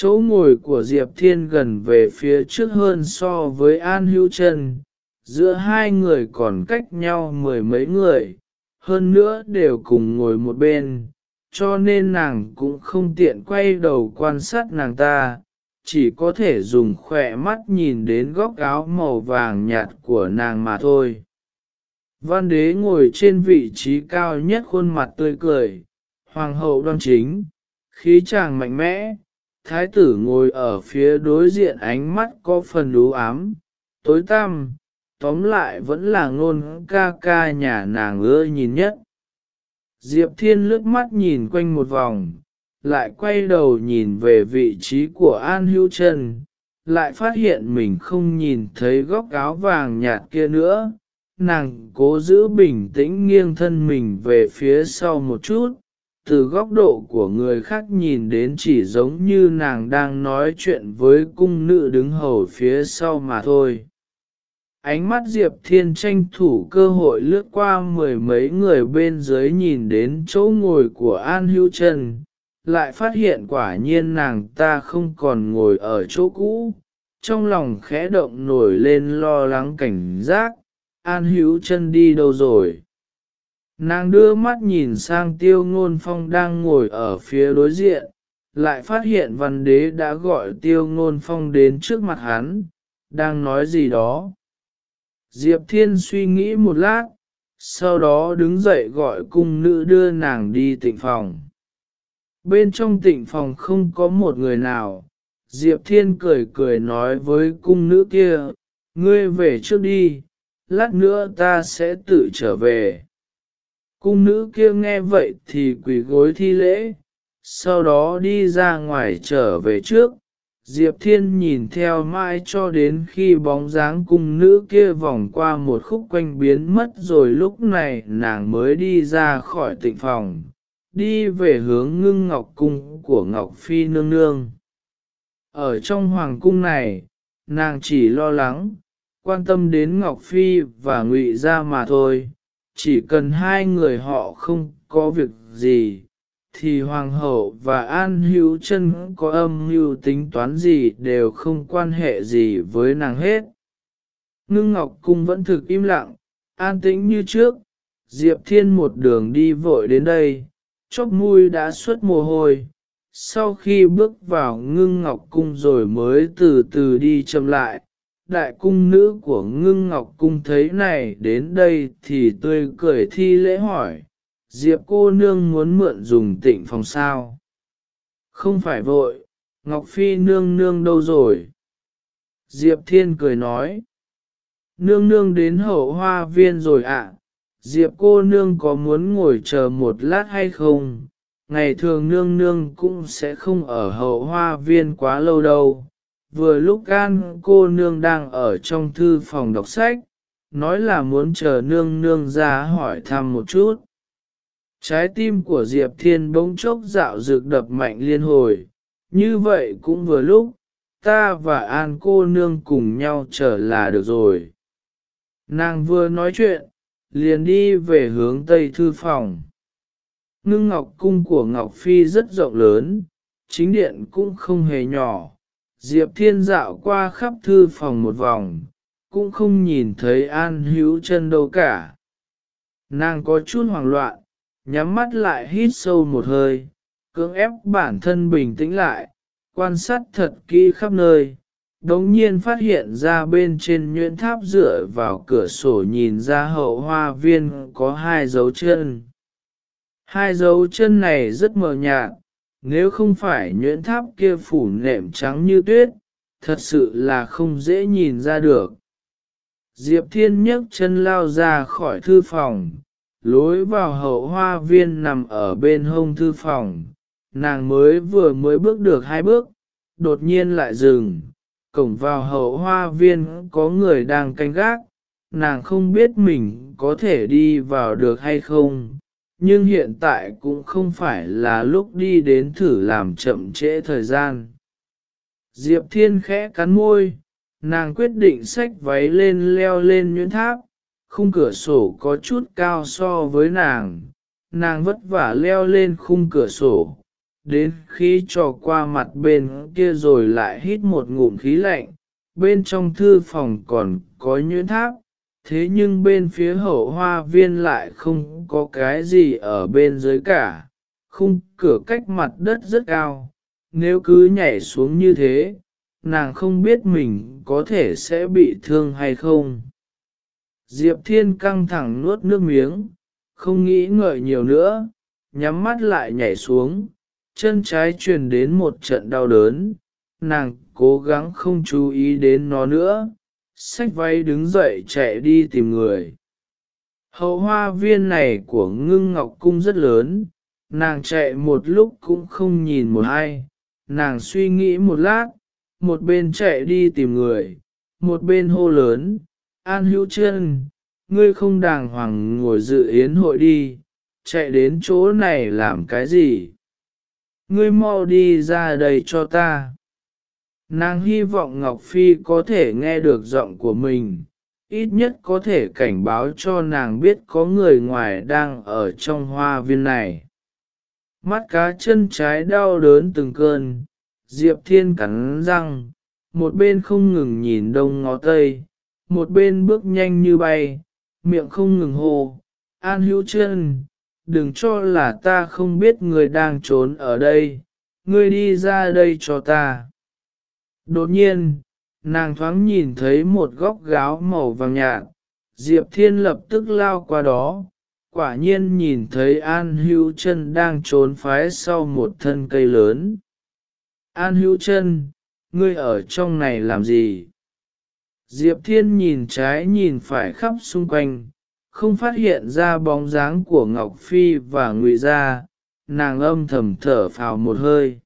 Chỗ ngồi của Diệp Thiên gần về phía trước hơn so với An Hữu Trân, giữa hai người còn cách nhau mười mấy người, hơn nữa đều cùng ngồi một bên, cho nên nàng cũng không tiện quay đầu quan sát nàng ta, chỉ có thể dùng khỏe mắt nhìn đến góc áo màu vàng nhạt của nàng mà thôi. Văn đế ngồi trên vị trí cao nhất khuôn mặt tươi cười, hoàng hậu đoan chính, khí chàng mạnh mẽ, thái tử ngồi ở phía đối diện ánh mắt có phần đú ám, tối tăm, tóm lại vẫn là ngôn ca ca nhà nàng ưa nhìn nhất. Diệp Thiên lướt mắt nhìn quanh một vòng, lại quay đầu nhìn về vị trí của An Hữu Trần, lại phát hiện mình không nhìn thấy góc áo vàng nhạt kia nữa. Nàng cố giữ bình tĩnh nghiêng thân mình về phía sau một chút, từ góc độ của người khác nhìn đến chỉ giống như nàng đang nói chuyện với cung nữ đứng hầu phía sau mà thôi. Ánh mắt Diệp Thiên tranh thủ cơ hội lướt qua mười mấy người bên dưới nhìn đến chỗ ngồi của An Hữu Trần lại phát hiện quả nhiên nàng ta không còn ngồi ở chỗ cũ, trong lòng khẽ động nổi lên lo lắng cảnh giác, An Hữu Trân đi đâu rồi? Nàng đưa mắt nhìn sang tiêu ngôn phong đang ngồi ở phía đối diện, lại phát hiện văn đế đã gọi tiêu ngôn phong đến trước mặt hắn, đang nói gì đó. Diệp Thiên suy nghĩ một lát, sau đó đứng dậy gọi cung nữ đưa nàng đi tịnh phòng. Bên trong tịnh phòng không có một người nào, Diệp Thiên cười cười nói với cung nữ kia, ngươi về trước đi, lát nữa ta sẽ tự trở về. Cung nữ kia nghe vậy thì quỳ gối thi lễ, sau đó đi ra ngoài trở về trước, Diệp Thiên nhìn theo mãi cho đến khi bóng dáng cung nữ kia vòng qua một khúc quanh biến mất rồi lúc này nàng mới đi ra khỏi tịnh phòng, đi về hướng ngưng ngọc cung của Ngọc Phi nương nương. Ở trong hoàng cung này, nàng chỉ lo lắng, quan tâm đến Ngọc Phi và Ngụy Gia mà thôi, chỉ cần hai người họ không có việc gì thì hoàng hậu và an hữu chân có âm mưu tính toán gì đều không quan hệ gì với nàng hết. Ngưng Ngọc Cung vẫn thực im lặng, an tĩnh như trước, Diệp Thiên một đường đi vội đến đây, chóp mũi đã xuất mồ hôi. Sau khi bước vào ngưng ngọc cung rồi mới từ từ đi chậm lại, đại cung nữ của ngưng ngọc cung thấy này đến đây thì tươi cười thi lễ hỏi, Diệp cô nương muốn mượn dùng tịnh phòng sao. Không phải vội, Ngọc Phi nương nương đâu rồi? Diệp Thiên cười nói. Nương nương đến hậu hoa viên rồi ạ. Diệp cô nương có muốn ngồi chờ một lát hay không? Ngày thường nương nương cũng sẽ không ở hậu hoa viên quá lâu đâu. Vừa lúc gan cô nương đang ở trong thư phòng đọc sách, nói là muốn chờ nương nương ra hỏi thăm một chút. Trái tim của Diệp Thiên bỗng chốc dạo rực đập mạnh liên hồi, như vậy cũng vừa lúc, ta và An cô nương cùng nhau trở là được rồi. Nàng vừa nói chuyện, liền đi về hướng Tây Thư Phòng. Ngưng Ngọc Cung của Ngọc Phi rất rộng lớn, chính điện cũng không hề nhỏ. Diệp Thiên dạo qua khắp thư phòng một vòng, cũng không nhìn thấy An Hữu chân đâu cả. Nàng có chút hoảng loạn, nhắm mắt lại hít sâu một hơi, cưỡng ép bản thân bình tĩnh lại, quan sát thật kỹ khắp nơi. Đống nhiên phát hiện ra bên trên nhuyễn tháp dựa vào cửa sổ nhìn ra hậu hoa viên có hai dấu chân. Hai dấu chân này rất mờ nhạt, nếu không phải nhuyễn tháp kia phủ nệm trắng như tuyết, thật sự là không dễ nhìn ra được. Diệp Thiên nhấc chân lao ra khỏi thư phòng, lối vào hậu hoa viên nằm ở bên hông thư phòng, nàng mới vừa mới bước được hai bước, đột nhiên lại dừng, cổng vào hậu hoa viên có người đang canh gác, nàng không biết mình có thể đi vào được hay không, nhưng hiện tại cũng không phải là lúc đi đến thử làm chậm trễ thời gian. Diệp Thiên khẽ cắn môi, nàng quyết định xách váy lên leo lên nhuyễn tháp, khung cửa sổ có chút cao so với nàng, nàng vất vả leo lên khung cửa sổ, đến khi trò qua mặt bên kia rồi lại hít một ngụm khí lạnh, bên trong thư phòng còn có nhuyễn tháp, thế nhưng bên phía hậu hoa viên lại không có cái gì ở bên dưới cả, khung cửa cách mặt đất rất cao, nếu cứ nhảy xuống như thế, nàng không biết mình có thể sẽ bị thương hay không. Diệp Thiên căng thẳng nuốt nước miếng, không nghĩ ngợi nhiều nữa, nhắm mắt lại nhảy xuống, chân trái truyền đến một trận đau đớn, nàng cố gắng không chú ý đến nó nữa, Sách váy đứng dậy chạy đi tìm người. Hậu hoa viên này của ngưng ngọc cung rất lớn, nàng chạy một lúc cũng không nhìn một ai, nàng suy nghĩ một lát, một bên chạy đi tìm người, một bên hô lớn, An hữu chân, ngươi không đàng hoàng ngồi dự yến hội đi, chạy đến chỗ này làm cái gì? Ngươi mau đi ra đây cho ta. Nàng hy vọng Ngọc Phi có thể nghe được giọng của mình, ít nhất có thể cảnh báo cho nàng biết có người ngoài đang ở trong hoa viên này. Mắt cá chân trái đau đớn từng cơn, Diệp Thiên cắn răng, một bên không ngừng nhìn đông ngó tây, một bên bước nhanh như bay, miệng không ngừng hô, An hữu chân, đừng cho là ta không biết người đang trốn ở đây, ngươi đi ra đây cho ta. Đột nhiên, nàng thoáng nhìn thấy một góc gáo màu vàng nhạt, Diệp Thiên lập tức lao qua đó, quả nhiên nhìn thấy An Hữu Trân đang trốn phái sau một thân cây lớn. An Hữu Trân, ngươi ở trong này làm gì? Diệp Thiên nhìn trái nhìn phải khắp xung quanh, không phát hiện ra bóng dáng của Ngọc Phi và Ngụy Gia, nàng âm thầm thở phào một hơi.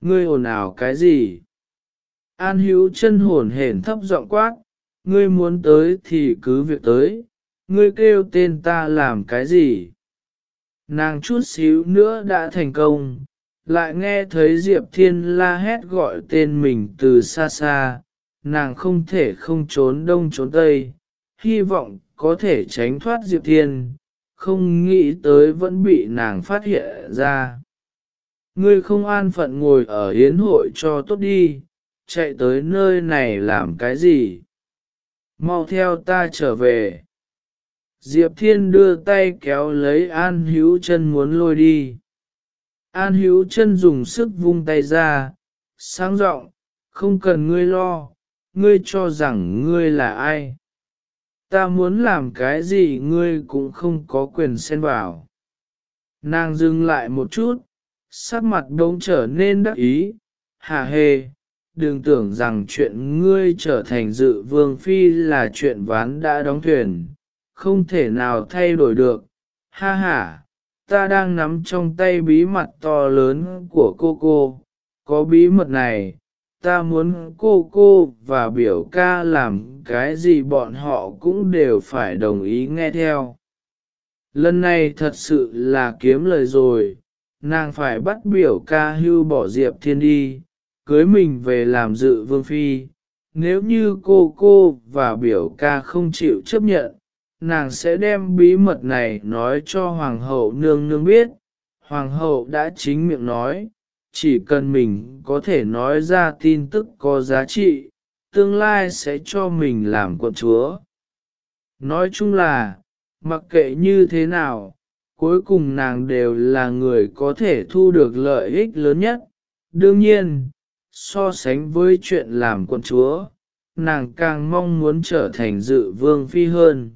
Ngươi ồn ào cái gì? An hữu chân hồn hển thấp giọng quát, ngươi muốn tới thì cứ việc tới, ngươi kêu tên ta làm cái gì? Nàng chút xíu nữa đã thành công, lại nghe thấy Diệp Thiên la hét gọi tên mình từ xa xa, nàng không thể không trốn đông trốn tây, hy vọng có thể tránh thoát Diệp Thiên, không nghĩ tới vẫn bị nàng phát hiện ra. Ngươi không an phận ngồi ở yến hội cho tốt đi, chạy tới nơi này làm cái gì? Mau theo ta trở về. Diệp Thiên đưa tay kéo lấy An Hữu chân muốn lôi đi. An Hữu chân dùng sức vung tay ra, sáng giọng, không cần ngươi lo, ngươi cho rằng ngươi là ai. Ta muốn làm cái gì ngươi cũng không có quyền xen vào. Nàng dừng lại một chút, sắc mặt đống trở nên đắc ý, hà hề, đừng tưởng rằng chuyện ngươi trở thành dự vương phi là chuyện ván đã đóng thuyền, không thể nào thay đổi được. Ha ha, ta đang nắm trong tay bí mật to lớn của cô cô, có bí mật này, ta muốn cô cô và biểu ca làm cái gì bọn họ cũng đều phải đồng ý nghe theo. Lần này thật sự là kiếm lời rồi, nàng phải bắt biểu ca hưu bỏ Diệp Thiên đi, cưới mình về làm dự vương phi. Nếu như cô cô và biểu ca không chịu chấp nhận, nàng sẽ đem bí mật này nói cho hoàng hậu nương nương biết. Hoàng hậu đã chính miệng nói, chỉ cần mình có thể nói ra tin tức có giá trị, tương lai sẽ cho mình làm quận chúa. Nói chung là, mặc kệ như thế nào, cuối cùng nàng đều là người có thể thu được lợi ích lớn nhất. Đương nhiên, so sánh với chuyện làm quân chúa, nàng càng mong muốn trở thành dự vương phi hơn.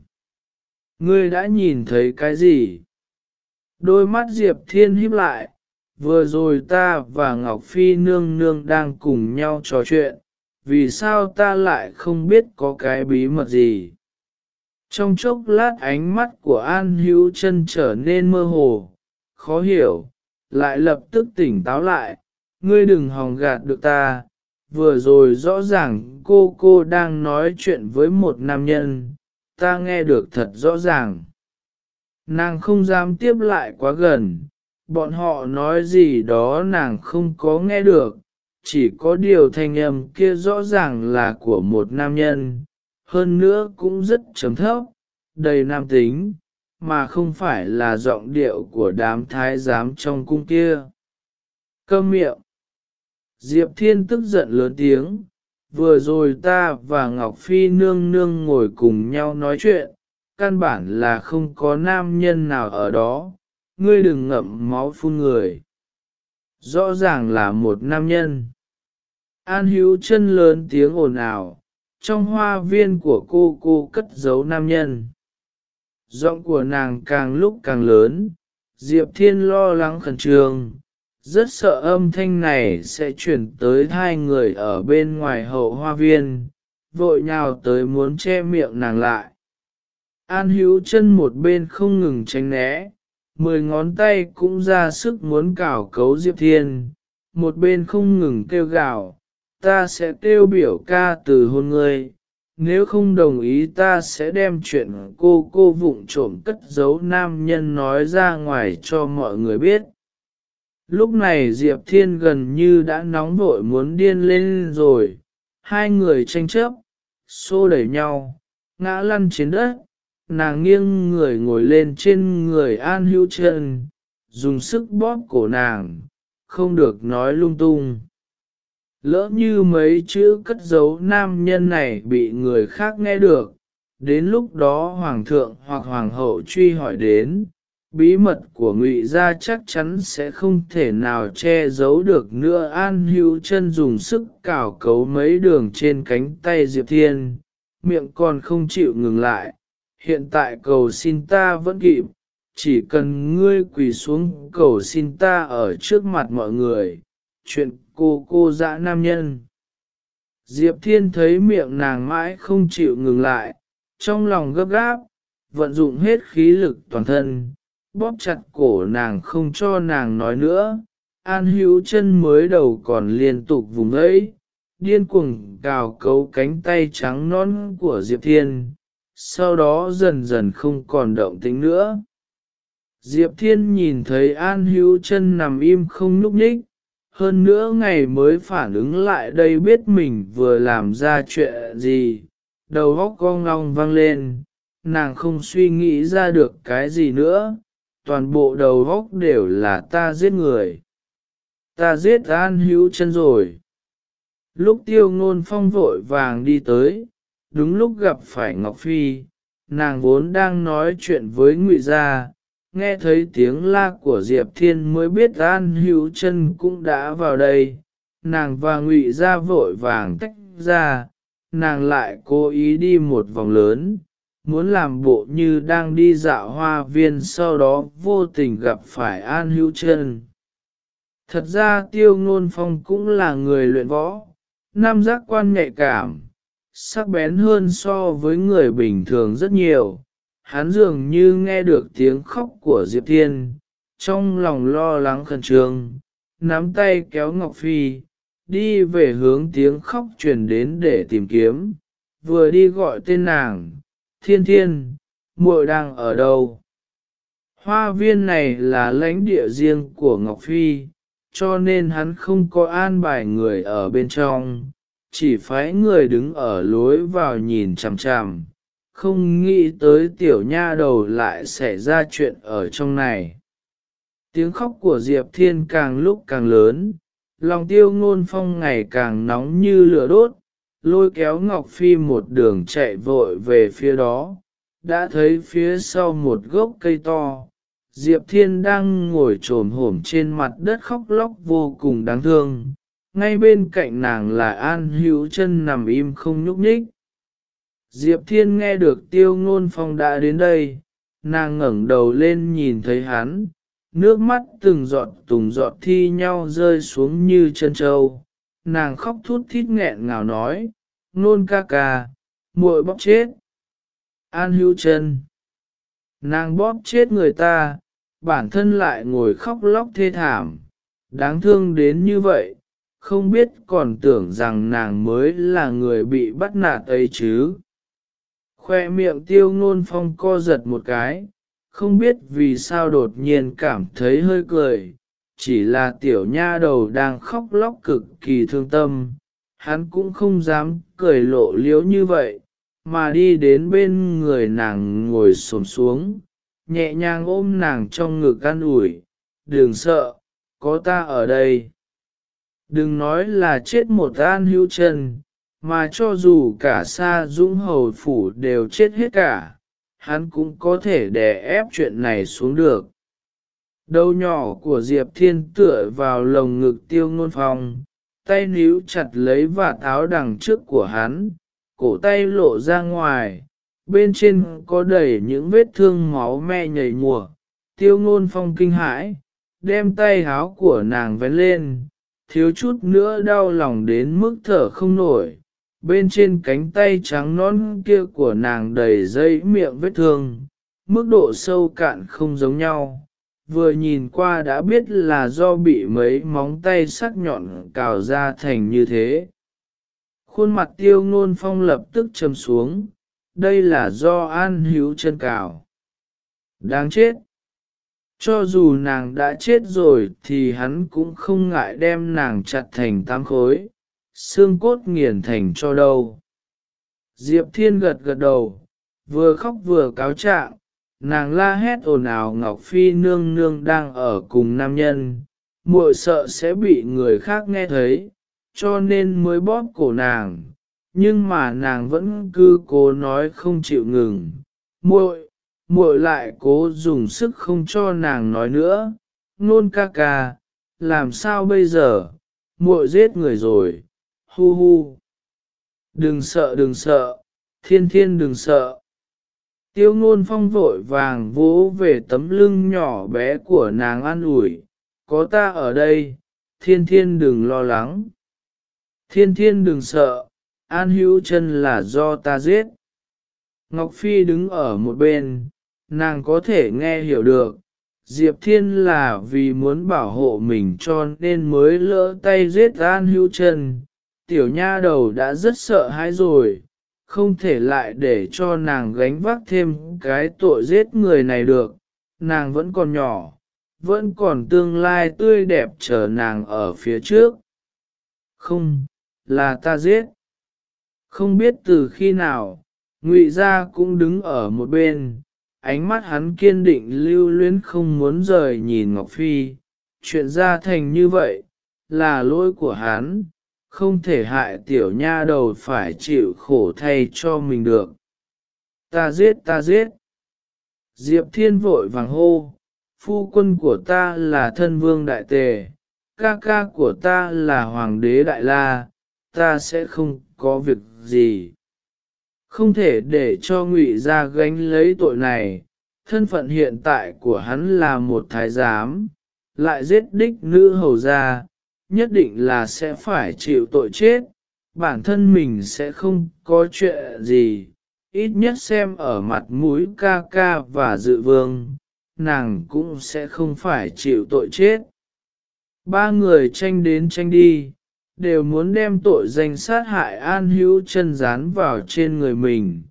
Ngươi đã nhìn thấy cái gì? Đôi mắt Diệp Thiên híp lại, vừa rồi ta và Ngọc Phi nương nương đang cùng nhau trò chuyện, vì sao ta lại không biết có cái bí mật gì? Trong chốc lát ánh mắt của An Hữu chân trở nên mơ hồ, khó hiểu, lại lập tức tỉnh táo lại, ngươi đừng hòng gạt được ta, vừa rồi rõ ràng cô cô đang nói chuyện với một nam nhân, ta nghe được thật rõ ràng. Nàng không dám tiếp lại quá gần, bọn họ nói gì đó nàng không có nghe được, chỉ có điều thanh âm kia rõ ràng là của một nam nhân, hơn nữa cũng rất trầm thấp, đầy nam tính, mà không phải là giọng điệu của đám thái giám trong cung kia. Câm miệng. Diệp Thiên tức giận lớn tiếng, vừa rồi ta và Ngọc Phi nương nương ngồi cùng nhau nói chuyện, căn bản là không có nam nhân nào ở đó, ngươi đừng ngậm máu phun người. Rõ ràng là một nam nhân. An hữu chân lớn tiếng ồn ào, trong hoa viên của cô cô cất giấu nam nhân. Giọng của nàng càng lúc càng lớn, Diệp Thiên lo lắng khẩn trương, rất sợ âm thanh này sẽ chuyển tới hai người ở bên ngoài hậu hoa viên, vội nhào tới muốn che miệng nàng lại. An hữu chân một bên không ngừng tránh né, mười ngón tay cũng ra sức muốn cào cấu Diệp Thiên, một bên không ngừng kêu gào, ta sẽ kêu biểu ca từ hôn ngươi, nếu không đồng ý ta sẽ đem chuyện cô cô vụng trộm cất giấu nam nhân nói ra ngoài cho mọi người biết. Lúc này Diệp Thiên gần như đã nóng vội muốn điên lên rồi, hai người tranh chấp, xô đẩy nhau, ngã lăn trên đất, nàng nghiêng người ngồi lên trên người An Hữu Trân, dùng sức bóp cổ nàng, không được nói lung tung. Lỡ như mấy chữ cất giấu nam nhân này bị người khác nghe được, đến lúc đó hoàng thượng hoặc hoàng hậu truy hỏi đến, bí mật của ngụy gia chắc chắn sẽ không thể nào che giấu được nữa. An hữu chân dùng sức cào cấu mấy đường trên cánh tay diệp thiên, miệng còn không chịu ngừng lại. Hiện tại cầu xin ta vẫn kịp, chỉ cần ngươi quỳ xuống cầu xin ta ở trước mặt mọi người. Chuyện cô cô dã nam nhân. Diệp thiên thấy miệng nàng mãi không chịu ngừng lại, trong lòng gấp gáp, vận dụng hết khí lực toàn thân bóp chặt cổ nàng không cho nàng nói nữa, an hữu chân mới đầu còn liên tục vùng ấy, điên cuồng cào cấu cánh tay trắng non của Diệp Thiên, sau đó dần dần không còn động tính nữa. Diệp Thiên nhìn thấy An Hữu chân nằm im không nhúc nhích, hơn nữa ngày mới phản ứng lại đây biết mình vừa làm ra chuyện gì, đầu óc con ngong vang lên, nàng không suy nghĩ ra được cái gì nữa, toàn bộ đầu góc đều là ta giết người. Ta giết An Hữu chân rồi. Lúc tiêu ngôn phong vội vàng đi tới, đúng lúc gặp phải Ngọc Phi, nàng vốn đang nói chuyện với Ngụy Gia, nghe thấy tiếng la của Diệp Thiên mới biết An Hữu chân cũng đã vào đây, nàng và Ngụy Gia vội vàng tách ra, nàng lại cố ý đi một vòng lớn, muốn làm bộ như đang đi dạo hoa viên sau đó vô tình gặp phải An Hữu Trân. Thật ra tiêu ngôn phong cũng là người luyện võ, nam giác quan nhạy cảm, sắc bén hơn so với người bình thường rất nhiều. Hắn dường như nghe được tiếng khóc của Diệp Thiên, trong lòng lo lắng khẩn trương, nắm tay kéo Ngọc Phi, đi về hướng tiếng khóc truyền đến để tìm kiếm, vừa đi gọi tên nàng, thiên thiên, muội đang ở đâu? Hoa viên này là lãnh địa riêng của Ngọc Phi, cho nên hắn không có an bài người ở bên trong, chỉ phái người đứng ở lối vào nhìn chằm chằm, không nghĩ tới tiểu nha đầu lại xảy ra chuyện ở trong này. Tiếng khóc của Diệp Thiên càng lúc càng lớn, lòng tiêu ngôn phong ngày càng nóng như lửa đốt, lôi kéo Ngọc Phi một đường chạy vội về phía đó, đã thấy phía sau một gốc cây to, Diệp Thiên đang ngồi trồm hổm trên mặt đất khóc lóc vô cùng đáng thương, ngay bên cạnh nàng là An Hữu chân nằm im không nhúc nhích. Diệp Thiên nghe được tiêu ngôn phong đã đến đây, nàng ngẩng đầu lên nhìn thấy hắn, nước mắt từng giọt tùng giọt thi nhau rơi xuống như chân trâu. Nàng khóc thút thít nghẹn ngào nói, nôn ca ca, muội bóp chết. An hưu chân. Nàng bóp chết người ta, bản thân lại ngồi khóc lóc thê thảm, đáng thương đến như vậy, không biết còn tưởng rằng nàng mới là người bị bắt nạt ấy chứ. Khoe miệng tiêu ngôn phong co giật một cái, không biết vì sao đột nhiên cảm thấy hơi cười, chỉ là tiểu nha đầu đang khóc lóc cực kỳ thương tâm, hắn cũng không dám cười lộ liếu như vậy, mà đi đến bên người nàng ngồi xổm xuống, nhẹ nhàng ôm nàng trong ngực an ủi, đừng sợ, có ta ở đây. Đừng nói là chết một an hữu chân, mà cho dù cả xa dũng hầu phủ đều chết hết cả, hắn cũng có thể đè ép chuyện này xuống được. Đầu nhỏ của Diệp Thiên tựa vào lồng ngực tiêu ngôn phong, tay níu chặt lấy và áo đằng trước của hắn, cổ tay lộ ra ngoài, bên trên có đầy những vết thương máu me nhảy mùa. Tiêu ngôn phong kinh hãi, đem tay áo của nàng vén lên, thiếu chút nữa đau lòng đến mức thở không nổi. Bên trên cánh tay trắng nón kia của nàng đầy dây miệng vết thương, mức độ sâu cạn không giống nhau. Vừa nhìn qua đã biết là do bị mấy móng tay sắc nhọn cào ra thành như thế. Khuôn mặt tiêu ngôn phong lập tức trầm xuống, đây là do an hữu chân cào. Đáng chết! Cho dù nàng đã chết rồi thì hắn cũng không ngại đem nàng chặt thành tám khối, xương cốt nghiền thành cho đâu. Diệp Thiên gật gật đầu, vừa khóc vừa cáo trạng, nàng la hét ồn ào Ngọc Phi nương nương đang ở cùng nam nhân, muội sợ sẽ bị người khác nghe thấy, cho nên mới bóp cổ nàng, nhưng mà nàng vẫn cứ cố nói không chịu ngừng. muội muội lại cố dùng sức không cho nàng nói nữa, nôn ca ca, làm sao bây giờ, muội giết người rồi, hu hu. Đừng sợ đừng sợ, thiên thiên đừng sợ. Tiêu ngôn phong vội vàng vỗ về tấm lưng nhỏ bé của nàng an ủi, có ta ở đây, thiên thiên đừng lo lắng. Thiên thiên đừng sợ, an hữu chân là do ta giết. Ngọc Phi đứng ở một bên, nàng có thể nghe hiểu được, Diệp Thiên là vì muốn bảo hộ mình cho nên mới lỡ tay giết An Hữu Trân. Tiểu nha đầu đã rất sợ hãi rồi, không thể lại để cho nàng gánh vác thêm cái tội giết người này được. Nàng vẫn còn nhỏ, vẫn còn tương lai tươi đẹp chờ nàng ở phía trước. Không, là ta giết. Không biết từ khi nào, Ngụy Gia cũng đứng ở một bên, ánh mắt hắn kiên định lưu luyến không muốn rời nhìn Ngọc Phi, chuyện ra thành như vậy, là lỗi của hắn, không thể hại tiểu nha đầu phải chịu khổ thay cho mình được. Ta giết ta giết. Diệp Thiên vội vàng hô, phu quân của ta là thân vương đại tề, ca ca của ta là hoàng đế đại la, ta sẽ không có việc gì. Không thể để cho ngụy ra gánh lấy tội này, thân phận hiện tại của hắn là một thái giám, lại giết đích nữ hầu gia, nhất định là sẽ phải chịu tội chết, bản thân mình sẽ không có chuyện gì, ít nhất xem ở mặt mũi ca ca và dự vương, nàng cũng sẽ không phải chịu tội chết. Ba người tranh đến tranh đi, đều muốn đem tội danh sát hại An Hữu chân dán vào trên người mình.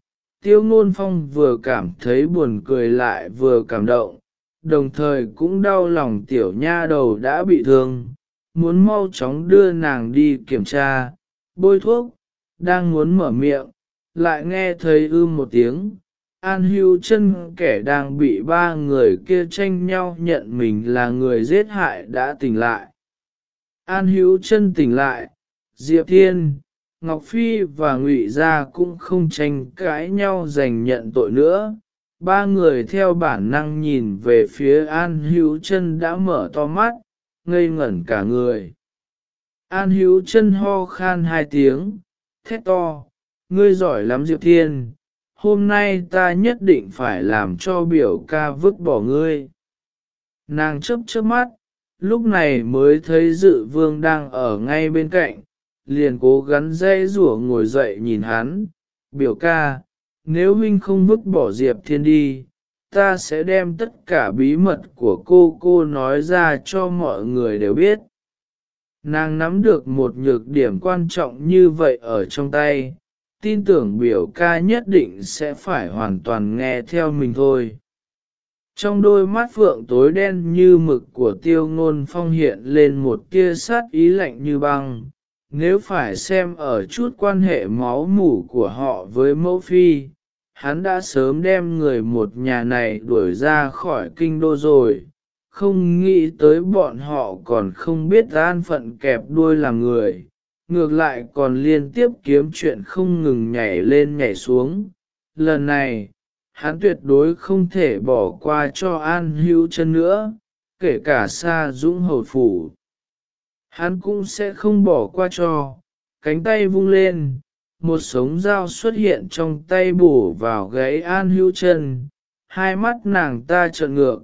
Tiêu ngôn phong vừa cảm thấy buồn cười lại vừa cảm động, đồng thời cũng đau lòng tiểu nha đầu đã bị thương, muốn mau chóng đưa nàng đi kiểm tra, bôi thuốc, đang muốn mở miệng, lại nghe thấy ư một tiếng. An hưu chân kẻ đang bị ba người kia tranh nhau nhận mình là người giết hại đã tỉnh lại. An hữu chân tỉnh lại, Diệp Thiên, Ngọc Phi và Ngụy Gia cũng không tranh cãi nhau giành nhận tội nữa. Ba người theo bản năng nhìn về phía An hữu chân đã mở to mắt, ngây ngẩn cả người. An hữu chân ho khan hai tiếng, thét to, ngươi giỏi lắm Diệp Thiên, hôm nay ta nhất định phải làm cho biểu ca vứt bỏ ngươi. Nàng chấp chớp mắt, lúc này mới thấy dự vương đang ở ngay bên cạnh, liền cố gắng dây rủa ngồi dậy nhìn hắn, biểu ca, nếu huynh không vứt bỏ Diệp Thiên đi, ta sẽ đem tất cả bí mật của cô cô nói ra cho mọi người đều biết. Nàng nắm được một nhược điểm quan trọng như vậy ở trong tay, tin tưởng biểu ca nhất định sẽ phải hoàn toàn nghe theo mình thôi. Trong đôi mắt phượng tối đen như mực của tiêu ngôn phong hiện lên một tia sát ý lạnh như băng. Nếu phải xem ở chút quan hệ máu mủ của họ với mẫu phi, hắn đã sớm đem người một nhà này đuổi ra khỏi kinh đô rồi, không nghĩ tới bọn họ còn không biết an phận kẹp đuôi làm người, ngược lại còn liên tiếp kiếm chuyện không ngừng nhảy lên nhảy xuống. Lần này, hắn tuyệt đối không thể bỏ qua cho An Hữu chân nữa, kể cả xa dũng hầu phủ. Hắn cũng sẽ không bỏ qua cho, cánh tay vung lên, một sống dao xuất hiện trong tay bổ vào gáy An Hữu chân, hai mắt nàng ta trợn ngược,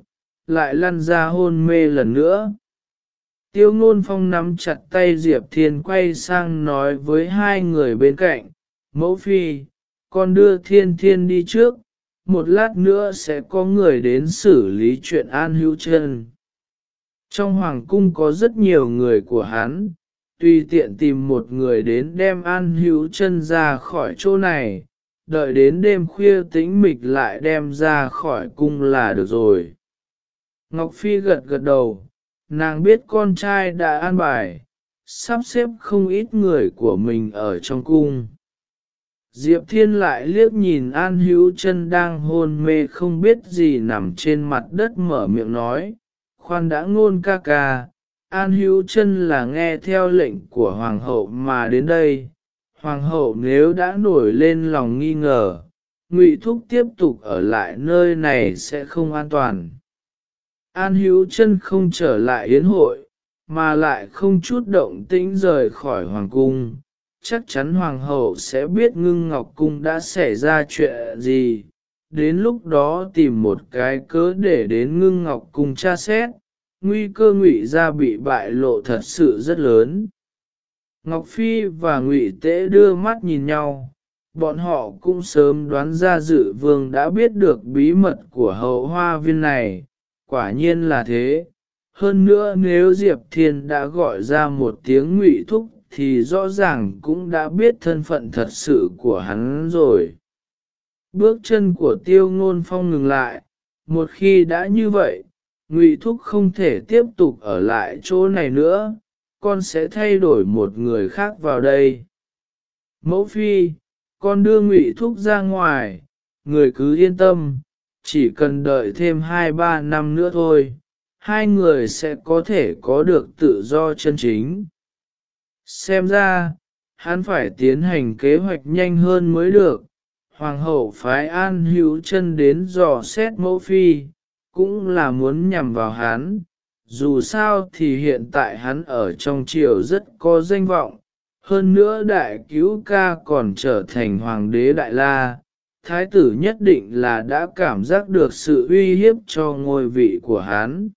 lại lăn ra hôn mê lần nữa. Tiêu ngôn phong nắm chặt tay Diệp Thiên quay sang nói với hai người bên cạnh, mẫu phi, con đưa thiên thiên đi trước, một lát nữa sẽ có người đến xử lý chuyện an hữu chân. Trong hoàng cung có rất nhiều người của hắn, tùy tiện tìm một người đến đem an hữu chân ra khỏi chỗ này, đợi đến đêm khuya tĩnh mịch lại đem ra khỏi cung là được rồi. Ngọc Phi gật gật đầu, nàng biết con trai đã an bài, sắp xếp không ít người của mình ở trong cung. Diệp Thiên lại liếc nhìn An Hữu chân đang hôn mê không biết gì nằm trên mặt đất mở miệng nói, khoan đã ngôn ca ca, An Hữu chân là nghe theo lệnh của Hoàng hậu mà đến đây. Hoàng hậu nếu đã nổi lên lòng nghi ngờ, Ngụy Thúc tiếp tục ở lại nơi này sẽ không an toàn. An Hữu chân không trở lại yến hội, mà lại không chút động tĩnh rời khỏi Hoàng cung chắc chắn hoàng hậu sẽ biết ngưng ngọc cung đã xảy ra chuyện gì, đến lúc đó tìm một cái cớ để đến ngưng ngọc cung tra xét, nguy cơ ngụy ra bị bại lộ thật sự rất lớn. Ngọc Phi và ngụy Tế đưa mắt nhìn nhau, bọn họ cũng sớm đoán ra dự vương đã biết được bí mật của hậu hoa viên này, quả nhiên là thế. Hơn nữa nếu Diệp Thiên đã gọi ra một tiếng ngụy thúc thì rõ ràng cũng đã biết thân phận thật sự của hắn rồi. Bước chân của tiêu ngôn phong ngừng lại, một khi đã như vậy, Ngụy Thúc không thể tiếp tục ở lại chỗ này nữa, con sẽ thay đổi một người khác vào đây. Mẫu phi, con đưa Ngụy Thúc ra ngoài, người cứ yên tâm, chỉ cần đợi thêm 2-3 năm nữa thôi, hai người sẽ có thể có được tự do chân chính. Xem ra, hắn phải tiến hành kế hoạch nhanh hơn mới được. Hoàng hậu phái an hữu chân đến dò xét mẫu phi, cũng là muốn nhằm vào hắn. Dù sao thì hiện tại hắn ở trong triều rất có danh vọng, hơn nữa đại cứu ca còn trở thành hoàng đế đại la. Thái tử nhất định là đã cảm giác được sự uy hiếp cho ngôi vị của hắn.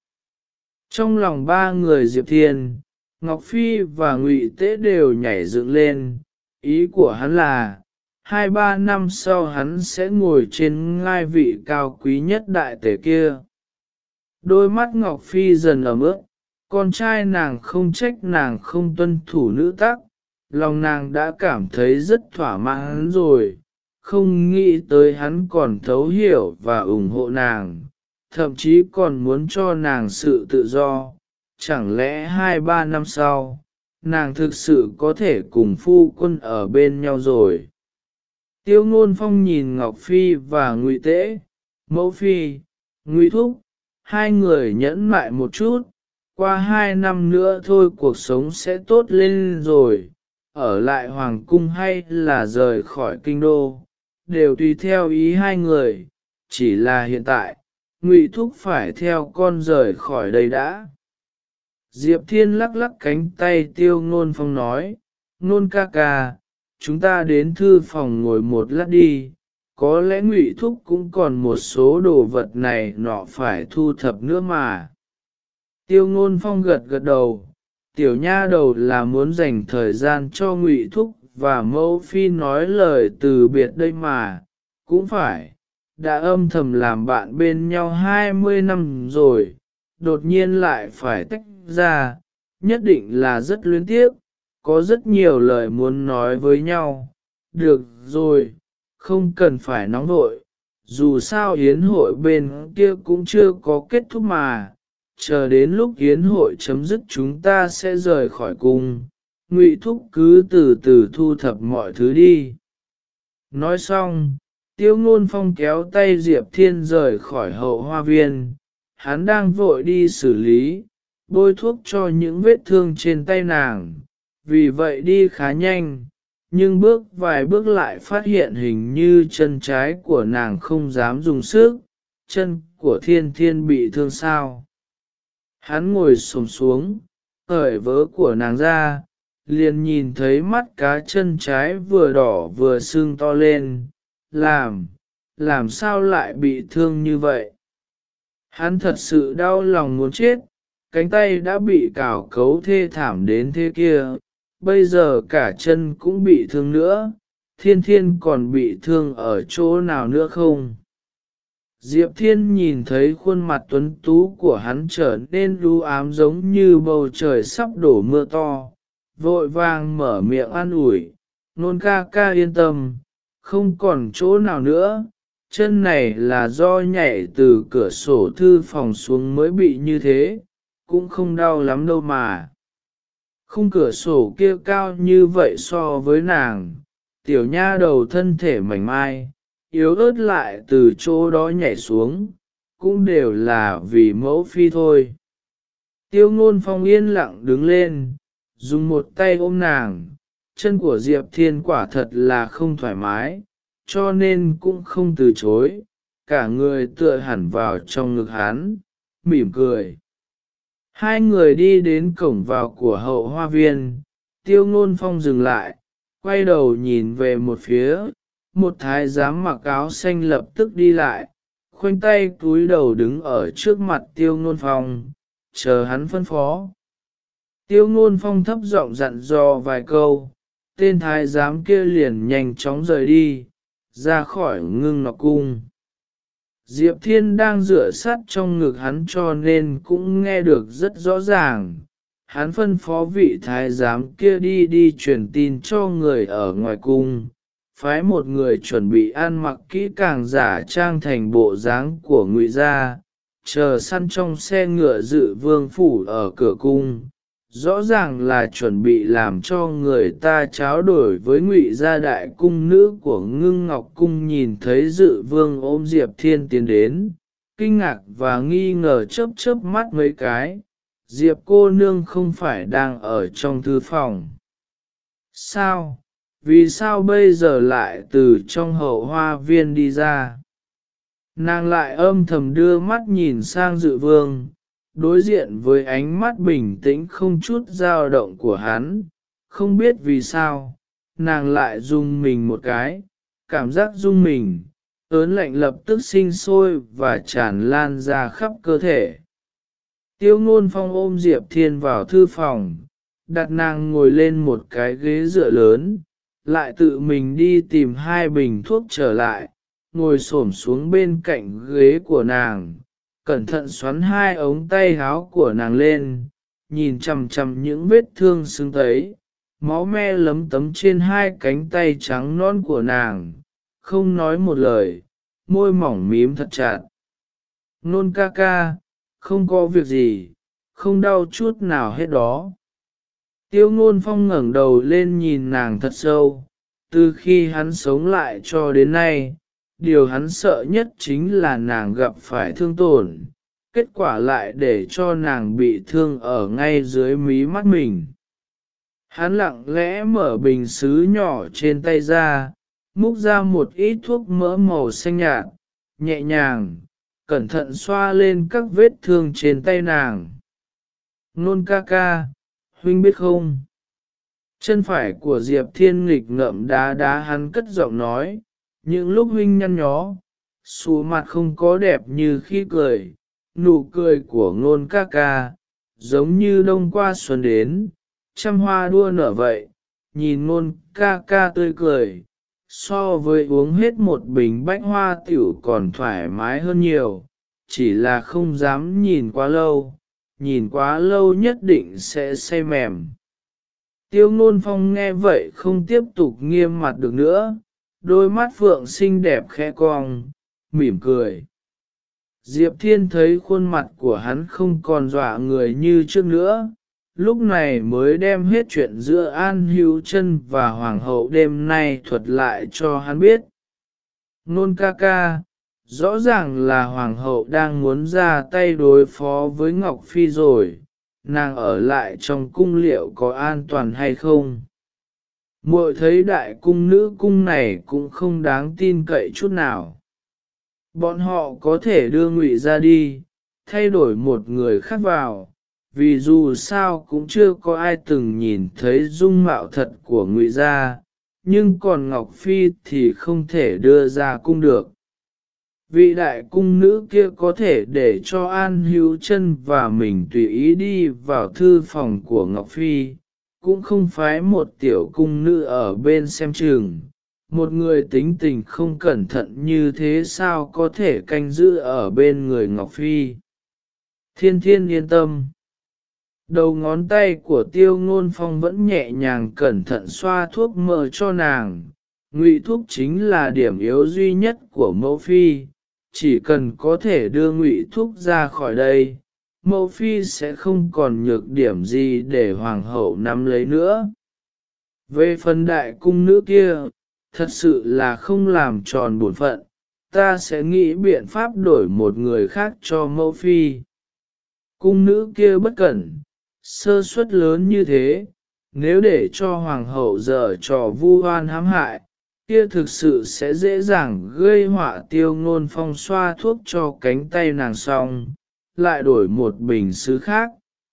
Trong lòng ba người Diệp Thiên, Ngọc Phi và Ngụy Tế đều nhảy dựng lên, ý của hắn là, hai ba năm sau hắn sẽ ngồi trên ngai vị cao quý nhất đại tể kia. Đôi mắt Ngọc Phi dần ấm ướt, con trai nàng không trách nàng không tuân thủ nữ tắc, lòng nàng đã cảm thấy rất thỏa mãn rồi, không nghĩ tới hắn còn thấu hiểu và ủng hộ nàng, thậm chí còn muốn cho nàng sự tự do chẳng lẽ hai ba năm sau, nàng thực sự có thể cùng phu quân ở bên nhau rồi. Tiêu ngôn phong nhìn Ngọc Phi và Ngụy Tế, Mẫu Phi, Ngụy Thúc, hai người nhẫn mại một chút, qua hai năm nữa thôi cuộc sống sẽ tốt lên rồi, ở lại Hoàng Cung hay là rời khỏi Kinh Đô, đều tùy theo ý hai người, chỉ là hiện tại, Ngụy Thúc phải theo con rời khỏi đây đã. Diệp Thiên lắc lắc cánh tay tiêu ngôn phong nói, ngôn ca ca, chúng ta đến thư phòng ngồi một lát đi, có lẽ ngụy thúc cũng còn một số đồ vật này nọ phải thu thập nữa mà. Tiêu ngôn phong gật gật đầu, tiểu nha đầu là muốn dành thời gian cho ngụy thúc và mẫu phi nói lời từ biệt đây mà, cũng phải, đã âm thầm làm bạn bên nhau hai mươi năm rồi, đột nhiên lại phải tách ra, nhất định là rất luyến tiếc, có rất nhiều lời muốn nói với nhau. Được rồi, không cần phải nóng vội, dù sao yến hội bên kia cũng chưa có kết thúc mà, chờ đến lúc yến hội chấm dứt chúng ta sẽ rời khỏi cung, ngụy thúc cứ từ từ thu thập mọi thứ đi. Nói xong, tiêu ngôn phong kéo tay Diệp Thiên rời khỏi hậu hoa viên, hắn đang vội đi xử lý, bôi thuốc cho những vết thương trên tay nàng, vì vậy đi khá nhanh, nhưng bước vài bước lại phát hiện hình như chân trái của nàng không dám dùng sức, chân của thiên thiên bị thương sao. Hắn ngồi xổm xuống, cởi vớ của nàng ra, liền nhìn thấy mắt cá chân trái vừa đỏ vừa sưng to lên, làm, làm sao lại bị thương như vậy. Hắn thật sự đau lòng muốn chết, cánh tay đã bị cào cấu thê thảm đến thế kia, bây giờ cả chân cũng bị thương nữa, thiên thiên còn bị thương ở chỗ nào nữa không? Diệp Thiên nhìn thấy khuôn mặt tuấn tú của hắn trở nên lu ám giống như bầu trời sắp đổ mưa to, vội vàng mở miệng an ủi, nôn ca ca yên tâm, không còn chỗ nào nữa, chân này là do nhảy từ cửa sổ thư phòng xuống mới bị như thế, cũng không đau lắm đâu mà. Khung cửa sổ kia cao như vậy so với nàng, tiểu nha đầu thân thể mảnh mai, yếu ớt lại từ chỗ đó nhảy xuống, cũng đều là vì mẫu phi thôi. Tiêu ngôn phong yên lặng đứng lên, dùng một tay ôm nàng, chân của Diệp Thiên quả thật là không thoải mái, cho nên cũng không từ chối, cả người tựa hẳn vào trong ngực hắn, mỉm cười. Hai người đi đến cổng vào của hậu hoa viên, tiêu ngôn phong dừng lại, quay đầu nhìn về một phía, một thái giám mặc áo xanh lập tức đi lại, khoanh tay cúi đầu đứng ở trước mặt tiêu ngôn phong, chờ hắn phân phó. Tiêu ngôn phong thấp giọng dặn dò vài câu, tên thái giám kia liền nhanh chóng rời đi, ra khỏi ngưng nọ cung. Diệp Thiên đang rửa sát trong ngực hắn cho nên cũng nghe được rất rõ ràng. Hắn phân phó vị thái giám kia đi đi truyền tin cho người ở ngoài cung, phái một người chuẩn bị ăn mặc kỹ càng giả trang thành bộ dáng của ngụy gia, chờ săn trong xe ngựa dự vương phủ ở cửa cung, rõ ràng là chuẩn bị làm cho người ta tráo đổi với ngụy gia đại cung nữ của ngưng ngọc cung nhìn thấy dự vương ôm diệp thiên tiến đến, kinh ngạc và nghi ngờ chớp chớp mắt mấy cái. Diệp cô nương không phải đang ở trong thư phòng. Sao? Vì sao bây giờ lại từ trong hậu hoa viên đi ra? Nàng lại âm thầm đưa mắt nhìn sang dự vương đối diện với ánh mắt bình tĩnh không chút dao động của hắn, không biết vì sao, nàng lại rung mình một cái, cảm giác rung mình, ớn lạnh lập tức sinh sôi và tràn lan ra khắp cơ thể. Tiêu ngôn phong ôm Diệp Thiên vào thư phòng, đặt nàng ngồi lên một cái ghế dựa lớn, lại tự mình đi tìm hai bình thuốc trở lại, ngồi xổm xuống bên cạnh ghế của nàng, cẩn thận xoắn hai ống tay háo của nàng lên, nhìn chằm chằm những vết thương sưng thấy, máu me lấm tấm trên hai cánh tay trắng non của nàng, không nói một lời, môi mỏng mím thật chặt. Nôn ca ca, không có việc gì, không đau chút nào hết đó. Tiêu ngôn phong ngẩng đầu lên nhìn nàng thật sâu, từ khi hắn sống lại cho đến nay, điều hắn sợ nhất chính là nàng gặp phải thương tổn, kết quả lại để cho nàng bị thương ở ngay dưới mí mắt mình. Hắn lặng lẽ mở bình xứ nhỏ trên tay ra, múc ra một ít thuốc mỡ màu xanh nhạt, nhẹ nhàng, cẩn thận xoa lên các vết thương trên tay nàng. Nôn ca ca, huynh biết không? Chân phải của Diệp Thiên nghịch ngậm đá đá hắn cất giọng nói, những lúc huynh nhăn nhó, xù mặt không có đẹp như khi cười, nụ cười của ngôn ca ca, giống như đông qua xuân đến, trăm hoa đua nở vậy, nhìn ngôn ca ca tươi cười, so với uống hết một bình bách hoa tiểu còn thoải mái hơn nhiều, chỉ là không dám nhìn quá lâu, nhìn quá lâu nhất định sẽ say mềm. Tiêu ngôn phong nghe vậy không tiếp tục nghiêm mặt được nữa, đôi mắt phượng xinh đẹp khẽ cong, mỉm cười. Diệp Thiên thấy khuôn mặt của hắn không còn dọa người như trước nữa, lúc này mới đem hết chuyện giữa An Hữu Trân và Hoàng hậu đêm nay thuật lại cho hắn biết. Nôn ca ca, rõ ràng là hoàng hậu đang muốn ra tay đối phó với Ngọc Phi rồi, nàng ở lại trong cung liệu có an toàn hay không? Muội thấy đại cung nữ cung này cũng không đáng tin cậy chút nào. Bọn họ có thể đưa ngụy ra đi, thay đổi một người khác vào, vì dù sao cũng chưa có ai từng nhìn thấy dung mạo thật của ngụy gia, nhưng còn Ngọc Phi thì không thể đưa ra cung được. Vị đại cung nữ kia có thể để cho An Hữu chân và mình tùy ý đi vào thư phòng của Ngọc Phi, cũng không phái một tiểu cung nữ ở bên xem trường. Một người tính tình không cẩn thận như thế sao có thể canh giữ ở bên người Ngọc Phi. Thiên thiên yên tâm. Đầu ngón tay của tiêu ngôn phong vẫn nhẹ nhàng cẩn thận xoa thuốc mỡ cho nàng. Ngụy thuốc chính là điểm yếu duy nhất của mẫu phi, chỉ cần có thể đưa ngụy thuốc ra khỏi đây, mẫu phi sẽ không còn nhược điểm gì để hoàng hậu nắm lấy nữa. Về phần đại cung nữ kia, thật sự là không làm tròn bổn phận, ta sẽ nghĩ biện pháp đổi một người khác cho mẫu phi. Cung nữ kia bất cẩn, sơ suất lớn như thế, nếu để cho hoàng hậu dở trò vu oan hãm hại, kia thực sự sẽ dễ dàng gây họa tiêu ngôn phong xoa thuốc cho cánh tay nàng xong, lại đổi một bình sứ khác,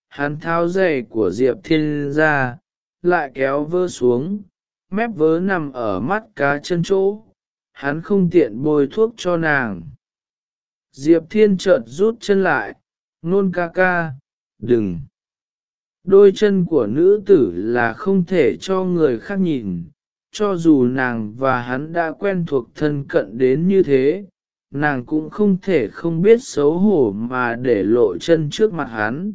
hắn tháo giày của Diệp Thiên ra, lại kéo vơ xuống, mép vớ nằm ở mắt cá chân chỗ, hắn không tiện bôi thuốc cho nàng. Diệp Thiên chợt rút chân lại, nôn ca ca, đừng. Đôi chân của nữ tử là không thể cho người khác nhìn, cho dù nàng và hắn đã quen thuộc thân cận đến như thế, nàng cũng không thể không biết xấu hổ mà để lộ chân trước mặt hắn.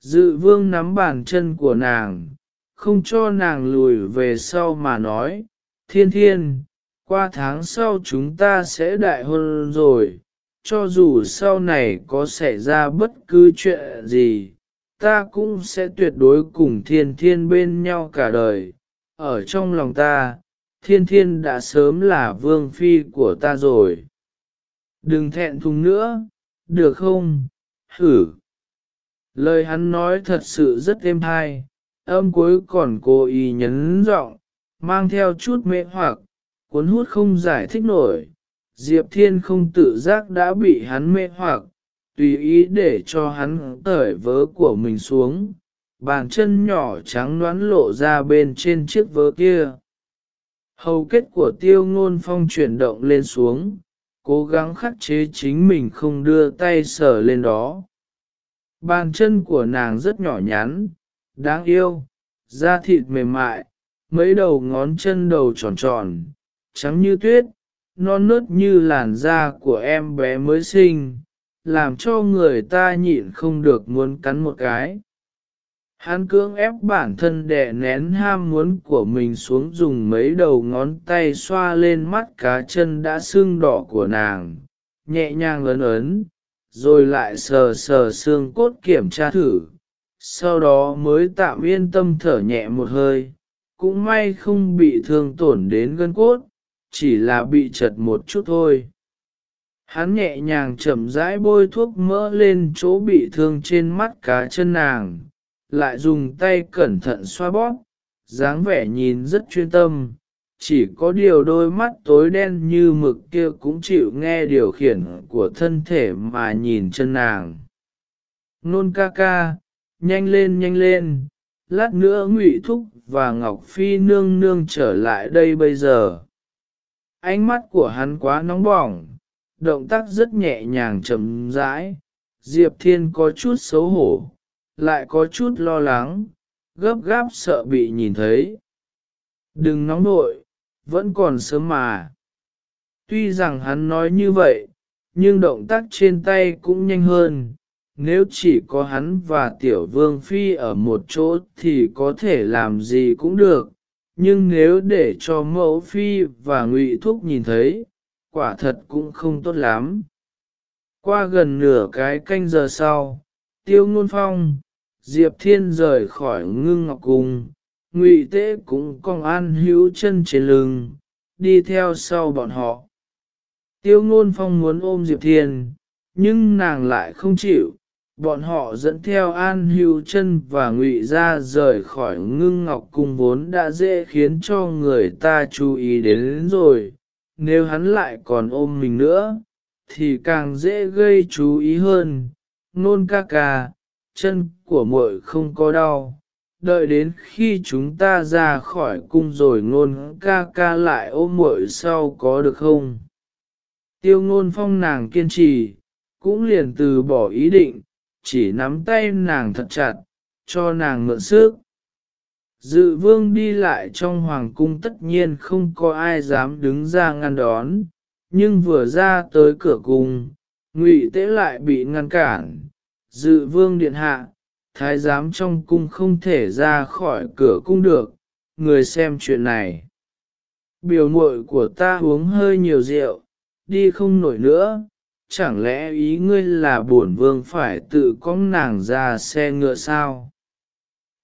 Dự vương nắm bàn chân của nàng, không cho nàng lùi về sau mà nói, thiên thiên, qua tháng sau chúng ta sẽ đại hôn rồi, cho dù sau này có xảy ra bất cứ chuyện gì, ta cũng sẽ tuyệt đối cùng thiên thiên bên nhau cả đời, ở trong lòng ta, thiên thiên đã sớm là vương phi của ta rồi. Đừng thẹn thùng nữa, được không? Hử! Lời hắn nói thật sự rất êm thai, âm cuối còn cố ý nhấn giọng, mang theo chút mê hoặc, cuốn hút không giải thích nổi. Diệp Thiên không tự giác đã bị hắn mê hoặc, tùy ý để cho hắn tởi vớ của mình xuống, bàn chân nhỏ trắng đoán lộ ra bên trên chiếc vớ kia. Hầu kết của tiêu ngôn phong chuyển động lên xuống, cố gắng khắc chế chính mình không đưa tay sờ lên đó. Bàn chân của nàng rất nhỏ nhắn, đáng yêu, da thịt mềm mại, mấy đầu ngón chân đầu tròn tròn, trắng như tuyết, non nớt như làn da của em bé mới sinh, làm cho người ta nhịn không được muốn cắn một cái. Hắn cưỡng ép bản thân đè nén ham muốn của mình xuống dùng mấy đầu ngón tay xoa lên mắt cá chân đã sưng đỏ của nàng, nhẹ nhàng ấn ấn, rồi lại sờ sờ xương cốt kiểm tra thử, sau đó mới tạm yên tâm thở nhẹ một hơi, cũng may không bị thương tổn đến gân cốt, chỉ là bị chật một chút thôi. Hắn nhẹ nhàng chậm rãi bôi thuốc mỡ lên chỗ bị thương trên mắt cá chân nàng, lại dùng tay cẩn thận xoa bóp, dáng vẻ nhìn rất chuyên tâm, chỉ có điều đôi mắt tối đen như mực kia cũng chịu nghe điều khiển của thân thể mà nhìn chân nàng. Nôn ca ca, nhanh lên nhanh lên, lát nữa ngụy thúc và ngọc phi nương nương trở lại đây bây giờ. Ánh mắt của hắn quá nóng bỏng, động tác rất nhẹ nhàng chậm rãi, Diệp Thiên có chút xấu hổ, lại có chút lo lắng, gấp gáp sợ bị nhìn thấy. Đừng nóng nội, vẫn còn sớm mà. Tuy rằng hắn nói như vậy, nhưng động tác trên tay cũng nhanh hơn. Nếu chỉ có hắn và tiểu vương phi ở một chỗ thì có thể làm gì cũng được, nhưng nếu để cho mẫu phi và ngụy thúc nhìn thấy, quả thật cũng không tốt lắm. Qua gần nửa cái canh giờ sau, tiêu ngôn phong, Diệp Thiên rời khỏi ngưng ngọc cung, ngụy tế cũng cong an hữu chân trên lưng, đi theo sau bọn họ. Tiêu ngôn phong muốn ôm Diệp Thiên, nhưng nàng lại không chịu. Bọn họ dẫn theo An Hưu chân và Ngụy ra rời khỏi ngưng ngọc cung vốn đã dễ khiến cho người ta chú ý đến rồi. Nếu hắn lại còn ôm mình nữa, thì càng dễ gây chú ý hơn. Nôn ca ca, chân của muội không có đau. Đợi đến khi chúng ta ra khỏi cung rồi ngôn ca ca lại ôm muội sau có được không? Tiêu ngôn phong nàng kiên trì, cũng liền từ bỏ ý định, chỉ nắm tay nàng thật chặt, cho nàng mượn sức. Dự vương đi lại trong hoàng cung tất nhiên không có ai dám đứng ra ngăn đón, nhưng vừa ra tới cửa cung, ngụy tế lại bị ngăn cản. Dự vương điện hạ, thái giám trong cung không thể ra khỏi cửa cung được, người xem chuyện này. Biểu muội của ta uống hơi nhiều rượu, đi không nổi nữa, chẳng lẽ ý ngươi là bổn vương phải tự cong nàng ra xe ngựa sao?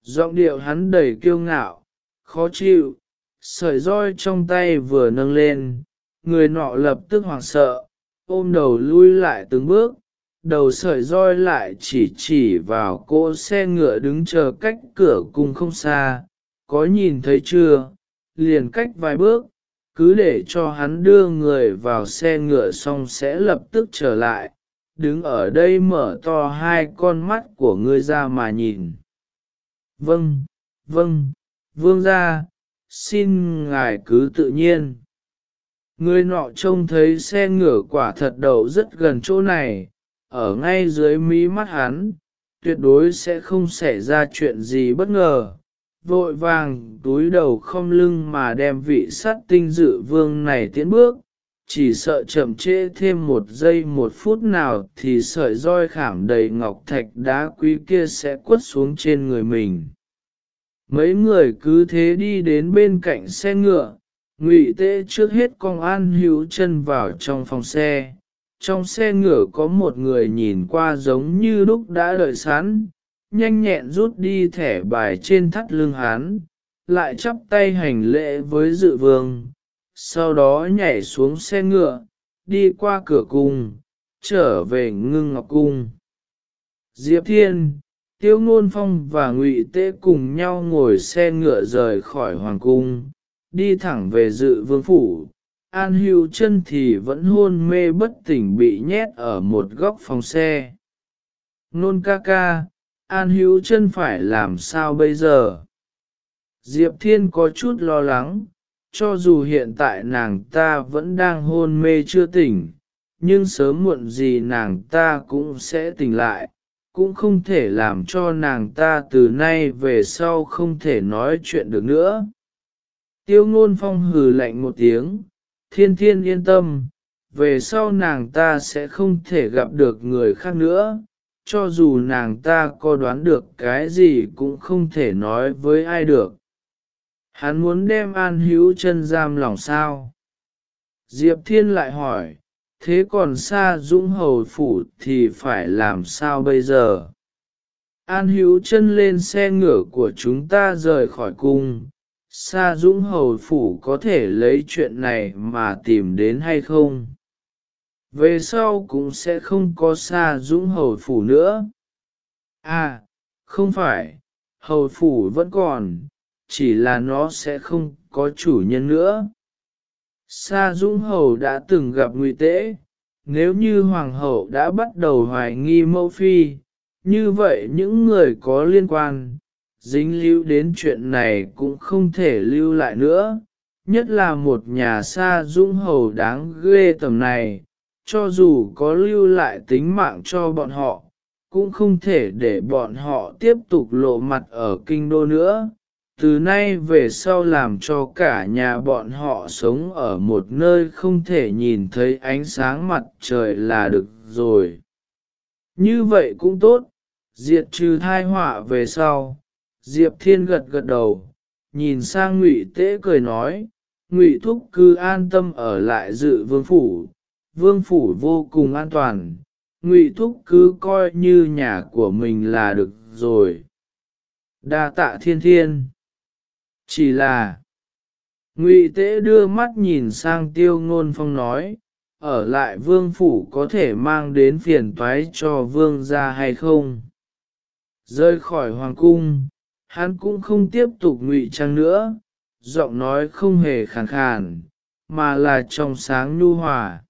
Giọng điệu hắn đầy kiêu ngạo, khó chịu, sợi roi trong tay vừa nâng lên, người nọ lập tức hoảng sợ, ôm đầu lui lại từng bước, đầu sợi roi lại chỉ chỉ vào cỗ xe ngựa đứng chờ cách cửa cung không xa, có nhìn thấy chưa, liền cách vài bước, cứ để cho hắn đưa người vào xe ngựa xong sẽ lập tức trở lại, đứng ở đây mở to hai con mắt của ngươi ra mà nhìn. Vâng, vâng, vương ra, xin ngài cứ tự nhiên. Người nọ trông thấy xe ngựa quả thật đầu rất gần chỗ này, ở ngay dưới mí mắt hắn, tuyệt đối sẽ không xảy ra chuyện gì bất ngờ vội vàng túi đầu không lưng mà đem vị sát tinh dự vương này tiến bước, chỉ sợ chậm trễ thêm một giây một phút nào thì sợi roi khảm đầy ngọc thạch đá quý kia sẽ quất xuống trên người mình. Mấy người cứ thế đi đến bên cạnh xe ngựa, ngụy tê trước hết con an hữu chân vào trong phòng xe. Trong xe ngựa có một người nhìn qua giống như lúc đã đợi sẵn, nhanh nhẹn rút đi thẻ bài trên thắt lưng hắn, lại chắp tay hành lễ với dự vương, sau đó nhảy xuống xe ngựa, đi qua cửa cung, trở về ngưng ngọc cung. Diệp Thiên, Tiêu Ngôn Phong và Ngụy Tế cùng nhau ngồi xe ngựa rời khỏi Hoàng Cung, đi thẳng về dự vương phủ. An Hưu chân thì vẫn hôn mê bất tỉnh bị nhét ở một góc phòng xe. Nôn ca ca, An hữu chân phải làm sao bây giờ? Diệp Thiên có chút lo lắng, cho dù hiện tại nàng ta vẫn đang hôn mê chưa tỉnh, nhưng sớm muộn gì nàng ta cũng sẽ tỉnh lại, cũng không thể làm cho nàng ta từ nay về sau không thể nói chuyện được nữa. Tiêu ngôn phong hừ lạnh một tiếng, thiên thiên yên tâm, về sau nàng ta sẽ không thể gặp được người khác nữa, cho dù nàng ta có đoán được cái gì cũng không thể nói với ai được. Hắn muốn đem An Hữu chân giam lòng sao? Diệp Thiên lại hỏi, thế còn xa dũng hầu phủ thì phải làm sao bây giờ? An Hữu chân lên xe ngựa của chúng ta rời khỏi cung, Sa Dũng Hầu Phủ có thể lấy chuyện này mà tìm đến hay không? về sau cũng sẽ không có Sa dũng hầu phủ nữa. À, không phải, hầu phủ vẫn còn, chỉ là nó sẽ không có chủ nhân nữa. Sa Dũng Hầu đã từng gặp Ngụy Tế, nếu như Hoàng hậu đã bắt đầu hoài nghi mẫu phi, như vậy những người có liên quan, dính lưu đến chuyện này cũng không thể lưu lại nữa, nhất là một nhà xa Dũng Hầu đáng ghê tầm này, cho dù có lưu lại tính mạng cho bọn họ, cũng không thể để bọn họ tiếp tục lộ mặt ở kinh đô nữa. Từ nay về sau làm cho cả nhà bọn họ sống ở một nơi không thể nhìn thấy ánh sáng mặt trời là được rồi. Như vậy cũng tốt, diệt trừ thai họa về sau. Diệp Thiên gật gật đầu, nhìn sang Ngụy Tế cười nói, Ngụy Thúc cứ an tâm ở lại dự vương phủ, vương phủ vô cùng an toàn, ngụy thúc cứ coi như nhà của mình là được rồi. đa tạ thiên thiên. Chỉ là, ngụy tế đưa mắt nhìn sang tiêu ngôn phong nói, ở lại vương phủ có thể mang đến phiền toái cho vương gia hay không. Rơi khỏi hoàng cung, hắn cũng không tiếp tục ngụy trang nữa, giọng nói không hề khàn khàn, mà là trong sáng nhu hòa.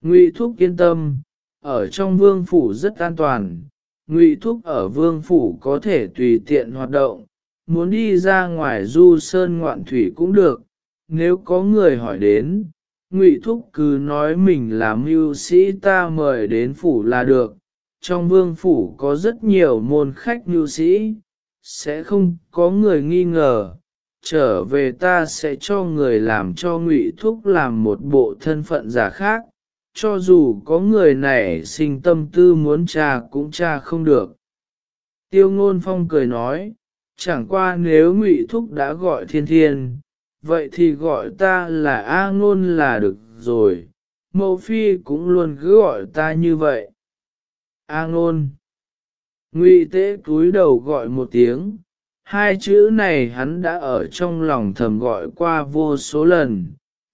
Ngụy Thúc yên tâm, ở trong vương phủ rất an toàn, Ngụy Thúc ở vương phủ có thể tùy tiện hoạt động, muốn đi ra ngoài du sơn ngoạn thủy cũng được, nếu có người hỏi đến, Ngụy Thúc cứ nói mình là mưu sĩ ta mời đến phủ là được, trong vương phủ có rất nhiều môn khách mưu sĩ, sẽ không có người nghi ngờ, trở về ta sẽ cho người làm cho Ngụy Thúc làm một bộ thân phận giả khác, cho dù có người này sinh tâm tư muốn tra cũng tra không được. Tiêu ngôn phong cười nói, chẳng qua nếu ngụy thúc đã gọi thiên thiên, vậy thì gọi ta là A ngôn là được rồi, mẫu phi cũng luôn cứ gọi ta như vậy. A ngôn. Ngụy tế cúi đầu gọi một tiếng, hai chữ này hắn đã ở trong lòng thầm gọi qua vô số lần,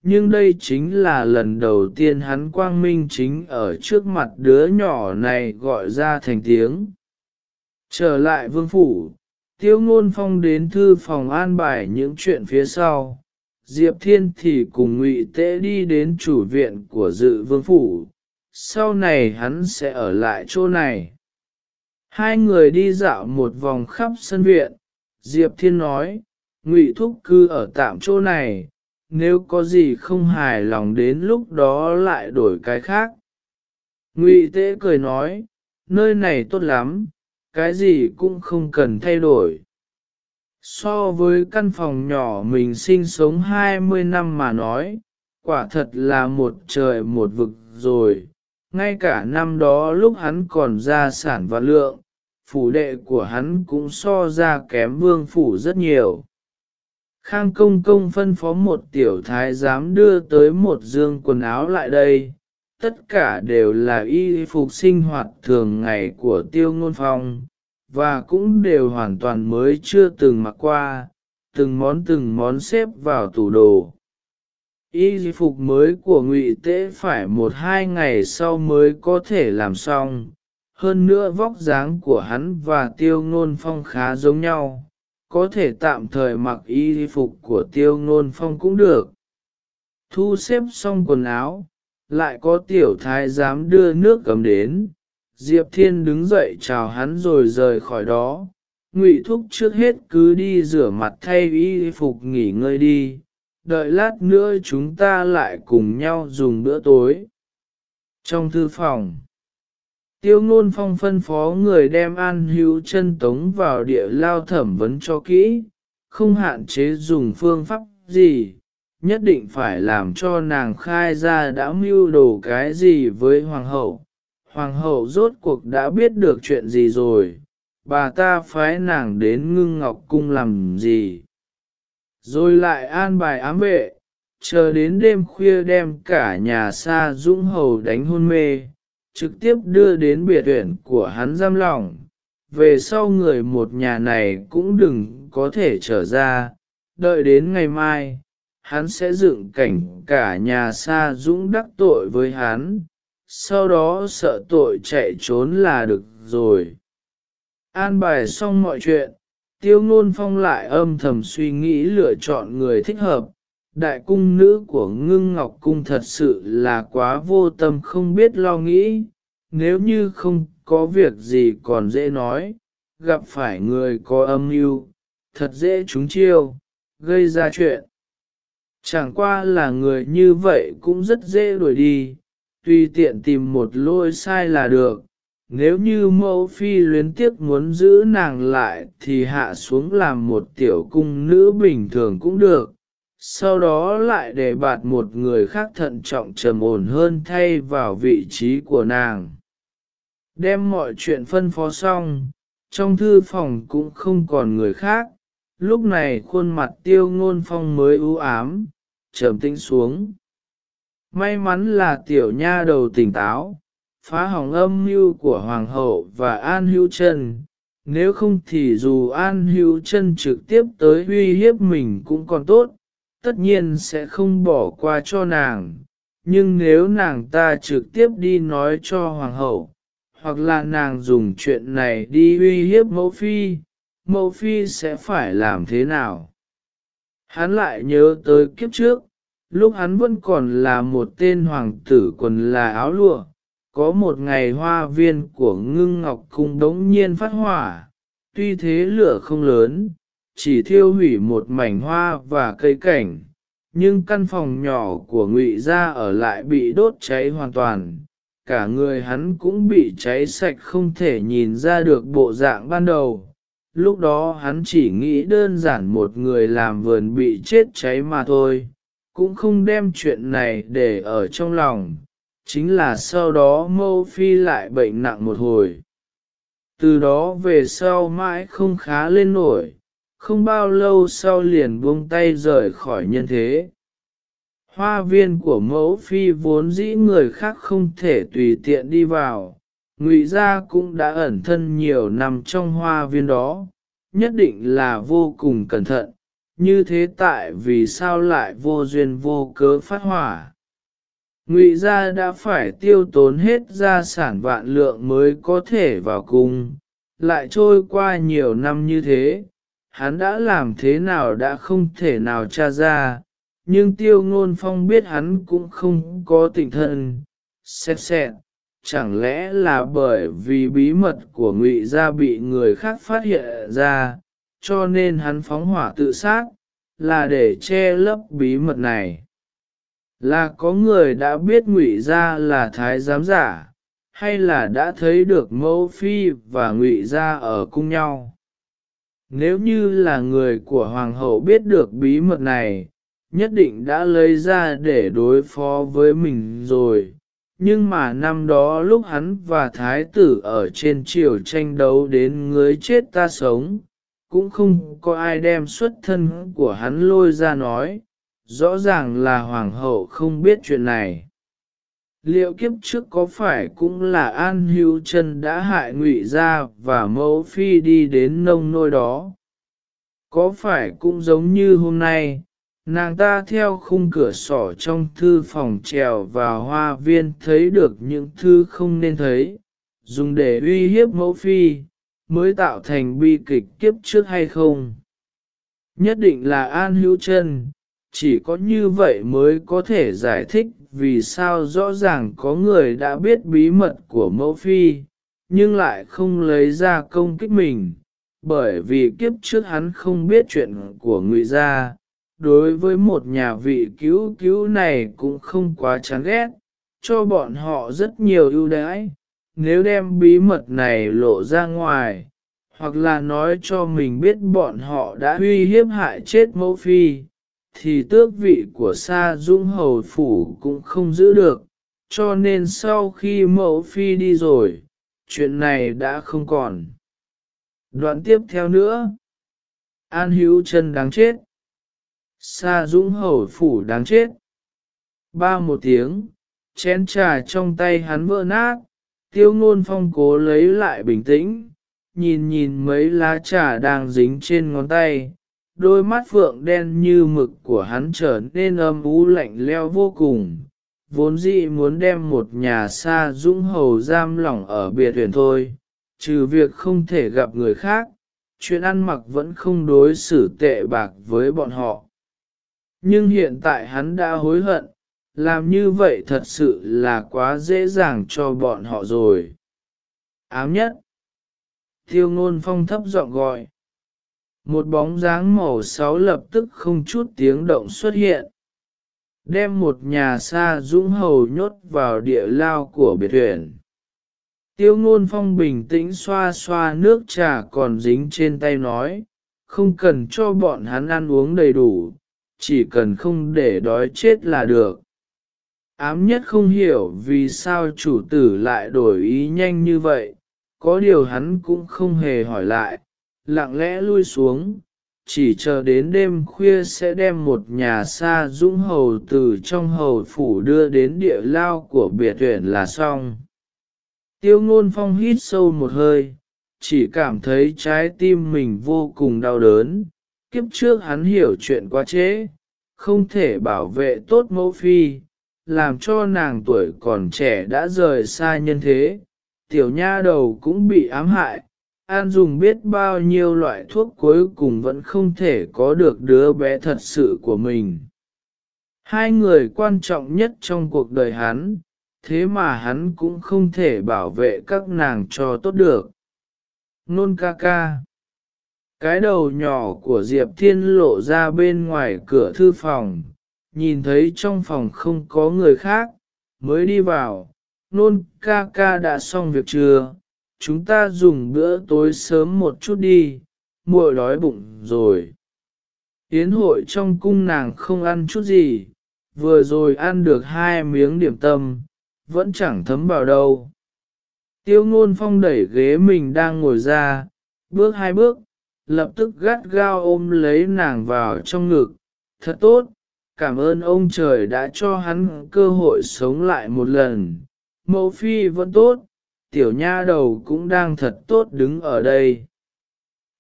nhưng đây chính là lần đầu tiên hắn quang minh chính ở trước mặt đứa nhỏ này gọi ra thành tiếng. Trở lại vương phủ, tiêu ngôn phong đến thư phòng an bài những chuyện phía sau. Diệp Thiên thì cùng Ngụy Tế đi đến chủ viện của dự vương phủ, sau này hắn sẽ ở lại chỗ này. Hai người đi dạo một vòng khắp sân viện, Diệp Thiên nói, Ngụy Thúc cư ở tạm chỗ này, nếu có gì không hài lòng đến lúc đó lại đổi cái khác. Ngụy Tế cười nói, nơi này tốt lắm, cái gì cũng không cần thay đổi. So với căn phòng nhỏ mình sinh sống 20 năm mà nói, quả thật là một trời một vực rồi. Ngay cả năm đó lúc hắn còn ra sản và lượng, phủ đệ của hắn cũng so ra kém vương phủ rất nhiều. Khang công công phân phó một tiểu thái giám đưa tới một dương quần áo lại đây, tất cả đều là y phục sinh hoạt thường ngày của tiêu ngôn phong, và cũng đều hoàn toàn mới chưa từng mặc qua, từng món từng món xếp vào tủ đồ. Y phục mới của ngụy tế phải một hai ngày sau mới có thể làm xong, hơn nữa vóc dáng của hắn và tiêu ngôn phong khá giống nhau có thể tạm thời mặc y phục của tiêu ngôn phong cũng được. Thu xếp xong quần áo, lại có tiểu thái dám đưa nước cầm đến, Diệp Thiên đứng dậy chào hắn rồi rời khỏi đó. Ngụy Thúc trước hết cứ đi rửa mặt thay y phục nghỉ ngơi đi, đợi lát nữa chúng ta lại cùng nhau dùng bữa tối. Trong thư phòng, Tiêu ngôn phong phân phó người đem an hữu chân tống vào địa lao thẩm vấn cho kỹ, không hạn chế dùng phương pháp gì, nhất định phải làm cho nàng khai ra đã mưu đồ cái gì với hoàng hậu. Hoàng hậu rốt cuộc đã biết được chuyện gì rồi, bà ta phái nàng đến ngưng ngọc cung làm gì. Rồi lại an bài ám vệ, chờ đến đêm khuya đem cả nhà xa dũng hầu đánh hôn mê trực tiếp đưa đến biệt viện của hắn giam lỏng. Về sau người một nhà này cũng đừng có thể trở ra, đợi đến ngày mai, hắn sẽ dựng cảnh cả nhà xa dũng đắc tội với hắn, sau đó sợ tội chạy trốn là được rồi. An bài xong mọi chuyện, tiêu ngôn phong lại âm thầm suy nghĩ lựa chọn người thích hợp, đại cung nữ của ngưng ngọc cung thật sự là quá vô tâm không biết lo nghĩ, nếu như không có việc gì còn dễ nói, gặp phải người có âm mưu, thật dễ trúng chiêu, gây ra chuyện. Chẳng qua là người như vậy cũng rất dễ đuổi đi, tùy tiện tìm một lỗi sai là được. Nếu như mẫu phi luyến tiếc muốn giữ nàng lại thì hạ xuống làm một tiểu cung nữ bình thường cũng được, sau đó lại để bạt một người khác thận trọng trầm ổn hơn thay vào vị trí của nàng. Đem mọi chuyện phân phó xong, trong thư phòng cũng không còn người khác, lúc này khuôn mặt tiêu ngôn phong mới u ám, trầm tĩnh xuống. May mắn là tiểu nha đầu tỉnh táo, phá hỏng âm mưu của hoàng hậu và an hữu chân, nếu không thì dù an hữu chân trực tiếp tới uy hiếp mình cũng còn tốt, tất nhiên sẽ không bỏ qua cho nàng, nhưng nếu nàng ta trực tiếp đi nói cho hoàng hậu, hoặc là nàng dùng chuyện này đi uy hiếp mẫu phi, mẫu phi sẽ phải làm thế nào? Hắn lại nhớ tới kiếp trước, lúc hắn vẫn còn là một tên hoàng tử quần là áo lụa, có một ngày hoa viên của ngưng ngọc cung đống nhiên phát hỏa, tuy thế lửa không lớn, chỉ thiêu hủy một mảnh hoa và cây cảnh, nhưng căn phòng nhỏ của ngụy gia ở lại bị đốt cháy hoàn toàn, cả người hắn cũng bị cháy sạch không thể nhìn ra được bộ dạng ban đầu. Lúc đó hắn chỉ nghĩ đơn giản một người làm vườn bị chết cháy mà thôi, cũng không đem chuyện này để ở trong lòng, chính là sau đó mâu phi lại bệnh nặng một hồi. Từ đó về sau mãi không khá lên nổi, không bao lâu sau liền buông tay rời khỏi nhân thế. Hoa viên của mẫu phi vốn dĩ người khác không thể tùy tiện đi vào, ngụy gia cũng đã ẩn thân nhiều năm trong hoa viên đó, nhất định là vô cùng cẩn thận, như thế tại vì sao lại vô duyên vô cớ phát hỏa. Ngụy gia đã phải tiêu tốn hết gia sản vạn lượng mới có thể vào cung, lại trôi qua nhiều năm như thế, hắn đã làm thế nào đã không thể nào tra ra, nhưng tiêu ngôn phong biết hắn cũng không có tình thân, xét xét, chẳng lẽ là bởi vì bí mật của ngụy gia bị người khác phát hiện ra, cho nên hắn phóng hỏa tự sát, là để che lấp bí mật này. Là có người đã biết ngụy gia là thái giám giả, hay là đã thấy được mẫu phi và ngụy gia ở cùng nhau. Nếu như là người của hoàng hậu biết được bí mật này, nhất định đã lấy ra để đối phó với mình rồi. Nhưng mà năm đó lúc hắn và thái tử ở trên triều tranh đấu đến người chết ta sống, cũng không có ai đem xuất thân của hắn lôi ra nói, rõ ràng là hoàng hậu không biết chuyện này. Liệu kiếp trước có phải cũng là An Hữu Trân đã hại ngụy ra và mẫu phi đi đến nông nôi đó? Có phải cũng giống như hôm nay, nàng ta theo khung cửa sổ trong thư phòng trèo vào hoa viên thấy được những thư không nên thấy, dùng để uy hiếp mẫu phi, mới tạo thành bi kịch kiếp trước hay không? Nhất định là An Hữu Trân, chỉ có như vậy mới có thể giải thích vì sao rõ ràng có người đã biết bí mật của mẫu phi, nhưng lại không lấy ra công kích mình, bởi vì kiếp trước hắn không biết chuyện của ngụy gia. Đối với một nhà vị cứu cứu này cũng không quá chán ghét, cho bọn họ rất nhiều ưu đãi. Nếu đem bí mật này lộ ra ngoài, hoặc là nói cho mình biết bọn họ đã uy hiếp hại chết mẫu phi, thì tước vị của Sa Dung Hầu Phủ cũng không giữ được, cho nên sau khi mẫu phi đi rồi, chuyện này đã không còn. Đoạn tiếp theo nữa, An Hữu chân đáng chết, Sa Dung Hầu Phủ đáng chết. Ba một tiếng, chén trà trong tay hắn vỡ nát, tiêu ngôn phong cố lấy lại bình tĩnh, nhìn nhìn mấy lá trà đang dính trên ngón tay, đôi mắt phượng đen như mực của hắn trở nên âm u lạnh leo vô cùng. Vốn dĩ muốn đem một nhà xa dũng hầu giam lỏng ở biệt tuyển thôi, trừ việc không thể gặp người khác, chuyện ăn mặc vẫn không đối xử tệ bạc với bọn họ. Nhưng hiện tại hắn đã hối hận, làm như vậy thật sự là quá dễ dàng cho bọn họ rồi. Ám nhất. Tiêu ngôn phong thấp giọng gọi. Một bóng dáng màu sáu lập tức không chút tiếng động xuất hiện. Đem một nhà xa dũng hầu nhốt vào địa lao của biệt thuyền. Tiêu ngôn phong bình tĩnh xoa xoa nước trà còn dính trên tay nói, không cần cho bọn hắn ăn uống đầy đủ, chỉ cần không để đói chết là được. Ám nhất không hiểu vì sao chủ tử lại đổi ý nhanh như vậy, có điều hắn cũng không hề hỏi lại, lặng lẽ lui xuống, chỉ chờ đến đêm khuya sẽ đem một nhà xa dũng hầu từ trong hầu phủ đưa đến địa lao của biệt tuyển là xong. Tiêu ngôn phong hít sâu một hơi, chỉ cảm thấy trái tim mình vô cùng đau đớn, kiếp trước hắn hiểu chuyện quá trễ, không thể bảo vệ tốt mẫu phi, làm cho nàng tuổi còn trẻ đã rời xa nhân thế, tiểu nha đầu cũng bị ám hại, An dùng biết bao nhiêu loại thuốc cuối cùng vẫn không thể có được đứa bé thật sự của mình. Hai người quan trọng nhất trong cuộc đời hắn, thế mà hắn cũng không thể bảo vệ các nàng cho tốt được. Nôn ca ca. Cái đầu nhỏ của Diệp Thiên lộ ra bên ngoài cửa thư phòng, nhìn thấy trong phòng không có người khác, mới đi vào. Nôn ca ca đã xong việc chưa? Chúng ta dùng bữa tối sớm một chút đi, muội đói bụng rồi. Yến hội trong cung nàng không ăn chút gì, vừa rồi ăn được hai miếng điểm tâm, vẫn chẳng thấm vào đâu. Tiêu ngôn phong đẩy ghế mình đang ngồi ra, bước hai bước, lập tức gắt gao ôm lấy nàng vào trong ngực. Thật tốt, cảm ơn ông trời đã cho hắn cơ hội sống lại một lần. Mẫu phi vẫn tốt, tiểu nha đầu cũng đang thật tốt đứng ở đây.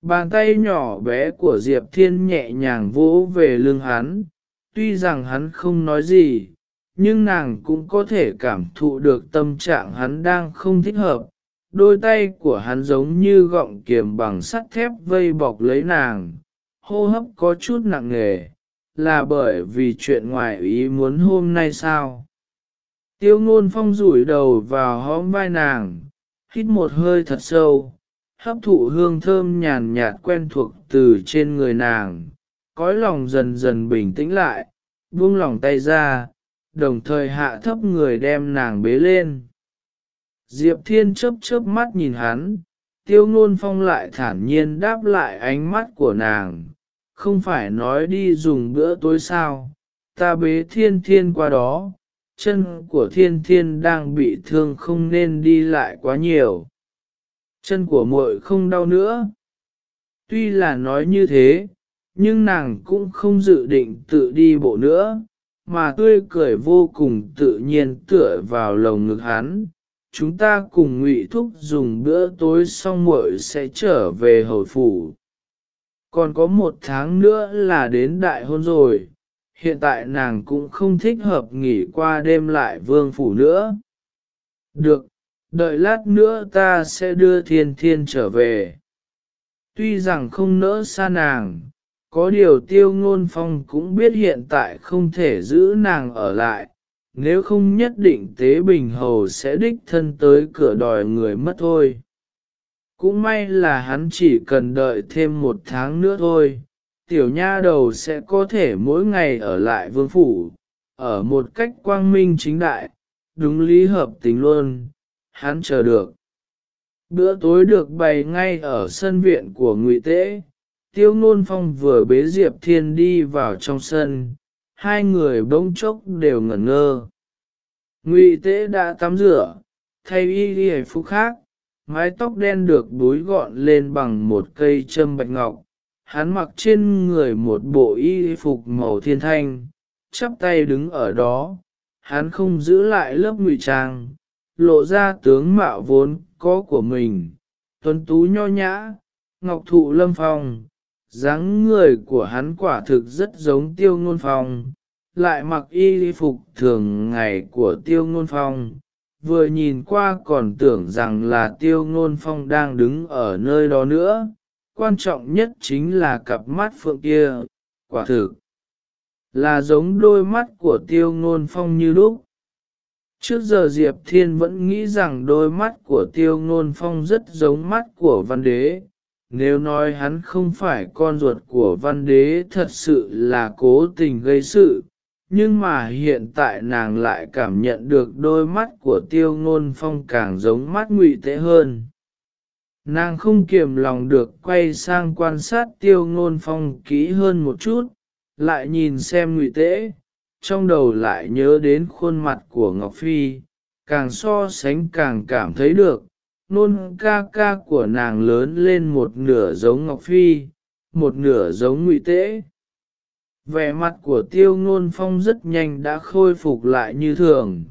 Bàn tay nhỏ bé của Diệp Thiên nhẹ nhàng vỗ về lưng hắn, tuy rằng hắn không nói gì, nhưng nàng cũng có thể cảm thụ được tâm trạng hắn đang không thích hợp. Đôi tay của hắn giống như gọng kiềm bằng sắt thép vây bọc lấy nàng, hô hấp có chút nặng nề, là bởi vì chuyện ngoài ý muốn hôm nay sao. Tiêu ngôn phong rủi đầu vào hóm vai nàng, hít một hơi thật sâu, hấp thụ hương thơm nhàn nhạt quen thuộc từ trên người nàng, cõi lòng dần dần bình tĩnh lại, buông lòng tay ra, đồng thời hạ thấp người đem nàng bế lên. Diệp Thiên chớp chớp mắt nhìn hắn, tiêu ngôn phong lại thản nhiên đáp lại ánh mắt của nàng, không phải nói đi dùng bữa tối sao, ta bế thiên thiên qua đó, chân của thiên thiên đang bị thương không nên đi lại quá nhiều. Chân của muội không đau nữa. Tuy là nói như thế, nhưng nàng cũng không dự định tự đi bộ nữa, mà tươi cười vô cùng tự nhiên tựa vào lồng ngực hắn. Chúng ta cùng ngụy thúc dùng bữa tối xong muội sẽ trở về hồi phủ. Còn có một tháng nữa là đến đại hôn rồi, hiện tại nàng cũng không thích hợp nghỉ qua đêm lại vương phủ nữa. Được, đợi lát nữa ta sẽ đưa thiên thiên trở về. Tuy rằng không nỡ xa nàng, có điều tiêu ngôn phong cũng biết hiện tại không thể giữ nàng ở lại, nếu không nhất định tế bình hầu sẽ đích thân tới cửa đòi người mất thôi. Cũng may là hắn chỉ cần đợi thêm một tháng nữa thôi, tiểu nha đầu sẽ có thể mỗi ngày ở lại vương phủ, ở một cách quang minh chính đại, đúng lý hợp tình luôn, hắn chờ được. Bữa tối được bày ngay ở sân viện của Ngụy Tế, Tiêu Nôn Phong vừa bế Diệp Thiên đi vào trong sân, hai người bỗng chốc đều ngẩn ngơ. Ngụy Tế đã tắm rửa, thay y đi phục khác, mái tóc đen được búi gọn lên bằng một cây châm bạch ngọc, hắn mặc trên người một bộ y phục màu thiên thanh, chắp tay đứng ở đó, hắn không giữ lại lớp ngụy trang, lộ ra tướng mạo vốn có của mình, tuấn tú nho nhã, ngọc thụ lâm phong, dáng người của hắn quả thực rất giống tiêu ngôn phong, lại mặc y phục thường ngày của tiêu ngôn phong. Vừa nhìn qua còn tưởng rằng là tiêu ngôn phong đang đứng ở nơi đó nữa, quan trọng nhất chính là cặp mắt phượng kia, quả thực là giống đôi mắt của tiêu ngôn phong như lúc. Trước giờ Diệp Thiên vẫn nghĩ rằng đôi mắt của tiêu ngôn phong rất giống mắt của văn đế. Nếu nói hắn không phải con ruột của văn đế thật sự là cố tình gây sự, nhưng mà hiện tại nàng lại cảm nhận được đôi mắt của tiêu ngôn phong càng giống mắt ngụy tế hơn. Nàng không kiềm lòng được quay sang quan sát tiêu ngôn phong kỹ hơn một chút, lại nhìn xem ngụy tế, trong đầu lại nhớ đến khuôn mặt của Ngọc Phi, càng so sánh càng cảm thấy được, nôn ca ca của nàng lớn lên một nửa giống Ngọc Phi, một nửa giống ngụy tế. Vẻ mặt của tiêu ngôn phong rất nhanh đã khôi phục lại như thường,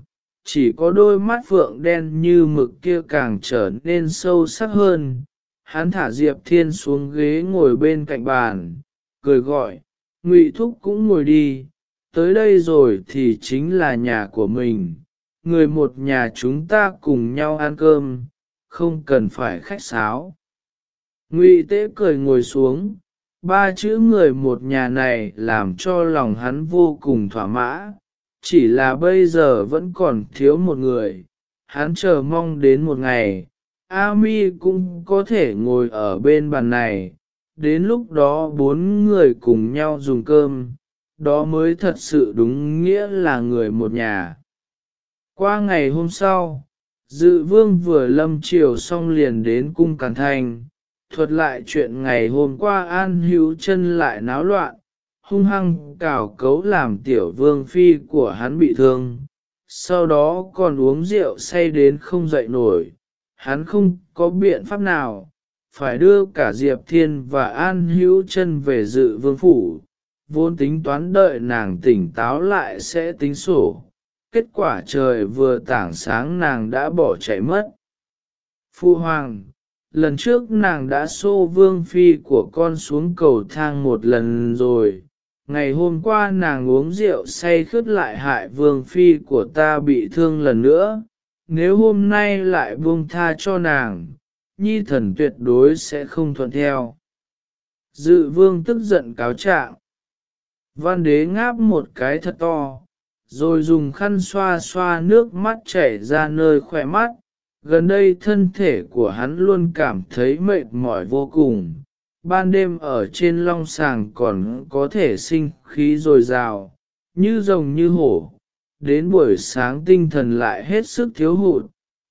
chỉ có đôi mắt phượng đen như mực kia càng trở nên sâu sắc hơn. Hắn thả Diệp Thiên xuống ghế ngồi bên cạnh bàn, cười gọi, Ngụy Thúc cũng ngồi đi, tới đây rồi thì chính là nhà của mình, người một nhà chúng ta cùng nhau ăn cơm, không cần phải khách sáo. Ngụy tế cười ngồi xuống, ba chữ người một nhà này làm cho lòng hắn vô cùng thỏa mãn, chỉ là bây giờ vẫn còn thiếu một người, hắn chờ mong đến một ngày, Ami cũng có thể ngồi ở bên bàn này, đến lúc đó bốn người cùng nhau dùng cơm, đó mới thật sự đúng nghĩa là người một nhà. Qua ngày hôm sau, dự vương vừa lâm chiều xong liền đến cung Càn Thành, thuật lại chuyện ngày hôm qua An Hữu chân lại náo loạn, hung hăng cào cấu làm tiểu vương phi của hắn bị thương, sau đó còn uống rượu say đến không dậy nổi, hắn không có biện pháp nào, phải đưa cả Diệp Thiên và An Hữu chân về dự vương phủ, vốn tính toán đợi nàng tỉnh táo lại sẽ tính sổ, kết quả trời vừa tảng sáng nàng đã bỏ chạy mất. Phu Hoàng, lần trước nàng đã xô vương phi của con xuống cầu thang một lần rồi, ngày hôm qua nàng uống rượu say khướt lại hại vương phi của ta bị thương lần nữa, nếu hôm nay lại buông tha cho nàng, nhi thần tuyệt đối sẽ không thuận theo. Dự vương tức giận cáo trạng. Văn đế ngáp một cái thật to, rồi dùng khăn xoa xoa nước mắt chảy ra nơi khỏe mắt. Gần đây thân thể của hắn luôn cảm thấy mệt mỏi vô cùng. Ban đêm ở trên long sàng còn có thể sinh khí dồi dào, như rồng như hổ. Đến buổi sáng tinh thần lại hết sức thiếu hụt,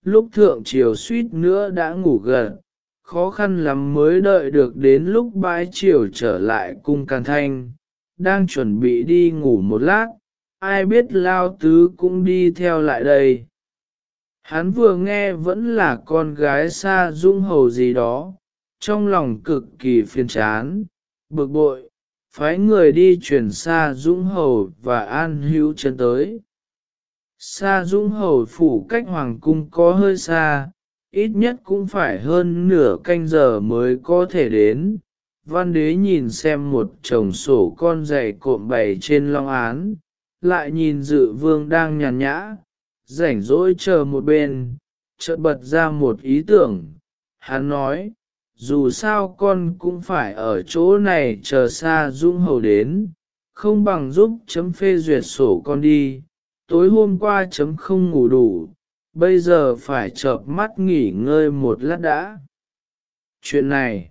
lúc thượng chiều suýt nữa đã ngủ gần, khó khăn lắm mới đợi được đến lúc bãi chiều trở lại cung can thanh, đang chuẩn bị đi ngủ một lát, ai biết lao tứ cũng đi theo lại đây. Hắn vừa nghe vẫn là con gái xa dung hầu gì đó, trong lòng cực kỳ phiền chán, bực bội, phái người đi chuyển xa dũng hầu và an hữu chân tới. xa dũng hầu phủ cách hoàng cung có hơi xa, ít nhất cũng phải hơn nửa canh giờ mới có thể đến. Văn đế nhìn xem một chồng sổ con dày cộm bày trên long án, lại nhìn dự vương đang nhàn nhã, rảnh rỗi chờ một bên, chợt bật ra một ý tưởng. Hắn nói, dù sao con cũng phải ở chỗ này chờ xa dung hầu đến, không bằng giúp chấm phê duyệt sổ con đi, tối hôm qua chấm không ngủ đủ, bây giờ phải chợp mắt nghỉ ngơi một lát đã. Chuyện này,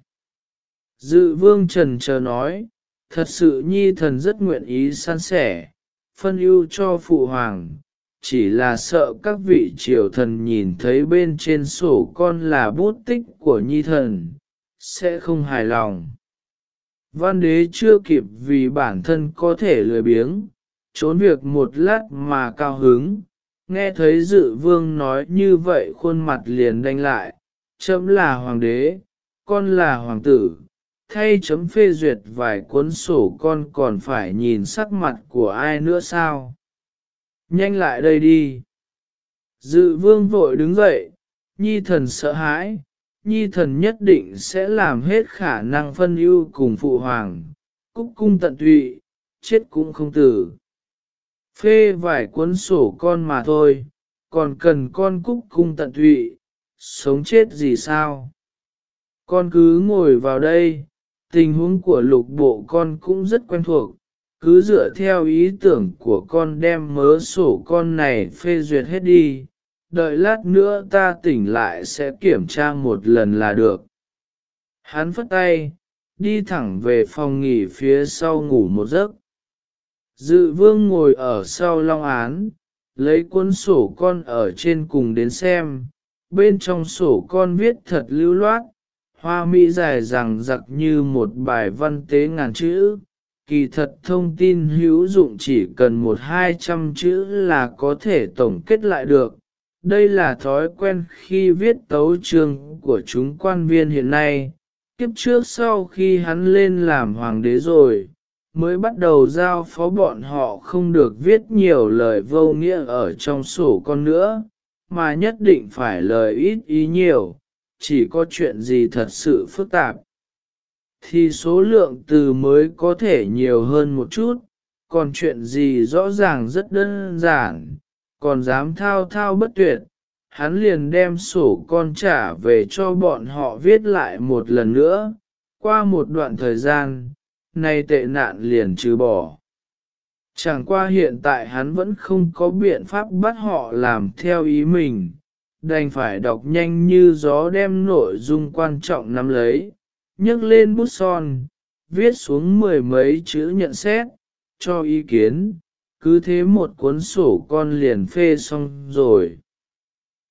dự vương trần chờ nói, thật sự nhi thần rất nguyện ý san sẻ, phân ưu cho phụ hoàng, chỉ là sợ các vị triều thần nhìn thấy bên trên sổ con là bút tích của nhi thần, sẽ không hài lòng. Văn đế chưa kịp vì bản thân có thể lười biếng, trốn việc một lát mà cao hứng, nghe thấy dự vương nói như vậy khuôn mặt liền đanh lại, chấm là hoàng đế, con là hoàng tử, thay chấm phê duyệt vài cuốn sổ con còn phải nhìn sắc mặt của ai nữa sao? Nhanh lại đây đi! Dự vương vội đứng dậy, nhi thần sợ hãi, nhi thần nhất định sẽ làm hết khả năng phân ưu cùng phụ hoàng, cúc cung tận tụy, chết cũng không tử. Phê vài cuốn sổ con mà thôi, còn cần con cúc cung tận tụy, sống chết gì sao? Con cứ ngồi vào đây, tình huống của lục bộ con cũng rất quen thuộc, cứ dựa theo ý tưởng của con đem mớ sổ con này phê duyệt hết đi, đợi lát nữa ta tỉnh lại sẽ kiểm tra một lần là được. Hắn phất tay, đi thẳng về phòng nghỉ phía sau ngủ một giấc. Dự vương ngồi ở sau long án, lấy cuốn sổ con ở trên cùng đến xem, bên trong sổ con viết thật lưu loát, hoa mỹ dài rằng giặc như một bài văn tế ngàn chữ, kỳ thật thông tin hữu dụng chỉ cần một hai trăm chữ là có thể tổng kết lại được. Đây là thói quen khi viết tấu chương của chúng quan viên hiện nay, kiếp trước sau khi hắn lên làm hoàng đế rồi, mới bắt đầu giao phó bọn họ không được viết nhiều lời vô nghĩa ở trong sổ con nữa, mà nhất định phải lời ít ý nhiều, chỉ có chuyện gì thật sự phức tạp. Thì số lượng từ mới có thể nhiều hơn một chút, còn chuyện gì rõ ràng rất đơn giản, còn dám thao thao bất tuyệt, hắn liền đem sổ con trả về cho bọn họ viết lại một lần nữa, qua một đoạn thời gian, nay tệ nạn liền trừ bỏ. Chẳng qua hiện tại hắn vẫn không có biện pháp bắt họ làm theo ý mình, đành phải đọc nhanh như gió đem nội dung quan trọng nắm lấy, nhấc lên bút son, viết xuống mười mấy chữ nhận xét, cho ý kiến, cứ thế một cuốn sổ con liền phê xong rồi.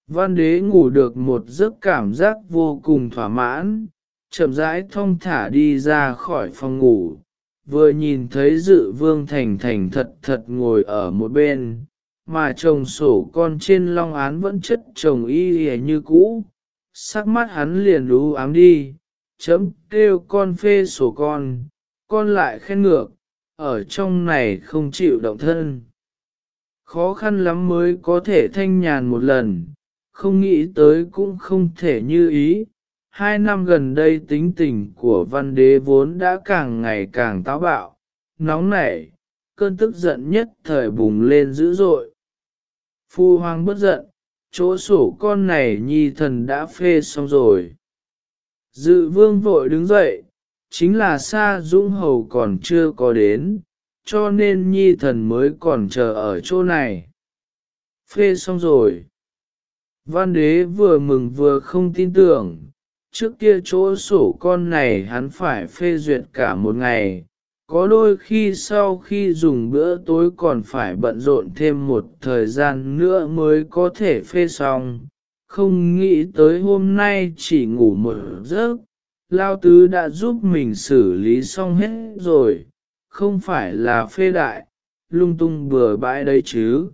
Văn đế ngủ được một giấc cảm giác vô cùng thỏa mãn, chậm rãi thong thả đi ra khỏi phòng ngủ, vừa nhìn thấy dự vương thành thành thật thật ngồi ở một bên, mà chồng sổ con trên long án vẫn chất chồng y hề như cũ, sắc mắt hắn liền lú ám đi, chấm kêu con phê sổ con, con lại khen ngược, ở trong này không chịu động thân. Khó khăn lắm mới có thể thanh nhàn một lần, không nghĩ tới cũng không thể như ý. Hai năm gần đây tính tình của văn đế vốn đã càng ngày càng táo bạo, nóng nảy, cơn tức giận nhất thời bùng lên dữ dội. Phu hoàng bất giận, chỗ sổ con này nhi thần đã phê xong rồi. Dự vương vội đứng dậy, chính là xa dũng hầu còn chưa có đến, cho nên nhi thần mới còn chờ ở chỗ này. Phê xong rồi. Văn đế vừa mừng vừa không tin tưởng, trước kia chỗ sổ con này hắn phải phê duyệt cả một ngày, có đôi khi sau khi dùng bữa tối còn phải bận rộn thêm một thời gian nữa mới có thể phê xong, không nghĩ tới hôm nay chỉ ngủ một giấc, Lao Tứ đã giúp mình xử lý xong hết rồi, không phải là phê đại, lung tung bừa bãi đấy chứ.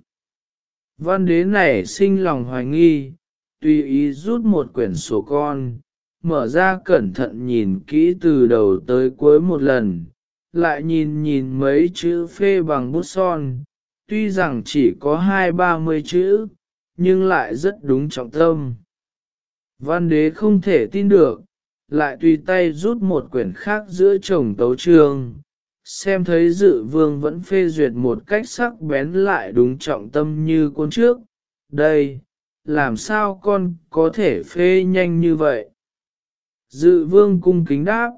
Văn đế này sinh lòng hoài nghi, tùy ý rút một quyển sổ con, mở ra cẩn thận nhìn kỹ từ đầu tới cuối một lần, lại nhìn nhìn mấy chữ phê bằng bút son, tuy rằng chỉ có hai ba mươi chữ, nhưng lại rất đúng trọng tâm. Văn đế không thể tin được, lại tùy tay rút một quyển khác giữa chồng tấu trường, xem thấy dự vương vẫn phê duyệt một cách sắc bén lại đúng trọng tâm như con trước. Đây, làm sao con có thể phê nhanh như vậy? Dự vương cung kính đáp,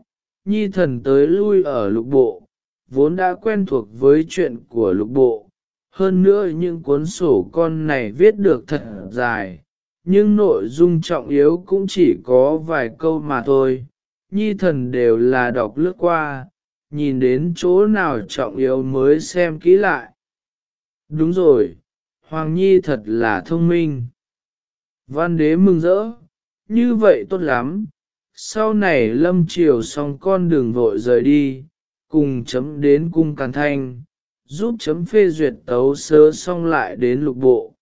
nhi thần tới lui ở lục bộ, vốn đã quen thuộc với chuyện của lục bộ. Hơn nữa những cuốn sổ con này viết được thật dài, nhưng nội dung trọng yếu cũng chỉ có vài câu mà thôi. Nhi thần đều là đọc lướt qua, nhìn đến chỗ nào trọng yếu mới xem kỹ lại. Đúng rồi, Hoàng Nhi thật là thông minh. Văn đế mừng rỡ, như vậy tốt lắm, sau này lâm triều xong con đường vội rời đi, cùng chấm đến cung càn thanh, giúp chấm phê duyệt tấu sớ xong lại đến lục bộ.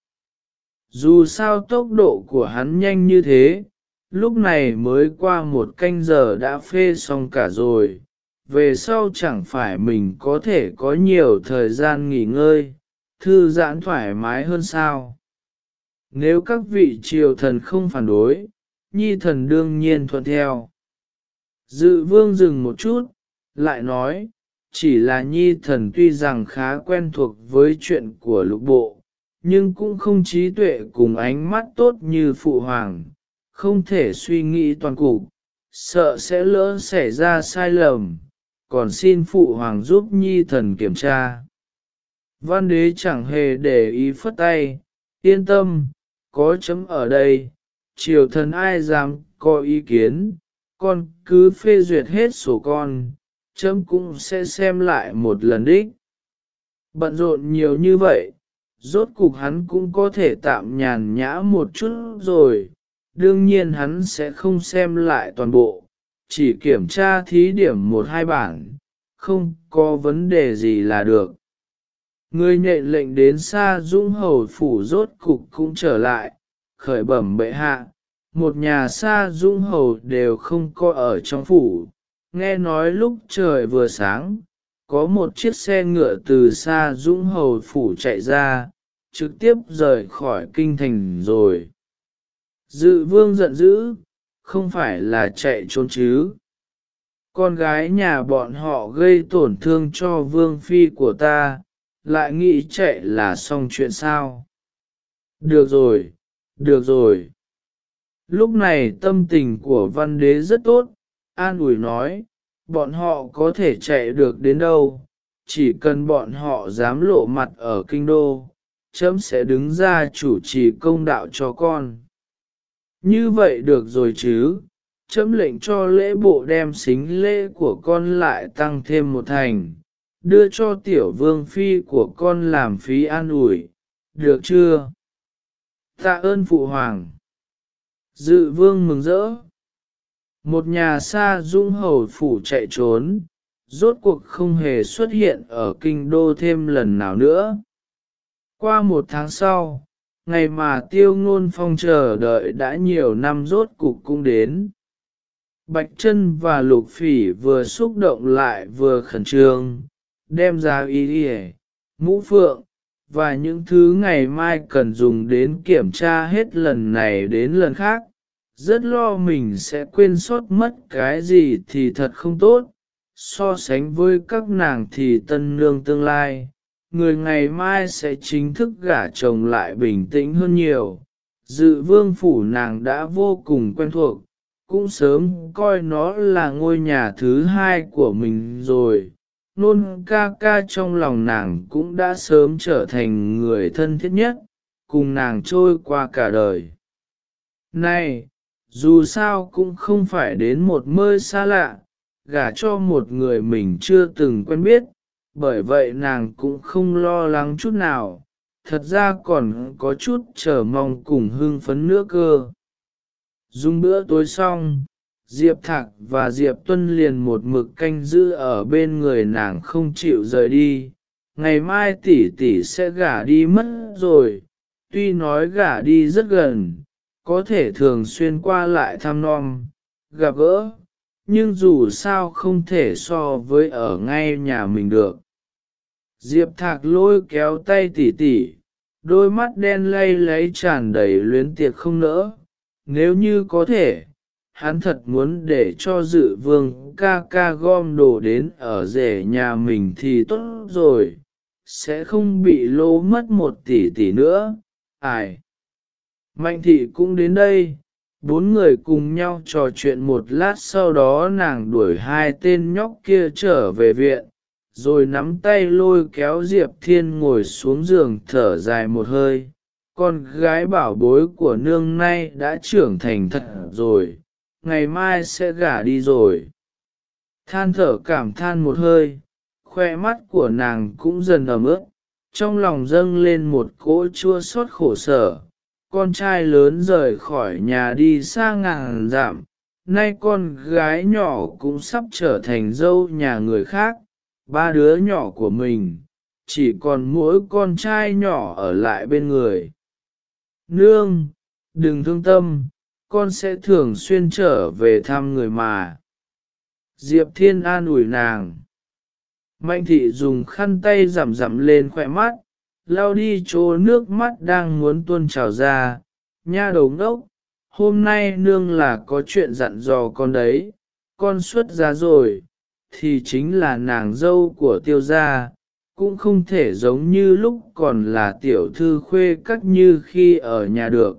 Dù sao tốc độ của hắn nhanh như thế, lúc này mới qua một canh giờ đã phê xong cả rồi, về sau chẳng phải mình có thể có nhiều thời gian nghỉ ngơi, thư giãn thoải mái hơn sao. Nếu các vị triều thần không phản đối, nhi thần đương nhiên thuận theo. Dự vương dừng một chút, lại nói, chỉ là nhi thần tuy rằng khá quen thuộc với chuyện của lục bộ, nhưng cũng không trí tuệ cùng ánh mắt tốt như phụ hoàng, không thể suy nghĩ toàn cục, sợ sẽ lỡ xảy ra sai lầm, còn xin phụ hoàng giúp nhi thần kiểm tra. Văn đế chẳng hề để ý phất tay, yên tâm, có chấm ở đây, triều thần ai dám có ý kiến, con cứ phê duyệt hết sổ con, chấm cũng sẽ xem lại một lần đích. Bận rộn nhiều như vậy, rốt cục hắn cũng có thể tạm nhàn nhã một chút rồi, đương nhiên hắn sẽ không xem lại toàn bộ, chỉ kiểm tra thí điểm một hai bản, không có vấn đề gì là được. Người nhện lệnh đến xa dũng hầu phủ rốt cục cũng trở lại, khởi bẩm bệ hạ, một nhà xa dũng hầu đều không có ở trong phủ, nghe nói lúc trời vừa sáng, có một chiếc xe ngựa từ xa dũng hầu phủ chạy ra, trực tiếp rời khỏi kinh thành rồi. Dự vương giận dữ, không phải là chạy trốn chứ. con gái nhà bọn họ gây tổn thương cho vương phi của ta, lại nghĩ chạy là xong chuyện sao. Được rồi, được rồi. Lúc này tâm tình của văn đế rất tốt, an ủi nói, bọn họ có thể chạy được đến đâu, chỉ cần bọn họ dám lộ mặt ở kinh đô, chấm sẽ đứng ra chủ trì công đạo cho con. Như vậy được rồi chứ, chấm lệnh cho lễ bộ đem xính lễ của con lại tăng thêm một thành, đưa cho tiểu vương phi của con làm phí an ủi, được chưa? Tạ ơn phụ hoàng. Dự vương mừng rỡ. Một nhà xa dung hầu phủ chạy trốn, rốt cuộc không hề xuất hiện ở kinh đô thêm lần nào nữa. Qua một tháng sau, ngày mà tiêu ngôn phong chờ đợi đã nhiều năm rốt cục cũng đến. Bạch chân và lục phỉ vừa xúc động lại vừa khẩn trương, đem ra ý đi mũ phượng, và những thứ ngày mai cần dùng đến kiểm tra hết lần này đến lần khác. Rất lo mình sẽ quên sót mất cái gì thì thật không tốt, so sánh với các nàng thì tân nương tương lai, người ngày mai sẽ chính thức gả chồng lại bình tĩnh hơn nhiều. Dự vương phủ nàng đã vô cùng quen thuộc, cũng sớm coi nó là ngôi nhà thứ hai của mình rồi. Nôn ca ca trong lòng nàng cũng đã sớm trở thành người thân thiết nhất, cùng nàng trôi qua cả đời. Này, dù sao cũng không phải đến một mơi xa lạ, gả cho một người mình chưa từng quen biết, bởi vậy nàng cũng không lo lắng chút nào, thật ra còn có chút chờ mong cùng hưng phấn nữa cơ. Dùng bữa tối xong, Diệp Thạc và Diệp Tuân liền một mực canh giữ ở bên người nàng không chịu rời đi. Ngày mai tỷ tỷ sẽ gả đi mất rồi, tuy nói gả đi rất gần, có thể thường xuyên qua lại thăm non gặp gỡ, nhưng dù sao không thể so với ở ngay nhà mình được. Diệp Thạc lôi kéo tay tỷ tỷ, đôi mắt đen lay lấy tràn đầy luyến tiệc không nỡ, nếu như có thể, hắn thật muốn để cho dự vương ca ca gom đồ đến ở rể nhà mình thì tốt rồi, sẽ không bị lô mất một tỷ tỷ nữa, ai. Mạnh thị cũng đến đây, bốn người cùng nhau trò chuyện một lát sau đó nàng đuổi hai tên nhóc kia trở về viện, rồi nắm tay lôi kéo Diệp Thiên ngồi xuống giường thở dài một hơi. Con gái bảo bối của nương nay đã trưởng thành thật rồi, ngày mai sẽ gả đi rồi. Than thở cảm than một hơi, khoe mắt của nàng cũng dần ẩm ướt, trong lòng dâng lên một cỗ chua xót khổ sở. Con trai lớn rời khỏi nhà đi xa ngàn dặm, nay con gái nhỏ cũng sắp trở thành dâu nhà người khác, ba đứa nhỏ của mình, chỉ còn mỗi con trai nhỏ ở lại bên người. Nương, đừng thương tâm, con sẽ thường xuyên trở về thăm người mà. Diệp Thiên an ủi nàng. Mạnh thị dùng khăn tay giảm giảm lên khỏe mắt, lau đi chỗ nước mắt đang muốn tuôn trào ra. Nha đầu ngốc, hôm nay nương là có chuyện dặn dò con đấy, con xuất ra rồi, thì chính là nàng dâu của tiêu gia, cũng không thể giống như lúc còn là tiểu thư khuê các như khi ở nhà được.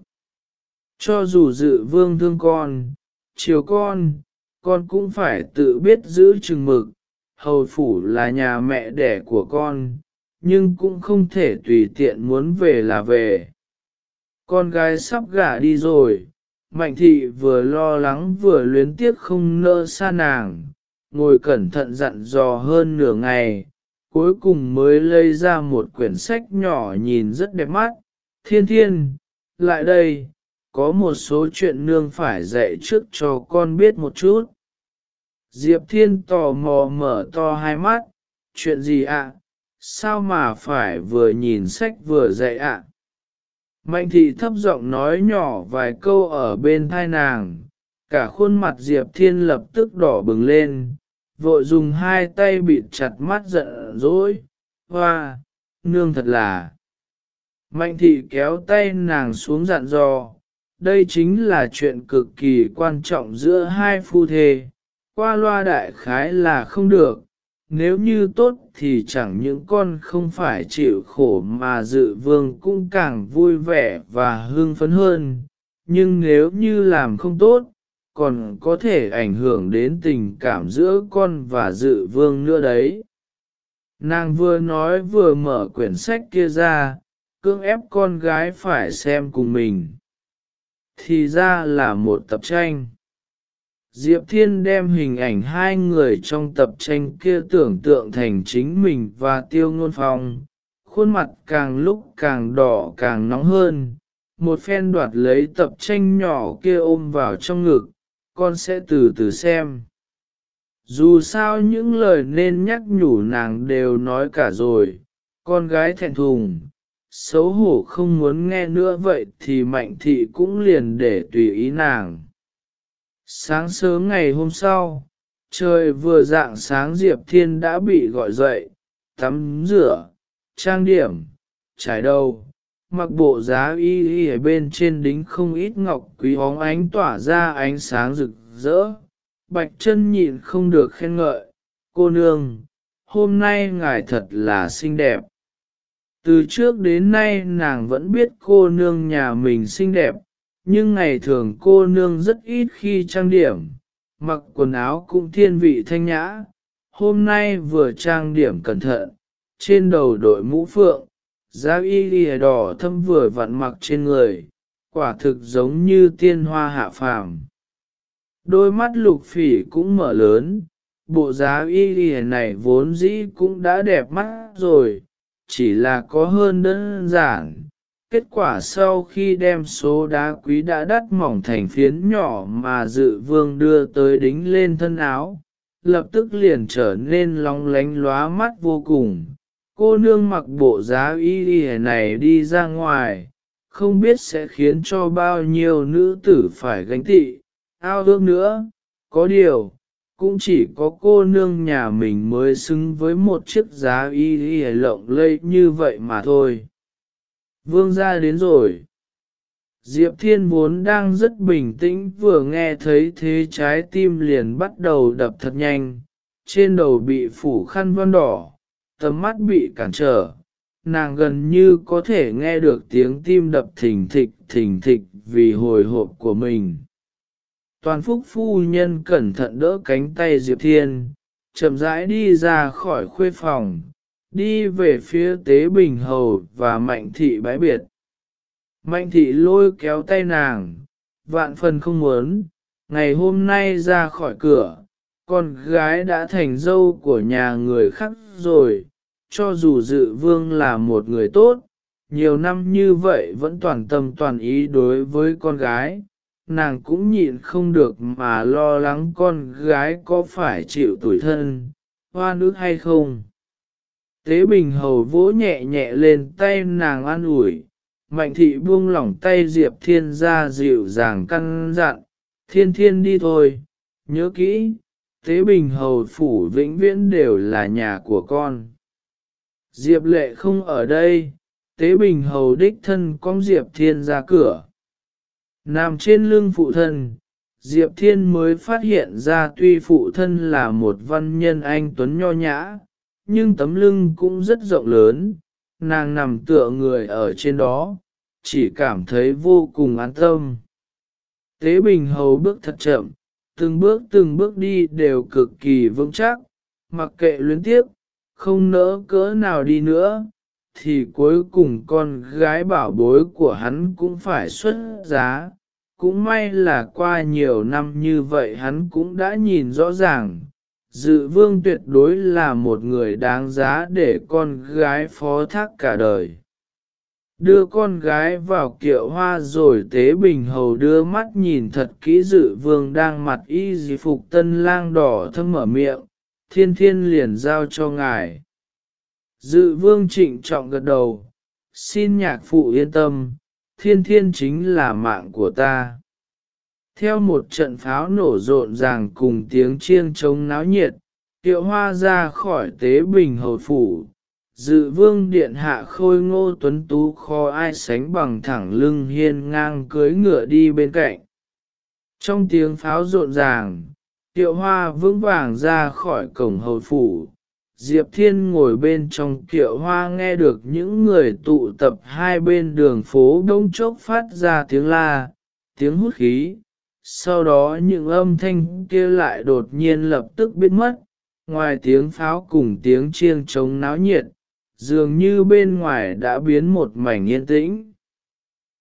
Cho dù dự vương thương con, chiều con, con cũng phải tự biết giữ chừng mực, hầu phủ là nhà mẹ đẻ của con, nhưng cũng không thể tùy tiện muốn về là về. Con gái sắp gả đi rồi, mạnh thị vừa lo lắng vừa luyến tiếc không nỡ xa nàng, ngồi cẩn thận dặn dò hơn nửa ngày, cuối cùng mới lấy ra một quyển sách nhỏ nhìn rất đẹp mắt. Thiên thiên, lại đây, có một số chuyện nương phải dạy trước cho con biết một chút. Diệp thiên tò mò mở to hai mắt, chuyện gì ạ? Sao mà phải vừa nhìn sách vừa dạy ạ? Mạnh thị thấp giọng nói nhỏ vài câu ở bên thai nàng, cả khuôn mặt Diệp Thiên lập tức đỏ bừng lên, vội dùng hai tay bịt chặt mắt giận dỗi, hoa, nương thật là. Mạnh thị kéo tay nàng xuống dặn dò, đây chính là chuyện cực kỳ quan trọng giữa hai phu thê, qua loa đại khái là không được, nếu như tốt thì chẳng những con không phải chịu khổ mà dự vương cũng càng vui vẻ và hưng phấn hơn, nhưng nếu như làm không tốt, còn có thể ảnh hưởng đến tình cảm giữa con và dự vương nữa đấy. Nàng vừa nói vừa mở quyển sách kia ra, cưỡng ép con gái phải xem cùng mình. Thì ra là một tập tranh. Diệp Thiên đem hình ảnh hai người trong tập tranh kia tưởng tượng thành chính mình và tiêu ngôn phong, khuôn mặt càng lúc càng đỏ càng nóng hơn. Một phen đoạt lấy tập tranh nhỏ kia ôm vào trong ngực, con sẽ từ từ xem. Dù sao những lời nên nhắc nhủ nàng đều nói cả rồi, con gái thẹn thùng, xấu hổ không muốn nghe nữa vậy thì mạnh thị cũng liền để tùy ý nàng. Sáng sớm ngày hôm sau, trời vừa dạng sáng Diệp Thiên đã bị gọi dậy, tắm rửa, trang điểm, trải đầu, mặc bộ giá y y ở bên trên đính không ít ngọc quý óng ánh tỏa ra ánh sáng rực rỡ. Bạch chân nhịn không được khen ngợi, cô nương, hôm nay ngài thật là xinh đẹp. Từ trước đến nay nàng vẫn biết cô nương nhà mình xinh đẹp, nhưng ngày thường cô nương rất ít khi trang điểm, mặc quần áo cũng thiên vị thanh nhã. Hôm nay vừa trang điểm cẩn thận, trên đầu đội mũ phượng, giá y lìa đỏ thâm vừa vặn mặc trên người, quả thực giống như tiên hoa hạ phàm. Đôi mắt lục phỉ cũng mở lớn, bộ giá y lìa này vốn dĩ cũng đã đẹp mắt rồi, chỉ là có hơn đơn giản kết quả sau khi đem số đá quý đã đắt mỏng thành phiến nhỏ mà dự vương đưa tới đính lên thân áo, lập tức liền trở nên long lánh lóa mắt vô cùng. Cô nương mặc bộ giá y y này đi ra ngoài, không biết sẽ khiến cho bao nhiêu nữ tử phải gánh tị, ao ước nữa, có điều, cũng chỉ có cô nương nhà mình mới xứng với một chiếc giá y y lộng lây như vậy mà thôi. Vương gia đến rồi. Diệp Thiên vốn đang rất bình tĩnh vừa nghe thấy thế trái tim liền bắt đầu đập thật nhanh, trên đầu bị phủ khăn vân đỏ, tầm mắt bị cản trở, nàng gần như có thể nghe được tiếng tim đập thình thịch thình thịch vì hồi hộp của mình. Toàn phúc phu nhân cẩn thận đỡ cánh tay Diệp Thiên, chậm rãi đi ra khỏi khuê phòng, đi về phía tế bình hầu và mạnh thị bái biệt. Mạnh thị lôi kéo tay nàng, vạn phần không muốn, ngày hôm nay ra khỏi cửa, con gái đã thành dâu của nhà người khác rồi, cho dù dự vương là một người tốt, nhiều năm như vậy vẫn toàn tâm toàn ý đối với con gái, nàng cũng nhịn không được mà lo lắng con gái có phải chịu tuổi thân, hoa nước hay không. Tế Bình Hầu vỗ nhẹ nhẹ lên tay nàng an ủi, Mạnh thị buông lỏng tay Diệp Thiên ra dịu dàng căn dặn, thiên thiên đi thôi, nhớ kỹ, Tế Bình Hầu phủ vĩnh viễn đều là nhà của con. Diệp lệ không ở đây, Tế Bình Hầu đích thân con Diệp Thiên ra cửa. Nằm trên lưng phụ thân, Diệp Thiên mới phát hiện ra tuy phụ thân là một văn nhân anh tuấn nho nhã, nhưng tấm lưng cũng rất rộng lớn, nàng nằm tựa người ở trên đó, chỉ cảm thấy vô cùng an tâm. Tế Bình Hầu bước thật chậm, từng bước từng bước đi đều cực kỳ vững chắc, mặc kệ luyến tiếp, không nỡ cỡ nào đi nữa, thì cuối cùng con gái bảo bối của hắn cũng phải xuất giá. Cũng may là qua nhiều năm như vậy hắn cũng đã nhìn rõ ràng, dự vương tuyệt đối là một người đáng giá để con gái phó thác cả đời. Đưa con gái vào kiệu hoa rồi tế bình hầu đưa mắt nhìn thật kỹ dự vương đang mặt y dì phục tân lang đỏ thâm mở miệng, thiên thiên liền giao cho ngài. Dự vương trịnh trọng gật đầu, xin nhạc phụ yên tâm, thiên thiên chính là mạng của ta. Theo một trận pháo nổ rộn ràng cùng tiếng chiêng trống náo nhiệt, tiệu hoa ra khỏi tế bình hầu phủ, dự vương điện hạ khôi ngô tuấn tú kho ai sánh bằng thẳng lưng hiên ngang cưới ngựa đi bên cạnh. Trong tiếng pháo rộn ràng, Tiệu hoa vững vàng ra khỏi cổng hầu phủ, Diệp Thiên ngồi bên trong kiệu hoa nghe được những người tụ tập hai bên đường phố đông chốc phát ra tiếng la, tiếng hút khí. Sau đó những âm thanh kia lại đột nhiên lập tức biến mất, ngoài tiếng pháo cùng tiếng chiêng trống náo nhiệt, dường như bên ngoài đã biến một mảnh yên tĩnh.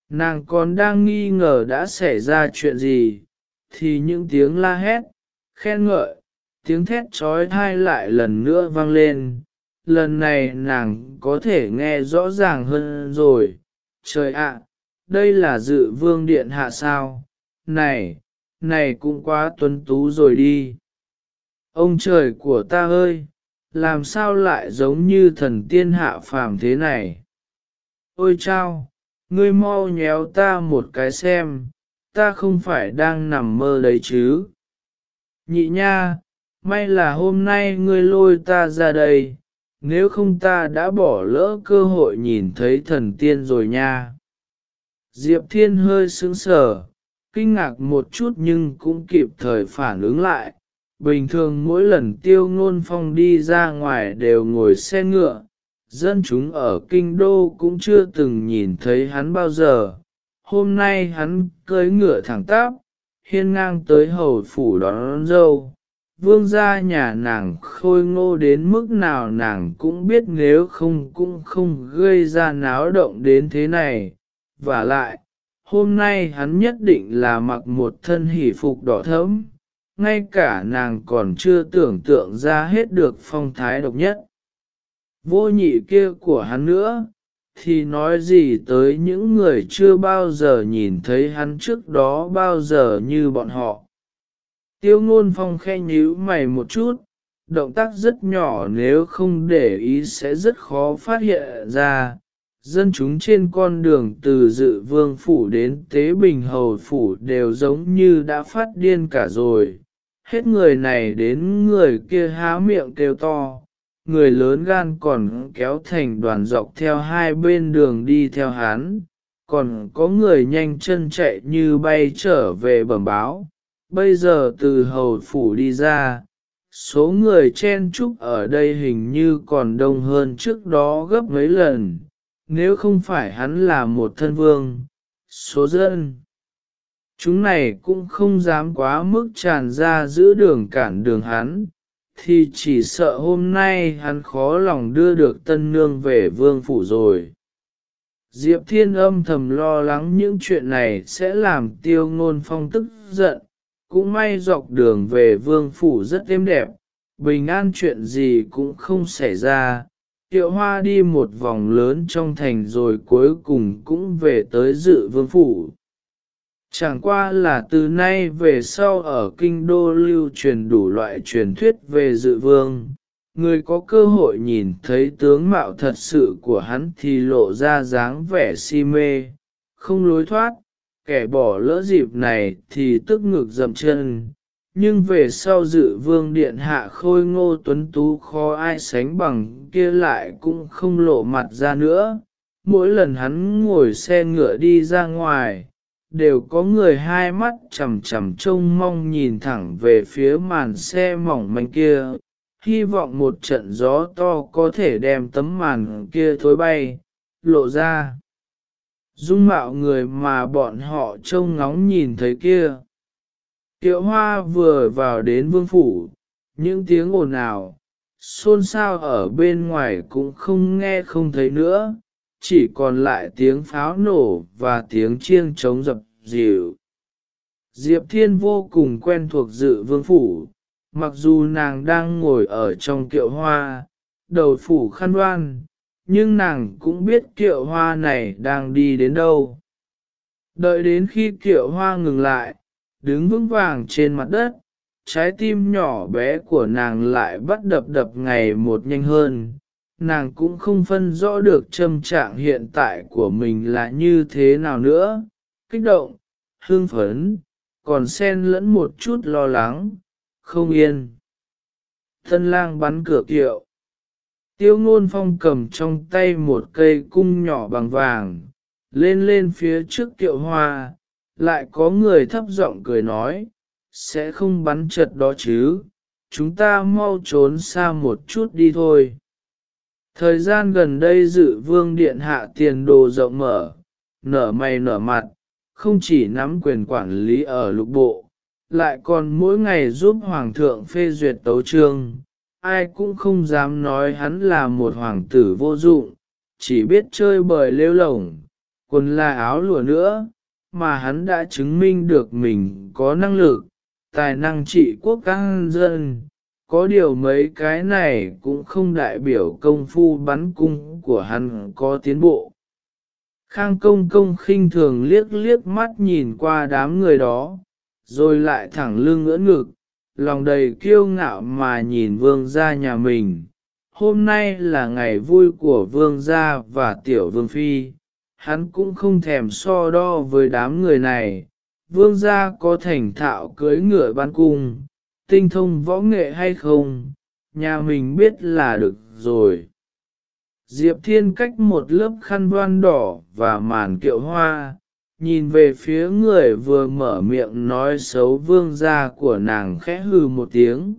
Nàng còn đang nghi ngờ đã xảy ra chuyện gì, thì những tiếng la hét, khen ngợi, tiếng thét trói thai lại lần nữa vang lên. Lần này nàng có thể nghe rõ ràng hơn rồi. Trời ạ, đây là dự vương điện hạ sao? Này, này cũng quá tuấn tú rồi đi. Ông trời của ta ơi, làm sao lại giống như thần tiên hạ phàm thế này? Ôi chao, ngươi mau nhéo ta một cái xem, ta không phải đang nằm mơ đấy chứ. Nhị nha, may là hôm nay ngươi lôi ta ra đây, nếu không ta đã bỏ lỡ cơ hội nhìn thấy thần tiên rồi nha. Diệp Thiên hơi sững sờ, kinh ngạc một chút nhưng cũng kịp thời phản ứng lại. Bình thường mỗi lần tiêu ngôn phong đi ra ngoài đều ngồi xe ngựa, dân chúng ở kinh đô cũng chưa từng nhìn thấy hắn bao giờ. Hôm nay hắn cưỡi ngựa thẳng tắp, hiên ngang tới hầu phủ đón, đón dâu. Vương gia nhà nàng khôi ngô đến mức nào nàng cũng biết nếu không cũng không gây ra náo động đến thế này. Và lại, hôm nay hắn nhất định là mặc một thân hỷ phục đỏ thẫm, ngay cả nàng còn chưa tưởng tượng ra hết được phong thái độc nhất. Vô nhị kia của hắn nữa, thì nói gì tới những người chưa bao giờ nhìn thấy hắn trước đó bao giờ như bọn họ. Tiêu ngôn phong khe nhíu mày một chút, động tác rất nhỏ nếu không để ý sẽ rất khó phát hiện ra. Dân chúng trên con đường từ dự vương phủ đến tế bình hầu phủ đều giống như đã phát điên cả rồi. Hết người này đến người kia há miệng kêu to, người lớn gan còn kéo thành đoàn dọc theo hai bên đường đi theo hắn, còn có người nhanh chân chạy như bay trở về bẩm báo. Bây giờ từ hầu phủ đi ra, số người chen chúc ở đây hình như còn đông hơn trước đó gấp mấy lần, nếu không phải hắn là một thân vương, số dân. Chúng này cũng không dám quá mức tràn ra giữa đường cản đường hắn, thì chỉ sợ hôm nay hắn khó lòng đưa được tân nương về vương phủ rồi. Diệp Thiên âm thầm lo lắng những chuyện này sẽ làm tiêu ngôn phong tức giận, cũng may dọc đường về vương phủ rất êm đẹp, bình an chuyện gì cũng không xảy ra. Tiệu hoa đi một vòng lớn trong thành rồi cuối cùng cũng về tới dự vương phủ. Chẳng qua là từ nay về sau ở kinh đô lưu truyền đủ loại truyền thuyết về dự vương, người có cơ hội nhìn thấy tướng mạo thật sự của hắn thì lộ ra dáng vẻ si mê, không lối thoát, kẻ bỏ lỡ dịp này thì tức ngực dậm chân. Nhưng về sau dự vương điện hạ khôi ngô tuấn tú khó ai sánh bằng kia lại cũng không lộ mặt ra nữa. Mỗi lần hắn ngồi xe ngựa đi ra ngoài, đều có người hai mắt chầm chầm trông mong nhìn thẳng về phía màn xe mỏng manh kia, hy vọng một trận gió to có thể đem tấm màn kia thối bay, lộ ra. Dung mạo người mà bọn họ trông ngóng nhìn thấy kia. Kiệu hoa vừa vào đến vương phủ, những tiếng ồn ào, xôn xao ở bên ngoài cũng không nghe không thấy nữa, chỉ còn lại tiếng pháo nổ và tiếng chiêng trống dập dịu. Diệp Thiên vô cùng quen thuộc dự vương phủ, mặc dù nàng đang ngồi ở trong kiệu hoa, đầu phủ khăn đoan, nhưng nàng cũng biết kiệu hoa này đang đi đến đâu. Đợi đến khi kiệu hoa ngừng lại, đứng vững vàng trên mặt đất, trái tim nhỏ bé của nàng lại bắt đập đập ngày một nhanh hơn. Nàng cũng không phân rõ được tâm trạng hiện tại của mình là như thế nào nữa, kích động, hương phấn, còn xen lẫn một chút lo lắng, không yên. Thân lang bắn cửa kiệu. Tiêu ngôn phong cầm trong tay một cây cung nhỏ bằng vàng, lên lên phía trước kiệu hoa, lại có người thấp giọng cười nói, sẽ không bắn chật đó chứ, chúng ta mau trốn xa một chút đi thôi. Thời gian gần đây dự vương điện hạ tiền đồ rộng mở, nở mày nở mặt, không chỉ nắm quyền quản lý ở lục bộ, lại còn mỗi ngày giúp hoàng thượng phê duyệt tấu trương. Ai cũng không dám nói hắn là một hoàng tử vô dụng, chỉ biết chơi bời lêu lổng, quần là áo lụa nữa, mà hắn đã chứng minh được mình có năng lực, tài năng trị quốc căng dân. Có điều mấy cái này cũng không đại biểu công phu bắn cung của hắn có tiến bộ. Khang công công khinh thường liếc liếc mắt nhìn qua đám người đó, rồi lại thẳng lưng ngỡ ngực, lòng đầy kiêu ngạo mà nhìn vương gia nhà mình. Hôm nay là ngày vui của vương gia và tiểu vương phi, hắn cũng không thèm so đo với đám người này. Vương gia có thành thạo cưới ngựa ban cung, tinh thông võ nghệ hay không, nhà mình biết là được rồi. Diệp Thiên cách một lớp khăn voan đỏ và màn kiệu hoa, nhìn về phía người vừa mở miệng nói xấu vương gia của nàng khẽ hừ một tiếng.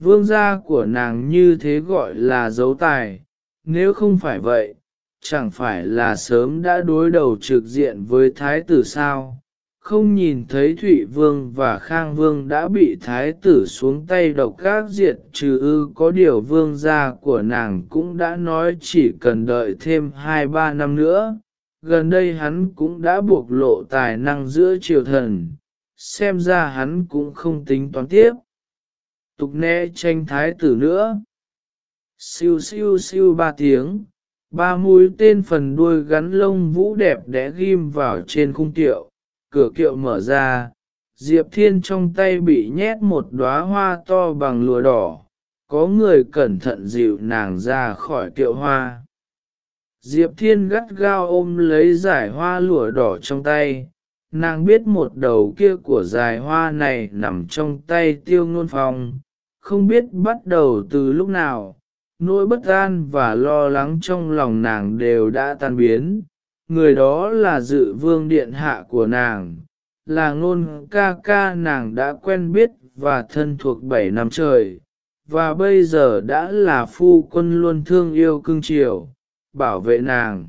Vương gia của nàng như thế gọi là dấu tài, nếu không phải vậy, chẳng phải là sớm đã đối đầu trực diện với thái tử sao. Không nhìn thấy Thụy Vương và Khang Vương đã bị thái tử xuống tay độc các diệt trừ ư có điều vương gia của nàng cũng đã nói chỉ cần đợi thêm 2-3 năm nữa, gần đây hắn cũng đã buộc lộ tài năng giữa triều thần, xem ra hắn cũng không tính toán tiếp. Tục né tranh thái tử nữa. Siêu siêu siêu ba tiếng, ba mũi tên phần đuôi gắn lông vũ đẹp đẽ ghim vào trên khung tiệu, cửa kiệu mở ra, Diệp Thiên trong tay bị nhét một đóa hoa to bằng lụa đỏ, có người cẩn thận dịu nàng ra khỏi kiệu hoa. Diệp Thiên gắt gao ôm lấy giải hoa lụa đỏ trong tay, nàng biết một đầu kia của giải hoa này nằm trong tay tiêu ngôn phong, không biết bắt đầu từ lúc nào, nỗi bất an và lo lắng trong lòng nàng đều đã tan biến. Người đó là dự vương điện hạ của nàng, là ngôn ca ca nàng đã quen biết và thân thuộc bảy năm trời, và bây giờ đã là phu quân luôn thương yêu cưng chiều bảo vệ nàng.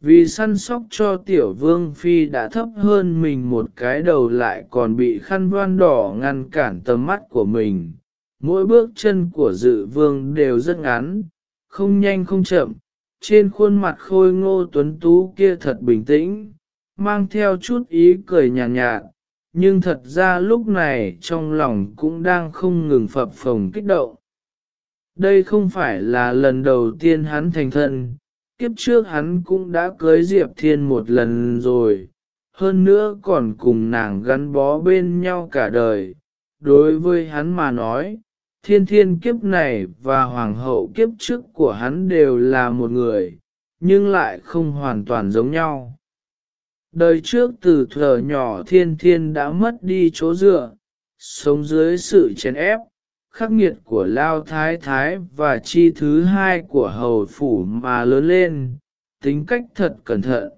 Vì săn sóc cho tiểu vương phi đã thấp hơn mình một cái đầu lại còn bị khăn voan đỏ ngăn cản tầm mắt của mình. Mỗi bước chân của dự vương đều rất ngắn, không nhanh không chậm, trên khuôn mặt khôi ngô tuấn tú kia thật bình tĩnh, mang theo chút ý cười nhàn nhạt, nhạt, nhưng thật ra lúc này trong lòng cũng đang không ngừng phập phồng kích động. Đây không phải là lần đầu tiên hắn thành thân, kiếp trước hắn cũng đã cưới Diệp Thiên một lần rồi, hơn nữa còn cùng nàng gắn bó bên nhau cả đời. Đối với hắn mà nói, thiên thiên kiếp này và hoàng hậu kiếp trước của hắn đều là một người, nhưng lại không hoàn toàn giống nhau. Đời trước từ thở nhỏ thiên thiên đã mất đi chỗ dựa, sống dưới sự chèn ép, khắc nghiệt của Lao Thái Thái và chi thứ hai của hầu phủ mà lớn lên, tính cách thật cẩn thận,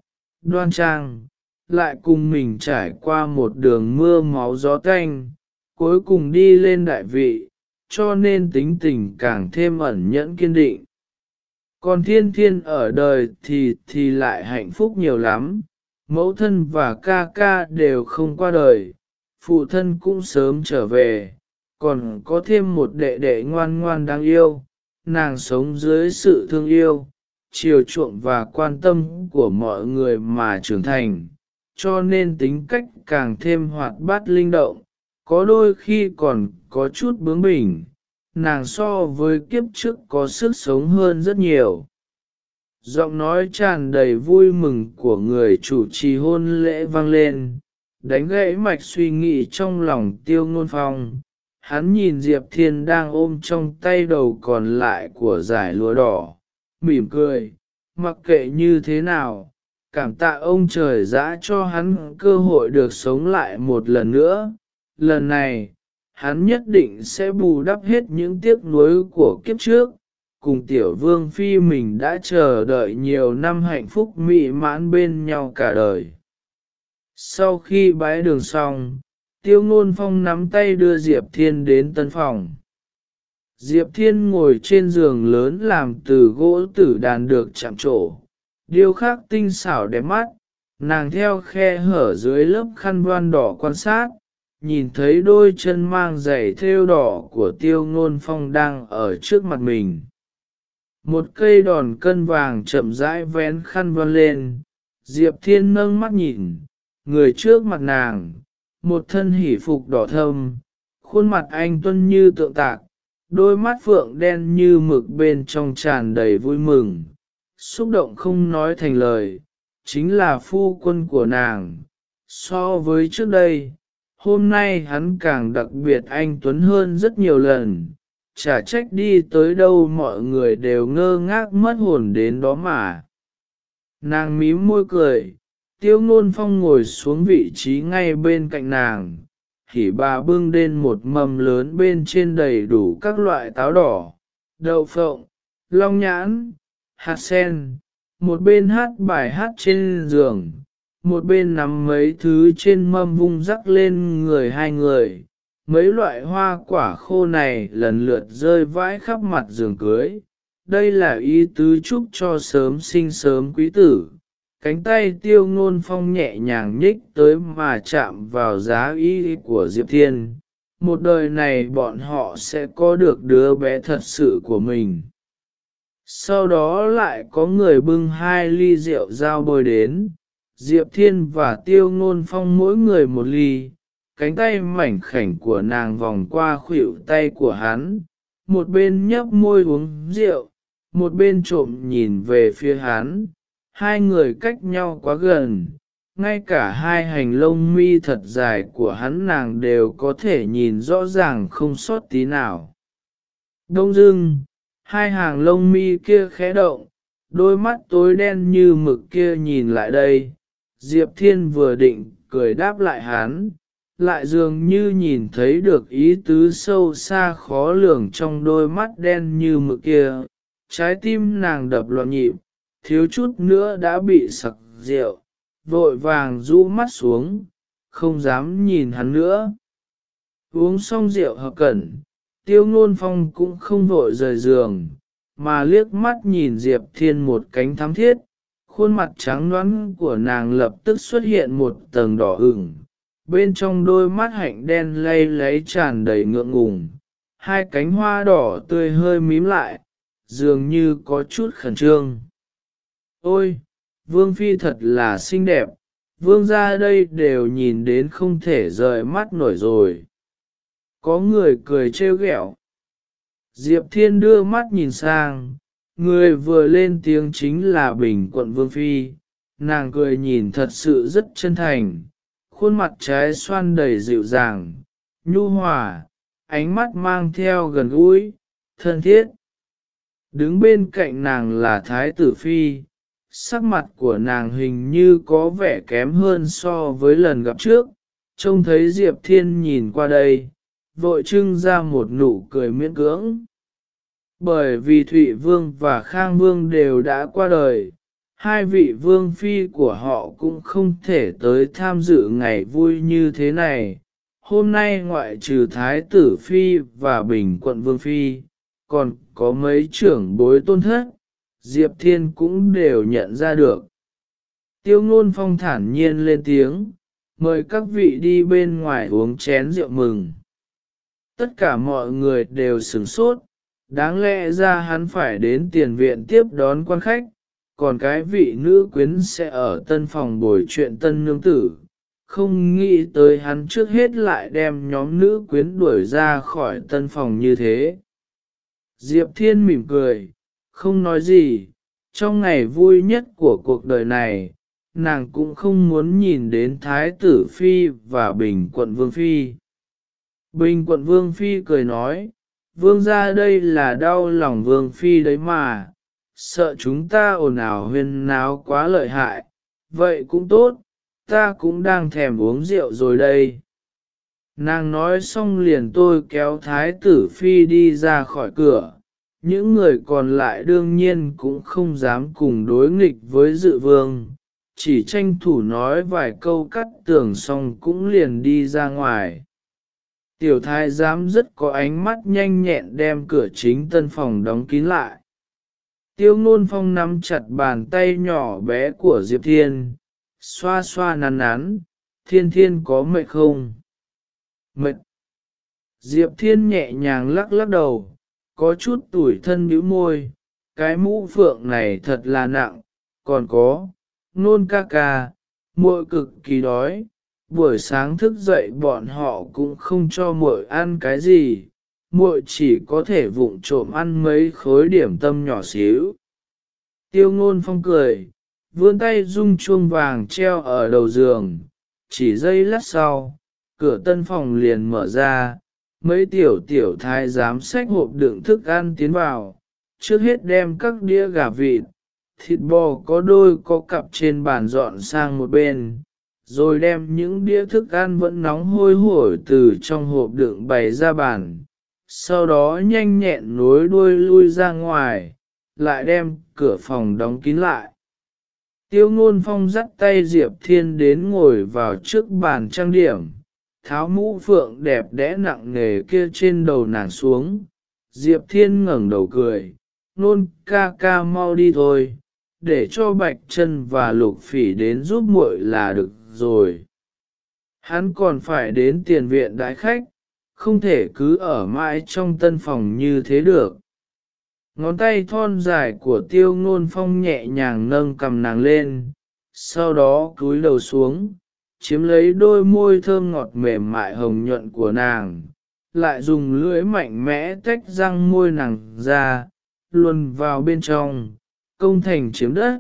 đoan trang, lại cùng mình trải qua một đường mưa máu gió tanh, cuối cùng đi lên đại vị, cho nên tính tình càng thêm ẩn nhẫn kiên định. Còn thiên thiên ở đời thì thì lại hạnh phúc nhiều lắm, mẫu thân và ca ca đều không qua đời, phụ thân cũng sớm trở về. Còn có thêm một đệ đệ ngoan ngoan đáng yêu, nàng sống dưới sự thương yêu, chiều chuộng và quan tâm của mọi người mà trưởng thành, cho nên tính cách càng thêm hoạt bát linh động, có đôi khi còn có chút bướng bỉnh, nàng so với kiếp trước có sức sống hơn rất nhiều. Giọng nói tràn đầy vui mừng của người chủ trì hôn lễ vang lên, đánh gãy mạch suy nghĩ trong lòng tiêu ngôn phong, hắn nhìn Diệp Thiên đang ôm trong tay đầu còn lại của giải lúa đỏ, mỉm cười, mặc kệ như thế nào, cảm tạ ông trời giã cho hắn cơ hội được sống lại một lần nữa. Lần này, hắn nhất định sẽ bù đắp hết những tiếc nuối của kiếp trước, cùng tiểu vương phi mình đã chờ đợi nhiều năm hạnh phúc mỹ mãn bên nhau cả đời. Sau khi bái đường xong, tiêu ngôn phong nắm tay đưa Diệp Thiên đến tân phòng. Diệp Thiên ngồi trên giường lớn làm từ gỗ tử đàn được chạm trổ, điêu khắc tinh xảo đẹp mắt, nàng theo khe hở dưới lớp khăn voan đỏ quan sát, nhìn thấy đôi chân mang giày thêu đỏ của tiêu ngôn phong đang ở trước mặt mình. Một cây đòn cân vàng chậm rãi vén khăn voan lên, Diệp Thiên nâng mắt nhìn, người trước mặt nàng, một thân hỷ phục đỏ thâm, khuôn mặt anh tuân như tượng tạc, đôi mắt phượng đen như mực bên trong tràn đầy vui mừng, xúc động không nói thành lời, chính là phu quân của nàng. So với trước đây, hôm nay hắn càng đặc biệt anh Tuấn hơn rất nhiều lần, chả trách đi tới đâu mọi người đều ngơ ngác mất hồn đến đó mà. Nàng mím môi cười, tiêu ngôn phong ngồi xuống vị trí ngay bên cạnh nàng, Hỉ bà bưng lên một mâm lớn bên trên đầy đủ các loại táo đỏ, đậu phộng, long nhãn, hạt sen, một bên hát bài hát trên giường, một bên nắm mấy thứ trên mâm vung rắc lên người hai người. Mấy loại hoa quả khô này lần lượt rơi vãi khắp mặt giường cưới. Đây là ý tứ chúc cho sớm sinh sớm quý tử. Cánh tay tiêu ngôn phong nhẹ nhàng nhích tới mà chạm vào giá y của Diệp Thiên. Một đời này bọn họ sẽ có được đứa bé thật sự của mình sau đó lại có người bưng hai ly rượu dao bôi đến, Diệp Thiên và Tiêu Ngôn Phong mỗi người một ly, cánh tay mảnh khảnh của nàng vòng qua khuỷu tay của hắn, một bên nhấp môi uống rượu, một bên trộm nhìn về phía hắn, hai người cách nhau quá gần, ngay cả hai hành lông mi thật dài của hắn nàng đều có thể nhìn rõ ràng không sót tí nào. Đông dưng, hai hàng lông mi kia khẽ động, đôi mắt tối đen như mực kia nhìn lại đây, Diệp Thiên vừa định cười đáp lại hắn, lại dường như nhìn thấy được ý tứ sâu xa khó lường trong đôi mắt đen như mực kia, trái tim nàng đập loạn nhịp, thiếu chút nữa đã bị sặc rượu, vội vàng rũ mắt xuống, không dám nhìn hắn nữa. Uống xong rượu hợp cẩn, tiêu ngôn phong cũng không vội rời giường, mà liếc mắt nhìn Diệp Thiên một cánh thắm thiết, khuôn mặt trắng nõn của nàng lập tức xuất hiện một tầng đỏ ửng, bên trong đôi mắt hạnh đen lay lấy tràn đầy ngượng ngùng, hai cánh hoa đỏ tươi hơi mím lại, dường như có chút khẩn trương. Ôi, Vương Phi thật là xinh đẹp, Vương ra đây đều nhìn đến không thể rời mắt nổi rồi. Có người cười trêu ghẹo. Diệp Thiên đưa mắt nhìn sang, người vừa lên tiếng chính là Bình quận Vương Phi, nàng cười nhìn thật sự rất chân thành, khuôn mặt trái xoan đầy dịu dàng, nhu hòa, ánh mắt mang theo gần gũi, thân thiết. Đứng bên cạnh nàng là Thái tử Phi, sắc mặt của nàng hình như có vẻ kém hơn so với lần gặp trước, trông thấy Diệp Thiên nhìn qua đây, vội trưng ra một nụ cười miễn cưỡng. Bởi vì Thụy Vương và Khang Vương đều đã qua đời, hai vị vương phi của họ cũng không thể tới tham dự ngày vui như thế này. Hôm nay ngoại trừ Thái tử Phi và Bình quận Vương Phi, còn có mấy trưởng bối tôn thất, Diệp Thiên cũng đều nhận ra được. Tiêu ngôn phong thản nhiên lên tiếng, mời các vị đi bên ngoài uống chén rượu mừng. Tất cả mọi người đều sửng sốt, đáng lẽ ra hắn phải đến tiền viện tiếp đón quan khách, còn cái vị nữ quyến sẽ ở tân phòng bồi chuyện tân nương tử. Không nghĩ tới hắn trước hết lại đem nhóm nữ quyến đuổi ra khỏi tân phòng như thế. Diệp Thiên mỉm cười, không nói gì, trong ngày vui nhất của cuộc đời này, nàng cũng không muốn nhìn đến Thái tử Phi và Bình quận Vương Phi. Bình quận Vương Phi cười nói, Vương ra đây là đau lòng Vương Phi đấy mà, sợ chúng ta ồn ào huyên náo quá lợi hại, vậy cũng tốt, ta cũng đang thèm uống rượu rồi đây. Nàng nói xong liền tôi kéo Thái tử Phi đi ra khỏi cửa, những người còn lại đương nhiên cũng không dám cùng đối nghịch với dự vương, chỉ tranh thủ nói vài câu cắt tường xong cũng liền đi ra ngoài. Tiểu thái giám rất có ánh mắt nhanh nhẹn đem cửa chính tân phòng đóng kín lại. Tiêu ngôn phong nắm chặt bàn tay nhỏ bé của Diệp Thiên, xoa xoa nắn nắn, thiên thiên có mệt không? Mệt. Diệp Thiên nhẹ nhàng lắc lắc đầu, có chút tủi thân bĩu môi, cái mũ phượng này thật là nặng, còn có, nôn ca ca, muội cực kỳ đói, buổi sáng thức dậy bọn họ cũng không cho muội ăn cái gì, muội chỉ có thể vụng trộm ăn mấy khối điểm tâm nhỏ xíu. Tiêu ngôn phong cười, vươn tay rung chuông vàng treo ở đầu giường, chỉ giây lát sau, cửa tân phòng liền mở ra, mấy tiểu tiểu thái giám xách hộp đựng thức ăn tiến vào, trước hết đem các đĩa gà vịt, thịt bò có đôi có cặp trên bàn dọn sang một bên, rồi đem những đĩa thức ăn vẫn nóng hôi hổi từ trong hộp đựng bày ra bàn, sau đó nhanh nhẹn nối đuôi lui ra ngoài, lại đem cửa phòng đóng kín lại. Tiêu ngôn phong dắt tay Diệp Thiên đến ngồi vào trước bàn trang điểm, tháo mũ phượng đẹp đẽ nặng nề kia trên đầu nàng xuống. Diệp Thiên ngẩng đầu cười, nôn ca ca mau đi thôi, để cho Bạch chân và Lục Phỉ đến giúp muội là được rồi. Hắn còn phải đến tiền viện đại khách, không thể cứ ở mãi trong tân phòng như thế được. Ngón tay thon dài của tiêu ngôn phong nhẹ nhàng nâng cầm nàng lên, sau đó cúi đầu xuống, chiếm lấy đôi môi thơm ngọt mềm mại hồng nhuận của nàng, lại dùng lưỡi mạnh mẽ tách răng môi nàng ra, luồn vào bên trong, công thành chiếm đất.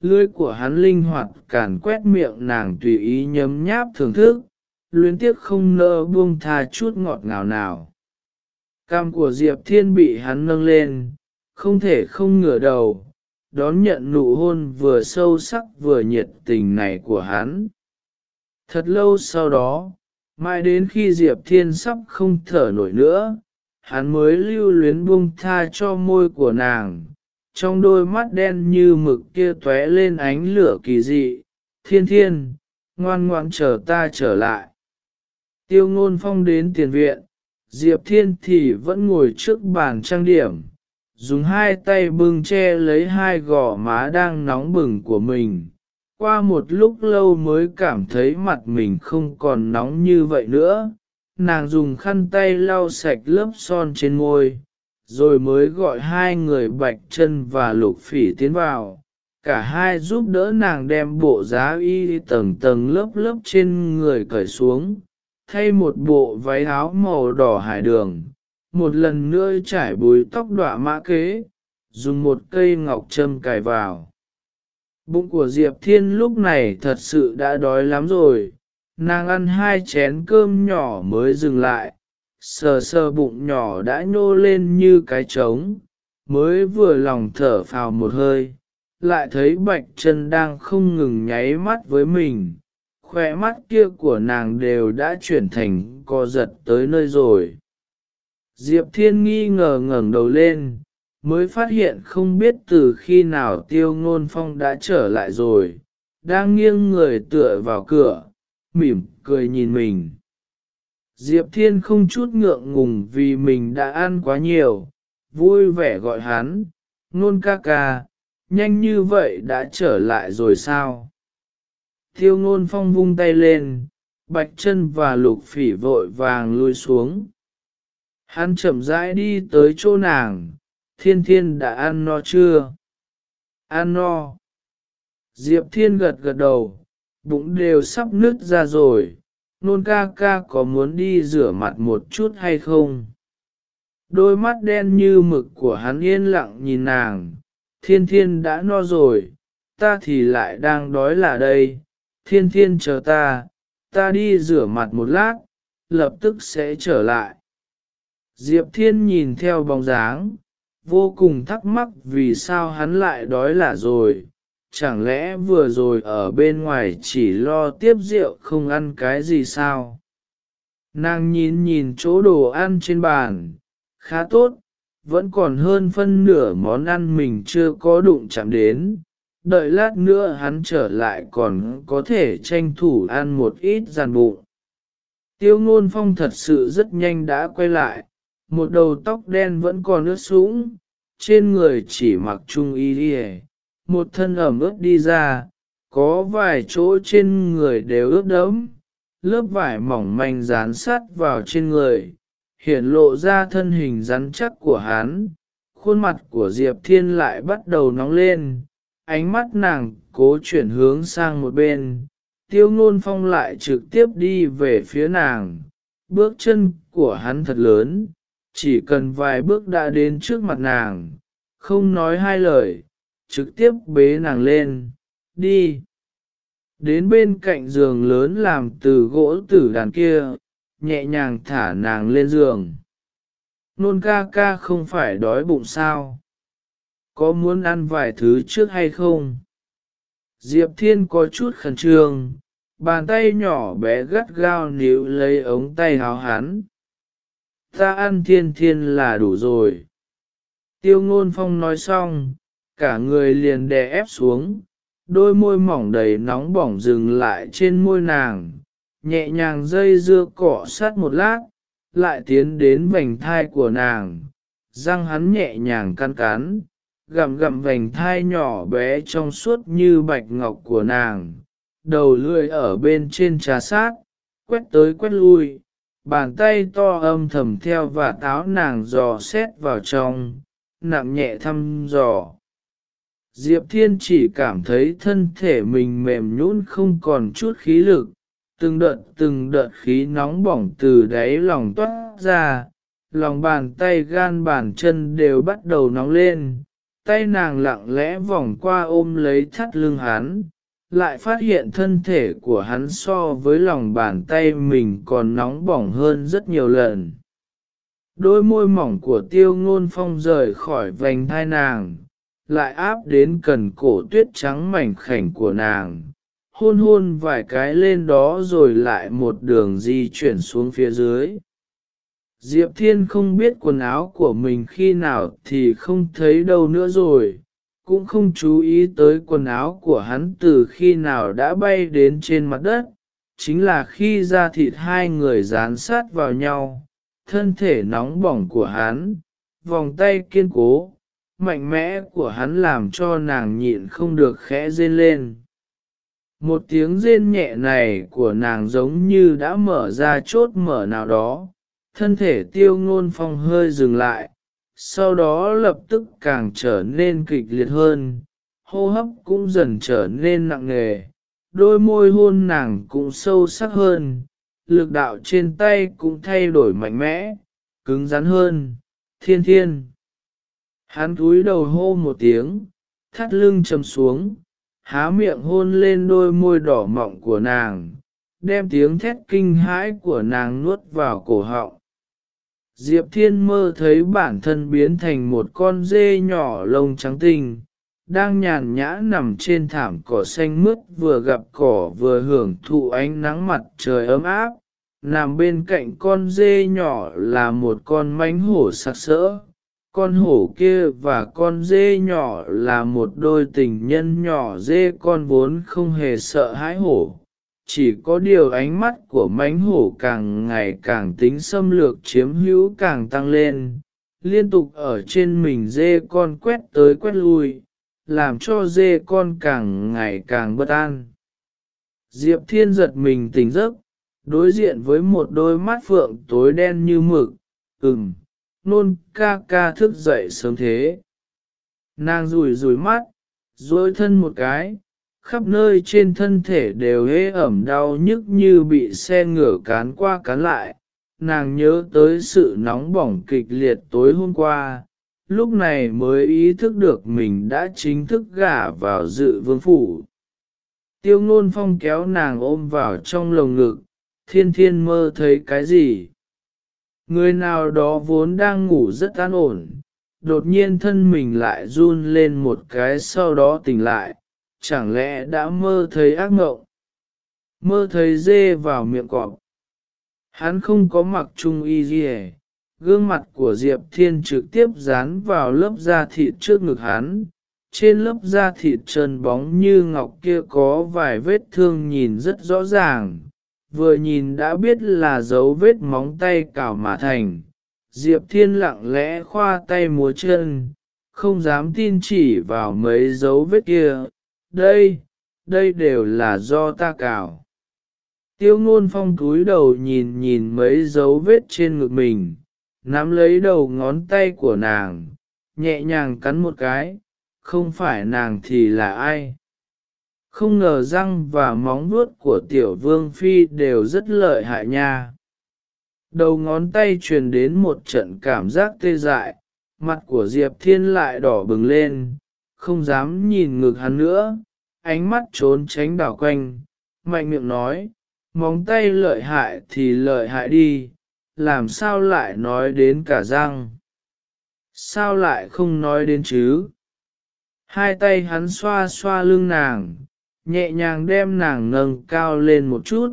Lưỡi của hắn linh hoạt càn quét miệng nàng tùy ý nhấm nháp thưởng thức, luyến tiếc không nỡ buông tha chút ngọt ngào nào. Cam của Diệp Thiên bị hắn nâng lên, không thể không ngửa đầu, đón nhận nụ hôn vừa sâu sắc vừa nhiệt tình này của hắn. Thật lâu sau đó, mãi đến khi Diệp Thiên sắp không thở nổi nữa, hắn mới lưu luyến buông tha cho môi của nàng, trong đôi mắt đen như mực kia tóe lên ánh lửa kỳ dị, thiên thiên, ngoan ngoan chờ ta trở lại. Tiêu ngôn phong đến tiền viện, Diệp Thiên thì vẫn ngồi trước bàn trang điểm, dùng hai tay bưng che lấy hai gò má đang nóng bừng của mình. Qua một lúc lâu mới cảm thấy mặt mình không còn nóng như vậy nữa, nàng dùng khăn tay lau sạch lớp son trên môi, rồi mới gọi hai người bạch chân và lục phỉ tiến vào. Cả hai giúp đỡ nàng đem bộ giá y tầng tầng lớp lớp trên người cởi xuống, thay một bộ váy áo màu đỏ hải đường, một lần nữa trải bùi tóc đọa mã kế, dùng một cây ngọc châm cài vào. Bụng của Diệp Thiên lúc này thật sự đã đói lắm rồi, nàng ăn hai chén cơm nhỏ mới dừng lại, sờ sờ bụng nhỏ đã nhô lên như cái trống, mới vừa lòng thở phào một hơi, lại thấy bạch chân đang không ngừng nháy mắt với mình, khoe mắt kia của nàng đều đã chuyển thành co giật tới nơi rồi. Diệp Thiên nghi ngờ ngẩng đầu lên, mới phát hiện không biết từ khi nào tiêu ngôn phong đã trở lại rồi, đang nghiêng người tựa vào cửa, mỉm cười nhìn mình. Diệp Thiên không chút ngượng ngùng vì mình đã ăn quá nhiều, vui vẻ gọi hắn, nôn ca ca, nhanh như vậy đã trở lại rồi sao? Tiêu ngôn phong vung tay lên, bạch chân và lục phỉ vội vàng lui xuống. Hắn chậm rãi đi tới chỗ nàng, thiên thiên đã ăn no chưa? Ăn no. Diệp thiên gật gật đầu, bụng đều sắp nứt ra rồi, nôn ca ca có muốn đi rửa mặt một chút hay không? Đôi mắt đen như mực của hắn yên lặng nhìn nàng, thiên thiên đã no rồi, ta thì lại đang đói là đây, thiên thiên chờ ta, ta đi rửa mặt một lát, lập tức sẽ trở lại. Diệp Thiên nhìn theo bóng dáng, vô cùng thắc mắc vì sao hắn lại đói là rồi, chẳng lẽ vừa rồi ở bên ngoài chỉ lo tiếp rượu không ăn cái gì sao? Nàng nhìn nhìn chỗ đồ ăn trên bàn, khá tốt, vẫn còn hơn phân nửa món ăn mình chưa có đụng chạm đến, đợi lát nữa hắn trở lại còn có thể tranh thủ ăn một ít giàn bụng. Tiêu ngôn phong thật sự rất nhanh đã quay lại, một đầu tóc đen vẫn còn ướt sũng, trên người chỉ mặc trung y đi một thân ẩm ướt đi ra, có vài chỗ trên người đều ướt đẫm, lớp vải mỏng manh dán sát vào trên người, hiện lộ ra thân hình rắn chắc của hắn. Khuôn mặt của Diệp Thiên lại bắt đầu nóng lên, ánh mắt nàng cố chuyển hướng sang một bên, tiêu ngôn phong lại trực tiếp đi về phía nàng, bước chân của hắn thật lớn, chỉ cần vài bước đã đến trước mặt nàng, không nói hai lời, trực tiếp bế nàng lên, đi. Đến bên cạnh giường lớn làm từ gỗ tử đàn kia, nhẹ nhàng thả nàng lên giường. Nôn ca ca không phải đói bụng sao? Có muốn ăn vài thứ trước hay không? Diệp Thiên có chút khẩn trương, bàn tay nhỏ bé gắt gao níu lấy ống tay háo hắn. Ta ăn thiên thiên là đủ rồi. Tiêu ngôn phong nói xong, cả người liền đè ép xuống, đôi môi mỏng đầy nóng bỏng dừng lại trên môi nàng, nhẹ nhàng dây dưa cọ sát một lát, lại tiến đến vành thai của nàng, răng hắn nhẹ nhàng căn cắn, gặm gặm vành thai nhỏ bé trong suốt như bạch ngọc của nàng, đầu lưỡi ở bên trên trà sát, quét tới quét lui, bàn tay to âm thầm theo và táo nàng dò xét vào trong, nặng nhẹ thăm dò. Diệp Thiên chỉ cảm thấy thân thể mình mềm nhũn không còn chút khí lực, từng đợt từng đợt khí nóng bỏng từ đáy lòng toát ra, lòng bàn tay gan bàn chân đều bắt đầu nóng lên, tay nàng lặng lẽ vòng qua ôm lấy thắt lưng hắn, lại phát hiện thân thể của hắn so với lòng bàn tay mình còn nóng bỏng hơn rất nhiều lần. Đôi môi mỏng của tiêu ngôn phong rời khỏi vành thai nàng, lại áp đến cần cổ tuyết trắng mảnh khảnh của nàng, hôn hôn vài cái lên đó rồi lại một đường di chuyển xuống phía dưới. Diệp Thiên không biết quần áo của mình khi nào thì không thấy đâu nữa rồi, cũng không chú ý tới quần áo của hắn từ khi nào đã bay đến trên mặt đất, chính là khi da thịt hai người dán sát vào nhau, thân thể nóng bỏng của hắn, vòng tay kiên cố, mạnh mẽ của hắn làm cho nàng nhịn không được khẽ rên lên. Một tiếng rên nhẹ này của nàng giống như đã mở ra chốt mở nào đó, thân thể tiêu ngôn phong hơi dừng lại, sau đó lập tức càng trở nên kịch liệt hơn, hô hấp cũng dần trở nên nặng nề, đôi môi hôn nàng cũng sâu sắc hơn, lực đạo trên tay cũng thay đổi mạnh mẽ, cứng rắn hơn, thiên thiên. Hắn cúi đầu hô một tiếng, thắt lưng chầm xuống, há miệng hôn lên đôi môi đỏ mọng của nàng, đem tiếng thét kinh hãi của nàng nuốt vào cổ họng. Diệp Thiên mơ thấy bản thân biến thành một con dê nhỏ lông trắng tinh, đang nhàn nhã nằm trên thảm cỏ xanh mướt vừa gặp cỏ vừa hưởng thụ ánh nắng mặt trời ấm áp. Nằm bên cạnh con dê nhỏ là một con mánh hổ sặc sỡ, con hổ kia và con dê nhỏ là một đôi tình nhân nhỏ dê con vốn không hề sợ hãi hổ. Chỉ có điều ánh mắt của mánh hổ càng ngày càng tính xâm lược chiếm hữu càng tăng lên, liên tục ở trên mình dê con quét tới quét lui, làm cho dê con càng ngày càng bất an. Diệp Thiên giật mình tỉnh giấc, đối diện với một đôi mắt phượng tối đen như mực, ừm, nôn ca ca thức dậy sớm thế. Nàng rủi rủi mắt, dối thân một cái, khắp nơi trên thân thể đều hế ẩm đau nhức như bị xe ngửa cán qua cán lại. Nàng nhớ tới sự nóng bỏng kịch liệt tối hôm qua, lúc này mới ý thức được mình đã chính thức gả vào dự vương phủ. Tiêu ngôn phong kéo nàng ôm vào trong lồng ngực, thiên thiên mơ thấy cái gì? Người nào đó vốn đang ngủ rất an ổn, đột nhiên thân mình lại run lên một cái sau đó tỉnh lại, chẳng lẽ đã mơ thấy ác mộng? Mơ thấy dê vào miệng cọp. Hắn không có mặc trung y gì gương mặt của Diệp Thiên trực tiếp dán vào lớp da thịt trước ngực hắn, trên lớp da thịt trơn bóng như ngọc kia có vài vết thương nhìn rất rõ ràng, vừa nhìn đã biết là dấu vết móng tay cào mà thành. Diệp Thiên lặng lẽ khoa tay múa chân, không dám tin chỉ vào mấy dấu vết kia. Đây, đây đều là do ta cào. Tiêu ngôn phong cúi đầu nhìn nhìn mấy dấu vết trên ngực mình, nắm lấy đầu ngón tay của nàng, nhẹ nhàng cắn một cái, không phải nàng thì là ai. Không ngờ răng và móng vuốt của tiểu vương phi đều rất lợi hại nha. Đầu ngón tay truyền đến một trận cảm giác tê dại, mặt của Diệp Thiên lại đỏ bừng lên, không dám nhìn ngực hắn nữa, ánh mắt trốn tránh đảo quanh, mạnh miệng nói, móng tay lợi hại thì lợi hại đi, làm sao lại nói đến cả răng? Sao lại không nói đến chứ? Hai tay hắn xoa xoa lưng nàng, nhẹ nhàng đem nàng nâng cao lên một chút,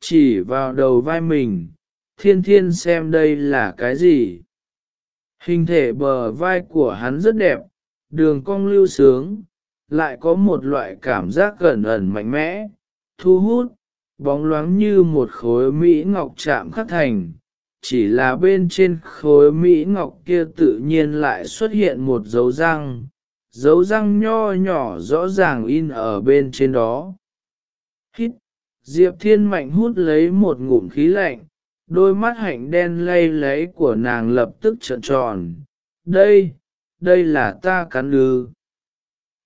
chỉ vào đầu vai mình, thiên thiên xem đây là cái gì. Hình thể bờ vai của hắn rất đẹp, đường cong lưu sướng, lại có một loại cảm giác gần ẩn mạnh mẽ, thu hút, bóng loáng như một khối mỹ ngọc chạm khắc thành. Chỉ là bên trên khối mỹ ngọc kia tự nhiên lại xuất hiện một dấu răng, dấu răng nho nhỏ rõ ràng in ở bên trên đó. Hít, Diệp Thiên Mạnh hút lấy một ngụm khí lạnh, đôi mắt hạnh đen lay lấy của nàng lập tức trợn tròn. Đây, đây là ta cắn lư.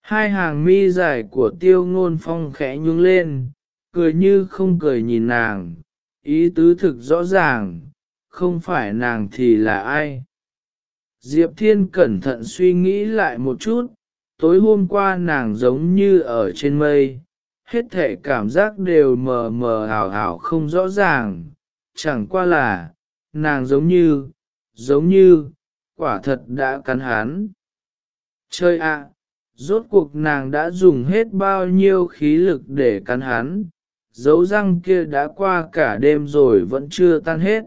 Hai hàng mi dài của tiêu ngôn phong khẽ nhung lên, cười như không cười nhìn nàng, ý tứ thực rõ ràng, không phải nàng thì là ai. Diệp Thiên cẩn thận suy nghĩ lại một chút, tối hôm qua nàng giống như ở trên mây, hết thể cảm giác đều mờ mờ ảo ảo không rõ ràng, chẳng qua là, nàng giống như, giống như, quả thật đã cắn hắn. Chơi ạ, rốt cuộc nàng đã dùng hết bao nhiêu khí lực để cắn hắn, dấu răng kia đã qua cả đêm rồi vẫn chưa tan hết.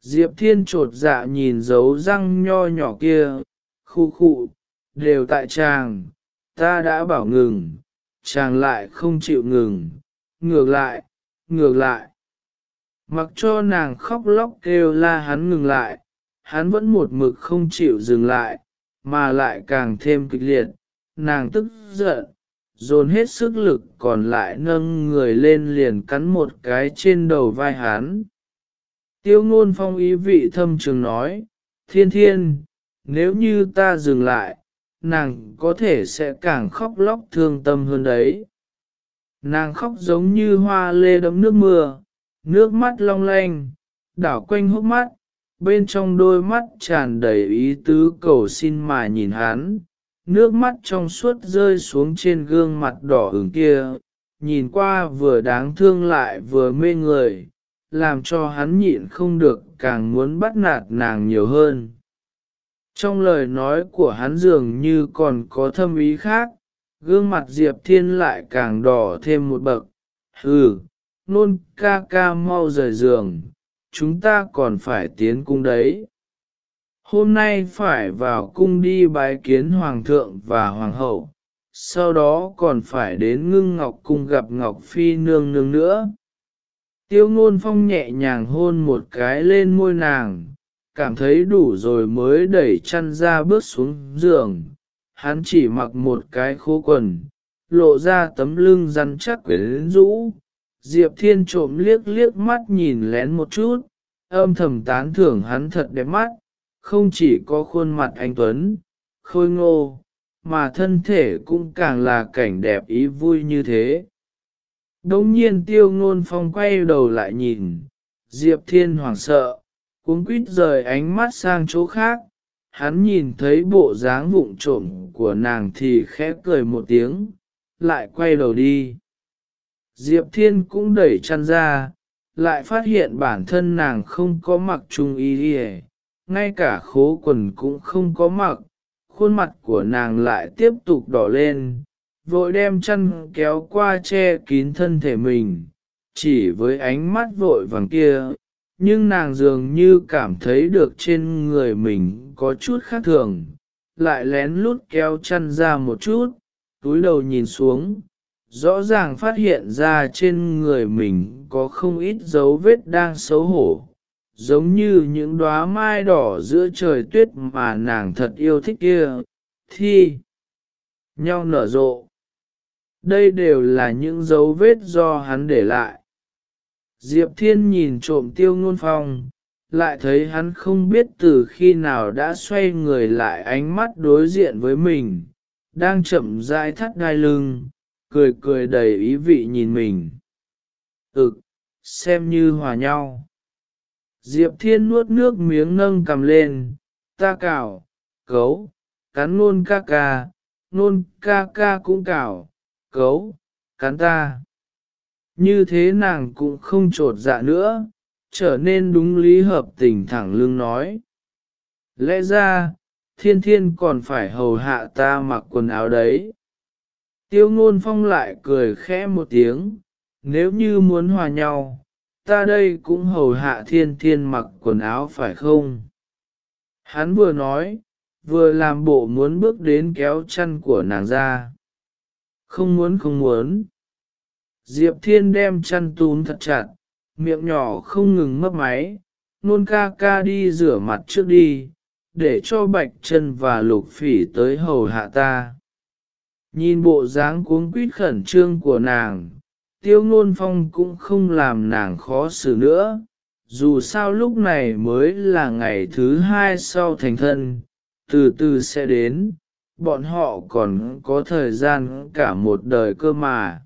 Diệp Thiên trột dạ nhìn dấu răng nho nhỏ kia, khu khụ, đều tại chàng, ta đã bảo ngừng, chàng lại không chịu ngừng, ngược lại, ngược lại. Mặc cho nàng khóc lóc kêu la hắn ngừng lại, hắn vẫn một mực không chịu dừng lại, mà lại càng thêm kịch liệt, nàng tức giận, dồn hết sức lực còn lại nâng người lên liền cắn một cái trên đầu vai hắn. Tiêu ngôn phong ý vị thâm trường nói, thiên thiên, nếu như ta dừng lại, nàng có thể sẽ càng khóc lóc thương tâm hơn đấy. Nàng khóc giống như hoa lê đẫm nước mưa, nước mắt long lanh, đảo quanh hốc mắt, bên trong đôi mắt tràn đầy ý tứ cầu xin mà nhìn hắn, nước mắt trong suốt rơi xuống trên gương mặt đỏ ửng kia, nhìn qua vừa đáng thương lại vừa mê người, làm cho hắn nhịn không được càng muốn bắt nạt nàng nhiều hơn. Trong lời nói của hắn dường như còn có thâm ý khác, gương mặt Diệp Thiên lại càng đỏ thêm một bậc. Hừ, nôn ca ca mau rời giường, chúng ta còn phải tiến cung đấy. Hôm nay phải vào cung đi bái kiến hoàng thượng và hoàng hậu, sau đó còn phải đến ngưng ngọc cung gặp ngọc phi nương nương nữa. Tiêu ngôn phong nhẹ nhàng hôn một cái lên môi nàng, cảm thấy đủ rồi mới đẩy chăn ra bước xuống giường. Hắn chỉ mặc một cái khô quần, lộ ra tấm lưng rắn chắc quyến rũ. Diệp Thiên trộm liếc liếc mắt nhìn lén một chút, âm thầm tán thưởng hắn thật đẹp mắt, không chỉ có khuôn mặt anh Tuấn, khôi ngô, mà thân thể cũng càng là cảnh đẹp ý vui như thế. Đống nhiên tiêu ngôn phong quay đầu lại nhìn, Diệp Thiên hoảng sợ, cuống quýt rời ánh mắt sang chỗ khác, hắn nhìn thấy bộ dáng vụng trộm của nàng thì khẽ cười một tiếng, lại quay đầu đi. Diệp Thiên cũng đẩy chăn ra, lại phát hiện bản thân nàng không có mặc trung y yề, ngay cả khố quần cũng không có mặc, khuôn mặt của nàng lại tiếp tục đỏ lên, vội đem chăn kéo qua che kín thân thể mình, chỉ với ánh mắt vội vàng kia, nhưng nàng dường như cảm thấy được trên người mình có chút khác thường, lại lén lút kéo chăn ra một chút, túi đầu nhìn xuống, rõ ràng phát hiện ra trên người mình có không ít dấu vết đang xấu hổ, giống như những đóa mai đỏ giữa trời tuyết mà nàng thật yêu thích kia, thi nhau nở rộ. Đây đều là những dấu vết do hắn để lại. Diệp Thiên nhìn trộm tiêu ngôn phong, lại thấy hắn không biết từ khi nào đã xoay người lại ánh mắt đối diện với mình, đang chậm rãi thắt đai lưng, cười cười đầy ý vị nhìn mình. Ực, xem như hòa nhau. Diệp Thiên nuốt nước miếng nâng cầm lên, ta cào, cấu, cắn nôn ca ca, nôn ca ca cũng cào, cấu, cắn ta. Như thế nàng cũng không trột dạ nữa, trở nên đúng lý hợp tình thẳng lưng nói. Lẽ ra, thiên thiên còn phải hầu hạ ta mặc quần áo đấy. Tiêu ngôn phong lại cười khẽ một tiếng, nếu như muốn hòa nhau, ta đây cũng hầu hạ thiên thiên mặc quần áo phải không? Hắn vừa nói, vừa làm bộ muốn bước đến kéo chân của nàng ra. Không muốn không muốn. Diệp thiên đem chăn túm thật chặt, miệng nhỏ không ngừng mấp máy, nôn ca ca đi rửa mặt trước đi, để cho bạch chân và lục phỉ tới hầu hạ ta. Nhìn bộ dáng cuống quýt khẩn trương của nàng, tiêu ngôn phong cũng không làm nàng khó xử nữa, dù sao lúc này mới là ngày thứ hai sau thành thân, từ từ sẽ đến, bọn họ còn có thời gian cả một đời cơ mà.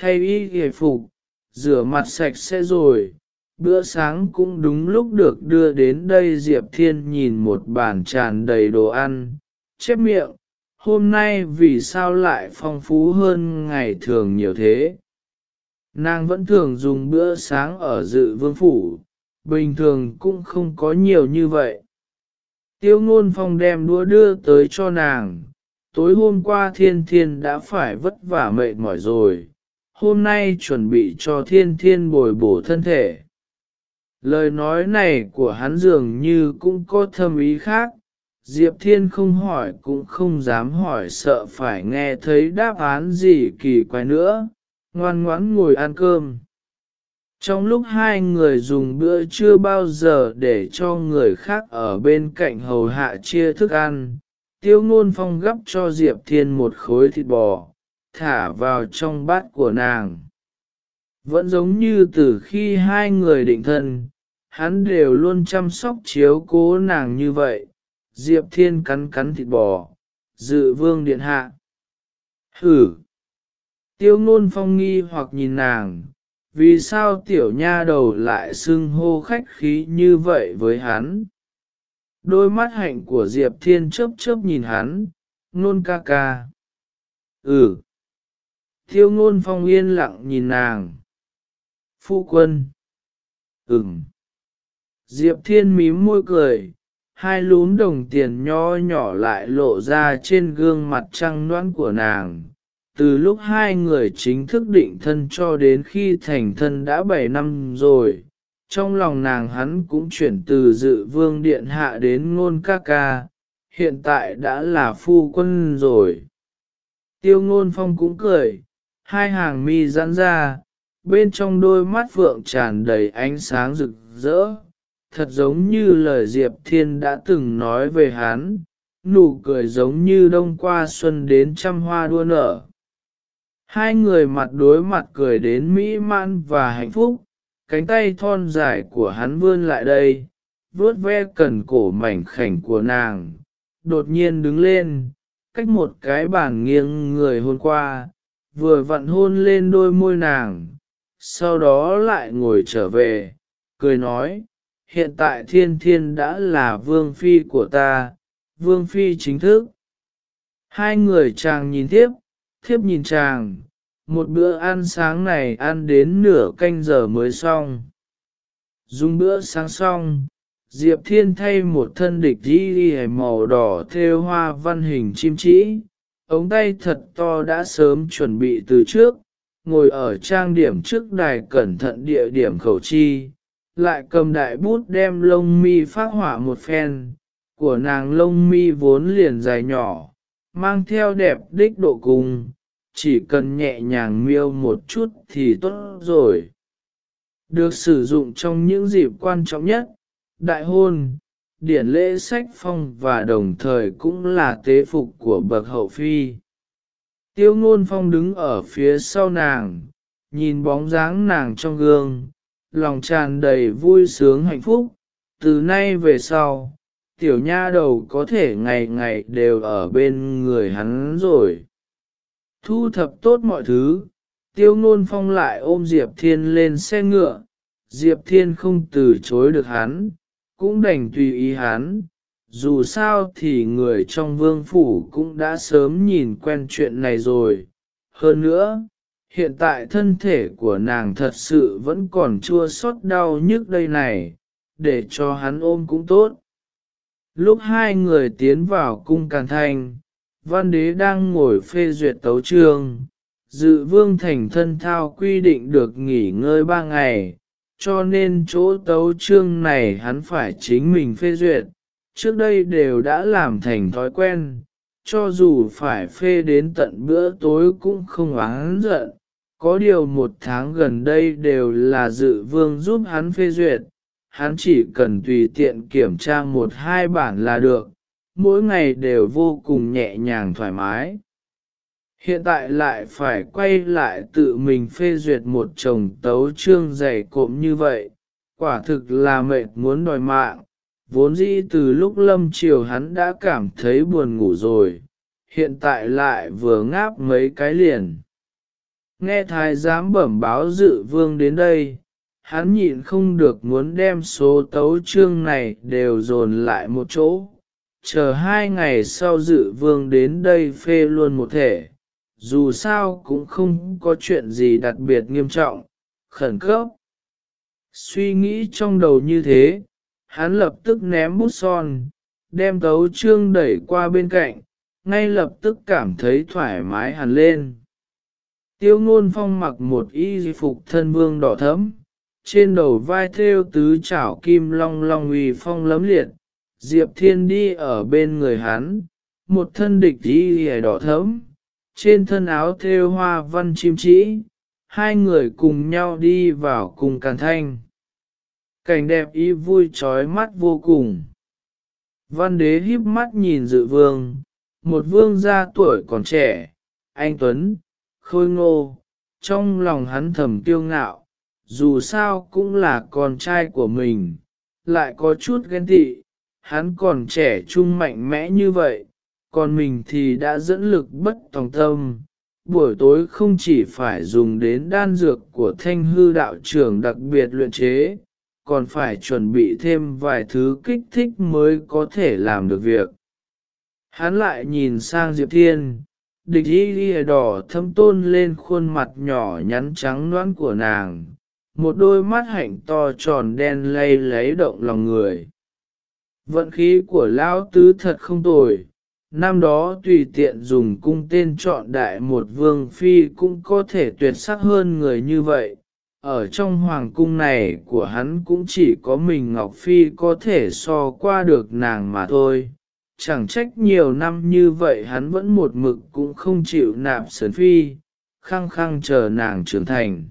Thay y ghề phục, rửa mặt sạch sẽ rồi, bữa sáng cũng đúng lúc được đưa đến đây Diệp Thiên nhìn một bàn tràn đầy đồ ăn, chép miệng, hôm nay vì sao lại phong phú hơn ngày thường nhiều thế. Nàng vẫn thường dùng bữa sáng ở dự vương phủ, bình thường cũng không có nhiều như vậy. Tiêu ngôn phong đem đũa đưa tới cho nàng, tối hôm qua thiên thiên đã phải vất vả mệt mỏi rồi, hôm nay chuẩn bị cho thiên thiên bồi bổ thân thể. Lời nói này của hắn dường như cũng có thâm ý khác, Diệp Thiên không hỏi cũng không dám hỏi sợ phải nghe thấy đáp án gì kỳ quái nữa, ngoan ngoãn ngồi ăn cơm. Trong lúc hai người dùng bữa chưa bao giờ để cho người khác ở bên cạnh hầu hạ chia thức ăn, tiêu ngôn phong gấp cho Diệp Thiên một khối thịt bò, thả vào trong bát của nàng. Vẫn giống như từ khi hai người định thân, hắn đều luôn chăm sóc chiếu cố nàng như vậy. Diệp Thiên cắn cắn thịt bò, dự vương điện hạ. Hử! Tiêu ngôn phong nghi hoặc nhìn nàng, vì sao tiểu nha đầu lại xưng hô khách khí như vậy với hắn? Đôi mắt hạnh của Diệp Thiên chớp chớp nhìn hắn, nôn ca ca. Ừ. Tiêu ngôn phong yên lặng nhìn nàng. Phu quân. Ừm. Diệp Thiên mím môi cười, hai lún đồng tiền nho nhỏ lại lộ ra trên gương mặt trăng noãn của nàng. Từ lúc hai người chính thức định thân cho đến khi thành thân đã bảy năm rồi, trong lòng nàng hắn cũng chuyển từ dự vương điện hạ đến ngôn ca ca, hiện tại đã là phu quân rồi. Tiêu ngôn phong cũng cười, hai hàng mi giãn ra, bên trong đôi mắt vượng tràn đầy ánh sáng rực rỡ, thật giống như lời Diệp Thiên đã từng nói về hắn, nụ cười giống như đông qua xuân đến trăm hoa đua nở. Hai người mặt đối mặt cười đến mỹ mãn và hạnh phúc, cánh tay thon dài của hắn vươn lại đây, vuốt ve cần cổ mảnh khảnh của nàng, đột nhiên đứng lên, cách một cái bàn nghiêng người hôn qua, vừa vặn hôn lên đôi môi nàng, sau đó lại ngồi trở về, cười nói, hiện tại thiên thiên đã là vương phi của ta, vương phi chính thức. Hai người chàng nhìn tiếp, thiếp nhìn chàng, một bữa ăn sáng này ăn đến nửa canh giờ mới xong. Dùng bữa sáng xong, Diệp Thiên thay một thân địch đi màu đỏ theo hoa văn hình chim trĩ, ống tay thật to đã sớm chuẩn bị từ trước, ngồi ở trang điểm trước đài cẩn thận địa điểm khẩu chi, lại cầm đại bút đem lông mi phát hỏa một phen, của nàng lông mi vốn liền dài nhỏ, mang theo đẹp đích độ cùng, chỉ cần nhẹ nhàng miêu một chút thì tốt rồi. Được sử dụng trong những dịp quan trọng nhất, đại hôn, điển lễ sách phong và đồng thời cũng là tế phục của bậc hậu phi. Tiêu ngôn phong đứng ở phía sau nàng, nhìn bóng dáng nàng trong gương, lòng tràn đầy vui sướng hạnh phúc, từ nay về sau, tiểu nha đầu có thể ngày ngày đều ở bên người hắn rồi. Thu thập tốt mọi thứ, tiêu ngôn phong lại ôm Diệp Thiên lên xe ngựa, Diệp Thiên không từ chối được hắn, cũng đành tùy ý hắn. Dù sao thì người trong vương phủ cũng đã sớm nhìn quen chuyện này rồi. Hơn nữa, hiện tại thân thể của nàng thật sự vẫn còn chua xót đau nhức đây này, để cho hắn ôm cũng tốt. Lúc hai người tiến vào cung càn thanh, văn đế đang ngồi phê duyệt tấu trương, dự vương thành thân thao quy định được nghỉ ngơi ba ngày, cho nên chỗ tấu chương này hắn phải chính mình phê duyệt, trước đây đều đã làm thành thói quen, cho dù phải phê đến tận bữa tối cũng không oán giận, có điều một tháng gần đây đều là dự vương giúp hắn phê duyệt, hắn chỉ cần tùy tiện kiểm tra một hai bản là được, mỗi ngày đều vô cùng nhẹ nhàng thoải mái. Hiện tại lại phải quay lại tự mình phê duyệt một chồng tấu chương dày cộm như vậy, quả thực là mệt muốn đòi mạng, vốn dĩ từ lúc lâm chiều hắn đã cảm thấy buồn ngủ rồi, hiện tại lại vừa ngáp mấy cái liền. Nghe thái giám bẩm báo dự vương đến đây, hắn nhịn không được muốn đem số tấu chương này đều dồn lại một chỗ, chờ hai ngày sau dự vương đến đây phê luôn một thể, dù sao cũng không có chuyện gì đặc biệt nghiêm trọng, khẩn cấp. Suy nghĩ trong đầu như thế, hắn lập tức ném bút son, đem tấu trương đẩy qua bên cạnh, ngay lập tức cảm thấy thoải mái hẳn lên. Tiêu ngôn phong mặc một y phục thân vương đỏ thẫm, trên đầu vai thêu tứ chảo kim long long uy phong lấm liệt, Diệp Thiên đi ở bên người hắn, một thân địch y đỏ thẫm, trên thân áo thêu hoa văn chim chỉ, hai người cùng nhau đi vào cùng càn thanh. Cảnh đẹp y vui trói mắt vô cùng. Văn đế híp mắt nhìn dự vương, một vương gia tuổi còn trẻ, anh Tuấn, khôi ngô, trong lòng hắn thầm kiêu ngạo, dù sao cũng là con trai của mình, lại có chút ghen tị, hắn còn trẻ trung mạnh mẽ như vậy, còn mình thì đã dẫn lực bất tòng tâm. Buổi tối không chỉ phải dùng đến đan dược của thanh hư đạo trưởng đặc biệt luyện chế, còn phải chuẩn bị thêm vài thứ kích thích mới có thể làm được việc. Hắn lại nhìn sang Diệp Thiên, địch y ghi đỏ thâm tôn lên khuôn mặt nhỏ nhắn trắng noãn của nàng, một đôi mắt hạnh to tròn đen lay lấy động lòng người. Vận khí của lão tứ thật không tồi, năm đó tùy tiện dùng cung tên chọn đại một vương phi cũng có thể tuyệt sắc hơn người như vậy. Ở trong hoàng cung này của hắn cũng chỉ có mình Ngọc Phi có thể so qua được nàng mà thôi. Chẳng trách nhiều năm như vậy hắn vẫn một mực cũng không chịu nạp sấn phi, khăng khăng chờ nàng trưởng thành.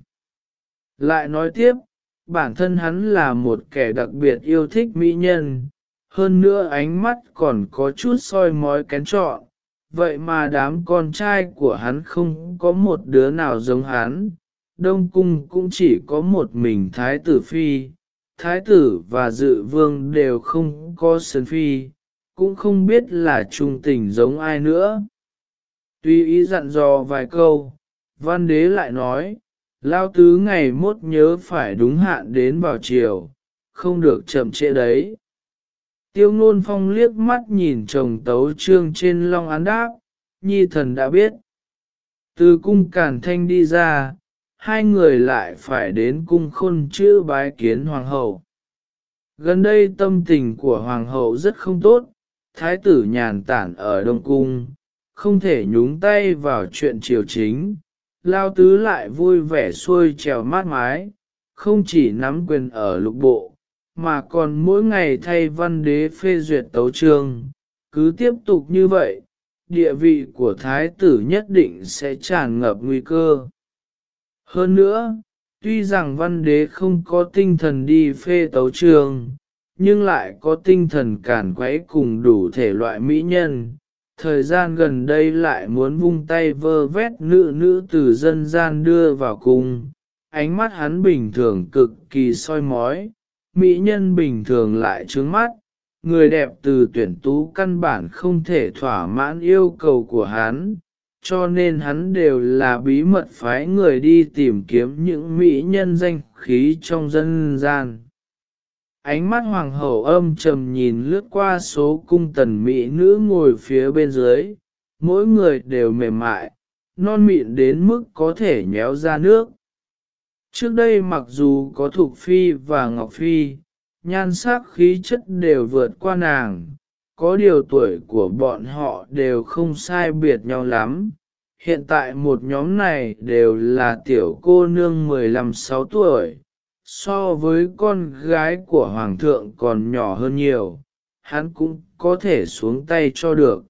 Lại nói tiếp, bản thân hắn là một kẻ đặc biệt yêu thích mỹ nhân, hơn nữa ánh mắt còn có chút soi mói kén trọn, vậy mà đám con trai của hắn không có một đứa nào giống hắn, Đông Cung cũng chỉ có một mình Thái tử Phi, Thái tử và Dự Vương đều không có Sơn Phi, cũng không biết là trung tình giống ai nữa. Tuy ý dặn dò vài câu, văn đế lại nói, lao tứ ngày mốt nhớ phải đúng hạn đến vào chiều, không được chậm trễ đấy. Tiêu ngôn phong liếc mắt nhìn chồng tấu trương trên long án đáp, nhi thần đã biết. Từ cung cản thanh đi ra, hai người lại phải đến cung khôn chữ bái kiến hoàng hậu. Gần đây tâm tình của hoàng hậu rất không tốt, thái tử nhàn tản ở đông cung, không thể nhúng tay vào chuyện triều chính. Lao tứ lại vui vẻ xuôi trèo mát mái, không chỉ nắm quyền ở lục bộ, mà còn mỗi ngày thay văn đế phê duyệt tấu chương, cứ tiếp tục như vậy, địa vị của thái tử nhất định sẽ tràn ngập nguy cơ. Hơn nữa, tuy rằng văn đế không có tinh thần đi phê tấu trường, nhưng lại có tinh thần cản quấy cùng đủ thể loại mỹ nhân. Thời gian gần đây lại muốn vung tay vơ vét nữ nữ từ dân gian đưa vào cung, ánh mắt hắn bình thường cực kỳ soi mói, mỹ nhân bình thường lại trướng mắt, người đẹp từ tuyển tú căn bản không thể thỏa mãn yêu cầu của hắn, cho nên hắn đều là bí mật phái người đi tìm kiếm những mỹ nhân danh khí trong dân gian. Ánh mắt hoàng hậu âm trầm nhìn lướt qua số cung tần mỹ nữ ngồi phía bên dưới, mỗi người đều mềm mại, non mịn đến mức có thể nhéo ra nước. Trước đây mặc dù có Thục Phi và Ngọc Phi, nhan sắc khí chất đều vượt qua nàng, có điều tuổi của bọn họ đều không sai biệt nhau lắm. Hiện tại một nhóm này đều là tiểu cô nương 15-6 tuổi, so với con gái của hoàng thượng còn nhỏ hơn nhiều, hắn cũng có thể xuống tay cho được.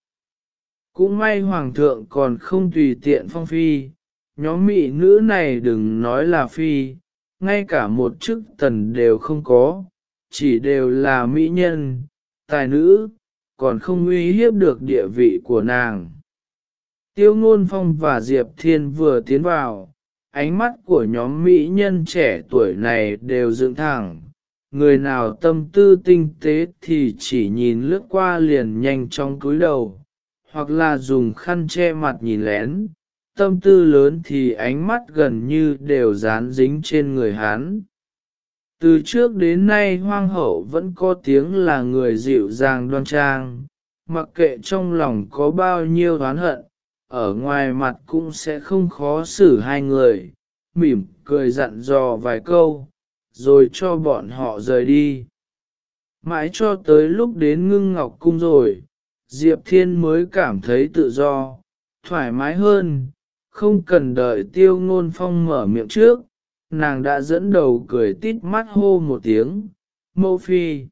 Cũng may hoàng thượng còn không tùy tiện phong phi, nhóm mỹ nữ này đừng nói là phi, ngay cả một chức tần đều không có, chỉ đều là mỹ nhân, tài nữ, còn không uy hiếp được địa vị của nàng. Tiêu ngôn phong và Diệp Thiên vừa tiến vào, ánh mắt của nhóm mỹ nhân trẻ tuổi này đều dựng thẳng. Người nào tâm tư tinh tế thì chỉ nhìn lướt qua liền nhanh trong cúi đầu, hoặc là dùng khăn che mặt nhìn lén, tâm tư lớn thì ánh mắt gần như đều dán dính trên người hắn. Từ trước đến nay hoang hậu vẫn có tiếng là người dịu dàng đoan trang, mặc kệ trong lòng có bao nhiêu oán hận, ở ngoài mặt cũng sẽ không khó xử hai người, mỉm cười dặn dò vài câu, rồi cho bọn họ rời đi. Mãi cho tới lúc đến ngưng ngọc cung rồi, Diệp Thiên mới cảm thấy tự do, thoải mái hơn, không cần đợi tiêu ngôn phong mở miệng trước, nàng đã dẫn đầu cười tít mắt hô một tiếng, mẫu phi.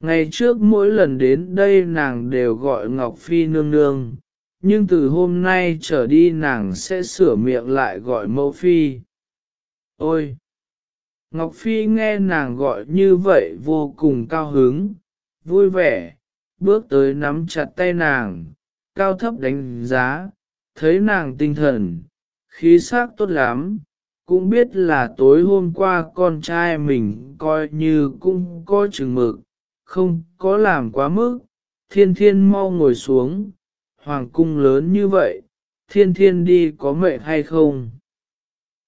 Ngày trước mỗi lần đến đây nàng đều gọi Ngọc Phi nương nương, nhưng từ hôm nay trở đi nàng sẽ sửa miệng lại gọi mẫu phi. Ôi! Ngọc Phi nghe nàng gọi như vậy vô cùng cao hứng, vui vẻ, bước tới nắm chặt tay nàng, cao thấp đánh giá, thấy nàng tinh thần, khí sắc tốt lắm, cũng biết là tối hôm qua con trai mình coi như cũng có chừng mực, không có làm quá mức, thiên thiên mau ngồi xuống, hoàng cung lớn như vậy, thiên thiên đi có mệt hay không?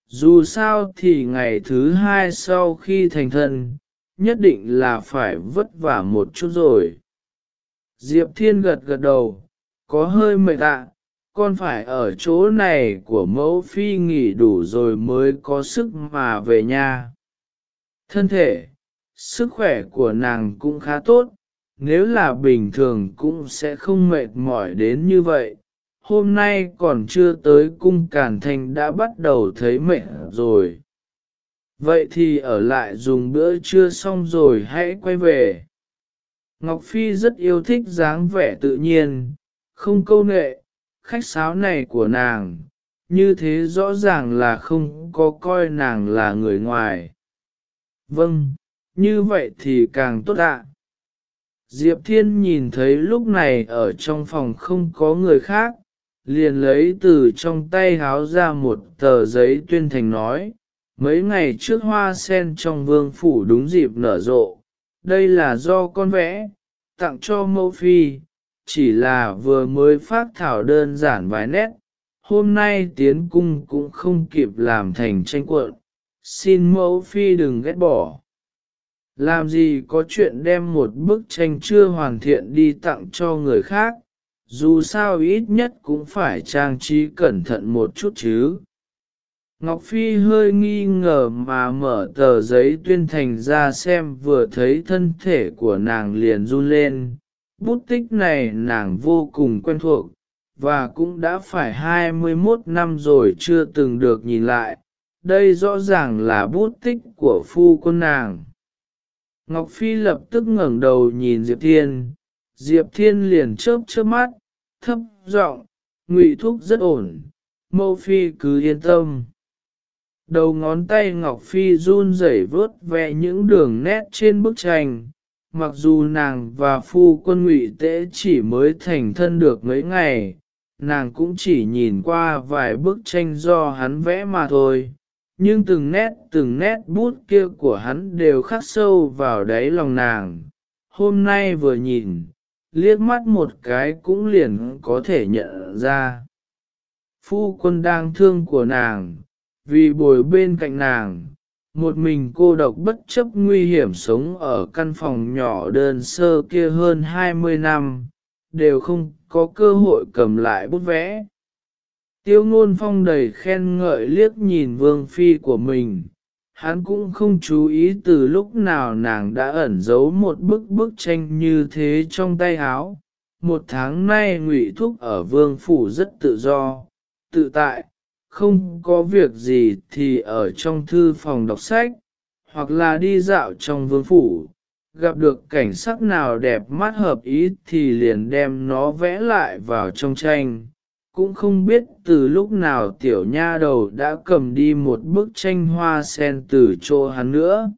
Dù sao thì ngày thứ hai sau khi thành thân, nhất định là phải vất vả một chút rồi. Diệp Thiên gật gật đầu, có hơi mệt ạ, con phải ở chỗ này của mẫu phi nghỉ đủ rồi mới có sức mà về nhà. Thân thể, sức khỏe của nàng cũng khá tốt, nếu là bình thường cũng sẽ không mệt mỏi đến như vậy. Hôm nay còn chưa tới cung Cản Thành đã bắt đầu thấy mệt rồi. Vậy thì ở lại dùng bữa trưa xong rồi hãy quay về. Ngọc Phi rất yêu thích dáng vẻ tự nhiên, không câu nệ, khách sáo này của nàng, như thế rõ ràng là không có coi nàng là người ngoài. Vâng, như vậy thì càng tốt ạ. Diệp Thiên nhìn thấy lúc này ở trong phòng không có người khác, liền lấy từ trong tay háo ra một tờ giấy tuyên thành nói, mấy ngày trước hoa sen trong vương phủ đúng dịp nở rộ, đây là do con vẽ, tặng cho mẫu phi, chỉ là vừa mới phát thảo đơn giản vài nét, hôm nay tiến cung cũng không kịp làm thành tranh cuộn, xin mẫu phi đừng ghét bỏ. Làm gì có chuyện đem một bức tranh chưa hoàn thiện đi tặng cho người khác, dù sao ít nhất cũng phải trang trí cẩn thận một chút chứ. Ngọc Phi hơi nghi ngờ mà mở tờ giấy tuyên thành ra xem vừa thấy thân thể của nàng liền run lên. Bút tích này nàng vô cùng quen thuộc, và cũng đã phải 21 năm rồi chưa từng được nhìn lại. Đây rõ ràng là bút tích của phu quân nàng. Ngọc Phi lập tức ngẩng đầu nhìn Diệp Thiên, Diệp Thiên liền chớp chớp mắt, thấp giọng, ngụy thúc rất ổn, mẫu Phi cứ yên tâm. Đầu ngón tay Ngọc Phi run rẩy vớt vẽ những đường nét trên bức tranh, mặc dù nàng và phu quân ngụy tế chỉ mới thành thân được mấy ngày, nàng cũng chỉ nhìn qua vài bức tranh do hắn vẽ mà thôi. Nhưng từng nét từng nét bút kia của hắn đều khắc sâu vào đáy lòng nàng. Hôm nay vừa nhìn, liếc mắt một cái cũng liền có thể nhận ra. Phu quân đang thương của nàng, vì bồi bên cạnh nàng, một mình cô độc bất chấp nguy hiểm sống ở căn phòng nhỏ đơn sơ kia hơn 20 năm, đều không có cơ hội cầm lại bút vẽ. Tiêu ngôn phong đầy khen ngợi liếc nhìn vương phi của mình, hắn cũng không chú ý từ lúc nào nàng đã ẩn giấu một bức bức tranh như thế trong tay áo. Một tháng nay ngụy thúc ở vương phủ rất tự do, tự tại, không có việc gì thì ở trong thư phòng đọc sách, hoặc là đi dạo trong vương phủ, gặp được cảnh sắc nào đẹp mắt hợp ý thì liền đem nó vẽ lại vào trong tranh. Cũng không biết từ lúc nào tiểu nha đầu đã cầm đi một bức tranh hoa sen từ chỗ hắn nữa.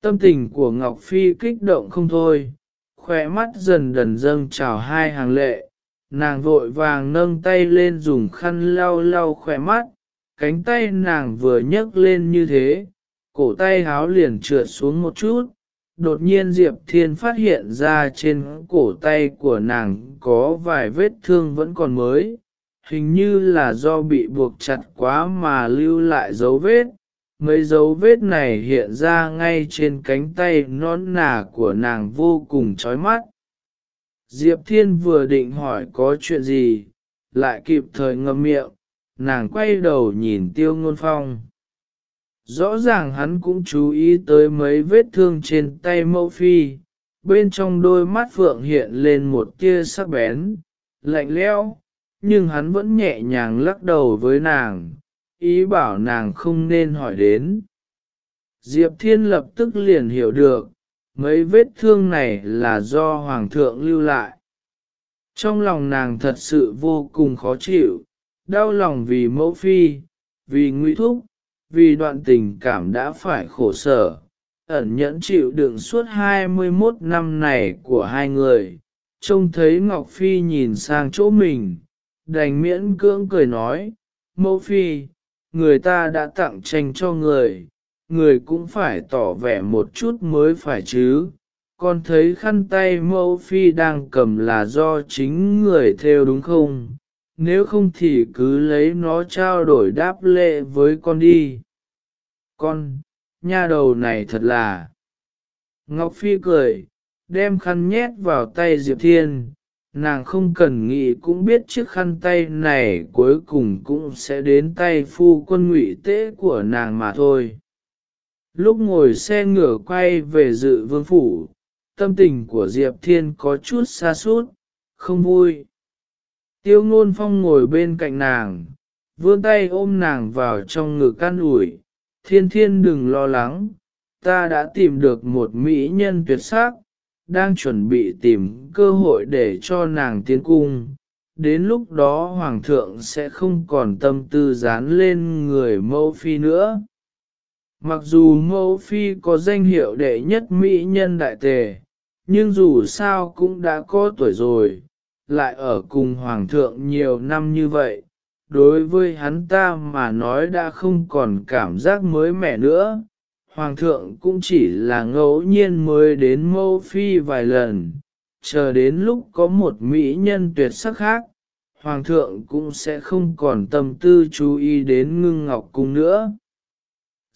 Tâm tình của Ngọc Phi kích động không thôi, khỏe mắt dần dần dâng trào hai hàng lệ, nàng vội vàng nâng tay lên dùng khăn lau lau khỏe mắt, cánh tay nàng vừa nhấc lên như thế, cổ tay háo liền trượt xuống một chút, đột nhiên Diệp Thiên phát hiện ra trên cổ tay của nàng có vài vết thương vẫn còn mới, hình như là do bị buộc chặt quá mà lưu lại dấu vết. Mấy dấu vết này hiện ra ngay trên cánh tay non nà của nàng vô cùng chói mắt. Diệp Thiên vừa định hỏi có chuyện gì, lại kịp thời ngậm miệng, nàng quay đầu nhìn tiêu ngôn phong. Rõ ràng hắn cũng chú ý tới mấy vết thương trên tay mẫu phi, bên trong đôi mắt phượng hiện lên một tia sắc bén, lạnh lẽo, nhưng hắn vẫn nhẹ nhàng lắc đầu với nàng, ý bảo nàng không nên hỏi đến. Diệp Thiên lập tức liền hiểu được, mấy vết thương này là do Hoàng thượng lưu lại. Trong lòng nàng thật sự vô cùng khó chịu, đau lòng vì mẫu phi, vì nguy thúc, vì đoạn tình cảm đã phải khổ sở, ẩn nhẫn chịu đựng suốt 21 năm này của hai người. Trông thấy Ngọc Phi nhìn sang chỗ mình, đành miễn cưỡng cười nói, mẫu phi, người ta đã tặng tranh cho người, người cũng phải tỏ vẻ một chút mới phải chứ. Con thấy khăn tay mẫu phi đang cầm là do chính người theo đúng không? Nếu không thì cứ lấy nó trao đổi đáp lệ với con đi. Con, nha đầu này thật là... Ngọc Phi cười, đem khăn nhét vào tay Diệp Thiên, nàng không cần nghĩ cũng biết chiếc khăn tay này cuối cùng cũng sẽ đến tay phu quân ngụy tế của nàng mà thôi. Lúc ngồi xe ngựa quay về dự vương phủ, tâm tình của Diệp Thiên có chút xa sút không vui. Tiêu ngôn phong ngồi bên cạnh nàng, vươn tay ôm nàng vào trong ngực can ủi, thiên thiên đừng lo lắng, ta đã tìm được một mỹ nhân tuyệt sắc, đang chuẩn bị tìm cơ hội để cho nàng tiến cung. Đến lúc đó hoàng thượng sẽ không còn tâm tư dán lên người mẫu phi nữa. Mặc dù mẫu phi có danh hiệu đệ nhất mỹ nhân đại tề, nhưng dù sao cũng đã có tuổi rồi, lại ở cùng hoàng thượng nhiều năm như vậy, đối với hắn ta mà nói đã không còn cảm giác mới mẻ nữa. Hoàng thượng cũng chỉ là ngẫu nhiên mới đến mẫu phi vài lần, chờ đến lúc có một mỹ nhân tuyệt sắc khác, Hoàng thượng cũng sẽ không còn tâm tư chú ý đến ngưng ngọc cung nữa.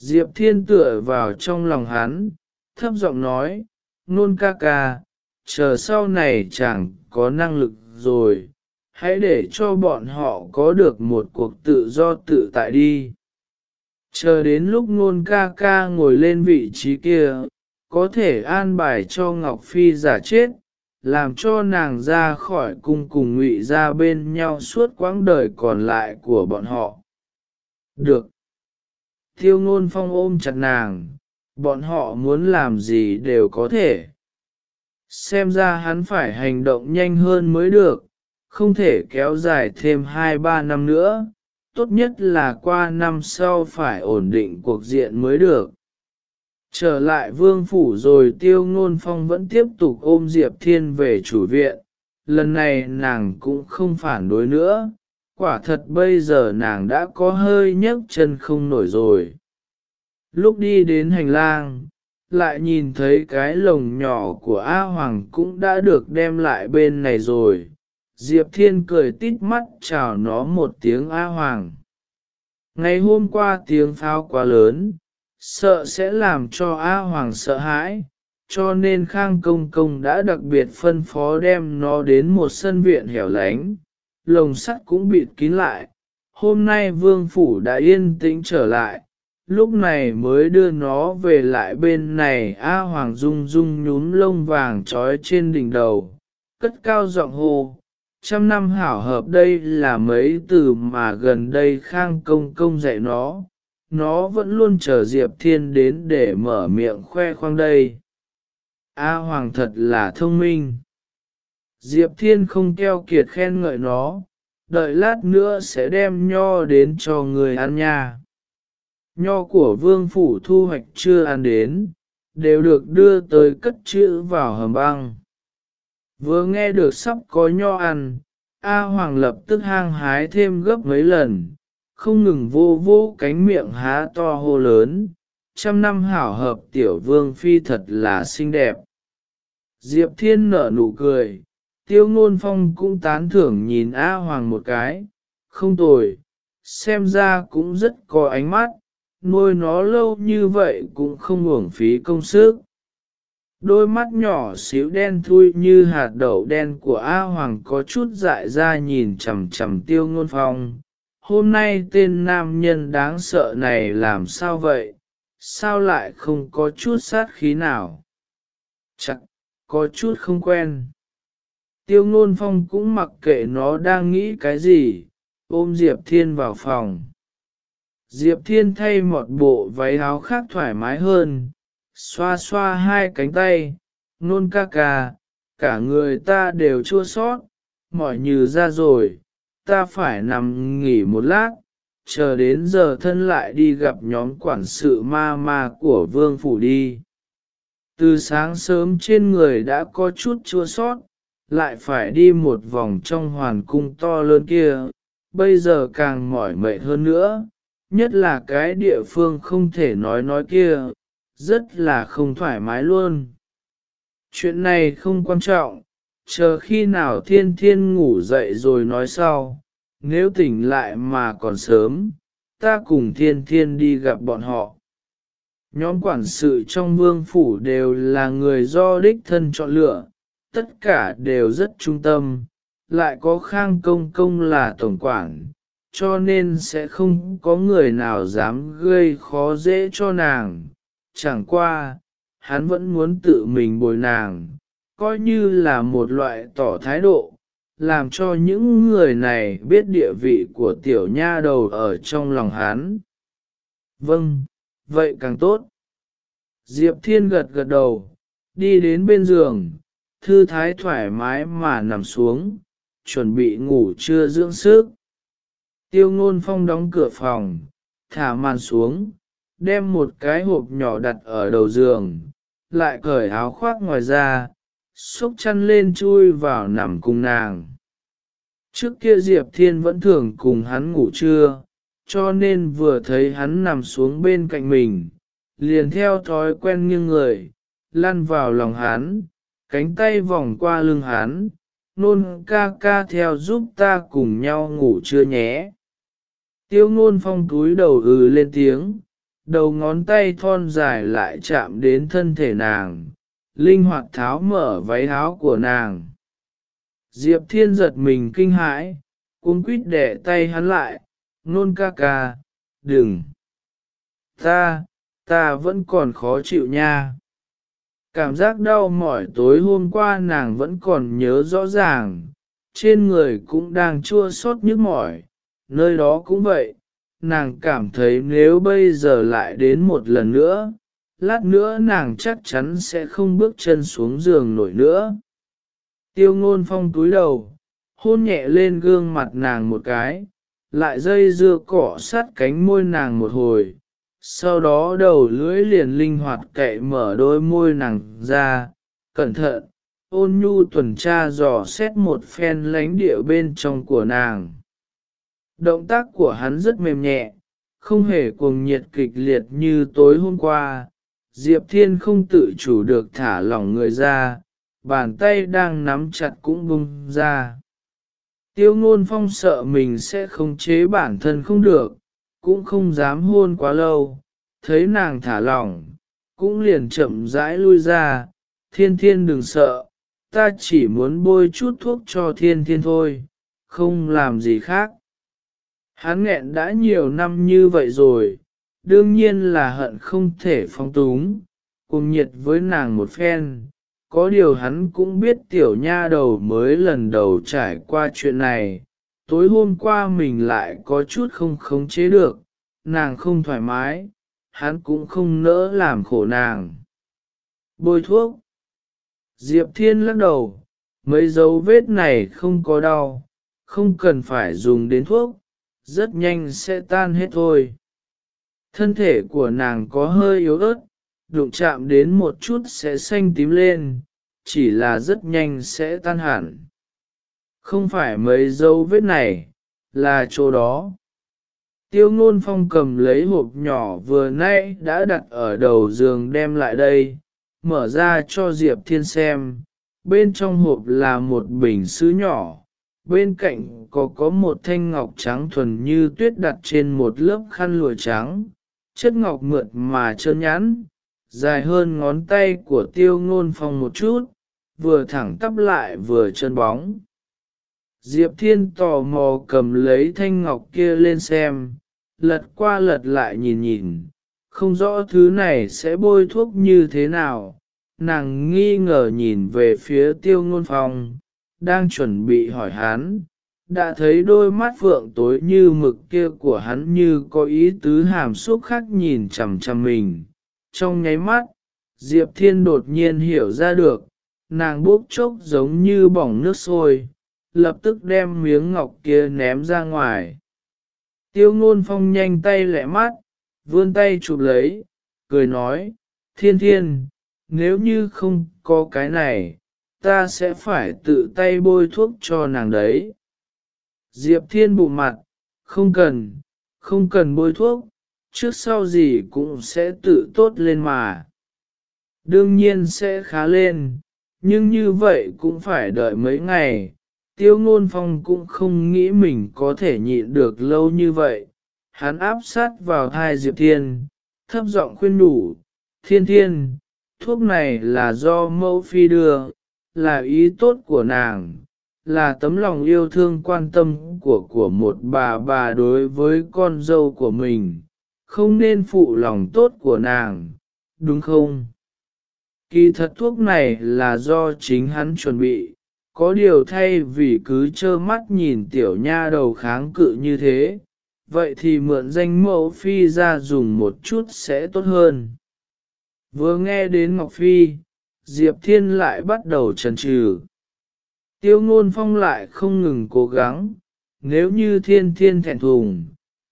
Diệp Thiên tựa vào trong lòng hắn, thấp giọng nói, nôn ca ca, chờ sau này chẳng có năng lực rồi, hãy để cho bọn họ có được một cuộc tự do tự tại đi. Chờ đến lúc nôn ca ca ngồi lên vị trí kia, có thể an bài cho Ngọc Phi giả chết, làm cho nàng ra khỏi cung cùng ngụy ra bên nhau suốt quãng đời còn lại của bọn họ. Được. Tiêu ngôn phong ôm chặt nàng, bọn họ muốn làm gì đều có thể. Xem ra hắn phải hành động nhanh hơn mới được, không thể kéo dài thêm 2-3 năm nữa, tốt nhất là qua năm sau phải ổn định cuộc diện mới được. Trở lại vương phủ rồi tiêu ngôn phong vẫn tiếp tục ôm Diệp Thiên về chủ viện, lần này nàng cũng không phản đối nữa, quả thật bây giờ nàng đã có hơi nhấc chân không nổi rồi. Lúc đi đến hành lang, lại nhìn thấy cái lồng nhỏ của A Hoàng cũng đã được đem lại bên này rồi. Diệp Thiên cười tít mắt chào nó một tiếng A Hoàng. Ngày hôm qua tiếng pháo quá lớn, sợ sẽ làm cho A Hoàng sợ hãi, cho nên Khang Công Công đã đặc biệt phân phó đem nó đến một sân viện hẻo lánh, lồng sắt cũng bịt kín lại. Hôm nay Vương Phủ đã yên tĩnh trở lại, lúc này mới đưa nó về lại bên này A Hoàng Dung Dung nhúm lông vàng trói trên đỉnh đầu, cất cao giọng hô. Trăm năm hảo hợp đây là mấy từ mà gần đây Khang Công Công dạy nó, nó vẫn luôn chờ Diệp Thiên đến để mở miệng khoe khoang đây. A Hoàng thật là thông minh. Diệp Thiên không keo kiệt khen ngợi nó, đợi lát nữa sẽ đem nho đến cho người ăn nha. Nho của vương phủ thu hoạch chưa ăn đến, đều được đưa tới cất chữ vào hầm băng. Vừa nghe được sắp có nho ăn, A Hoàng lập tức hang hái thêm gấp mấy lần, không ngừng vô vô cánh miệng há to hô lớn, trăm năm hảo hợp tiểu vương phi thật là xinh đẹp. Diệp Thiên nở nụ cười, tiêu ngôn phong cũng tán thưởng nhìn A Hoàng một cái, không tồi, xem ra cũng rất có ánh mắt, nuôi nó lâu như vậy cũng không uổng phí công sức. Đôi mắt nhỏ xíu đen thui như hạt đậu đen của A Hoàng có chút dại ra nhìn chầm chầm tiêu ngôn phong. Hôm nay tên nam nhân đáng sợ này làm sao vậy? Sao lại không có chút sát khí nào? Chắc, có chút không quen. Tiêu ngôn phong cũng mặc kệ nó đang nghĩ cái gì, ôm Diệp Thiên vào phòng. Diệp Thiên thay một bộ váy áo khác thoải mái hơn, xoa xoa hai cánh tay, nôn ca ca, cả người ta đều chua sót, mỏi như ra rồi, ta phải nằm nghỉ một lát, chờ đến giờ thân lại đi gặp nhóm quản sự ma ma của vương phủ đi. Từ sáng sớm trên người đã có chút chua sót, lại phải đi một vòng trong hoàn cung to lớn kia, bây giờ càng mỏi mệt hơn nữa, nhất là cái địa phương không thể nói nói kia, rất là không thoải mái luôn. Chuyện này không quan trọng, chờ khi nào thiên thiên ngủ dậy rồi nói sau, nếu tỉnh lại mà còn sớm, ta cùng thiên thiên đi gặp bọn họ. Nhóm quản sự trong vương phủ đều là người do đích thân chọn lựa, tất cả đều rất trung tâm, lại có khang công công là tổng quản, cho nên sẽ không có người nào dám gây khó dễ cho nàng. Chẳng qua, hắn vẫn muốn tự mình bồi nàng, coi như là một loại tỏ thái độ, làm cho những người này biết địa vị của tiểu nha đầu ở trong lòng hắn. Vâng, vậy càng tốt. Diệp Thiên gật gật đầu, đi đến bên giường, thư thái thoải mái mà nằm xuống, chuẩn bị ngủ trưa dưỡng sức. Tiêu ngôn phong đóng cửa phòng, thả màn xuống, đem một cái hộp nhỏ đặt ở đầu giường, lại cởi áo khoác ngoài ra, xúc chăn lên chui vào nằm cùng nàng. Trước kia Diệp Thiên vẫn thường cùng hắn ngủ trưa, cho nên vừa thấy hắn nằm xuống bên cạnh mình, liền theo thói quen nghiêng người, lăn vào lòng hắn, cánh tay vòng qua lưng hắn, nôn ca ca theo giúp ta cùng nhau ngủ chưa nhé. Tiêu nôn phong túi đầu ừ lên tiếng, đầu ngón tay thon dài lại chạm đến thân thể nàng, linh hoạt tháo mở váy áo của nàng. Diệp thiên giật mình kinh hãi, cuống quýt đẻ tay hắn lại, nôn ca ca, đừng. Ta, ta vẫn còn khó chịu nha. Cảm giác đau mỏi tối hôm qua nàng vẫn còn nhớ rõ ràng, trên người cũng đang chua xót nhức mỏi, nơi đó cũng vậy, nàng cảm thấy nếu bây giờ lại đến một lần nữa, lát nữa nàng chắc chắn sẽ không bước chân xuống giường nổi nữa. Tiêu ngôn phong túi đầu, hôn nhẹ lên gương mặt nàng một cái, lại dây dưa cỏ sát cánh môi nàng một hồi, sau đó đầu lưỡi liền linh hoạt cậy mở đôi môi nàng ra, cẩn thận, ôn nhu tuần tra dò xét một phen lánh địa bên trong của nàng. Động tác của hắn rất mềm nhẹ, không hề cuồng nhiệt kịch liệt như tối hôm qua, Diệp Thiên không tự chủ được thả lỏng người ra, bàn tay đang nắm chặt cũng bung ra. Tiêu ngôn phong sợ mình sẽ không chế bản thân không được, cũng không dám hôn quá lâu, thấy nàng thả lỏng, cũng liền chậm rãi lui ra, thiên thiên đừng sợ, ta chỉ muốn bôi chút thuốc cho thiên thiên thôi, không làm gì khác. Hắn nghẹn đã nhiều năm như vậy rồi, đương nhiên là hận không thể phong túng, cùng nhiệt với nàng một phen. Có điều hắn cũng biết tiểu nha đầu mới lần đầu trải qua chuyện này, tối hôm qua mình lại có chút không khống chế được, nàng không thoải mái, hắn cũng không nỡ làm khổ nàng. Bôi thuốc Diệp Thiên lắc đầu, mấy dấu vết này không có đau, không cần phải dùng đến thuốc, rất nhanh sẽ tan hết thôi. Thân thể của nàng có hơi yếu ớt, đụng chạm đến một chút sẽ xanh tím lên, chỉ là rất nhanh sẽ tan hẳn. Không phải mấy dấu vết này, là chỗ đó. Tiêu ngôn phong cầm lấy hộp nhỏ vừa nãy đã đặt ở đầu giường đem lại đây, mở ra cho Diệp Thiên xem. Bên trong hộp là một bình sứ nhỏ, bên cạnh có có một thanh ngọc trắng thuần như tuyết đặt trên một lớp khăn lụa trắng, chất ngọc mượt mà trơn nhẵn, dài hơn ngón tay của tiêu ngôn phong một chút, vừa thẳng tắp lại vừa trơn bóng. Diệp Thiên tò mò cầm lấy thanh ngọc kia lên xem, lật qua lật lại nhìn nhìn, không rõ thứ này sẽ bôi thuốc như thế nào. Nàng nghi ngờ nhìn về phía tiêu ngôn phong, đang chuẩn bị hỏi hắn, đã thấy đôi mắt phượng tối như mực kia của hắn như có ý tứ hàm xúc khác nhìn chằm chằm mình. Trong nháy mắt, Diệp Thiên đột nhiên hiểu ra được, nàng bốc chốc giống như bỏng nước sôi, lập tức đem miếng ngọc kia ném ra ngoài. Tiêu ngôn phong nhanh tay lẹ mắt, vươn tay chụp lấy, cười nói, thiên thiên, nếu như không có cái này, ta sẽ phải tự tay bôi thuốc cho nàng đấy. Diệp thiên bụ mặt, không cần, không cần bôi thuốc, trước sau gì cũng sẽ tự tốt lên mà. Đương nhiên sẽ khá lên, nhưng như vậy cũng phải đợi mấy ngày. Tiêu ngôn phong cũng không nghĩ mình có thể nhịn được lâu như vậy. Hắn áp sát vào hai Diệp Thiên, thấp giọng khuyên đủ, Thiên Thiên, thuốc này là do mẫu phi đưa, là ý tốt của nàng, là tấm lòng yêu thương quan tâm của của một bà bà đối với con dâu của mình, không nên phụ lòng tốt của nàng, đúng không? Kỳ thật thuốc này là do chính hắn chuẩn bị, có điều thay vì cứ trơ mắt nhìn tiểu nha đầu kháng cự như thế, vậy thì mượn danh mẫu phi ra dùng một chút sẽ tốt hơn. Vừa nghe đến Ngọc Phi, Diệp Thiên lại bắt đầu trần trừ. Tiêu ngôn phong lại không ngừng cố gắng, nếu như thiên thiên thẹn thùng,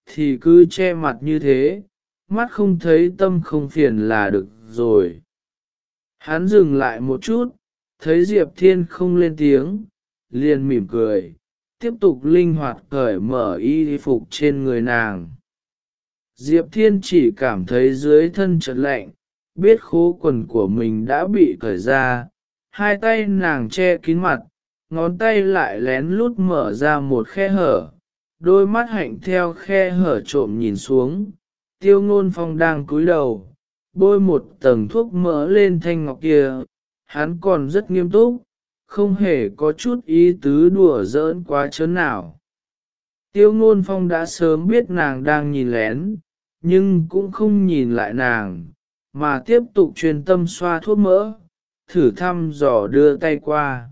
thì cứ che mặt như thế, mắt không thấy tâm không phiền là được rồi. Hắn dừng lại một chút, thấy Diệp Thiên không lên tiếng, liền mỉm cười, tiếp tục linh hoạt cởi mở y phục trên người nàng. Diệp Thiên chỉ cảm thấy dưới thân chợt lạnh, biết khố quần của mình đã bị cởi ra, hai tay nàng che kín mặt, ngón tay lại lén lút mở ra một khe hở, đôi mắt hạnh theo khe hở trộm nhìn xuống, tiêu ngôn phong đang cúi đầu, bôi một tầng thuốc mỡ lên thanh ngọc kia, hắn còn rất nghiêm túc, không hề có chút ý tứ đùa giỡn quá chớn nào. Tiêu ngôn phong đã sớm biết nàng đang nhìn lén, nhưng cũng không nhìn lại nàng, mà tiếp tục truyền tâm xoa thuốc mỡ, thử thăm dò đưa tay qua.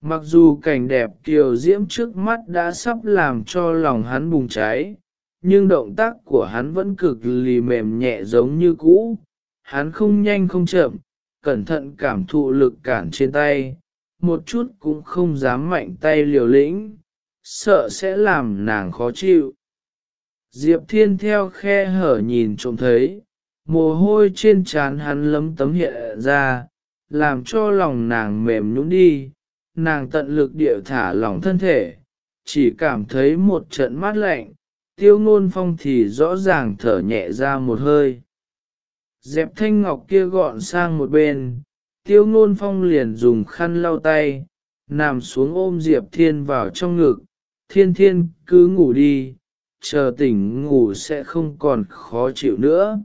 Mặc dù cảnh đẹp kiều diễm trước mắt đã sắp làm cho lòng hắn bùng cháy, nhưng động tác của hắn vẫn cực lì mềm nhẹ giống như cũ, hắn không nhanh không chậm, cẩn thận cảm thụ lực cản trên tay, một chút cũng không dám mạnh tay liều lĩnh, sợ sẽ làm nàng khó chịu. Diệp Thiên theo khe hở nhìn trông thấy, mồ hôi trên trán hắn lấm tấm hiện ra, làm cho lòng nàng mềm nhũn đi, nàng tận lực điệu thả lỏng thân thể, chỉ cảm thấy một trận mát lạnh, tiêu ngôn phong thì rõ ràng thở nhẹ ra một hơi. Dẹp thanh ngọc kia gọn sang một bên, tiêu ngôn phong liền dùng khăn lau tay, nằm xuống ôm Diệp Thiên vào trong ngực, thiên thiên cứ ngủ đi, chờ tỉnh ngủ sẽ không còn khó chịu nữa.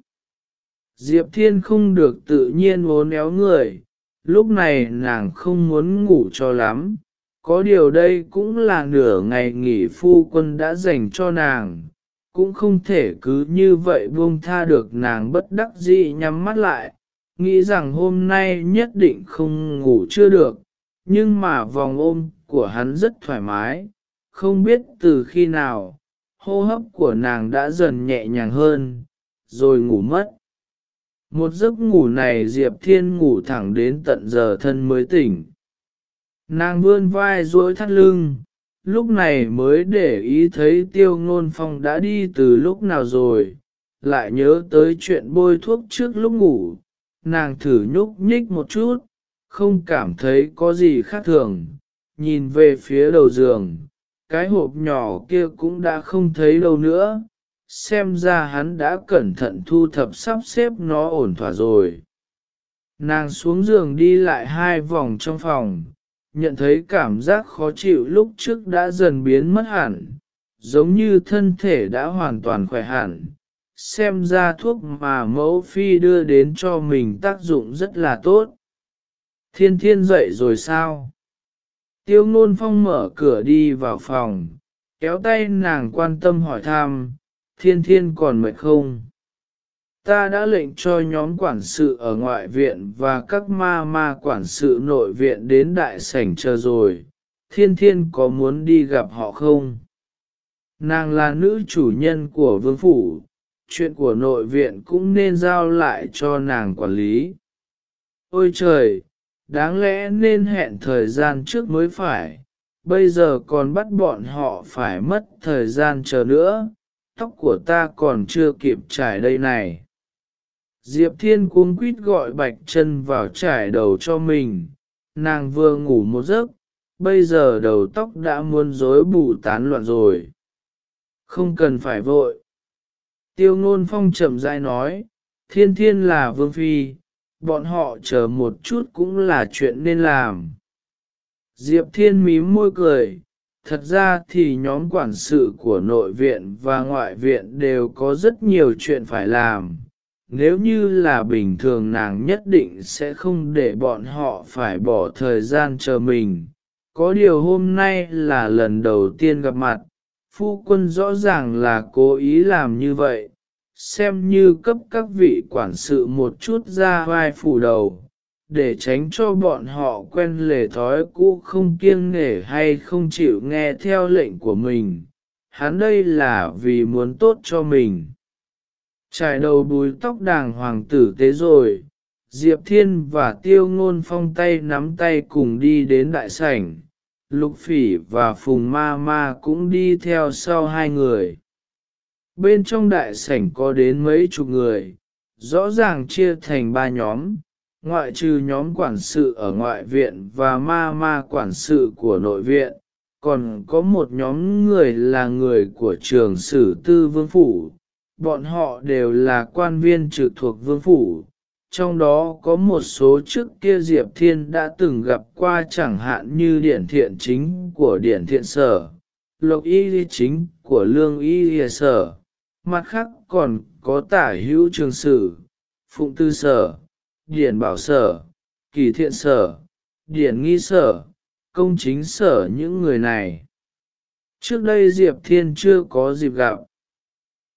Diệp Thiên không được tự nhiên vốn éo người, lúc này nàng không muốn ngủ cho lắm, có điều đây cũng là nửa ngày nghỉ phu quân đã dành cho nàng, cũng không thể cứ như vậy buông tha được nàng bất đắc dĩ nhắm mắt lại, nghĩ rằng hôm nay nhất định không ngủ chưa được, nhưng mà vòng ôm của hắn rất thoải mái, không biết từ khi nào, hô hấp của nàng đã dần nhẹ nhàng hơn, rồi ngủ mất. Một giấc ngủ này Diệp Thiên ngủ thẳng đến tận giờ thân mới tỉnh. Nàng vươn vai duỗi thắt lưng, lúc này mới để ý thấy tiêu ngôn phong đã đi từ lúc nào rồi, lại nhớ tới chuyện bôi thuốc trước lúc ngủ, nàng thử nhúc nhích một chút, không cảm thấy có gì khác thường, nhìn về phía đầu giường, cái hộp nhỏ kia cũng đã không thấy đâu nữa, xem ra hắn đã cẩn thận thu thập sắp xếp nó ổn thỏa rồi. Nàng xuống giường đi lại hai vòng trong phòng, nhận thấy cảm giác khó chịu lúc trước đã dần biến mất hẳn, giống như thân thể đã hoàn toàn khỏe hẳn. Xem ra thuốc mà mẫu phi đưa đến cho mình tác dụng rất là tốt. Thiên thiên dậy rồi sao? Tiêu ngôn phong mở cửa đi vào phòng, kéo tay nàng quan tâm hỏi thăm, thiên thiên còn mệt không? Ta đã lệnh cho nhóm quản sự ở ngoại viện và các ma ma quản sự nội viện đến đại sảnh chờ rồi, thiên thiên có muốn đi gặp họ không? Nàng là nữ chủ nhân của vương phủ, chuyện của nội viện cũng nên giao lại cho nàng quản lý. Ôi trời, đáng lẽ nên hẹn thời gian trước mới phải, bây giờ còn bắt bọn họ phải mất thời gian chờ nữa, tóc của ta còn chưa kịp trải đây này. Diệp Thiên cuống quýt gọi Bạch chân vào trải đầu cho mình, nàng vừa ngủ một giấc, bây giờ đầu tóc đã muôn rối bù tán loạn rồi. Không cần phải vội. Tiêu ngôn phong chậm rãi nói, thiên thiên là vương phi, bọn họ chờ một chút cũng là chuyện nên làm. Diệp thiên mím môi cười, thật ra thì nhóm quản sự của nội viện và ngoại viện đều có rất nhiều chuyện phải làm. Nếu như là bình thường nàng nhất định sẽ không để bọn họ phải bỏ thời gian chờ mình. Có điều hôm nay là lần đầu tiên gặp mặt, phu quân rõ ràng là cố ý làm như vậy, xem như cấp các vị quản sự một chút ra vai phủ đầu, để tránh cho bọn họ quen lề thói cũ không kiêng nể hay không chịu nghe theo lệnh của mình. Hắn đây là vì muốn tốt cho mình. Trải đầu bùi tóc đàng hoàng tử tế rồi, Diệp Thiên và Tiêu Ngôn Phong tay nắm tay cùng đi đến đại sảnh, Lục Phỉ và Phùng Ma Ma cũng đi theo sau hai người. Bên trong đại sảnh có đến mấy chục người, rõ ràng chia thành ba nhóm, ngoại trừ nhóm quản sự ở ngoại viện và ma ma quản sự của nội viện, còn có một nhóm người là người của trường sử tư vương phủ, bọn họ đều là quan viên trực thuộc vương phủ. Trong đó có một số trước kia Diệp Thiên đã từng gặp qua chẳng hạn như điển thiện chính của điển thiện sở, lộc y chính của lương y sở, mặt khác còn có tả hữu trường sử, phụng tư sở, điển bảo sở, kỳ thiện sở, điển nghi sở, công chính sở những người này. Trước đây Diệp Thiên chưa có dịp gặp.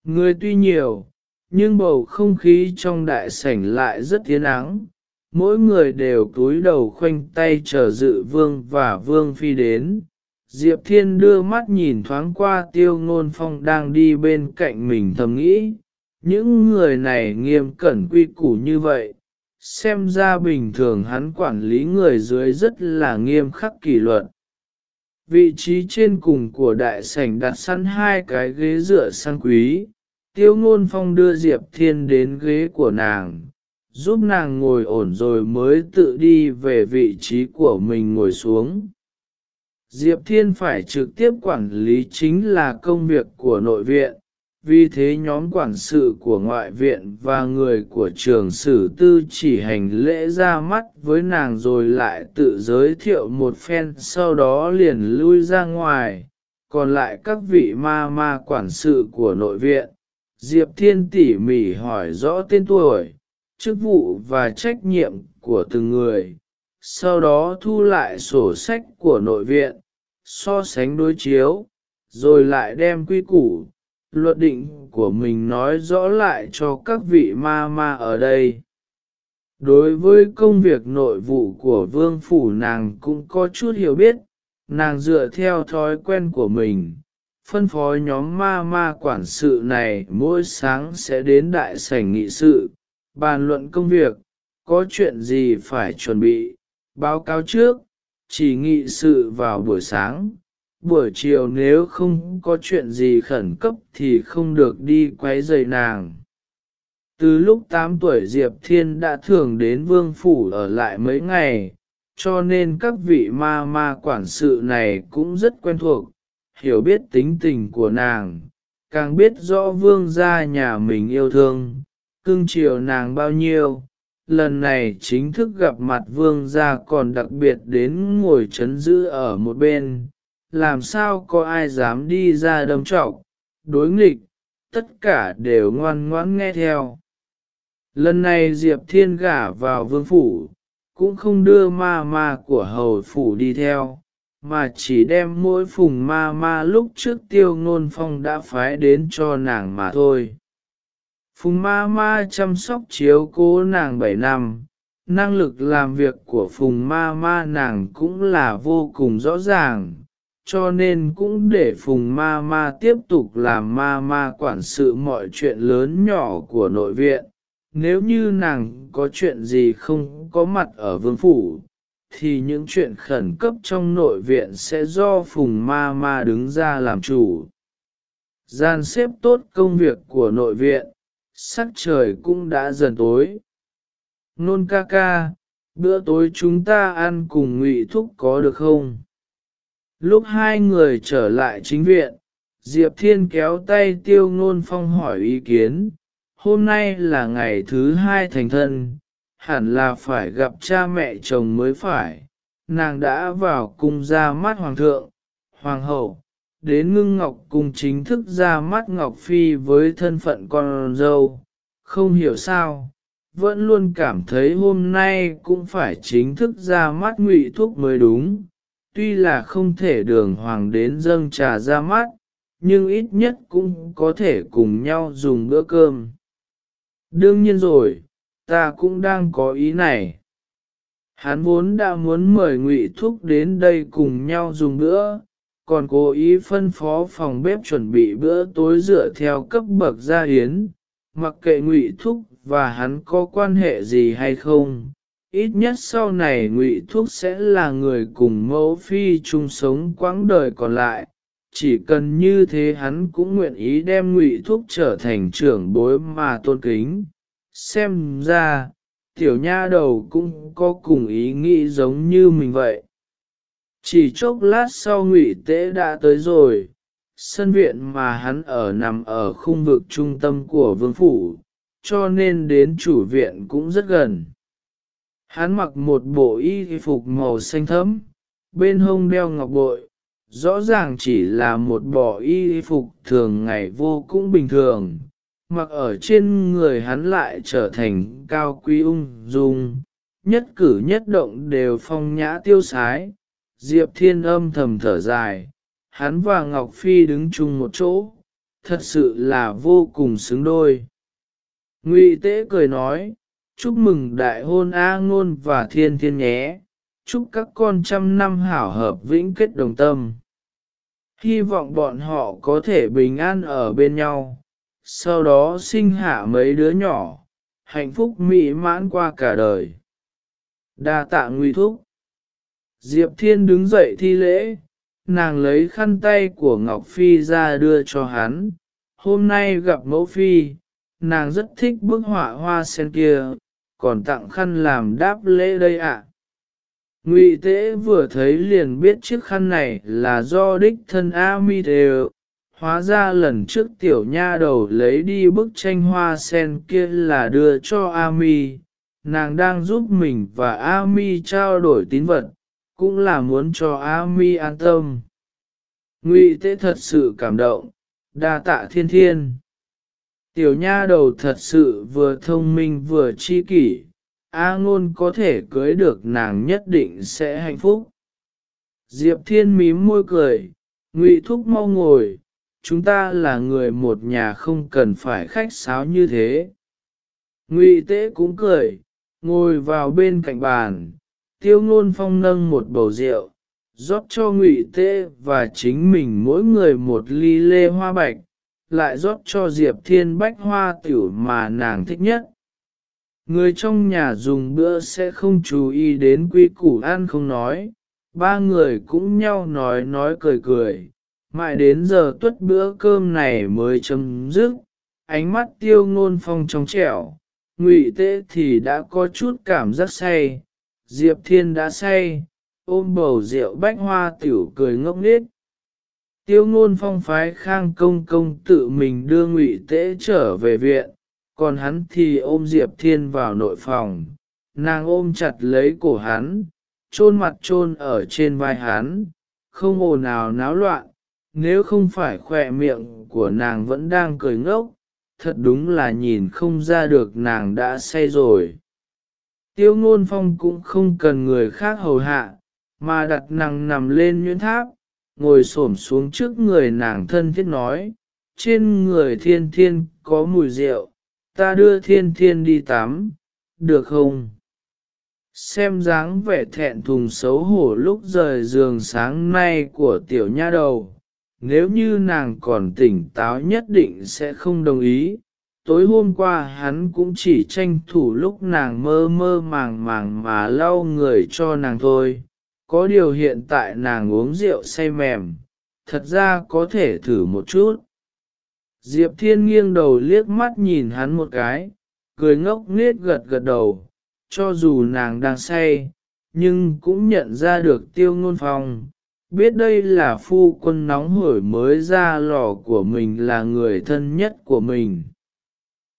Người tuy nhiều, nhưng bầu không khí trong đại sảnh lại rất tiến áng. Mỗi người đều cúi đầu khoanh tay chờ dự vương và vương phi đến. Diệp Thiên đưa mắt nhìn thoáng qua tiêu ngôn phong đang đi bên cạnh mình thầm nghĩ, những người này nghiêm cẩn quy củ như vậy, xem ra bình thường hắn quản lý người dưới rất là nghiêm khắc kỷ luật. Vị trí trên cùng của đại sảnh đặt sẵn hai cái ghế dựa sang quý, tiêu ngôn phong đưa Diệp Thiên đến ghế của nàng, giúp nàng ngồi ổn rồi mới tự đi về vị trí của mình ngồi xuống. Diệp Thiên phải trực tiếp quản lý chính là công việc của nội viện, vì thế nhóm quản sự của ngoại viện và người của trường sử tư chỉ hành lễ ra mắt với nàng rồi lại tự giới thiệu một phen sau đó liền lui ra ngoài, còn lại các vị ma ma quản sự của nội viện. Diệp Thiên tỉ mỉ hỏi rõ tên tuổi, chức vụ và trách nhiệm của từng người, sau đó thu lại sổ sách của nội viện, so sánh đối chiếu, rồi lại đem quy củ, luật định của mình nói rõ lại cho các vị ma ma ở đây. Đối với công việc nội vụ của vương phủ nàng cũng có chút hiểu biết, nàng dựa theo thói quen của mình, phân phối nhóm ma ma quản sự này mỗi sáng sẽ đến đại sảnh nghị sự, bàn luận công việc, có chuyện gì phải chuẩn bị, báo cáo trước, chỉ nghị sự vào buổi sáng, buổi chiều nếu không có chuyện gì khẩn cấp thì không được đi quấy rầy nàng. Từ lúc 8 tuổi Diệp Thiên đã thường đến vương phủ ở lại mấy ngày, cho nên các vị ma ma quản sự này cũng rất quen thuộc, hiểu biết tính tình của nàng, càng biết rõ vương gia nhà mình yêu thương, cưng chiều nàng bao nhiêu. Lần này chính thức gặp mặt vương gia còn đặc biệt đến ngồi chấn giữ ở một bên, làm sao có ai dám đi ra đâm trọng, đối nghịch, tất cả đều ngoan ngoãn nghe theo. Lần này Diệp Thiên gả vào vương phủ, cũng không đưa ma ma của hầu phủ đi theo, mà chỉ đem mỗi phùng ma ma lúc trước tiêu ngôn phong đã phái đến cho nàng mà thôi. Phùng ma ma chăm sóc chiếu cố nàng 7 năm, năng lực làm việc của phùng ma ma nàng cũng là vô cùng rõ ràng, cho nên cũng để phùng ma ma tiếp tục làm ma ma quản sự mọi chuyện lớn nhỏ của nội viện. Nếu như nàng có chuyện gì không có mặt ở vương phủ, thì những chuyện khẩn cấp trong nội viện sẽ do phùng ma ma đứng ra làm chủ. Gian xếp tốt công việc của nội viện, sắc trời cũng đã dần tối. Nôn ca ca, bữa tối chúng ta ăn cùng ngụy thúc có được không? Lúc hai người trở lại chính viện, Diệp Thiên kéo tay tiêu ngôn phong hỏi ý kiến, hôm nay là ngày thứ hai thành thân, hẳn là phải gặp cha mẹ chồng mới phải, nàng đã vào cung ra mắt hoàng thượng, hoàng hậu, đến ngưng ngọc cung chính thức ra mắt ngọc phi với thân phận con dâu, không hiểu sao, vẫn luôn cảm thấy hôm nay cũng phải chính thức ra mắt ngụy thúc mới đúng tuy là không thể đường hoàng đến dâng trà ra mắt, nhưng ít nhất cũng có thể cùng nhau dùng bữa cơm. Đương nhiên rồi, ta cũng đang có ý này. Hắn vốn đã muốn mời Ngụy Thúc đến đây cùng nhau dùng bữa, còn cố ý phân phó phòng bếp chuẩn bị bữa tối dựa theo cấp bậc gia hiến, mặc kệ Ngụy Thúc và hắn có quan hệ gì hay không, ít nhất sau này ngụy thuốc sẽ là người cùng mẫu phi chung sống quãng đời còn lại. Chỉ cần như thế hắn cũng nguyện ý đem ngụy thuốc trở thành trưởng bối mà tôn kính. Xem ra, tiểu nha đầu cũng có cùng ý nghĩ giống như mình vậy. Chỉ chốc lát sau ngụy tế đã tới rồi. Sân viện mà hắn ở nằm ở khung vực trung tâm của vương phủ, cho nên đến chủ viện cũng rất gần. Hắn mặc một bộ y phục màu xanh thẫm, bên hông đeo ngọc bội, rõ ràng chỉ là một bộ y phục thường ngày vô cũng bình thường, mặc ở trên người hắn lại trở thành cao quý ung dung, nhất cử nhất động đều phong nhã tiêu sái. Diệp Thiên âm thầm thở dài, hắn và Ngọc Phi đứng chung một chỗ, thật sự là vô cùng xứng đôi. Ngụy Tế cười nói, chúc mừng đại hôn A ngôn và thiên thiên nhé, chúc các con trăm năm hảo hợp vĩnh kết đồng tâm. Hy vọng bọn họ có thể bình an ở bên nhau, sau đó sinh hạ mấy đứa nhỏ, hạnh phúc mỹ mãn qua cả đời. Đa tạ nguy thúc. Diệp Thiên đứng dậy thi lễ, nàng lấy khăn tay của Ngọc Phi ra đưa cho hắn. Hôm nay gặp mẫu Phi, nàng rất thích bức họa hoa sen kia, còn tặng khăn làm đáp lễ đây ạ. Ngụy Tế vừa thấy liền biết chiếc khăn này là do đích thân A Mi đều, hóa ra lần trước tiểu nha đầu lấy đi bức tranh hoa sen kia là đưa cho A Mi, nàng đang giúp mình và A Mi trao đổi tín vật, cũng là muốn cho A Mi an tâm. Ngụy Tế thật sự cảm động, đa tạ thiên thiên. Tiểu nha đầu thật sự vừa thông minh vừa chi kỷ, A ngôn có thể cưới được nàng nhất định sẽ hạnh phúc. Diệp thiên mím môi cười, ngụy thúc mau ngồi, chúng ta là người một nhà không cần phải khách sáo như thế. Ngụy tế cũng cười, ngồi vào bên cạnh bàn, tiêu ngôn phong nâng một bầu rượu, rót cho ngụy tế và chính mình mỗi người một ly lê hoa bạch, lại rót cho Diệp Thiên bách hoa tiểu mà nàng thích nhất. Người trong nhà dùng bữa sẽ không chú ý đến quy củ ăn không nói, ba người cũng nhau nói nói cười cười, mãi đến giờ tuất bữa cơm này mới chấm dứt, ánh mắt tiêu ngôn phong trong trẻo, ngụy tế thì đã có chút cảm giác say, Diệp Thiên đã say, ôm bầu rượu bách hoa tiểu cười ngốc nghếch. Tiêu ngôn phong phái khang công công tự mình đưa ngụy tế trở về viện, còn hắn thì ôm Diệp Thiên vào nội phòng, nàng ôm chặt lấy cổ hắn, chôn mặt chôn ở trên vai hắn, không ồn nào náo loạn, nếu không phải khỏe miệng của nàng vẫn đang cười ngốc, thật đúng là nhìn không ra được nàng đã say rồi. Tiêu ngôn phong cũng không cần người khác hầu hạ, mà đặt nàng nằm lên nhuyễn tháp, ngồi xổm xuống trước người nàng thân thiết nói, trên người thiên thiên có mùi rượu, ta đưa thiên thiên đi tắm, được không? Xem dáng vẻ thẹn thùng xấu hổ lúc rời giường sáng nay của tiểu nha đầu, nếu như nàng còn tỉnh táo nhất định sẽ không đồng ý. Tối hôm qua hắn cũng chỉ tranh thủ lúc nàng mơ mơ màng màng mà lau người cho nàng thôi. Có điều hiện tại nàng uống rượu say mềm, thật ra có thể thử một chút. Diệp Thiên nghiêng đầu liếc mắt nhìn hắn một cái, cười ngốc nghếch gật gật đầu, cho dù nàng đang say, nhưng cũng nhận ra được tiêu ngôn phong, biết đây là phu quân nóng hổi mới ra lò của mình là người thân nhất của mình.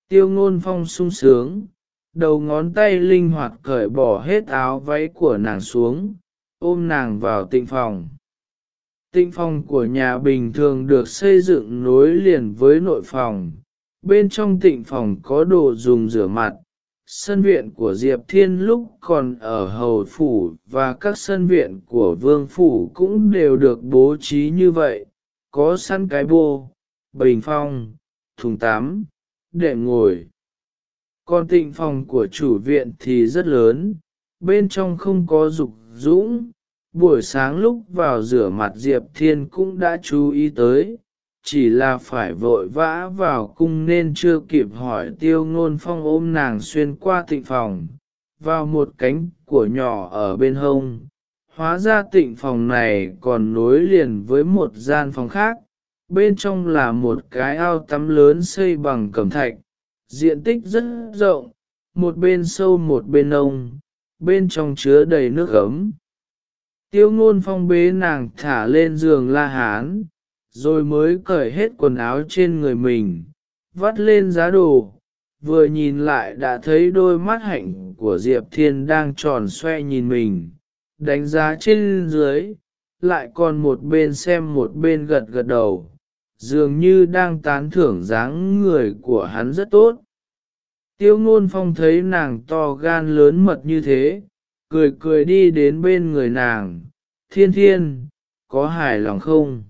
Tiêu ngôn phong sung sướng, đầu ngón tay linh hoạt cởi bỏ hết áo váy của nàng xuống, ôm nàng vào tịnh phòng. Tịnh phòng của nhà bình thường được xây dựng nối liền với nội phòng, bên trong tịnh phòng có đồ dùng rửa mặt. Sân viện của Diệp Thiên lúc còn ở hầu phủ và các sân viện của vương phủ cũng đều được bố trí như vậy, có sẵn cái bô, bình phong, thùng tắm, để ngồi. Còn tịnh phòng của chủ viện thì rất lớn, bên trong không có dục dũng, buổi sáng lúc vào rửa mặt Diệp Thiên cũng đã chú ý tới, chỉ là phải vội vã vào cung nên chưa kịp hỏi tiêu ngôn phong ôm nàng xuyên qua tịnh phòng, vào một cánh của nhỏ ở bên hông. Hóa ra tịnh phòng này còn nối liền với một gian phòng khác, bên trong là một cái ao tắm lớn xây bằng cẩm thạch, diện tích rất rộng, một bên sâu một bên nông, bên trong chứa đầy nước ấm Tiêu ngôn phong bế nàng thả lên giường la hán, rồi mới cởi hết quần áo trên người mình, vắt lên giá đồ, vừa nhìn lại đã thấy đôi mắt hạnh của Diệp Thiên đang tròn xoe nhìn mình, đánh giá trên dưới, lại còn một bên xem một bên gật gật đầu, dường như đang tán thưởng dáng người của hắn rất tốt. Tiêu ngôn phong thấy nàng to gan lớn mật như thế, cười cười đi đến bên người nàng, thiên thiên, có hài lòng không?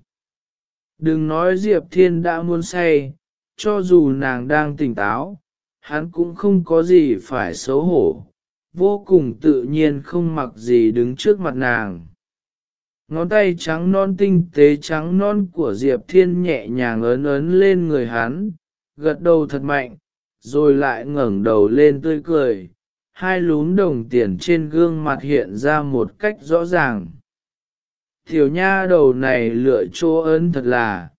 Đừng nói Diệp Thiên đã muốn say, cho dù nàng đang tỉnh táo, hắn cũng không có gì phải xấu hổ, vô cùng tự nhiên không mặc gì đứng trước mặt nàng. Ngón tay trắng non tinh tế trắng non của Diệp Thiên nhẹ nhàng ấn ấn lên người hắn, gật đầu thật mạnh, rồi lại ngẩng đầu lên tươi cười, hai lún đồng tiền trên gương mặt hiện ra một cách rõ ràng. Tiểu nha đầu này lựa chỗ ấn thật là.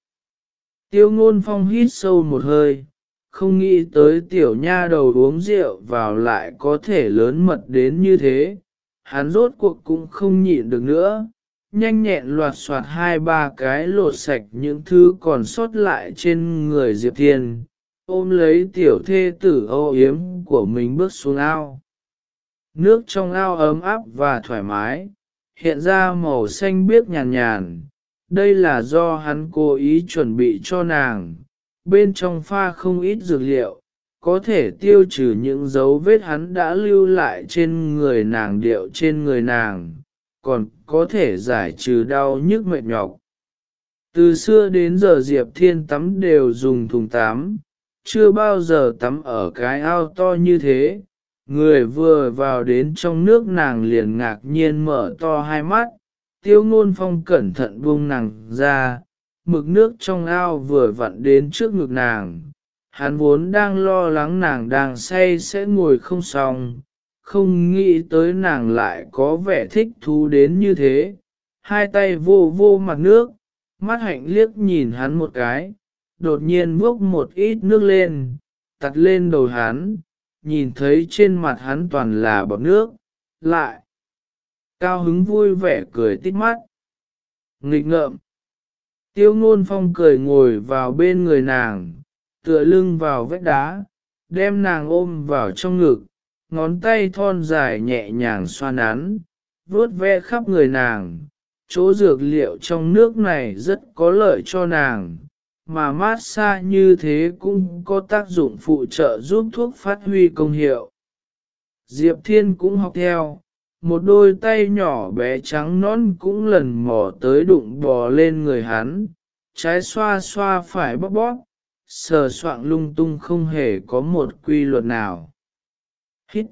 Tiêu ngôn phong hít sâu một hơi, không nghĩ tới tiểu nha đầu uống rượu vào lại có thể lớn mật đến như thế, hắn rốt cuộc cũng không nhịn được nữa, nhanh nhẹn loạt soạt hai ba cái lột sạch những thứ còn sót lại trên người Diệp Thiên, ôm lấy tiểu thê tử âu yếm của mình bước xuống ao. Nước trong ao ấm áp và thoải mái, hiện ra màu xanh biếc nhàn nhàn, đây là do hắn cố ý chuẩn bị cho nàng, bên trong pha không ít dược liệu, có thể tiêu trừ những dấu vết hắn đã lưu lại trên người nàng điệu trên người nàng, còn có thể giải trừ đau nhức mệt nhọc. Từ xưa đến giờ Diệp Thiên tắm đều dùng thùng tắm, chưa bao giờ tắm ở cái ao to như thế. Người vừa vào đến trong nước nàng liền ngạc nhiên mở to hai mắt, tiêu ngôn phong cẩn thận buông nàng ra, mực nước trong ao vừa vặn đến trước ngực nàng. Hắn vốn đang lo lắng nàng đang say sẽ ngồi không xong, không nghĩ tới nàng lại có vẻ thích thú đến như thế. Hai tay vô vô mặt nước, mắt hạnh liếc nhìn hắn một cái, đột nhiên bước một ít nước lên, tặt lên đầu hắn, nhìn thấy trên mặt hắn toàn là bọt nước, lại. Cao hứng vui vẻ cười tít mắt. Nghịch ngợm. Tiêu ngôn phong cười ngồi vào bên người nàng, tựa lưng vào vách đá, đem nàng ôm vào trong ngực, ngón tay thon dài nhẹ nhàng xoa nắn, vuốt ve khắp người nàng. Chỗ dược liệu trong nước này rất có lợi cho nàng, mà mát xa như thế cũng có tác dụng phụ trợ giúp thuốc phát huy công hiệu. Diệp Thiên cũng học theo, một đôi tay nhỏ bé trắng nón cũng lần mò tới đụng bò lên người hắn, trái xoa xoa phải bóp bóp, sờ soạng lung tung không hề có một quy luật nào. Hít!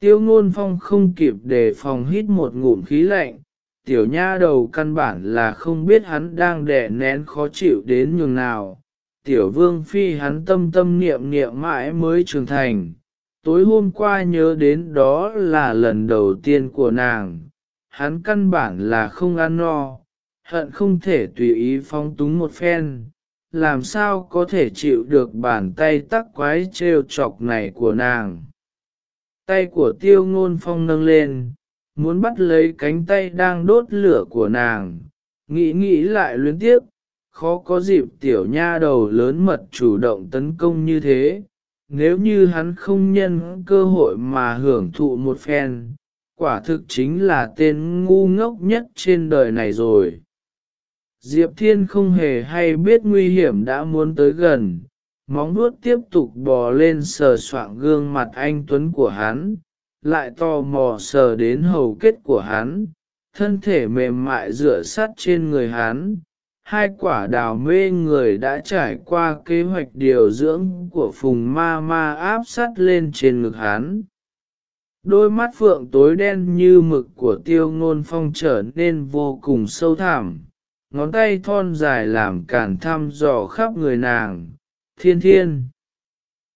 Tiêu ngôn phong không kịp để phòng hít một ngụm khí lạnh, tiểu nha đầu căn bản là không biết hắn đang đẻ nén khó chịu đến nhường nào. Tiểu vương phi hắn tâm tâm niệm niệm mãi mới trưởng thành, tối hôm qua nhớ đến đó là lần đầu tiên của nàng, hắn căn bản là không ăn no, hận không thể tùy ý phóng túng một phen, làm sao có thể chịu được bàn tay tắc quái trêu chọc này của nàng. Tay của tiêu ngôn phong nâng lên, muốn bắt lấy cánh tay đang đốt lửa của nàng, nghĩ nghĩ lại luyến tiếp, khó có dịp tiểu nha đầu lớn mật chủ động tấn công như thế, nếu như hắn không nhân cơ hội mà hưởng thụ một phen, quả thực chính là tên ngu ngốc nhất trên đời này rồi. Diệp Thiên không hề hay biết nguy hiểm đã muốn tới gần, móng vuốt tiếp tục bò lên sờ soạng gương mặt anh Tuấn của hắn, lại tò mò sờ đến hầu kết của hắn, thân thể mềm mại dựa sát trên người hắn. Hai quả đào mê người đã trải qua kế hoạch điều dưỡng của phùng ma ma áp sát lên trên ngực hắn. Đôi mắt phượng tối đen như mực của tiêu ngôn phong trở nên vô cùng sâu thẳm, ngón tay thon dài làm cản thăm dò khắp người nàng, thiên thiên.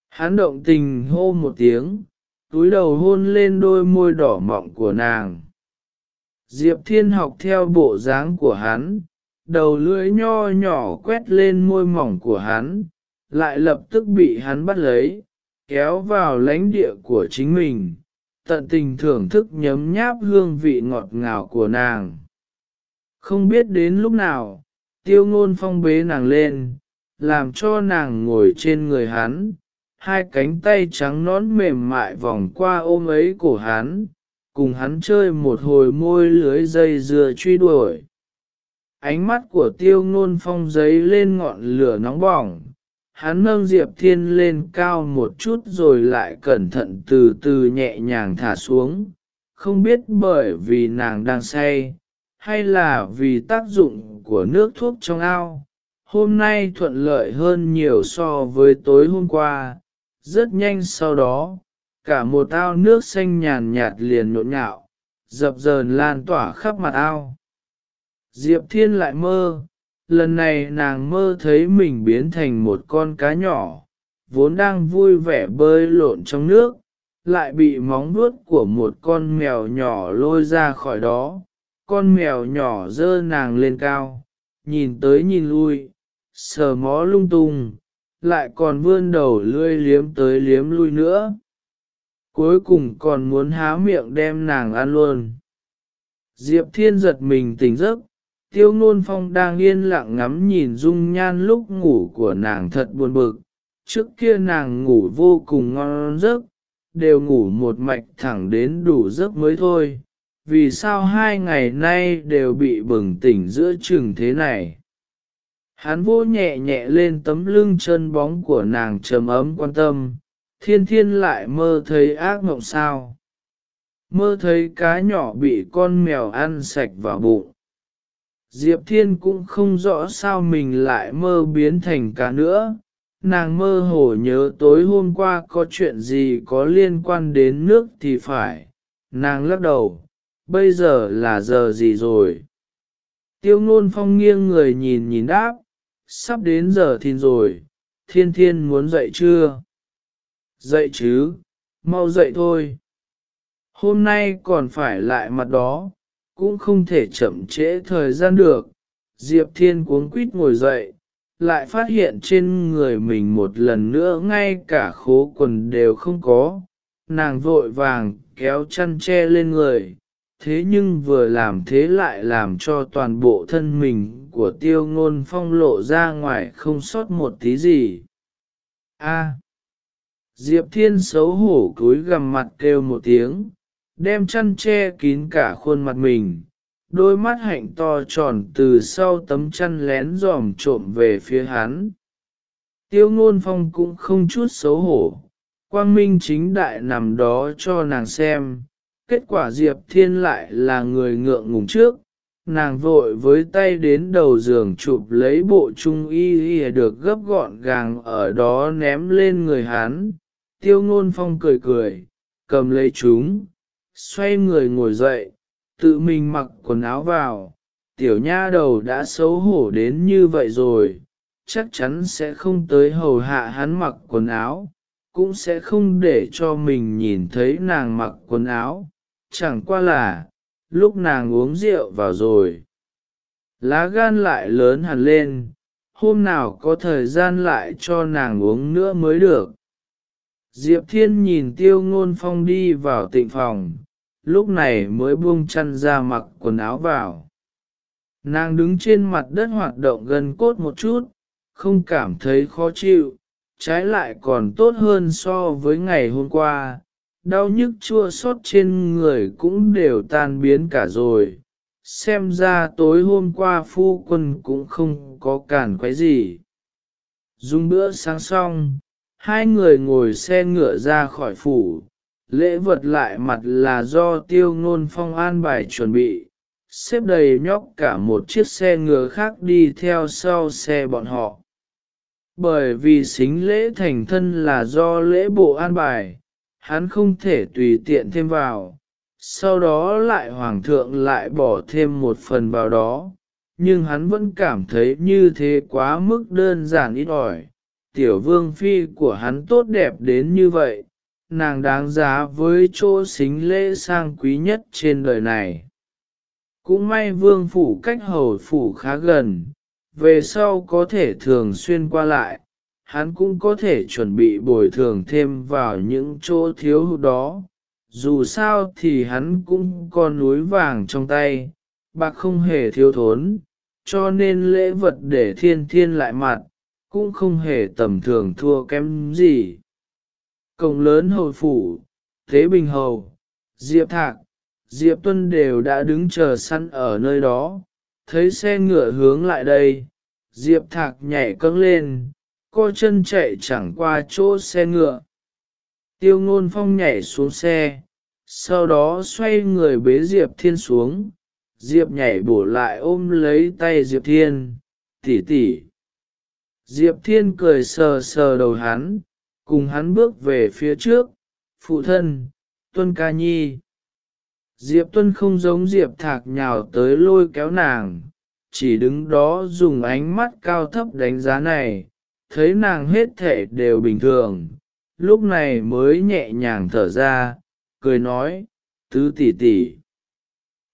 Hắn động tình hô một tiếng, túi đầu hôn lên đôi môi đỏ mọng của nàng. Diệp Thiên học theo bộ dáng của hắn, đầu lưỡi nho nhỏ quét lên môi mỏng của hắn, lại lập tức bị hắn bắt lấy, kéo vào lãnh địa của chính mình, tận tình thưởng thức nhấm nháp hương vị ngọt ngào của nàng. Không biết đến lúc nào, tiêu ngôn phong bế nàng lên, làm cho nàng ngồi trên người hắn, hai cánh tay trắng nón mềm mại vòng qua ôm ấy cổ hắn, cùng hắn chơi một hồi môi lưới dây dừa truy đuổi. Ánh mắt của tiêu ngôn phong giấy lên ngọn lửa nóng bỏng, hắn nâng Diệp Thiên lên cao một chút rồi lại cẩn thận từ từ nhẹ nhàng thả xuống, không biết bởi vì nàng đang say, hay là vì tác dụng của nước thuốc trong ao. Hôm nay thuận lợi hơn nhiều so với tối hôm qua, rất nhanh sau đó, cả một ao nước xanh nhàn nhạt liền nhộn nhạo, dập dờn lan tỏa khắp mặt ao. Diệp Thiên lại mơ, lần này nàng mơ thấy mình biến thành một con cá nhỏ, vốn đang vui vẻ bơi lộn trong nước, lại bị móng vuốt của một con mèo nhỏ lôi ra khỏi đó. Con mèo nhỏ dơ nàng lên cao, nhìn tới nhìn lui, sờ mó lung tung, lại còn vươn đầu lươi liếm tới liếm lui nữa. Cuối cùng còn muốn há miệng đem nàng ăn luôn. Diệp Thiên giật mình tỉnh giấc, tiêu ngôn phong đang yên lặng ngắm nhìn dung nhan lúc ngủ của nàng thật buồn bực. Trước kia nàng ngủ vô cùng ngon giấc, đều ngủ một mạch thẳng đến đủ giấc mới thôi. Vì sao hai ngày nay đều bị bừng tỉnh giữa chừng thế này? Hắn vô nhẹ nhẹ lên tấm lưng chân bóng của nàng trầm ấm quan tâm, thiên thiên lại mơ thấy ác mộng sao. Mơ thấy cá nhỏ bị con mèo ăn sạch vào bụng. Diệp Thiên cũng không rõ sao mình lại mơ biến thành cá nữa. Nàng mơ hồ nhớ tối hôm qua có chuyện gì có liên quan đến nước thì phải. Nàng lắc đầu, bây giờ là giờ gì rồi? Tiêu ngôn phong nghiêng người nhìn nhìn đáp, sắp đến giờ thìn rồi, thiên thiên muốn dậy chưa? Dậy chứ, mau dậy thôi. Hôm nay còn phải lại mặt đó, cũng không thể chậm trễ thời gian được. Diệp Thiên cuống quýt ngồi dậy, lại phát hiện trên người mình một lần nữa ngay cả khố quần đều không có. Nàng vội vàng kéo chăn che lên người, thế nhưng vừa làm thế lại làm cho toàn bộ thân mình của tiêu ngôn phong lộ ra ngoài không sót một tí gì. A. Diệp Thiên xấu hổ cúi gằm mặt kêu một tiếng, đem chăn che kín cả khuôn mặt mình, đôi mắt hạnh to tròn từ sau tấm chăn lén dòm trộm về phía hắn. Tiêu ngôn phong cũng không chút xấu hổ, quang minh chính đại nằm đó cho nàng xem, kết quả Diệp Thiên lại là người ngượng ngùng trước, nàng vội với tay đến đầu giường chụp lấy bộ trung y y được gấp gọn gàng ở đó ném lên người hắn. Tiêu ngôn phong cười cười, cầm lấy chúng, xoay người ngồi dậy, tự mình mặc quần áo vào. Tiểu nha đầu đã xấu hổ đến như vậy rồi, chắc chắn sẽ không tới hầu hạ hắn mặc quần áo, cũng sẽ không để cho mình nhìn thấy nàng mặc quần áo, chẳng qua là, lúc nàng uống rượu vào rồi. Lá gan lại lớn hẳn lên, hôm nào có thời gian lại cho nàng uống nữa mới được. Diệp Thiên nhìn tiêu ngôn phong đi vào tịnh phòng, lúc này mới buông chăn ra mặc quần áo vào. Nàng đứng trên mặt đất hoạt động gần cốt một chút, không cảm thấy khó chịu, trái lại còn tốt hơn so với ngày hôm qua, đau nhức chua xót trên người cũng đều tan biến cả rồi. Xem ra tối hôm qua phu quân cũng không có cản quái gì. Dùng bữa sáng xong, hai người ngồi xe ngựa ra khỏi phủ, lễ vật lại mặt là do tiêu ngôn phong an bài chuẩn bị, xếp đầy nhóc cả một chiếc xe ngựa khác đi theo sau xe bọn họ. Bởi vì xính lễ thành thân là do lễ bộ an bài, hắn không thể tùy tiện thêm vào, sau đó lại hoàng thượng lại bỏ thêm một phần vào đó, nhưng hắn vẫn cảm thấy như thế quá mức đơn giản ít ỏi. Tiểu vương phi của hắn tốt đẹp đến như vậy, nàng đáng giá với chỗ xính lễ sang quý nhất trên đời này. Cũng may vương phủ cách hầu phủ khá gần, về sau có thể thường xuyên qua lại, hắn cũng có thể chuẩn bị bồi thường thêm vào những chỗ thiếu hụt đó. Dù sao thì hắn cũng có núi vàng trong tay, bạc không hề thiếu thốn, cho nên lễ vật để thiên thiên lại mặt, cũng không hề tầm thường thua kém gì. Cổng lớn hầu phủ, Thế Bình Hầu, Diệp Thạc, Diệp Tuân đều đã đứng chờ săn ở nơi đó, thấy xe ngựa hướng lại đây, Diệp Thạc nhảy cẫng lên, co chân chạy chẳng qua chỗ xe ngựa. Tiêu ngôn phong nhảy xuống xe, sau đó xoay người bế Diệp Thiên xuống, Diệp nhảy bổ lại ôm lấy tay Diệp Thiên, tỉ tỉ. Diệp Thiên cười sờ sờ đầu hắn, cùng hắn bước về phía trước, phụ thân, Tuân Ca Nhi. Diệp Tuân không giống Diệp Thạc nhào tới lôi kéo nàng, chỉ đứng đó dùng ánh mắt cao thấp đánh giá này, thấy nàng hết thể đều bình thường, lúc này mới nhẹ nhàng thở ra, cười nói, tứ tỷ tỷ.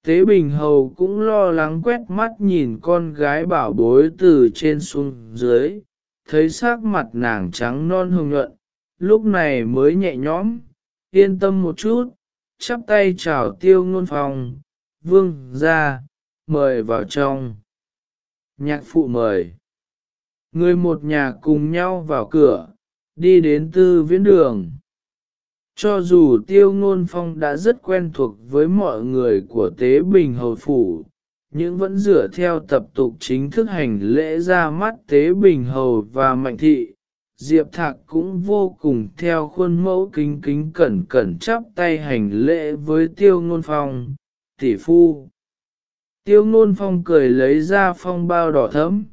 Tế Bình Hầu cũng lo lắng quét mắt nhìn con gái bảo bối từ trên xuống dưới, thấy sắc mặt nàng trắng non hồng nhuận, lúc này mới nhẹ nhõm, yên tâm một chút, chắp tay chào tiêu ngôn phòng, vương ra, mời vào trong. Nhạc phụ mời. Người một nhà cùng nhau vào cửa, đi đến tư viễn đường. Cho dù tiêu ngôn phong đã rất quen thuộc với mọi người của tế bình hầu phủ, nhưng vẫn dựa theo tập tục chính thức hành lễ ra mắt tế bình hầu và mạnh thị. Diệp Thạc cũng vô cùng theo khuôn mẫu kính kính cẩn cẩn chắp tay hành lễ với tiêu ngôn phong, tỷ phu. Tiêu ngôn phong cười lấy ra phong bao đỏ thấm,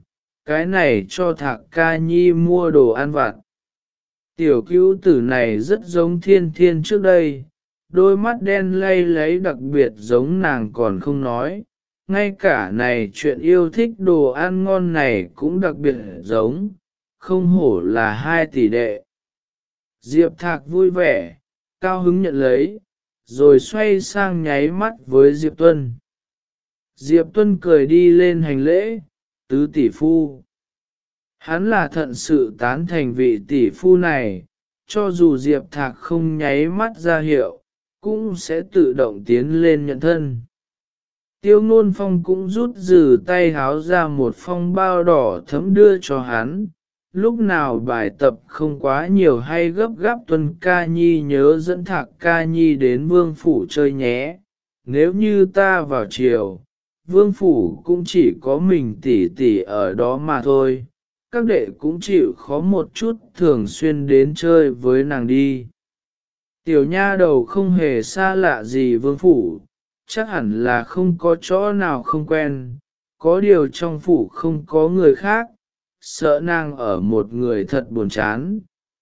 cái này cho Thạc ca nhi mua đồ ăn vặt. Tiểu cứu tử này rất giống thiên thiên trước đây, đôi mắt đen lay lấy đặc biệt giống nàng còn không nói, ngay cả này chuyện yêu thích đồ ăn ngon này cũng đặc biệt giống, không hổ là hai tỷ đệ. Diệp Thạc vui vẻ, cao hứng nhận lấy, rồi xoay sang nháy mắt với Diệp Tuân. Diệp Tuân cười đi lên hành lễ, tứ tỷ phu. Hắn là thận sự tán thành vị tỷ phu này, cho dù Diệp Thạc không nháy mắt ra hiệu, cũng sẽ tự động tiến lên nhận thân. Tiêu ngôn phong cũng rút từ tay háo ra một phong bao đỏ thấm đưa cho hắn. Lúc nào bài tập không quá nhiều hay gấp gáp tuần ca nhi nhớ dẫn thạc ca nhi đến vương phủ chơi nhé. Nếu như ta vào chiều, vương phủ cũng chỉ có mình tỷ tỷ ở đó mà thôi. Các đệ cũng chịu khó một chút thường xuyên đến chơi với nàng đi. Tiểu nha đầu không hề xa lạ gì vương phủ, chắc hẳn là không có chỗ nào không quen, có điều trong phủ không có người khác, sợ nàng ở một người thật buồn chán,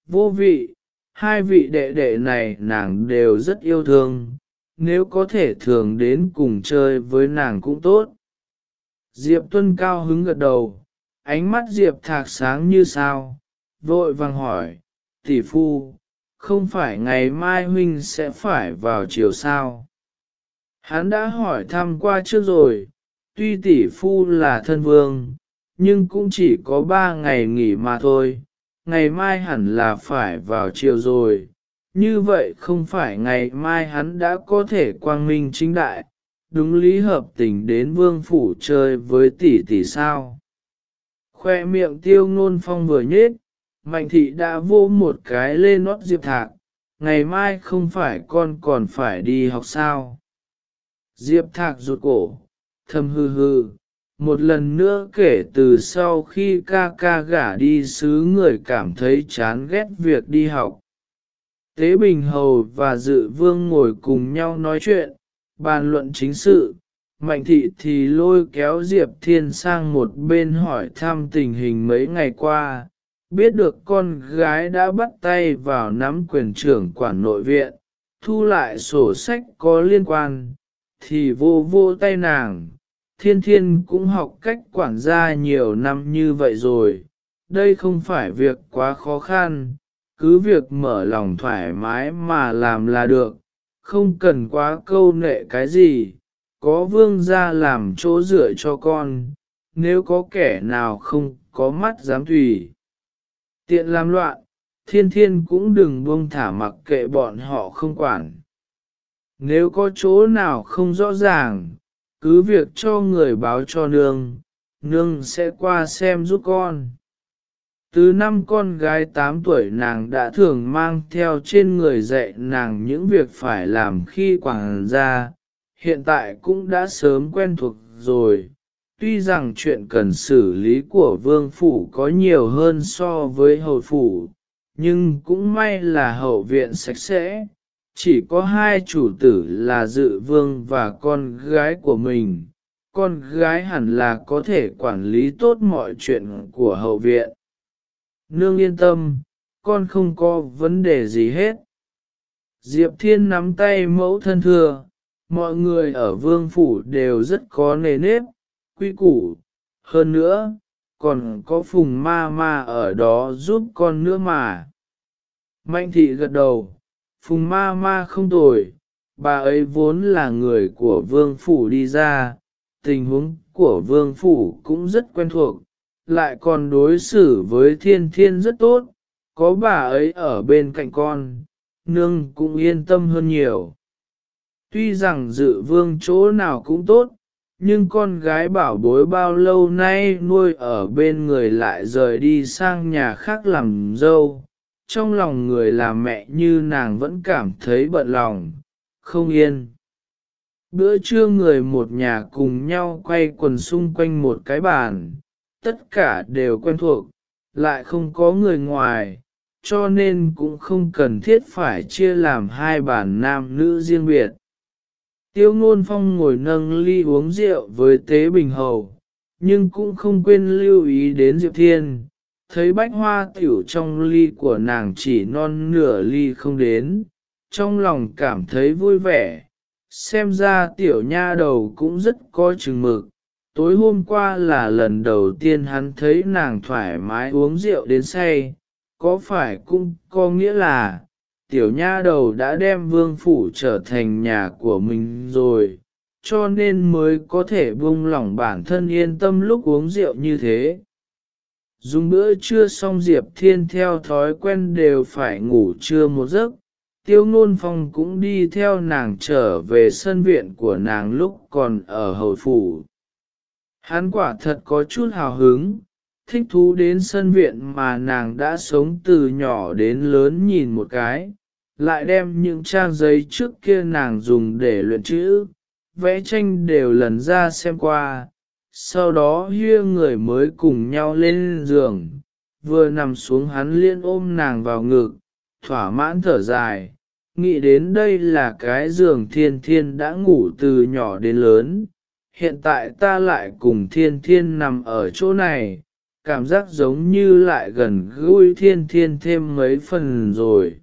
vô vị, hai vị đệ đệ này nàng đều rất yêu thương, nếu có thể thường đến cùng chơi với nàng cũng tốt. Diệp Tuân cao hứng gật đầu, ánh mắt Diệp Thạc sáng như sao, vội vàng hỏi, tỷ phu, không phải ngày mai huynh sẽ phải vào chiều sao? Hắn đã hỏi thăm qua trước rồi, tuy tỷ phu là thân vương, nhưng cũng chỉ có ba ngày nghỉ mà thôi, ngày mai hẳn là phải vào chiều rồi. Như vậy không phải ngày mai hắn đã có thể quang minh chính đại, đúng lý hợp tình đến vương phủ chơi với tỷ tỷ sao. Khoe miệng tiêu ngôn phong vừa nhết, mạnh thị đã vô một cái lên nót diệp thạc, ngày mai không phải con còn phải đi học sao. Diệp thạc rụt cổ, thầm hư hư, một lần nữa kể từ sau khi ca ca gả đi xứ người cảm thấy chán ghét việc đi học. Tế Bình Hầu và Dự Vương ngồi cùng nhau nói chuyện, bàn luận chính sự, Mạnh thị thì lôi kéo Diệp Thiên sang một bên hỏi thăm tình hình mấy ngày qua, biết được con gái đã bắt tay vào nắm quyền trưởng quản nội viện, thu lại sổ sách có liên quan, thì vô vô tay nàng. Thiên thiên cũng học cách quản gia nhiều năm như vậy rồi, đây không phải việc quá khó khăn, cứ việc mở lòng thoải mái mà làm là được, không cần quá câu nệ cái gì có vương gia làm chỗ dựa cho con, nếu có kẻ nào không có mắt dám tùy. Tiện làm loạn, thiên thiên cũng đừng buông thả mặc kệ bọn họ không quản. Nếu có chỗ nào không rõ ràng, cứ việc cho người báo cho nương, nương sẽ qua xem giúp con. Từ năm con gái 8 tuổi nàng đã thường mang theo trên người dạy nàng những việc phải làm khi quảng gia, hiện tại cũng đã sớm quen thuộc rồi. Tuy rằng chuyện cần xử lý của vương phủ có nhiều hơn so với hầu phủ, nhưng cũng may là hậu viện sạch sẽ, chỉ có hai chủ tử là dự vương và con gái của mình. Con gái hẳn là có thể quản lý tốt mọi chuyện của hậu viện. Nương yên tâm, con không có vấn đề gì hết. Diệp Thiên nắm tay mẫu thân thừa, mọi người ở vương phủ đều rất có nề nếp, quy củ, hơn nữa, còn có phùng ma ma ở đó giúp con nữa mà. Mạnh thị gật đầu, phùng ma ma không tồi, bà ấy vốn là người của vương phủ đi ra, tình huống của vương phủ cũng rất quen thuộc, lại còn đối xử với thiên thiên rất tốt, có bà ấy ở bên cạnh con, nương cũng yên tâm hơn nhiều. Tuy rằng dự vương chỗ nào cũng tốt, nhưng con gái bảo bối bao lâu nay nuôi ở bên người lại rời đi sang nhà khác làm dâu, trong lòng người làm mẹ như nàng vẫn cảm thấy bận lòng, không yên. Bữa trưa người một nhà cùng nhau quay quần xung quanh một cái bàn, tất cả đều quen thuộc, lại không có người ngoài, cho nên cũng không cần thiết phải chia làm hai bản nam nữ riêng biệt. Tiêu ngôn phong ngồi nâng ly uống rượu với tế bình hầu, nhưng cũng không quên lưu ý đến Diệp Thiên, thấy bách hoa tiểu trong ly của nàng chỉ non nửa ly không đến, trong lòng cảm thấy vui vẻ, xem ra tiểu nha đầu cũng rất có chừng mực. Tối hôm qua là lần đầu tiên hắn thấy nàng thoải mái uống rượu đến say, có phải cũng có nghĩa là tiểu nha đầu đã đem vương phủ trở thành nhà của mình rồi, cho nên mới có thể buông lỏng bản thân yên tâm lúc uống rượu như thế. Dùng bữa trưa xong Diệp Thiên theo thói quen đều phải ngủ trưa một giấc, tiêu Nôn phong cũng đi theo nàng trở về sân viện của nàng lúc còn ở hầu phủ. Hắn quả thật có chút hào hứng, thích thú đến sân viện mà nàng đã sống từ nhỏ đến lớn nhìn một cái, lại đem những trang giấy trước kia nàng dùng để luyện chữ, vẽ tranh đều lần ra xem qua, sau đó hia người mới cùng nhau lên giường, vừa nằm xuống hắn liên ôm nàng vào ngực, thỏa mãn thở dài, nghĩ đến đây là cái giường thiên thiên đã ngủ từ nhỏ đến lớn, hiện tại ta lại cùng thiên thiên nằm ở chỗ này, cảm giác giống như lại gần gũi thiên thiên thêm mấy phần rồi.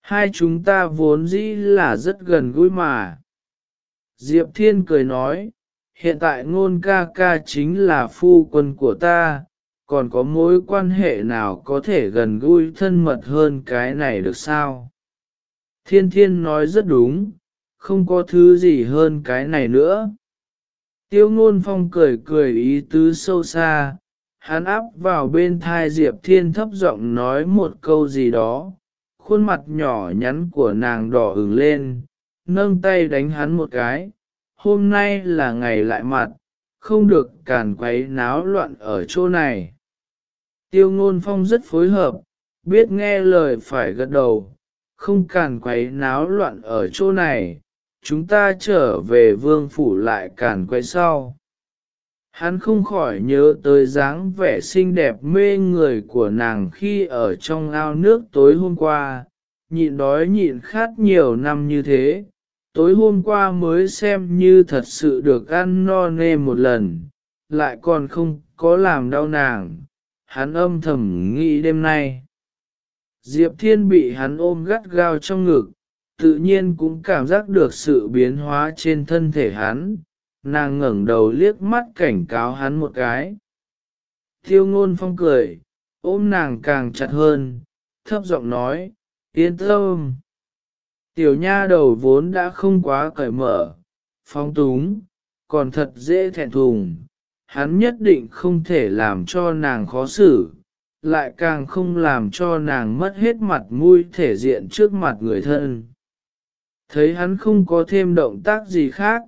Hai chúng ta vốn dĩ là rất gần gũi mà. Diệp Thiên cười nói, hiện tại ngôn ca ca chính là phu quân của ta, còn có mối quan hệ nào có thể gần gũi thân mật hơn cái này được sao? Thiên Thiên nói rất đúng, không có thứ gì hơn cái này nữa. Tiêu ngôn phong cười cười ý tứ sâu xa, hắn áp vào bên thai Diệp Thiên thấp giọng nói một câu gì đó, khuôn mặt nhỏ nhắn của nàng đỏ ửng lên, nâng tay đánh hắn một cái, hôm nay là ngày lại mặt, không được càn quấy náo loạn ở chỗ này. Tiêu ngôn phong rất phối hợp, biết nghe lời phải gật đầu, không càn quấy náo loạn ở chỗ này, chúng ta trở về vương phủ lại càn quay sau. Hắn không khỏi nhớ tới dáng vẻ xinh đẹp mê người của nàng khi ở trong ao nước tối hôm qua, nhịn đói nhịn khát nhiều năm như thế, tối hôm qua mới xem như thật sự được ăn no nê một lần, lại còn không có làm đau nàng, hắn âm thầm nghĩ đêm nay. Diệp Thiên bị hắn ôm gắt gao trong ngực, tự nhiên cũng cảm giác được sự biến hóa trên thân thể hắn, nàng ngẩng đầu liếc mắt cảnh cáo hắn một cái. Tiêu ngôn phong cười, ôm nàng càng chặt hơn, thấp giọng nói, yên tâm. Tiểu nha đầu vốn đã không quá cởi mở, phong túng, còn thật dễ thẹn thùng, hắn nhất định không thể làm cho nàng khó xử, lại càng không làm cho nàng mất hết mặt mũi thể diện trước mặt người thân. Thấy hắn không có thêm động tác gì khác,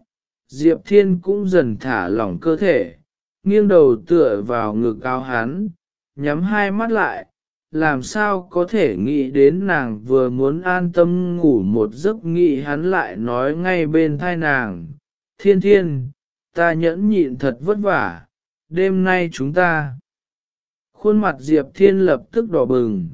Diệp Thiên cũng dần thả lỏng cơ thể, nghiêng đầu tựa vào ngực áo hắn, nhắm hai mắt lại, làm sao có thể nghĩ đến nàng vừa muốn an tâm ngủ một giấc nghĩ hắn lại nói ngay bên thai nàng, thiên thiên, ta nhẫn nhịn thật vất vả, đêm nay chúng ta. Khuôn mặt Diệp Thiên lập tức đỏ bừng,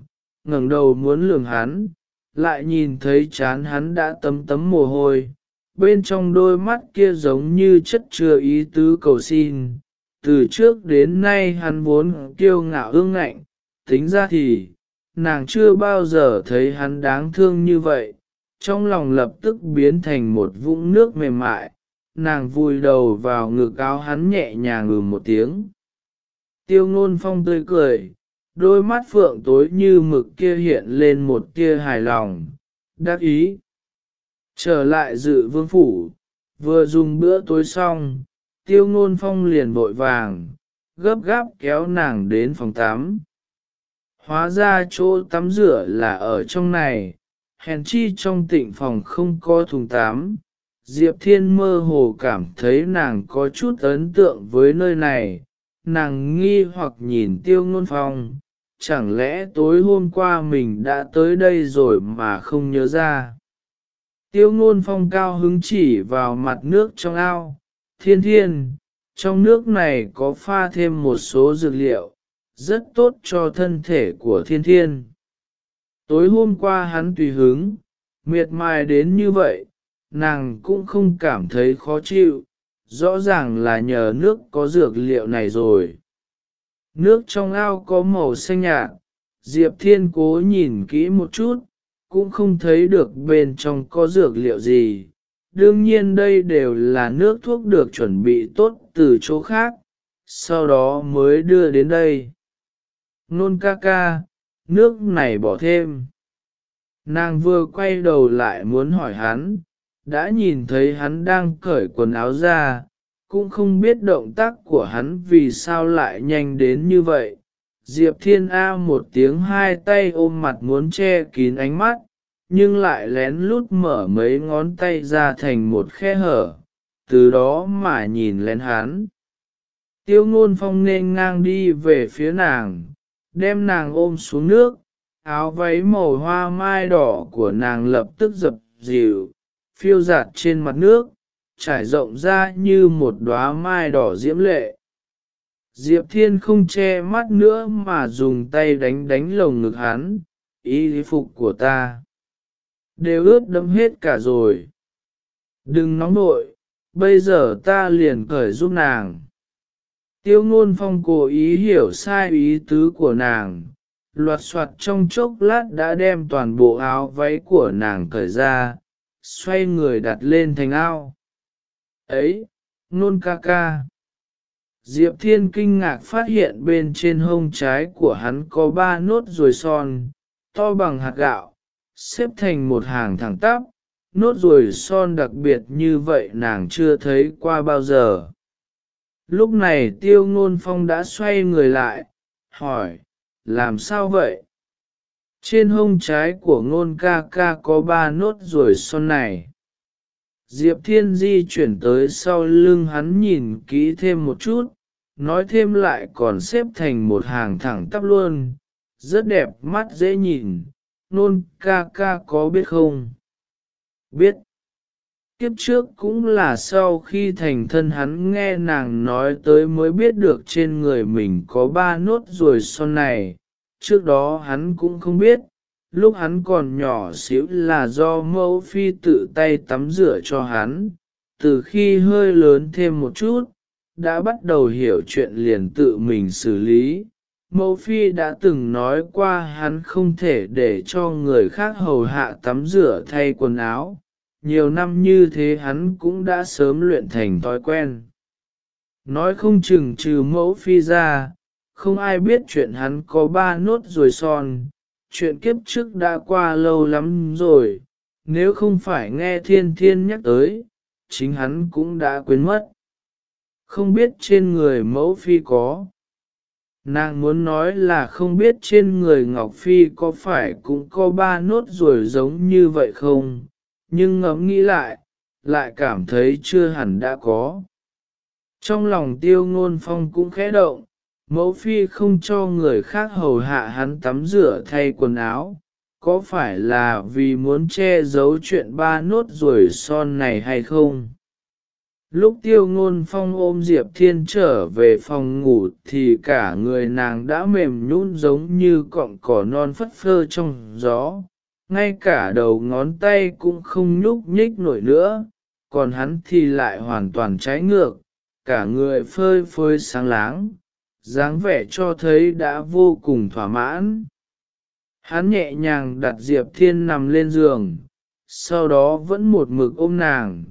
ngẩng đầu muốn lường hắn, lại nhìn thấy chán hắn đã tấm tấm mồ hôi, bên trong đôi mắt kia giống như chất chứa ý tứ cầu xin. Từ trước đến nay hắn vốn kiêu ngạo ương ngạnh, tính ra thì, nàng chưa bao giờ thấy hắn đáng thương như vậy, trong lòng lập tức biến thành một vũng nước mềm mại, nàng vùi đầu vào ngực áo hắn nhẹ nhàng ngừ một tiếng. Tiêu ngôn phong tươi cười, đôi mắt phượng tối như mực kia hiện lên một tia hài lòng, đắc ý. Trở lại dự vương phủ, vừa dùng bữa tối xong, tiêu ngôn phong liền vội vàng, gấp gáp kéo nàng đến phòng tắm. Hóa ra chỗ tắm rửa là ở trong này, hèn chi trong tịnh phòng không có thùng tắm. Diệp Thiên mơ hồ cảm thấy nàng có chút ấn tượng với nơi này, nàng nghi hoặc nhìn tiêu ngôn phong, chẳng lẽ tối hôm qua mình đã tới đây rồi mà không nhớ ra. Tiêu ngôn phong cao hứng chỉ vào mặt nước trong ao, thiên thiên, trong nước này có pha thêm một số dược liệu, rất tốt cho thân thể của thiên thiên. Tối hôm qua hắn tùy hứng, miệt mài đến như vậy, nàng cũng không cảm thấy khó chịu, rõ ràng là nhờ nước có dược liệu này rồi. Nước trong ao có màu xanh nhạt, Diệp Thiên cố nhìn kỹ một chút, cũng không thấy được bên trong có dược liệu gì. Đương nhiên đây đều là nước thuốc được chuẩn bị tốt từ chỗ khác, sau đó mới đưa đến đây. Nôn ca ca, nước này bỏ thêm. Nàng vừa quay đầu lại muốn hỏi hắn, đã nhìn thấy hắn đang cởi quần áo ra, cũng không biết động tác của hắn vì sao lại nhanh đến như vậy. Diệp Thiên A một tiếng hai tay ôm mặt muốn che kín ánh mắt, nhưng lại lén lút mở mấy ngón tay ra thành một khe hở, từ đó mà nhìn lén hắn. Tiêu ngôn phong nên ngang đi về phía nàng, đem nàng ôm xuống nước, áo váy màu hoa mai đỏ của nàng lập tức dập dịu, phiêu giạt trên mặt nước, trải rộng ra như một đóa mai đỏ diễm lệ. Diệp Thiên không che mắt nữa mà dùng tay đánh đánh lồng ngực hắn, ý phục của ta. Đều ướt đẫm hết cả rồi. Đừng nóng nội, bây giờ ta liền cởi giúp nàng. Tiêu ngôn phong cố ý hiểu sai ý tứ của nàng, loạt soạt trong chốc lát đã đem toàn bộ áo váy của nàng cởi ra, xoay người đặt lên thành ao. Ấy, nôn ca ca. Diệp Thiên kinh ngạc phát hiện bên trên hông trái của hắn có ba nốt ruồi son, to bằng hạt gạo, xếp thành một hàng thẳng tắp, nốt ruồi son đặc biệt như vậy nàng chưa thấy qua bao giờ. Lúc này tiêu ngôn phong đã xoay người lại, hỏi, làm sao vậy? Trên hông trái của ngôn ca ca có ba nốt ruồi son này. Diệp Thiên Di chuyển tới sau lưng hắn nhìn kỹ thêm một chút, nói thêm lại còn xếp thành một hàng thẳng tắp luôn, rất đẹp mắt dễ nhìn, nôn ca ca có biết không? Biết. Kiếp trước cũng là sau khi thành thân hắn nghe nàng nói tới mới biết được trên người mình có ba nốt ruồi son này, trước đó hắn cũng không biết, lúc hắn còn nhỏ xíu là do mẫu phi tự tay tắm rửa cho hắn, từ khi hơi lớn thêm một chút, đã bắt đầu hiểu chuyện liền tự mình xử lý. Mẫu phi đã từng nói qua hắn không thể để cho người khác hầu hạ tắm rửa thay quần áo, nhiều năm như thế hắn cũng đã sớm luyện thành thói quen. Nói không chừng trừ mẫu phi ra, không ai biết chuyện hắn có ba nốt rồi son, chuyện kiếp trước đã qua lâu lắm rồi, nếu không phải nghe thiên thiên nhắc tới, chính hắn cũng đã quên mất. Không biết trên người mẫu phi có. Nàng muốn nói là không biết trên người Ngọc Phi có phải cũng có ba nốt ruồi giống như vậy không, nhưng ngẫm nghĩ lại, lại cảm thấy chưa hẳn đã có. Trong lòng tiêu ngôn phong cũng khẽ động, mẫu phi không cho người khác hầu hạ hắn tắm rửa thay quần áo, có phải là vì muốn che giấu chuyện ba nốt ruồi son này hay không? Lúc tiêu ngôn phong ôm Diệp Thiên trở về phòng ngủ thì cả người nàng đã mềm nhún giống như cọng cỏ non phất phơ trong gió, ngay cả đầu ngón tay cũng không nhúc nhích nổi nữa, còn hắn thì lại hoàn toàn trái ngược, cả người phơi phơi sáng láng, dáng vẻ cho thấy đã vô cùng thỏa mãn. Hắn nhẹ nhàng đặt Diệp Thiên nằm lên giường, sau đó vẫn một mực ôm nàng,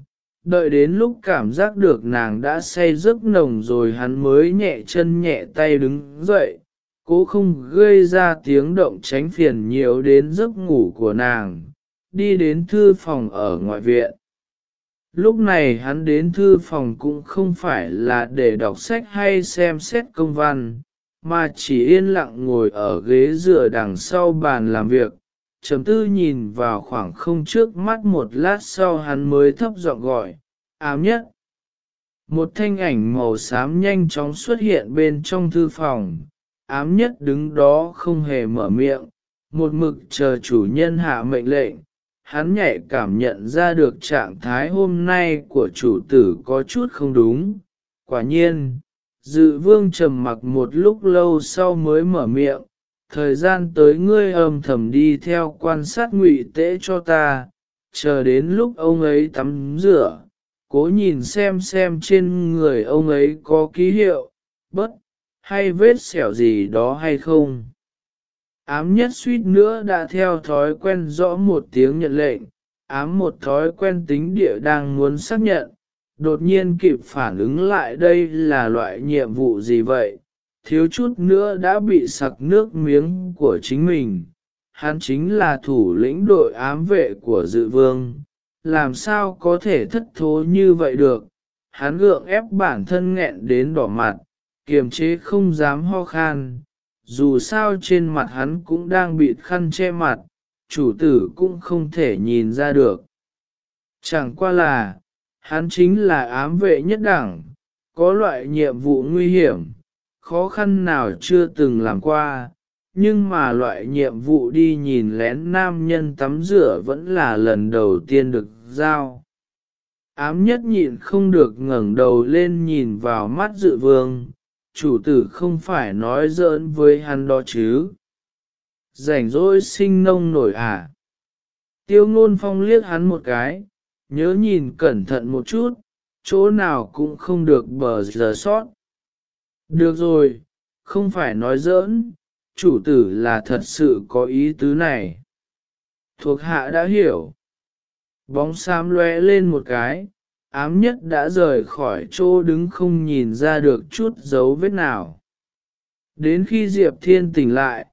đợi đến lúc cảm giác được nàng đã say giấc nồng rồi hắn mới nhẹ chân nhẹ tay đứng dậy, cố không gây ra tiếng động tránh phiền nhiều đến giấc ngủ của nàng, đi đến thư phòng ở ngoại viện. Lúc này hắn đến thư phòng cũng không phải là để đọc sách hay xem xét công văn, mà chỉ yên lặng ngồi ở ghế dựa đằng sau bàn làm việc, chấm tư nhìn vào khoảng không trước mắt một lát sau hắn mới thấp giọng gọi, ám nhất. Một thanh ảnh màu xám nhanh chóng xuất hiện bên trong thư phòng, ám nhất đứng đó không hề mở miệng, một mực chờ chủ nhân hạ mệnh lệnh. Hắn nhạy cảm nhận ra được trạng thái hôm nay của chủ tử có chút không đúng. Quả nhiên, dự vương trầm mặc một lúc lâu sau mới mở miệng, thời gian tới ngươi âm thầm đi theo quan sát ngụy tế cho ta, chờ đến lúc ông ấy tắm rửa, cố nhìn xem xem trên người ông ấy có ký hiệu, bất, hay vết sẹo gì đó hay không. Ám nhất suýt nữa đã theo thói quen rõ một tiếng nhận lệnh, ám một thói quen tính địa đang muốn xác nhận, đột nhiên kịp phản ứng lại đây là loại nhiệm vụ gì vậy, thiếu chút nữa đã bị sặc nước miếng của chính mình. Hắn chính là thủ lĩnh đội ám vệ của dự vương, làm sao có thể thất thố như vậy được. Hắn gượng ép bản thân nghẹn đến đỏ mặt, kiềm chế không dám ho khan, dù sao trên mặt hắn cũng đang bị khăn che mặt, chủ tử cũng không thể nhìn ra được. Chẳng qua là, hắn chính là ám vệ nhất đẳng, có loại nhiệm vụ nguy hiểm, khó khăn nào chưa từng làm qua, nhưng mà loại nhiệm vụ đi nhìn lén nam nhân tắm rửa vẫn là lần đầu tiên được giao. Ám nhất nhịn không được ngẩng đầu lên nhìn vào mắt dự vương, chủ tử không phải nói giỡn với hắn đó chứ. Rảnh rỗi sinh nông nổi à. Tiêu ngôn phong liếc hắn một cái, nhớ nhìn cẩn thận một chút, chỗ nào cũng không được bờ giờ sót. Được rồi, không phải nói giỡn, chủ tử là thật sự có ý tứ này. Thuộc hạ đã hiểu. Bóng xám lóe lên một cái, ám nhất đã rời khỏi chỗ đứng không nhìn ra được chút dấu vết nào. Đến khi Diệp Thiên tỉnh lại,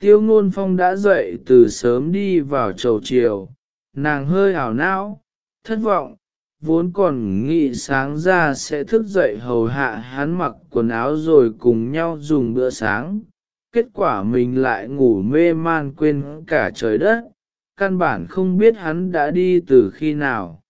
tiêu ngôn phong đã dậy từ sớm đi vào chầu chiều, nàng hơi ảo não, thất vọng, vốn còn nghĩ sáng ra sẽ thức dậy hầu hạ hắn mặc quần áo rồi cùng nhau dùng bữa sáng. Kết quả mình lại ngủ mê man quên cả trời đất, căn bản không biết hắn đã đi từ khi nào.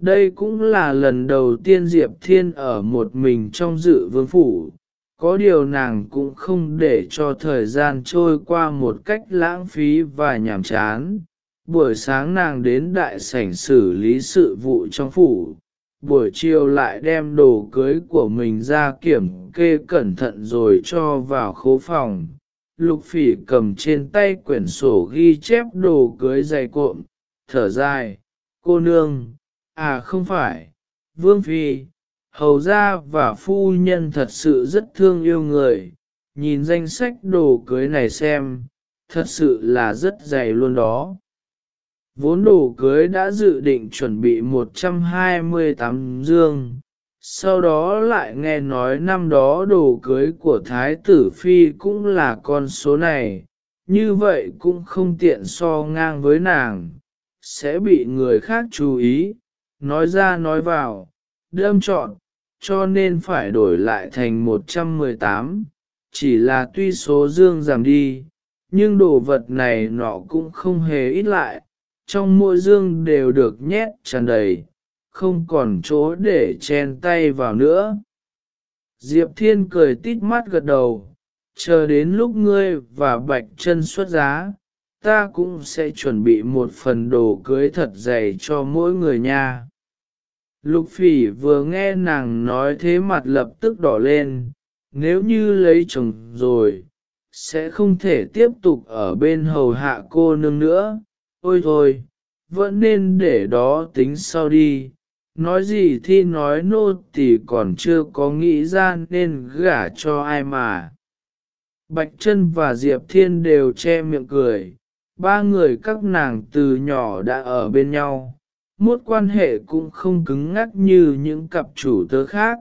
Đây cũng là lần đầu tiên Diệp Thiên ở một mình trong dự vương phủ, có điều nàng cũng không để cho thời gian trôi qua một cách lãng phí và nhàm chán. Buổi sáng nàng đến đại sảnh xử lý sự vụ trong phủ, buổi chiều lại đem đồ cưới của mình ra kiểm kê cẩn thận rồi cho vào khố phòng. Lục phỉ cầm trên tay quyển sổ ghi chép đồ cưới dày cộm, thở dài, cô nương, À không phải, Vương Phi, hầu gia và phu nhân thật sự rất thương yêu người, nhìn danh sách đồ cưới này xem, thật sự là rất dày luôn đó. Vốn đồ cưới đã dự định chuẩn bị 128 dương, sau đó lại nghe nói năm đó đồ cưới của Thái tử Phi cũng là con số này, như vậy cũng không tiện so ngang với nàng, sẽ bị người khác chú ý, nói ra nói vào, đâm chọn, cho nên phải đổi lại thành 118, chỉ là tuy số dương giảm đi, nhưng đồ vật này nọ cũng không hề ít lại, trong mỗi dương đều được nhét tràn đầy, không còn chỗ để chen tay vào nữa. Diệp Thiên cười tít mắt gật đầu, chờ đến lúc ngươi và Bạch chân xuất giá, ta cũng sẽ chuẩn bị một phần đồ cưới thật dày cho mỗi người nha. Lục phỉ vừa nghe nàng nói thế mặt lập tức đỏ lên, nếu như lấy chồng rồi, sẽ không thể tiếp tục ở bên hầu hạ cô nương nữa. Ôi thôi, vẫn nên để đó tính sau đi. Nói gì thì nói nô thì còn chưa có nghĩ ra nên gả cho ai mà. Bạch Trân và Diệp Thiên đều che miệng cười, ba người các nàng từ nhỏ đã ở bên nhau, mốt quan hệ cũng không cứng ngắc như những cặp chủ tớ khác.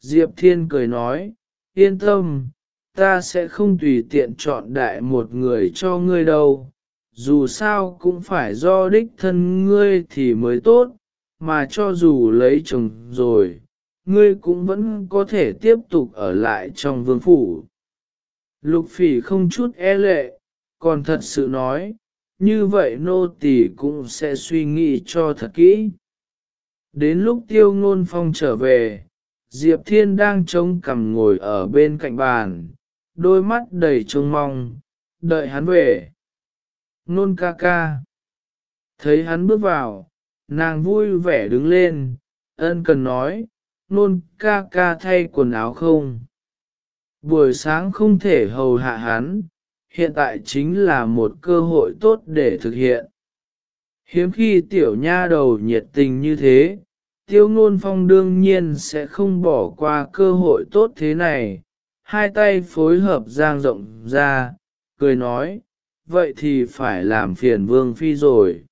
Diệp Thiên cười nói, yên tâm, ta sẽ không tùy tiện chọn đại một người cho ngươi đâu, dù sao cũng phải do đích thân ngươi thì mới tốt, mà cho dù lấy chồng rồi, ngươi cũng vẫn có thể tiếp tục ở lại trong vương phủ. Lục phỉ không chút e lệ, còn thật sự nói, như vậy nô tỳ cũng sẽ suy nghĩ cho thật kỹ. Đến lúc tiêu ngôn phong trở về, Diệp Thiên đang trông cằm ngồi ở bên cạnh bàn, đôi mắt đầy trông mong, đợi hắn về. Nôn ca ca. Thấy hắn bước vào, nàng vui vẻ đứng lên, ân cần nói, nôn ca ca thay quần áo không. Buổi sáng không thể hầu hạ hắn, hiện tại chính là một cơ hội tốt để thực hiện. Hiếm khi tiểu nha đầu nhiệt tình như thế, tiêu ngôn phong đương nhiên sẽ không bỏ qua cơ hội tốt thế này. Hai tay phối hợp giang rộng ra, cười nói, vậy thì phải làm phiền vương phi rồi.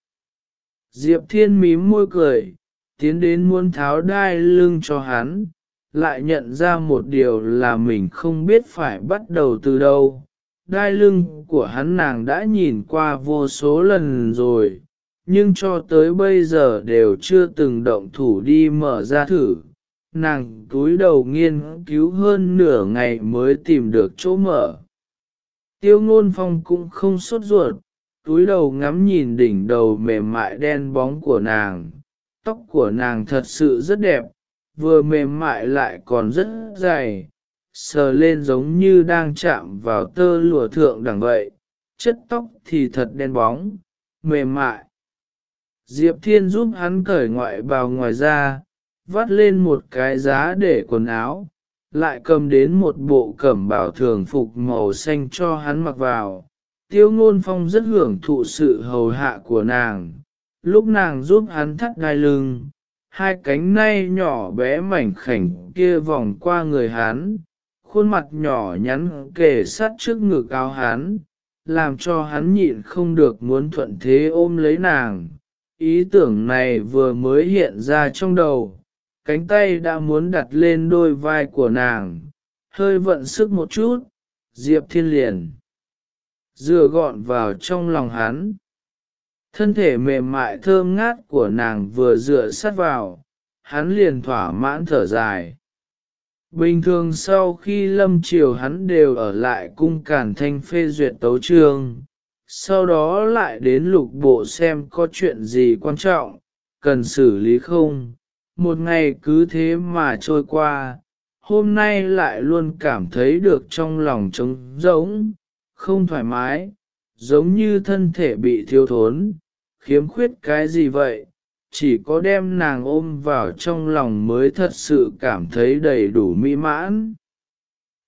Diệp thiên mím môi cười, tiến đến muốn tháo đai lưng cho hắn, lại nhận ra một điều là mình không biết phải bắt đầu từ đâu. Đai lưng của hắn nàng đã nhìn qua vô số lần rồi, nhưng cho tới bây giờ đều chưa từng động thủ đi mở ra thử. Nàng túi đầu nghiên cứu hơn nửa ngày mới tìm được chỗ mở. Tiêu ngôn phong cũng không sốt ruột, túi đầu ngắm nhìn đỉnh đầu mềm mại đen bóng của nàng. Tóc của nàng thật sự rất đẹp, vừa mềm mại lại còn rất dày, sờ lên giống như đang chạm vào tơ lụa thượng đẳng vậy, chất tóc thì thật đen bóng, mềm mại. Diệp Thiên giúp hắn cởi ngoại bào ngoài ra, vắt lên một cái giá để quần áo, lại cầm đến một bộ cẩm bảo thường phục màu xanh cho hắn mặc vào. Tiêu ngôn phong rất hưởng thụ sự hầu hạ của nàng, lúc nàng giúp hắn thắt gai lưng, hai cánh nay nhỏ bé mảnh khảnh kia vòng qua người hắn, khuôn mặt nhỏ nhắn kề sát trước ngực áo hắn, làm cho hắn nhịn không được muốn thuận thế ôm lấy nàng. Ý tưởng này vừa mới hiện ra trong đầu, cánh tay đã muốn đặt lên đôi vai của nàng, hơi vận sức một chút, Diệp Thiên liền dựa gọn vào trong lòng hắn. Thân thể mềm mại thơm ngát của nàng vừa dựa sát vào, hắn liền thỏa mãn thở dài. Bình thường sau khi lâm triều hắn đều ở lại cung cản thanh phê duyệt tấu trường, sau đó lại đến lục bộ xem có chuyện gì quan trọng, cần xử lý không, một ngày cứ thế mà trôi qua, hôm nay lại luôn cảm thấy được trong lòng trống rỗng, không thoải mái, giống như thân thể bị thiếu thốn, khiếm khuyết cái gì vậy, chỉ có đem nàng ôm vào trong lòng mới thật sự cảm thấy đầy đủ mỹ mãn.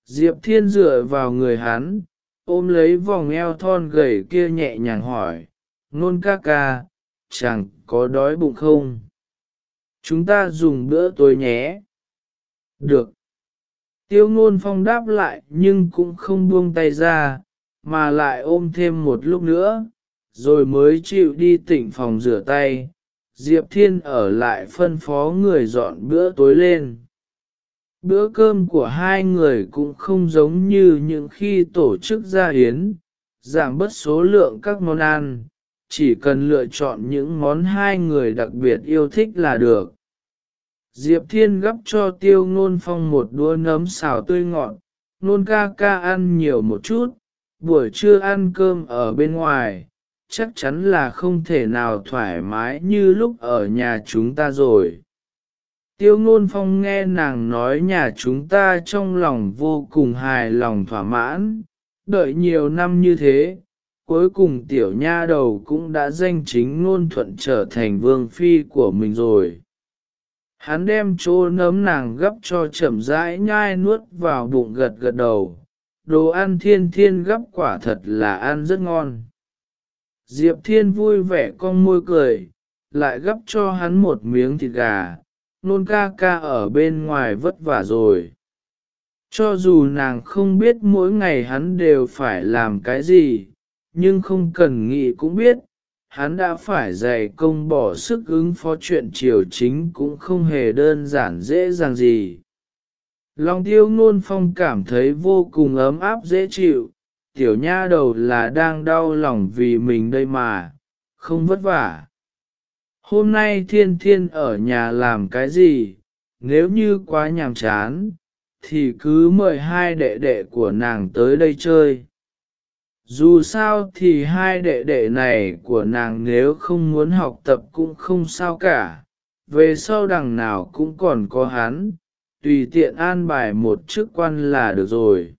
Diệp Thiên dựa vào người hắn, ôm lấy vòng eo thon gầy kia nhẹ nhàng hỏi, nôn ca ca, chẳng có đói bụng không? Chúng ta dùng bữa tối nhé. Được. Tiêu ngôn phong đáp lại nhưng cũng không buông tay ra, mà lại ôm thêm một lúc nữa, rồi mới chịu đi tỉnh phòng rửa tay. Diệp Thiên ở lại phân phó người dọn bữa tối lên. Bữa cơm của hai người cũng không giống như những khi tổ chức gia hiến, giảm bớt số lượng các món ăn, chỉ cần lựa chọn những món hai người đặc biệt yêu thích là được. Diệp Thiên gấp cho tiêu ngôn phong một đũa nấm xào tươi ngọt, nôn ca ca ăn nhiều một chút, buổi trưa ăn cơm ở bên ngoài, chắc chắn là không thể nào thoải mái như lúc ở nhà chúng ta rồi. Tiêu ngôn phong nghe nàng nói nhà chúng ta trong lòng vô cùng hài lòng thỏa mãn, đợi nhiều năm như thế, cuối cùng tiểu nha đầu cũng đã danh chính ngôn thuận trở thành vương phi của mình rồi. Hắn đem chỗ nấm nàng gấp cho chậm rãi nhai nuốt vào bụng gật gật đầu, đồ ăn thiên thiên gấp quả thật là ăn rất ngon. Diệp thiên vui vẻ con môi cười, lại gấp cho hắn một miếng thịt gà, nôn ca ca ở bên ngoài vất vả rồi. Cho dù nàng không biết mỗi ngày hắn đều phải làm cái gì, nhưng không cần nghĩ cũng biết, hắn đã phải dày công bỏ sức ứng phó chuyện triều chính cũng không hề đơn giản dễ dàng gì. Lòng tiêu ngôn phong cảm thấy vô cùng ấm áp dễ chịu, tiểu nha đầu là đang đau lòng vì mình đây mà, không vất vả. Hôm nay thiên thiên ở nhà làm cái gì, nếu như quá nhàm chán, thì cứ mời hai đệ đệ của nàng tới đây chơi. Dù sao thì hai đệ đệ này của nàng nếu không muốn học tập cũng không sao cả, về sau đằng nào cũng còn có hắn, tùy tiện an bài một chức quan là được rồi.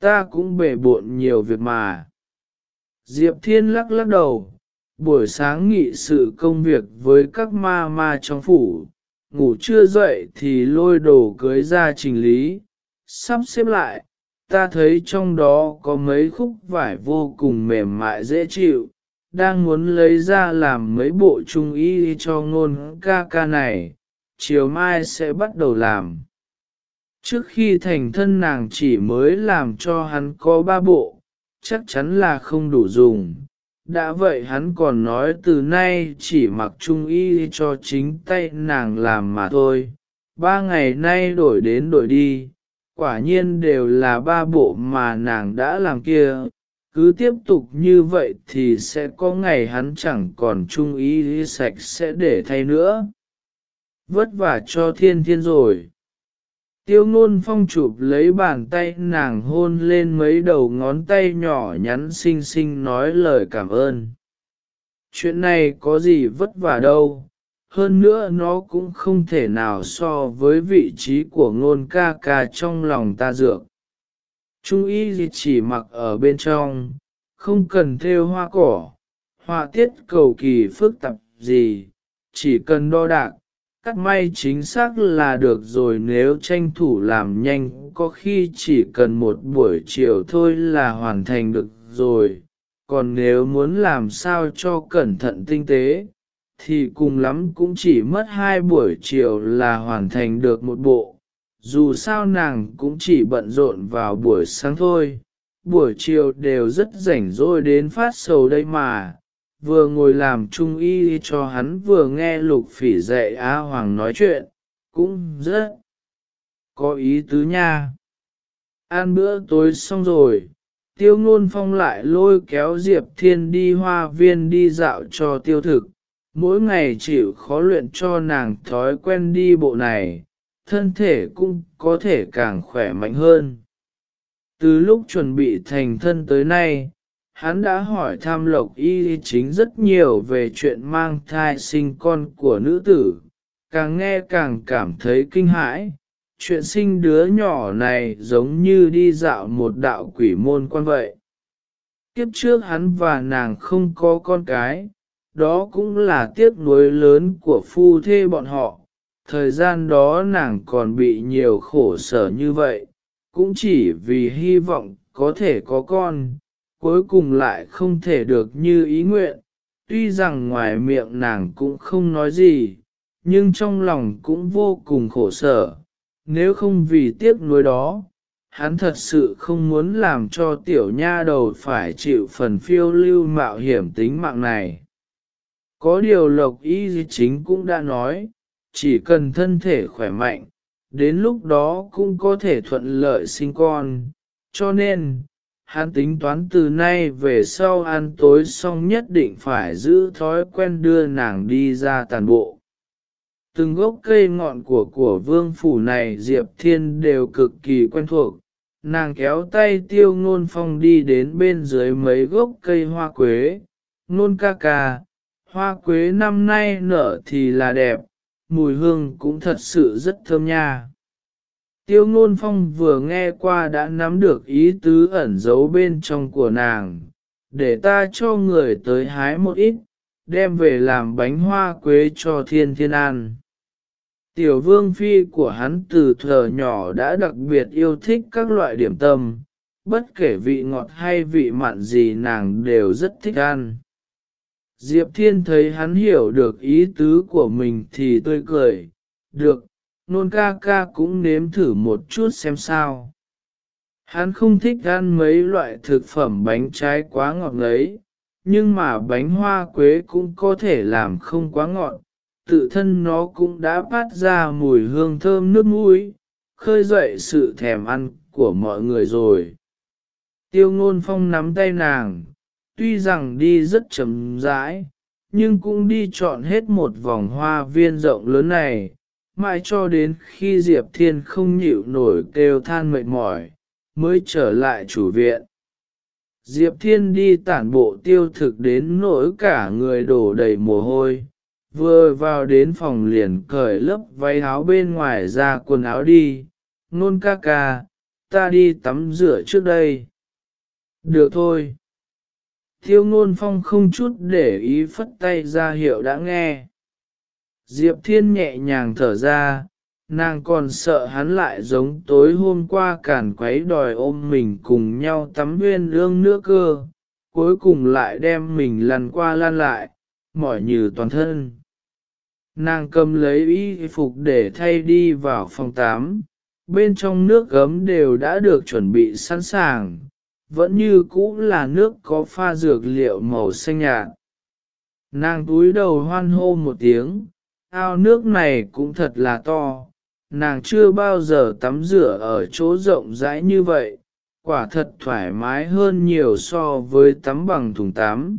Ta cũng bể bộn nhiều việc mà. Diệp Thiên lắc lắc đầu, buổi sáng nghị sự công việc với các ma ma trong phủ, ngủ chưa dậy thì lôi đồ cưới ra trình lý, sắp xếp lại, ta thấy trong đó có mấy khúc vải vô cùng mềm mại dễ chịu, đang muốn lấy ra làm mấy bộ trung y cho ngôn ca ca này, chiều mai sẽ bắt đầu làm. Trước khi thành thân nàng chỉ mới làm cho hắn có ba bộ, chắc chắn là không đủ dùng. Đã vậy hắn còn nói từ nay chỉ mặc trung y cho chính tay nàng làm mà thôi. Ba ngày nay đổi đến đổi đi, quả nhiên đều là ba bộ mà nàng đã làm kia. Cứ tiếp tục như vậy thì sẽ có ngày hắn chẳng còn trung y sạch sẽ để thay nữa. Vất vả cho thiên thiên rồi. Tiêu ngôn phong chụp lấy bàn tay nàng hôn lên mấy đầu ngón tay nhỏ nhắn xinh xinh nói lời cảm ơn. Chuyện này có gì vất vả đâu, hơn nữa nó cũng không thể nào so với vị trí của ngôn ca ca trong lòng ta dược. Trung y chỉ mặc ở bên trong, không cần thêu hoa cỏ, hoa tiết cầu kỳ phức tạp gì, chỉ cần đo đạc, cắt may chính xác là được rồi nếu tranh thủ làm nhanh có khi chỉ cần một buổi chiều thôi là hoàn thành được rồi, còn nếu muốn làm sao cho cẩn thận tinh tế, thì cùng lắm cũng chỉ mất hai buổi chiều là hoàn thành được một bộ. Dù sao nàng cũng chỉ bận rộn vào buổi sáng thôi, buổi chiều đều rất rảnh rỗi đến phát sầu đây mà, vừa ngồi làm trung y cho hắn vừa nghe lục phỉ dạy Á Hoàng nói chuyện, cũng rất có ý tứ nha. Ăn bữa tối xong rồi, tiêu ngôn phong lại lôi kéo Diệp Thiên đi hoa viên đi dạo cho tiêu thực, mỗi ngày chịu khó luyện cho nàng thói quen đi bộ này, thân thể cũng có thể càng khỏe mạnh hơn. Từ lúc chuẩn bị thành thân tới nay, hắn đã hỏi tham lộc y chính rất nhiều về chuyện mang thai sinh con của nữ tử, càng nghe càng cảm thấy kinh hãi. Chuyện sinh đứa nhỏ này giống như đi dạo một đạo quỷ môn quan vậy. Kiếp trước hắn và nàng không có con cái, đó cũng là tiếc nuối lớn của phu thê bọn họ. Thời gian đó nàng còn bị nhiều khổ sở như vậy, cũng chỉ vì hy vọng có thể có con, cuối cùng lại không thể được như ý nguyện. Tuy rằng ngoài miệng nàng cũng không nói gì, nhưng trong lòng cũng vô cùng khổ sở. Nếu không vì tiếc nuối đó, hắn thật sự không muốn làm cho tiểu nha đầu phải chịu phần phiêu lưu mạo hiểm tính mạng này. Có điều lộc y chính cũng đã nói, chỉ cần thân thể khỏe mạnh, đến lúc đó cũng có thể thuận lợi sinh con, cho nên, hắn tính toán từ nay về sau ăn tối xong nhất định phải giữ thói quen đưa nàng đi ra tàn bộ. Từng gốc cây ngọn của của vương phủ này Diệp Thiên đều cực kỳ quen thuộc, nàng kéo tay tiêu ngôn phong đi đến bên dưới mấy gốc cây hoa quế, ngôn ca ca, hoa quế năm nay nở thì là đẹp, mùi hương cũng thật sự rất thơm nha. Tiêu ngôn phong vừa nghe qua đã nắm được ý tứ ẩn giấu bên trong của nàng, để ta cho người tới hái một ít, đem về làm bánh hoa quế cho thiên thiên ăn. Tiểu vương phi của hắn từ thờ nhỏ đã đặc biệt yêu thích các loại điểm tâm, bất kể vị ngọt hay vị mặn gì nàng đều rất thích ăn. Diệp Thiên thấy hắn hiểu được ý tứ của mình thì tươi cười, được, nôn ca ca cũng nếm thử một chút xem sao. Hắn không thích ăn mấy loại thực phẩm bánh trái quá ngọt ngấy, nhưng mà bánh hoa quế cũng có thể làm không quá ngọt, tự thân nó cũng đã phát ra mùi hương thơm nước mũi, khơi dậy sự thèm ăn của mọi người rồi. Tiêu ngôn phong nắm tay nàng, tuy rằng đi rất chậm rãi, nhưng cũng đi chọn hết một vòng hoa viên rộng lớn này, mãi cho đến khi Diệp Thiên không nhịu nổi kêu than mệt mỏi, mới trở lại chủ viện. Diệp Thiên đi tản bộ tiêu thực đến nỗi cả người đổ đầy mồ hôi, vừa vào đến phòng liền cởi lớp váy áo bên ngoài ra quần áo đi, nôn ca ca, ta đi tắm rửa trước đây. Được thôi. Tiêu ngôn phong không chút để ý phất tay ra hiệu đã nghe. Diệp Thiên nhẹ nhàng thở ra, nàng còn sợ hắn lại giống tối hôm qua cản quấy đòi ôm mình cùng nhau tắm huyên lương nữa cơ, cuối cùng lại đem mình lăn qua lăn lại, mỏi như toàn thân. Nàng cầm lấy y phục để thay đi vào phòng tắm, bên trong nước gấm đều đã được chuẩn bị sẵn sàng, vẫn như cũ là nước có pha dược liệu màu xanh nhạt. Nàng túi đầu hoan hô một tiếng, ao nước này cũng thật là to, nàng chưa bao giờ tắm rửa ở chỗ rộng rãi như vậy, quả thật thoải mái hơn nhiều so với tắm bằng thùng tắm.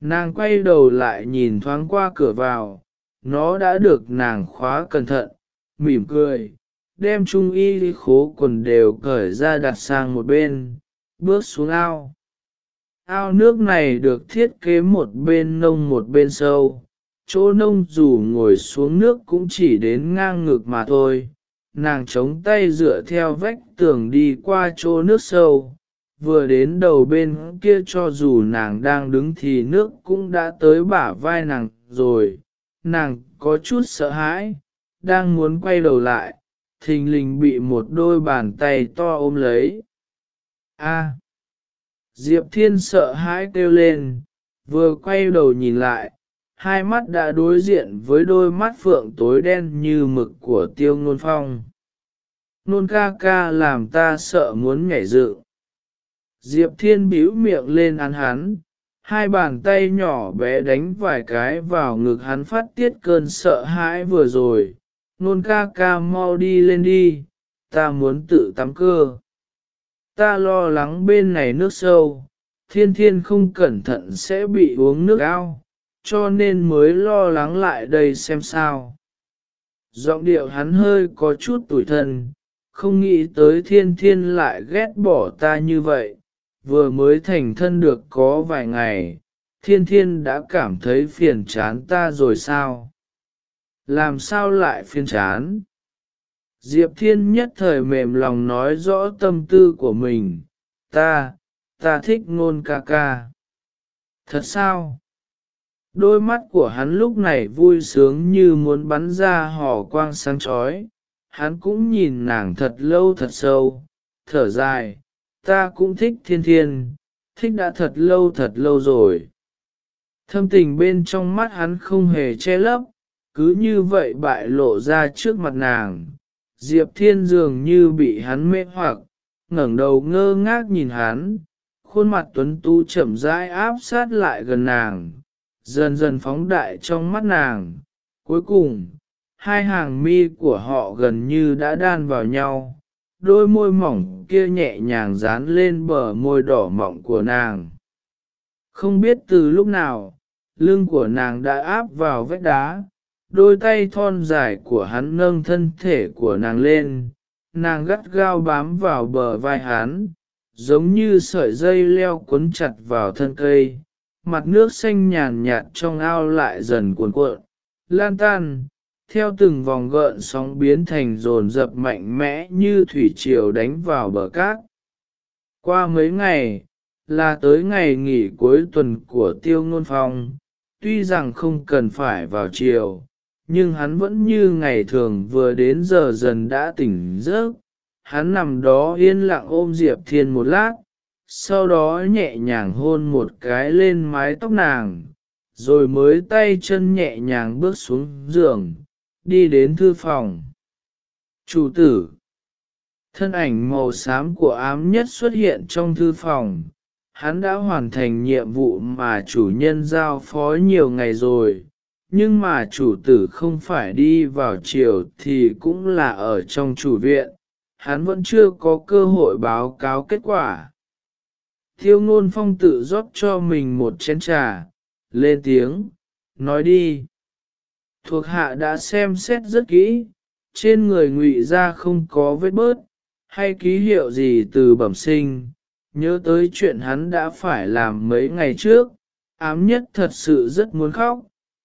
Nàng quay đầu lại nhìn thoáng qua cửa vào, nó đã được nàng khóa cẩn thận, mỉm cười, đem trung y khố quần đều cởi ra đặt sang một bên, bước xuống ao. Ao nước này được thiết kế một bên nông một bên sâu, chỗ nông dù ngồi xuống nước cũng chỉ đến ngang ngực mà thôi. Nàng chống tay dựa theo vách tường đi qua chỗ nước sâu, vừa đến đầu bên kia cho dù nàng đang đứng thì nước cũng đã tới bả vai nàng rồi. Nàng có chút sợ hãi, đang muốn quay đầu lại, thình lình bị một đôi bàn tay to ôm lấy. A. À. Diệp Thiên sợ hãi kêu lên, vừa quay đầu nhìn lại, hai mắt đã đối diện với đôi mắt phượng tối đen như mực của tiêu ngôn phong. Nôn ca ca làm ta sợ muốn nhảy dự. Diệp Thiên bĩu miệng lên ăn hắn, hai bàn tay nhỏ bé đánh vài cái vào ngực hắn phát tiết cơn sợ hãi vừa rồi. Nôn ca ca mau đi lên đi, ta muốn tự tắm cơ. Ta lo lắng bên này nước sâu, thiên thiên không cẩn thận sẽ bị uống nước ao, cho nên mới lo lắng lại đây xem sao. Giọng điệu hắn hơi có chút tủi thân, không nghĩ tới thiên thiên lại ghét bỏ ta như vậy, vừa mới thành thân được có vài ngày, thiên thiên đã cảm thấy phiền chán ta rồi sao? Làm sao lại phiền chán? Diệp Thiên nhất thời mềm lòng nói rõ tâm tư của mình, ta, ta thích ngôn ca ca. Thật sao? Đôi mắt của hắn lúc này vui sướng như muốn bắn ra hò quang sáng chói. Hắn cũng nhìn nàng thật lâu thật sâu, thở dài, ta cũng thích thiên thiên, thích đã thật lâu thật lâu rồi. Thâm tình bên trong mắt hắn không hề che lấp, cứ như vậy bại lộ ra trước mặt nàng. Diệp thiên dường như bị hắn mê hoặc, ngẩng đầu ngơ ngác nhìn hắn, khuôn mặt tuấn tu chậm rãi áp sát lại gần nàng, dần dần phóng đại trong mắt nàng. Cuối cùng, hai hàng mi của họ gần như đã đan vào nhau, đôi môi mỏng kia nhẹ nhàng dán lên bờ môi đỏ mọng của nàng. Không biết từ lúc nào, lưng của nàng đã áp vào vách đá, đôi tay thon dài của hắn nâng thân thể của nàng lên, nàng gắt gao bám vào bờ vai hắn, giống như sợi dây leo cuốn chặt vào thân cây, mặt nước xanh nhàn nhạt trong ao lại dần cuồn cuộn, lan tan, theo từng vòng gợn sóng biến thành dồn dập mạnh mẽ như thủy triều đánh vào bờ cát. Qua mấy ngày, là tới ngày nghỉ cuối tuần của tiêu ngôn phong, tuy rằng không cần phải vào chiều, nhưng hắn vẫn như ngày thường vừa đến giờ dần đã tỉnh giấc. Hắn nằm đó yên lặng ôm Diệp Thiên một lát, sau đó nhẹ nhàng hôn một cái lên mái tóc nàng, rồi mới tay chân nhẹ nhàng bước xuống giường, đi đến thư phòng. Chủ tử Thân ảnh màu xám của ám nhất xuất hiện trong thư phòng, hắn đã hoàn thành nhiệm vụ mà chủ nhân giao phó nhiều ngày rồi nhưng mà chủ tử không phải đi vào chiều thì cũng là ở trong chủ viện. Hắn vẫn chưa có cơ hội báo cáo kết quả tiêu ngôn phong tự rót cho mình một chén trà, lên tiếng, nói đi. Thuộc hạ đã xem xét rất kỹ, trên người ngụy ra không có vết bớt, hay ký hiệu gì từ bẩm sinh. Nhớ tới chuyện hắn đã phải làm mấy ngày trước, ám nhất thật sự rất muốn khóc.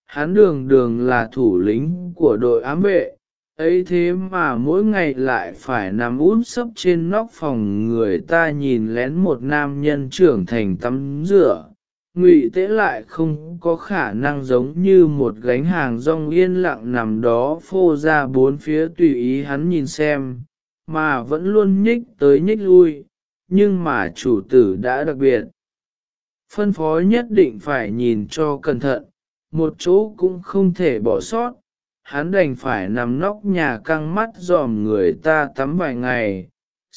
Hắn đường đường là thủ lĩnh của đội ám vệ ấy thế mà mỗi ngày lại phải nằm út sấp trên nóc phòng người ta nhìn lén một nam nhân trưởng thành tắm rửa. Ngụy tế lại không có khả năng giống như một gánh hàng rong yên lặng nằm đó phô ra bốn phía tùy ý hắn nhìn xem, mà vẫn luôn nhích tới nhích lui, nhưng mà chủ tử đã đặc biệt. Phân phó nhất định phải nhìn cho cẩn thận, một chỗ cũng không thể bỏ sót hắn đành phải nằm nóc nhà căng mắt dòm người ta tắm vài ngày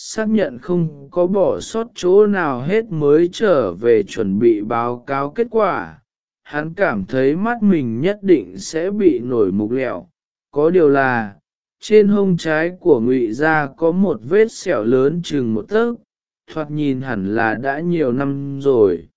xác nhận không có bỏ sót chỗ nào hết mới trở về chuẩn bị báo cáo kết quả. Hắn cảm thấy mắt mình nhất định sẽ bị nổi mục lẹo. Có điều là, trên hông trái của ngụy gia có một vết sẹo lớn chừng một tấc, thoạt nhìn hẳn là đã nhiều năm rồi.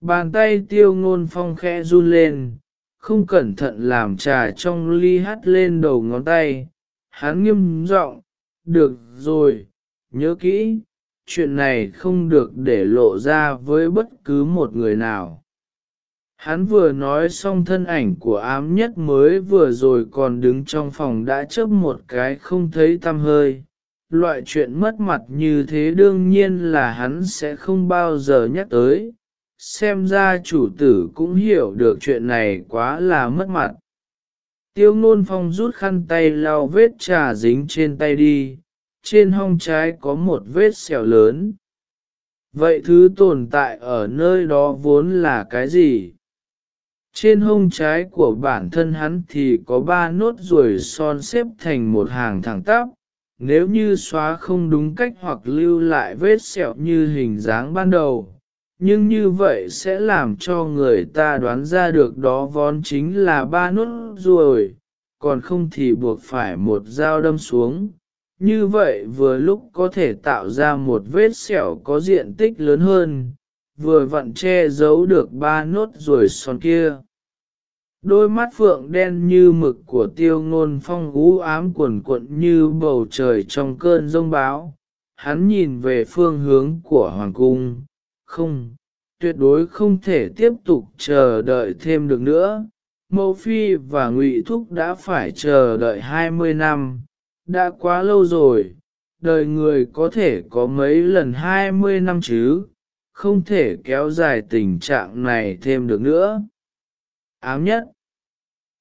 Bàn tay tiêu ngôn phong khẽ run lên, không cẩn thận làm trà trong ly hắt lên đầu ngón tay. Hắn nghiêm giọng, được rồi, nhớ kỹ, chuyện này không được để lộ ra với bất cứ một người nào. Hắn vừa nói xong thân ảnh của ám nhất mới vừa rồi còn đứng trong phòng đã chớp một cái không thấy tăm hơi. Loại chuyện mất mặt như thế đương nhiên là hắn sẽ không bao giờ nhắc tới. Xem ra chủ tử cũng hiểu được chuyện này quá là mất mặt. Tiêu ngôn phong rút khăn tay lau vết trà dính trên tay đi, trên hông trái có một vết sẹo lớn. Vậy thứ tồn tại ở nơi đó vốn là cái gì? Trên hông trái của bản thân hắn thì có ba nốt ruồi son xếp thành một hàng thẳng tắp. Nếu như xóa không đúng cách hoặc lưu lại vết sẹo như hình dáng ban đầu, nhưng như vậy sẽ làm cho người ta đoán ra được đó vón chính là ba nốt ruồi, còn không thì buộc phải một dao đâm xuống, như vậy vừa lúc có thể tạo ra một vết sẹo có diện tích lớn hơn, vừa vặn che giấu được ba nốt ruồi son kia. Đôi mắt phượng đen như mực của tiêu ngôn phong ú ám cuộn cuộn như bầu trời trong cơn rông bão. Hắn nhìn về phương hướng của hoàng cung, không, tuyệt đối không thể tiếp tục chờ đợi thêm được nữa. Mẫu phi và ngụy thúc đã phải chờ đợi 20 năm, đã quá lâu rồi, đời người có thể có mấy lần hai mươi năm chứ, không thể kéo dài tình trạng này thêm được nữa. Ám nhất.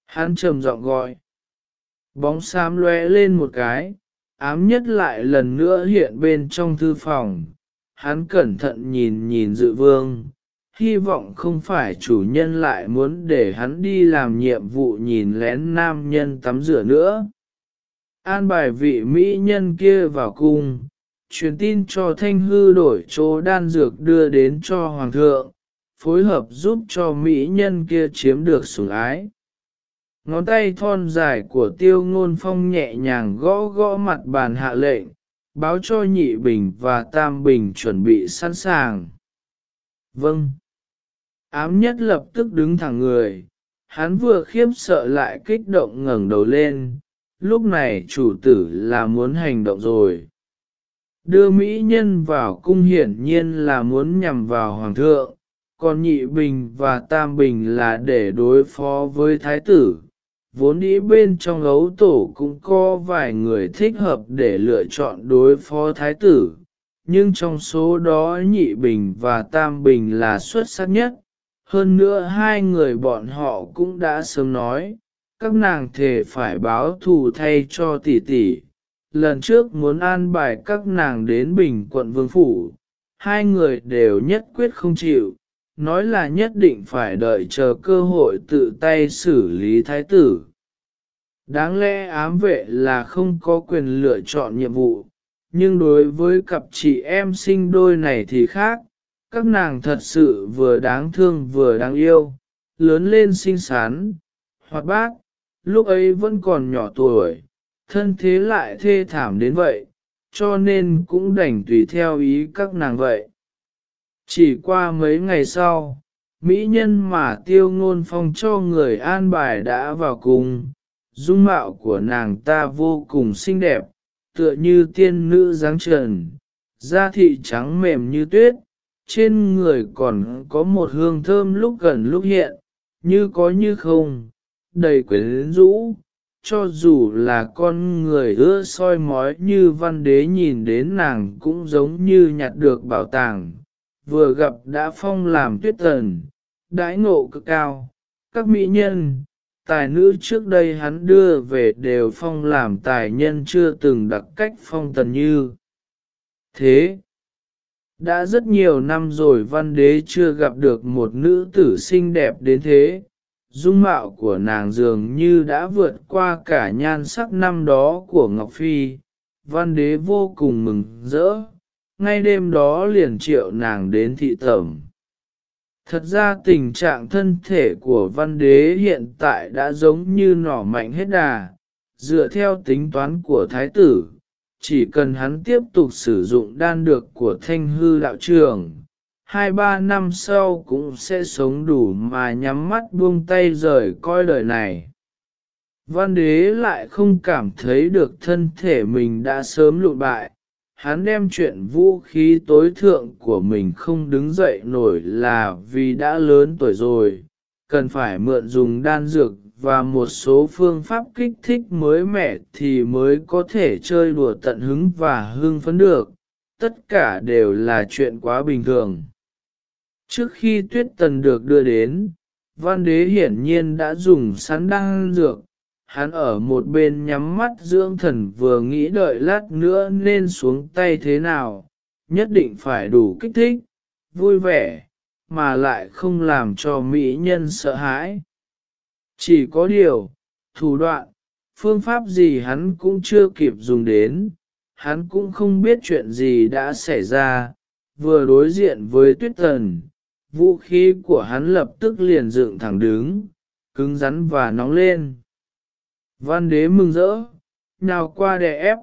Hắn trầm giọng gọi. Bóng xám lóe lên một cái, ám nhất lại lần nữa hiện bên trong thư phòng. Hắn cẩn thận nhìn nhìn dự vương, hy vọng không phải chủ nhân lại muốn để hắn đi làm nhiệm vụ nhìn lén nam nhân tắm rửa nữa an bài vị mỹ nhân kia vào cung, truyền tin cho thanh hư đổi chỗ đan dược đưa đến cho hoàng thượng, phối hợp giúp cho mỹ nhân kia chiếm được sủng ái. Ngón tay thon dài của tiêu ngôn phong nhẹ nhàng gõ gõ mặt bàn hạ lệnh, báo cho nhị bình và tam bình chuẩn bị sẵn sàng. Vâng. Ám nhất lập tức đứng thẳng người, hắn vừa khiếp sợ lại kích động ngẩng đầu lên, lúc này chủ tử là muốn hành động rồi. Đưa mỹ nhân vào cung hiển nhiên là muốn nhằm vào hoàng thượng, còn nhị bình và tam bình là để đối phó với thái tử. Vốn đi bên trong ấu tổ cũng có vài người thích hợp để lựa chọn đối phó thái tử, nhưng trong số đó nhị bình và tam bình là xuất sắc nhất. Hơn nữa hai người bọn họ cũng đã sớm nói, các nàng thề phải báo thù thay cho tỷ tỷ. Lần trước muốn an bài các nàng đến bình quận vương phủ, hai người đều nhất quyết không chịu, nói là nhất định phải đợi chờ cơ hội tự tay xử lý thái tử. Đáng lẽ ám vệ là không có quyền lựa chọn nhiệm vụ, nhưng đối với cặp chị em sinh đôi này thì khác, các nàng thật sự vừa đáng thương vừa đáng yêu, lớn lên xinh xắn, hoạt bát, lúc ấy vẫn còn nhỏ tuổi, thân thế lại thê thảm đến vậy, cho nên cũng đành tùy theo ý các nàng vậy. Chỉ qua mấy ngày sau, mỹ nhân mà tiêu ngôn phong cho người an bài đã vào cùng, dung mạo của nàng ta vô cùng xinh đẹp, tựa như tiên nữ dáng trần, da thị trắng mềm như tuyết, trên người còn có một hương thơm lúc gần lúc hiện, như có như không, đầy quyến rũ. Cho dù là con người ưa soi mói như văn đế nhìn đến nàng cũng giống như nhặt được bảo tàng, vừa gặp đã phong làm tuyết tần, đãi ngộ cực cao, các mỹ nhân, tài nữ trước đây hắn đưa về đều phong làm tài nhân chưa từng đặc cách phong tần như. Thế, đã rất nhiều năm rồi văn đế chưa gặp được một nữ tử xinh đẹp đến thế, dung mạo của nàng dường như đã vượt qua cả nhan sắc năm đó của Ngọc Phi, văn đế vô cùng mừng rỡ, ngay đêm đó liền triệu nàng đến thị tẩm. Thật ra tình trạng thân thể của văn đế hiện tại đã giống như nỏ mạnh hết đà, dựa theo tính toán của thái tử, chỉ cần hắn tiếp tục sử dụng đan được của thanh hư đạo trưởng, hai ba năm sau cũng sẽ sống đủ mà nhắm mắt buông tay rời coi đời này. Văn đế lại không cảm thấy được thân thể mình đã sớm lụn bại, hắn đem chuyện vũ khí tối thượng của mình không đứng dậy nổi là vì đã lớn tuổi rồi, cần phải mượn dùng đan dược và một số phương pháp kích thích mới mẻ thì mới có thể chơi đùa tận hứng và hưng phấn được, tất cả đều là chuyện quá bình thường. Trước khi tuyết tần được đưa đến, văn đế hiển nhiên đã dùng sắn đan dược, hắn ở một bên nhắm mắt dưỡng thần vừa nghĩ đợi lát nữa nên xuống tay thế nào, nhất định phải đủ kích thích, vui vẻ, mà lại không làm cho mỹ nhân sợ hãi. Chỉ có điều, thủ đoạn, phương pháp gì hắn cũng chưa kịp dùng đến, hắn cũng không biết chuyện gì đã xảy ra, vừa đối diện với tuyết thần, vũ khí của hắn lập tức liền dựng thẳng đứng, cứng rắn và nóng lên. Văn đế mừng rỡ, nào qua đè ép,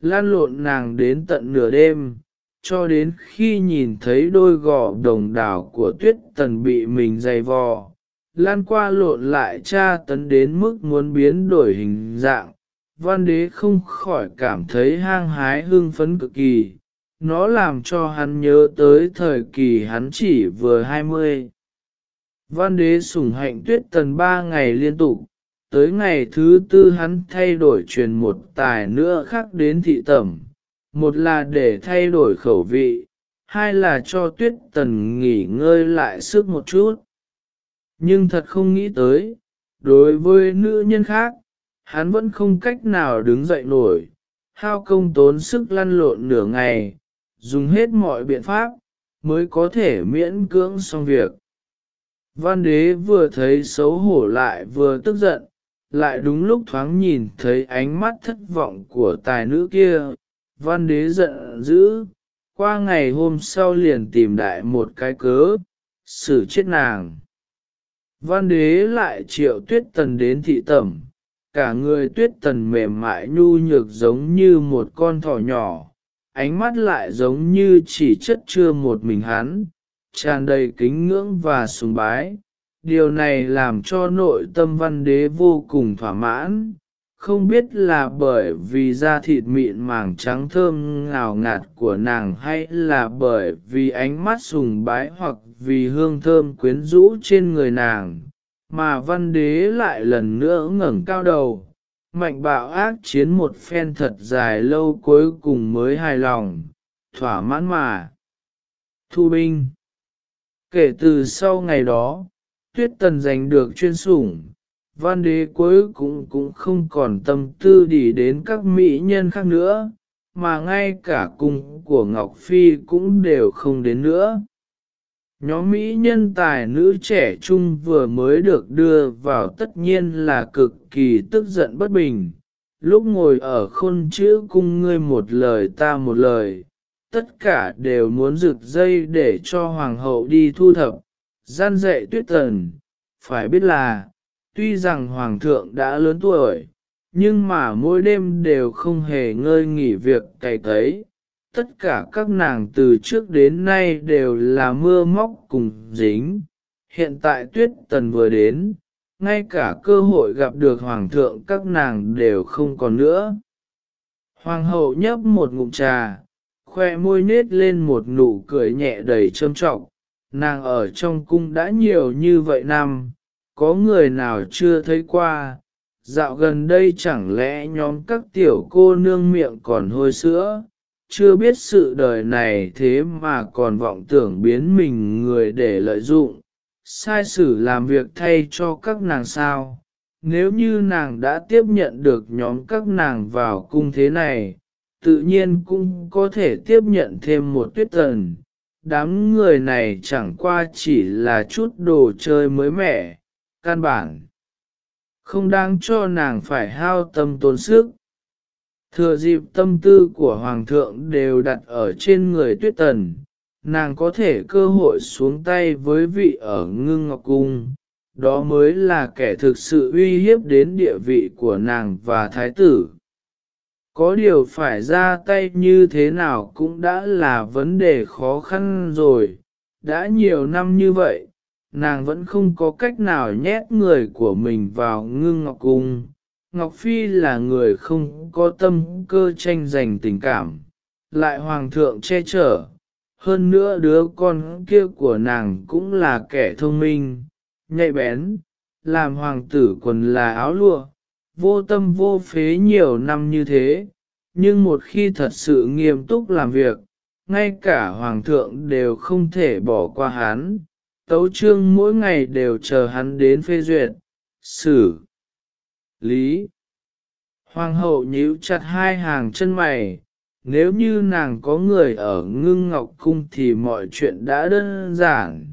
lan lộn nàng đến tận nửa đêm, cho đến khi nhìn thấy đôi gò đồng đảo của tuyết tần bị mình dày vò, lan qua lộn lại tra tấn đến mức muốn biến đổi hình dạng. Văn đế không khỏi cảm thấy hang hái hưng phấn cực kỳ, nó làm cho hắn nhớ tới thời kỳ hắn chỉ vừa 20. Văn đế sủng hạnh tuyết tần ba ngày liên tục, tới ngày thứ tư hắn thay đổi truyền một tài nữa khác đến thị tẩm, một là để thay đổi khẩu vị, hai là cho tuyết tần nghỉ ngơi lại sức một chút. Nhưng thật không nghĩ tới, đối với nữ nhân khác, hắn vẫn không cách nào đứng dậy nổi, hao công tốn sức lăn lộn nửa ngày, dùng hết mọi biện pháp, mới có thể miễn cưỡng xong việc. Văn đế vừa thấy xấu hổ lại vừa tức giận, lại đúng lúc thoáng nhìn thấy ánh mắt thất vọng của tài nữ kia, văn đế giận dữ, qua ngày hôm sau liền tìm đại một cái cớ, xử chết nàng. Văn đế lại triệu tuyết tần đến thị tẩm, cả người tuyết tần mềm mại nhu nhược giống như một con thỏ nhỏ, ánh mắt lại giống như chỉ chất chưa một mình hắn, tràn đầy kính ngưỡng và sùng bái. Điều này làm cho nội tâm văn đế vô cùng thỏa mãn, không biết là bởi vì da thịt mịn màng trắng thơm ngào ngạt của nàng hay là bởi vì ánh mắt sùng bái hoặc vì hương thơm quyến rũ trên người nàng, mà văn đế lại lần nữa ngẩng cao đầu, mạnh bạo ác chiến một phen thật dài lâu cuối cùng mới hài lòng, thỏa mãn mà. Thu binh Kể từ sau ngày đó, tuyết tần giành được chuyên sủng, văn đế cuối cùng cũng không còn tâm tư đi đến các mỹ nhân khác nữa, mà ngay cả cung của Ngọc Phi cũng đều không đến nữa. Nhóm Mỹ nhân tài nữ trẻ trung vừa mới được đưa vào tất nhiên là cực kỳ tức giận bất bình. Lúc ngồi ở khôn chữ cung ngươi một lời ta một lời, tất cả đều muốn rực dây để cho hoàng hậu đi thu thập, gian dạy tuyết tần, phải biết là, tuy rằng hoàng thượng đã lớn tuổi, nhưng mà mỗi đêm đều không hề ngơi nghỉ việc cày cấy. Tất cả các nàng từ trước đến nay đều là mưa móc cùng dính. Hiện tại tuyết tần vừa đến, ngay cả cơ hội gặp được hoàng thượng các nàng đều không còn nữa. Hoàng hậu nhấp một ngụm trà, khoe môi nết lên một nụ cười nhẹ đầy trâm trọng. Nàng ở trong cung đã nhiều như vậy năm, có người nào chưa thấy qua, dạo gần đây chẳng lẽ nhóm các tiểu cô nương miệng còn hôi sữa, chưa biết sự đời này thế mà còn vọng tưởng biến mình người để lợi dụng, sai sử làm việc thay cho các nàng sao. Nếu như nàng đã tiếp nhận được nhóm các nàng vào cung thế này, tự nhiên cũng có thể tiếp nhận thêm một tuyết tần. Đám người này chẳng qua chỉ là chút đồ chơi mới mẻ, căn bản. Không đáng cho nàng phải hao tâm tốn sức. Thừa dịp tâm tư của Hoàng thượng đều đặt ở trên người tuyết tần, nàng có thể cơ hội xuống tay với vị ở ngưng ngọc cung, đó mới là kẻ thực sự uy hiếp đến địa vị của nàng và thái tử. Có điều phải ra tay như thế nào cũng đã là vấn đề khó khăn rồi, đã nhiều năm như vậy, nàng vẫn không có cách nào nhét người của mình vào ngưng ngọc cung. Ngọc Phi là người không có tâm cơ tranh giành tình cảm, lại hoàng thượng che chở, hơn nữa đứa con kia của nàng cũng là kẻ thông minh, nhạy bén, làm hoàng tử quần là áo lụa, vô tâm vô phế nhiều năm như thế, nhưng một khi thật sự nghiêm túc làm việc, ngay cả hoàng thượng đều không thể bỏ qua hắn, tấu trương mỗi ngày đều chờ hắn đến phê duyệt, xử, lý. Hoàng hậu nhíu chặt hai hàng chân mày, nếu như nàng có người ở ngưng ngọc cung thì mọi chuyện đã đơn giản,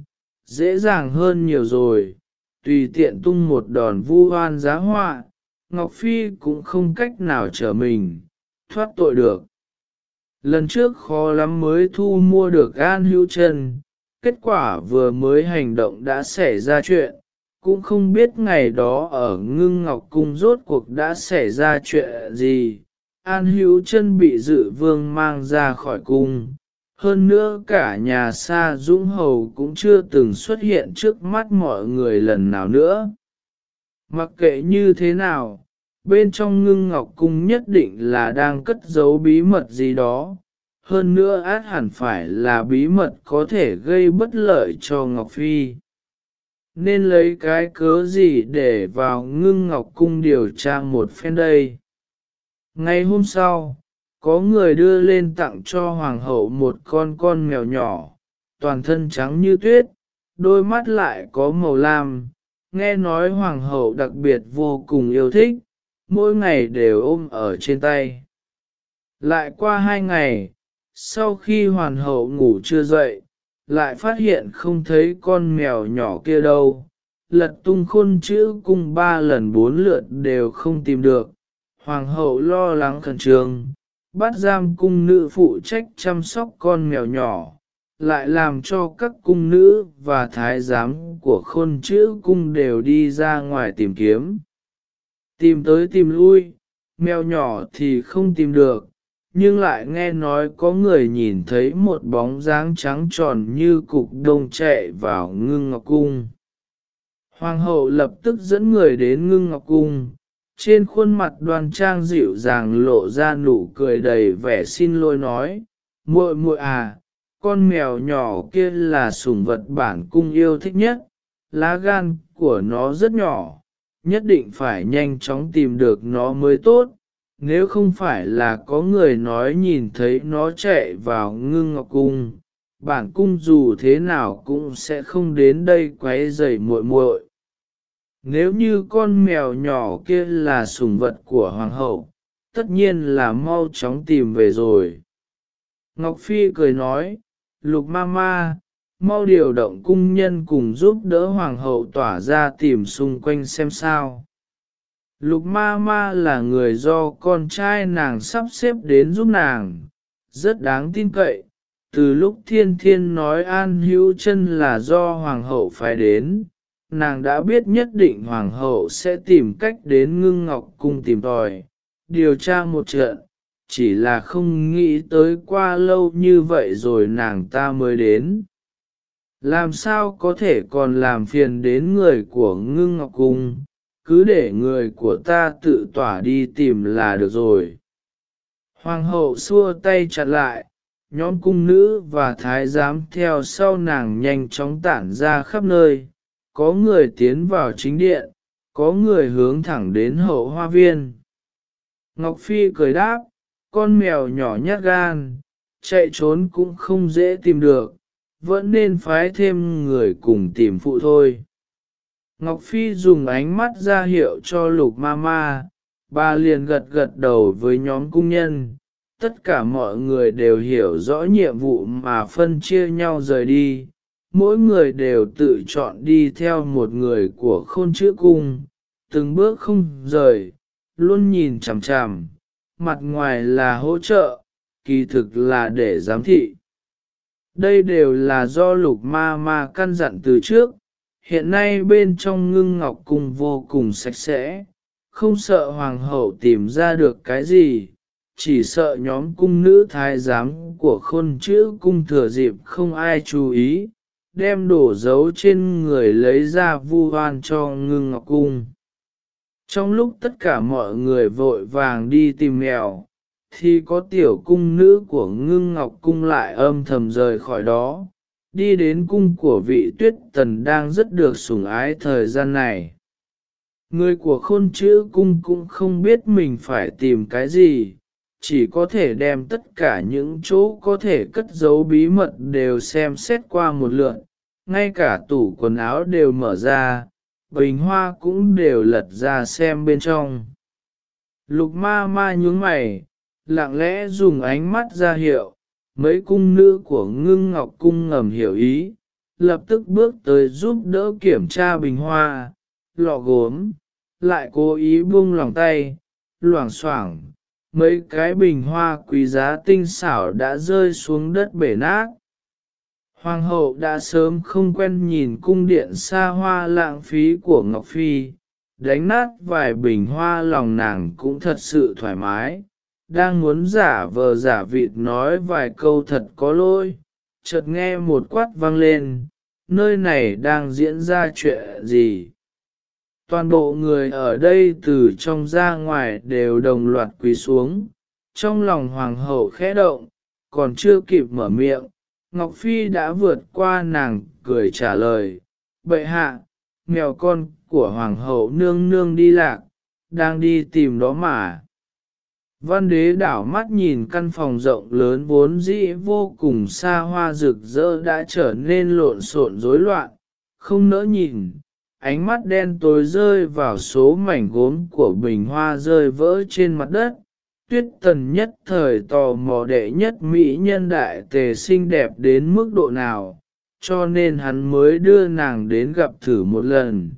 dễ dàng hơn nhiều rồi, tùy tiện tung một đòn vu oan giá họa, Ngọc Phi cũng không cách nào trở mình, thoát tội được. Lần trước khó lắm mới thu mua được An Hữu Trân, kết quả vừa mới hành động đã xảy ra chuyện, cũng không biết ngày đó ở ngưng ngọc cung rốt cuộc đã xảy ra chuyện gì. An hữu Trân bị dự vương mang ra khỏi cung, hơn nữa cả nhà xa dũng hầu cũng chưa từng xuất hiện trước mắt mọi người lần nào nữa. Mặc kệ như thế nào, bên trong ngưng ngọc cung nhất định là đang cất giấu bí mật gì đó, hơn nữa át hẳn phải là bí mật có thể gây bất lợi cho Ngọc Phi. Nên lấy cái cớ gì để vào ngưng Ngọc Cung điều tra một phen đây. Ngày hôm sau, có người đưa lên tặng cho Hoàng hậu một con con mèo nhỏ, toàn thân trắng như tuyết, đôi mắt lại có màu lam. Nghe nói Hoàng hậu đặc biệt vô cùng yêu thích, mỗi ngày đều ôm ở trên tay. Lại qua hai ngày, sau khi hoàn hậu ngủ chưa dậy, lại phát hiện không thấy con mèo nhỏ kia đâu. Lật tung khôn chữ cung ba lần bốn lượt đều không tìm được. Hoàng hậu lo lắng khẩn trương, bắt giam cung nữ phụ trách chăm sóc con mèo nhỏ, lại làm cho các cung nữ và thái giám của khôn chữ cung đều đi ra ngoài tìm kiếm. Tìm tới tìm lui, mèo nhỏ thì không tìm được, nhưng lại nghe nói có người nhìn thấy một bóng dáng trắng tròn như cục đông chạy vào ngưng ngọc cung. Hoàng hậu lập tức dẫn người đến ngưng ngọc cung, trên khuôn mặt đoan trang dịu dàng lộ ra nụ cười đầy vẻ xin lỗi nói, muội muội à, con mèo nhỏ kia là sủng vật bản cung yêu thích nhất, lá gan của nó rất nhỏ, nhất định phải nhanh chóng tìm được nó mới tốt, nếu không phải là có người nói nhìn thấy nó chạy vào ngưng ngọc cung, bản cung dù thế nào cũng sẽ không đến đây quấy rầy muội muội. Nếu như con mèo nhỏ kia là sủng vật của hoàng hậu, tất nhiên là mau chóng tìm về rồi. Ngọc Phi cười nói, lục ma ma, mau điều động cung nhân cùng giúp đỡ hoàng hậu tỏa ra tìm xung quanh xem sao. Lục ma ma là người do con trai nàng sắp xếp đến giúp nàng, rất đáng tin cậy, từ lúc thiên thiên nói an hữu chân là do hoàng hậu phải đến, nàng đã biết nhất định hoàng hậu sẽ tìm cách đến ngưng ngọc cung tìm tòi, điều tra một trận, chỉ là không nghĩ tới qua lâu như vậy rồi nàng ta mới đến. Làm sao có thể còn làm phiền đến người của ngưng ngọc cung, cứ để người của ta tự tỏa đi tìm là được rồi. Hoàng hậu xua tay chặt lại, nhóm cung nữ và thái giám theo sau nàng nhanh chóng tản ra khắp nơi, có người tiến vào chính điện, có người hướng thẳng đến hậu hoa viên. Ngọc Phi cười đáp, con mèo nhỏ nhát gan, chạy trốn cũng không dễ tìm được, vẫn nên phái thêm người cùng tìm phụ thôi. Ngọc Phi dùng ánh mắt ra hiệu cho lục ma ma, bà liền gật gật đầu với nhóm cung nhân. Tất cả mọi người đều hiểu rõ nhiệm vụ mà phân chia nhau rời đi, mỗi người đều tự chọn đi theo một người của khôn chữ cung, từng bước không rời, luôn nhìn chằm chằm, mặt ngoài là hỗ trợ, kỳ thực là để giám thị. Đây đều là do lục ma ma căn dặn từ trước, hiện nay bên trong ngưng ngọc cung vô cùng sạch sẽ, không sợ hoàng hậu tìm ra được cái gì, chỉ sợ nhóm cung nữ thái giám của khôn chữ cung thừa dịp không ai chú ý, đem đổ dấu trên người lấy ra vu hoan cho ngưng ngọc cung. Trong lúc tất cả mọi người vội vàng đi tìm mèo, thì có tiểu cung nữ của ngưng ngọc cung lại âm thầm rời khỏi đó, đi đến cung của vị tuyết tần đang rất được sủng ái thời gian này. Người của khôn chữ cung cũng không biết mình phải tìm cái gì, chỉ có thể đem tất cả những chỗ có thể cất giấu bí mật đều xem xét qua một lượt, ngay cả tủ quần áo đều mở ra, bình hoa cũng đều lật ra xem bên trong. Lục ma ma nhướng mày, lặng lẽ dùng ánh mắt ra hiệu, mấy cung nữ của ngưng ngọc cung ngầm hiểu ý, lập tức bước tới giúp đỡ kiểm tra bình hoa, lọ gốm, lại cố ý buông lòng tay, loảng xoảng, mấy cái bình hoa quý giá tinh xảo đã rơi xuống đất bể nát. Hoàng hậu đã sớm không quen nhìn cung điện xa hoa lãng phí của Ngọc Phi, đánh nát vài bình hoa lòng nàng cũng thật sự thoải mái, đang muốn giả vờ giả vịt nói vài câu thật có lỗi, chợt nghe một quát vang lên, nơi này đang diễn ra chuyện gì. Toàn bộ người ở đây từ trong ra ngoài đều đồng loạt quỳ xuống, trong lòng hoàng hậu khẽ động, còn chưa kịp mở miệng, Ngọc Phi đã vượt qua nàng cười trả lời, bệ hạ, mèo con của hoàng hậu nương nương đi lạc, đang đi tìm đó mà. Văn đế đảo mắt nhìn căn phòng rộng lớn vốn dĩ vô cùng xa hoa rực rỡ đã trở nên lộn xộn rối loạn, không nỡ nhìn, ánh mắt đen tối rơi vào số mảnh gốm của bình hoa rơi vỡ trên mặt đất. Tuyết tần nhất thời tò mò đệ nhất mỹ nhân đại tề xinh đẹp đến mức độ nào, cho nên hắn mới đưa nàng đến gặp thử một lần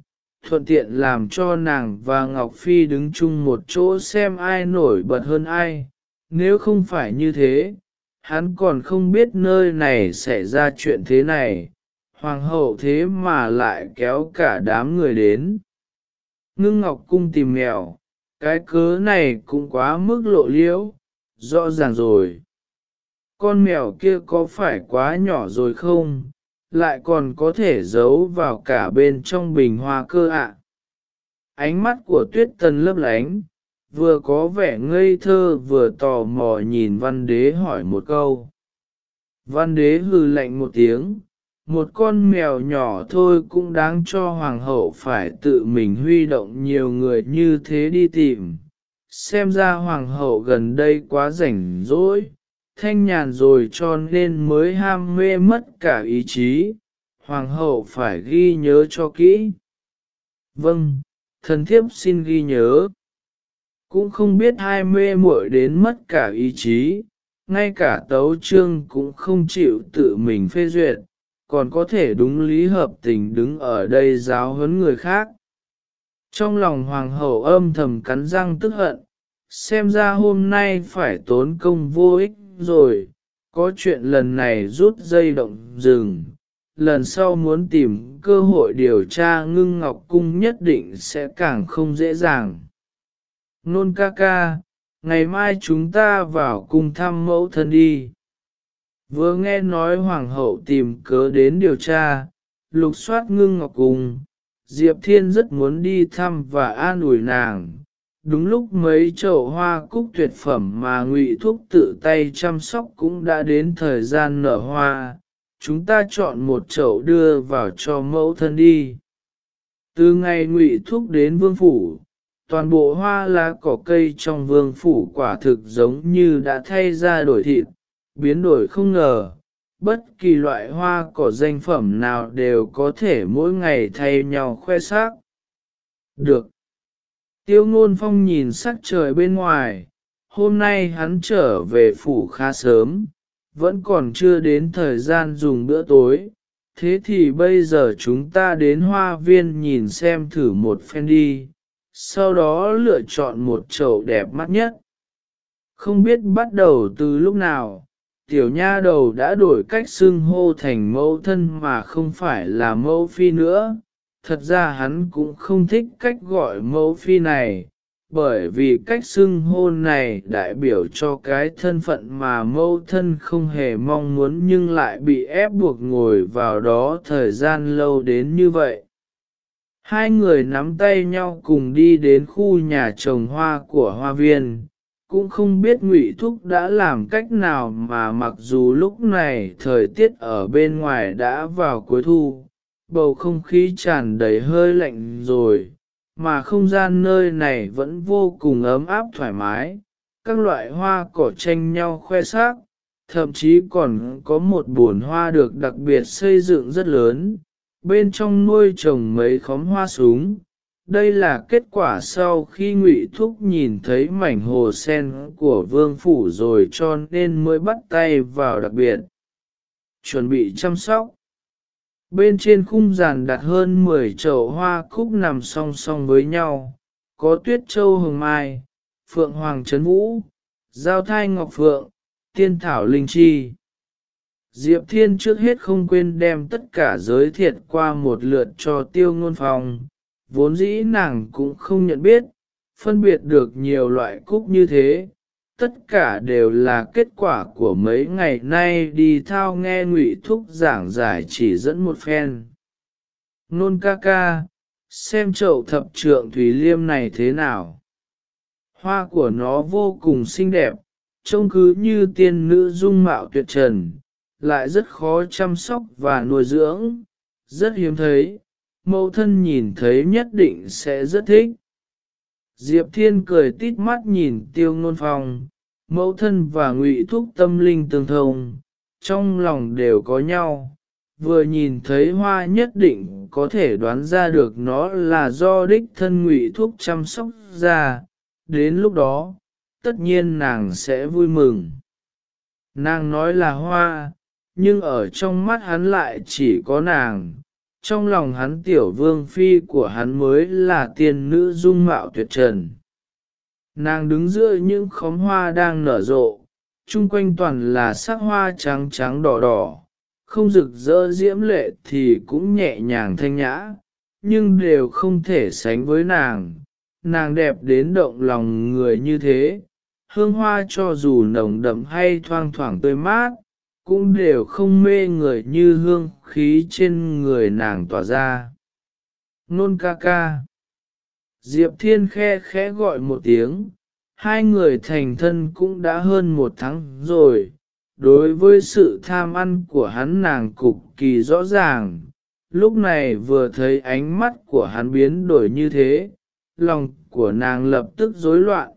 thuận tiện làm cho nàng và Ngọc Phi đứng chung một chỗ xem ai nổi bật hơn ai. Nếu không phải như thế, hắn còn không biết nơi này xảy ra chuyện thế này, hoàng hậu thế mà lại kéo cả đám người đến. Ngưng Ngọc Cung tìm mèo, cái cớ này cũng quá mức lộ liễu, rõ ràng rồi. Con mèo kia có phải quá nhỏ rồi không? Lại còn có thể giấu vào cả bên trong bình hoa cơ ạ. Ánh mắt của tuyết tần lấp lánh, vừa có vẻ ngây thơ vừa tò mò nhìn văn đế hỏi một câu. Văn đế hừ lạnh một tiếng, một con mèo nhỏ thôi cũng đáng cho hoàng hậu phải tự mình huy động nhiều người như thế đi tìm. Xem ra hoàng hậu gần đây quá rảnh rỗi, thanh nhàn rồi cho nên mới ham mê mất cả ý chí, hoàng hậu phải ghi nhớ cho kỹ. Vâng, thần thiếp xin ghi nhớ. Cũng không biết hai mê muội đến mất cả ý chí, ngay cả tấu trương cũng không chịu tự mình phê duyệt, còn có thể đúng lý hợp tình đứng ở đây giáo huấn người khác. Trong lòng hoàng hậu âm thầm cắn răng tức hận, xem ra hôm nay phải tốn công vô ích rồi, có chuyện lần này rút dây động rừng, lần sau muốn tìm cơ hội điều tra ngưng ngọc cung nhất định sẽ càng không dễ dàng. Nôn ca ca, ngày mai chúng ta vào cung thăm mẫu thân đi. Vừa nghe nói hoàng hậu tìm cớ đến điều tra, lục soát ngưng ngọc cung, Diệp Thiên rất muốn đi thăm và an ủi nàng. Đúng lúc mấy chậu hoa cúc tuyệt phẩm mà ngụy thúc tự tay chăm sóc cũng đã đến thời gian nở hoa, chúng ta chọn một chậu đưa vào cho mẫu thân đi. Từ ngày ngụy thúc đến vương phủ, toàn bộ hoa lá cỏ cây trong vương phủ quả thực giống như đã thay ra đổi thịt, biến đổi không ngờ, bất kỳ loại hoa cỏ danh phẩm nào đều có thể mỗi ngày thay nhau khoe sắc. Được. Tiêu ngôn phong nhìn sắc trời bên ngoài, hôm nay hắn trở về phủ khá sớm, vẫn còn chưa đến thời gian dùng bữa tối. Thế thì bây giờ chúng ta đến hoa viên nhìn xem thử một phen đi, sau đó lựa chọn một chậu đẹp mắt nhất. Không biết bắt đầu từ lúc nào, tiểu nha đầu đã đổi cách xưng hô thành mẫu thân mà không phải là mẫu phi nữa. Thật ra hắn cũng không thích cách gọi mẫu phi này, bởi vì cách xưng hô này đại biểu cho cái thân phận mà mẫu thân không hề mong muốn nhưng lại bị ép buộc ngồi vào đó thời gian lâu đến như vậy. Hai người nắm tay nhau cùng đi đến khu nhà trồng hoa của hoa viên, cũng không biết ngụy thúc đã làm cách nào mà mặc dù lúc này thời tiết ở bên ngoài đã vào cuối thu, bầu không khí tràn đầy hơi lạnh rồi, mà không gian nơi này vẫn vô cùng ấm áp thoải mái, các loại hoa cỏ tranh nhau khoe sắc, thậm chí còn có một bồn hoa được đặc biệt xây dựng rất lớn, bên trong nuôi trồng mấy khóm hoa súng. Đây là kết quả sau khi ngụy thúc nhìn thấy mảnh hồ sen của vương phủ rồi cho nên mới bắt tay vào đặc biệt. Chuẩn bị chăm sóc bên trên khung giàn đặt hơn 10 chậu hoa cúc nằm song song với nhau có tuyết châu hồng mai phượng hoàng trấn vũ giao thai ngọc phượng tiên thảo linh chi. Diệp Thiên trước hết không quên đem tất cả giới thiệt qua một lượt cho tiêu ngôn phòng, vốn dĩ nàng cũng không nhận biết, phân biệt được nhiều loại cúc như thế, tất cả đều là kết quả của mấy ngày nay đi thao nghe ngụy thúc giảng giải chỉ dẫn một phen. Nôn ca ca, xem chậu thập trượng thủy liêm này thế nào. Hoa của nó vô cùng xinh đẹp, trông cứ như tiên nữ dung mạo tuyệt trần, lại rất khó chăm sóc và nuôi dưỡng, rất hiếm thấy, mẫu thân nhìn thấy nhất định sẽ rất thích. Diệp Thiên cười tít mắt nhìn tiêu ngôn phong, mẫu thân và ngụy thúc tâm linh tương thông, trong lòng đều có nhau, vừa nhìn thấy hoa nhất định có thể đoán ra được nó là do đích thân ngụy thúc chăm sóc ra, đến lúc đó, tất nhiên nàng sẽ vui mừng. Nàng nói là hoa, nhưng ở trong mắt hắn lại chỉ có nàng, trong lòng hắn tiểu vương phi của hắn mới là tiên nữ dung mạo tuyệt trần. Nàng đứng giữa những khóm hoa đang nở rộ, chung quanh toàn là sắc hoa trắng trắng đỏ đỏ, không rực rỡ diễm lệ thì cũng nhẹ nhàng thanh nhã, nhưng đều không thể sánh với nàng. Nàng đẹp đến động lòng người như thế, hương hoa cho dù nồng đậm hay thoang thoảng tươi mát, cũng đều không mê người như hương khí trên người nàng tỏa ra. Nôn ca ca. Diệp Thiên khe khẽ gọi một tiếng, hai người thành thân cũng đã hơn một tháng rồi. Đối với sự tham ăn của hắn nàng cực kỳ rõ ràng, lúc này vừa thấy ánh mắt của hắn biến đổi như thế, lòng của nàng lập tức rối loạn,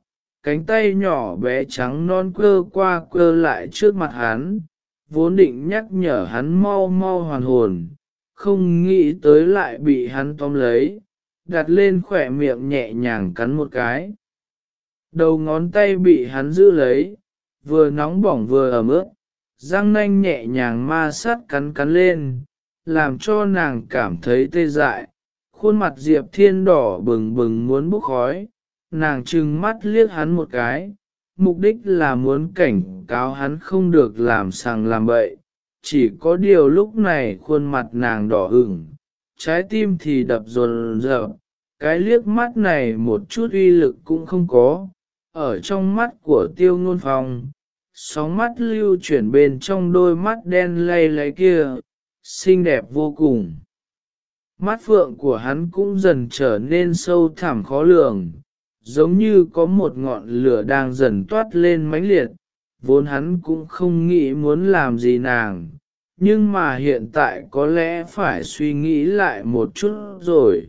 cánh tay nhỏ bé trắng non quơ qua quơ lại trước mặt hắn, vốn định nhắc nhở hắn mau mau hoàn hồn, không nghĩ tới lại bị hắn tóm lấy, đặt lên khỏe miệng nhẹ nhàng cắn một cái. Đầu ngón tay bị hắn giữ lấy, vừa nóng bỏng vừa ẩm ướt, răng nanh nhẹ nhàng ma sát cắn cắn lên, làm cho nàng cảm thấy tê dại. Khuôn mặt Diệp Thiên đỏ bừng bừng muốn bốc khói, nàng trừng mắt liếc hắn một cái, mục đích là muốn cảnh cáo hắn không được làm sàng làm bậy. Chỉ có điều lúc này khuôn mặt nàng đỏ ửng, trái tim thì đập rồn rợp, cái liếc mắt này một chút uy lực cũng không có, ở trong mắt của tiêu ngôn phong, sóng mắt lưu chuyển bên trong đôi mắt đen lay lấy kia, xinh đẹp vô cùng. Mắt phượng của hắn cũng dần trở nên sâu thẳm khó lường, giống như có một ngọn lửa đang dần toát lên mãnh liệt, vốn hắn cũng không nghĩ muốn làm gì nàng, nhưng mà hiện tại có lẽ phải suy nghĩ lại một chút rồi.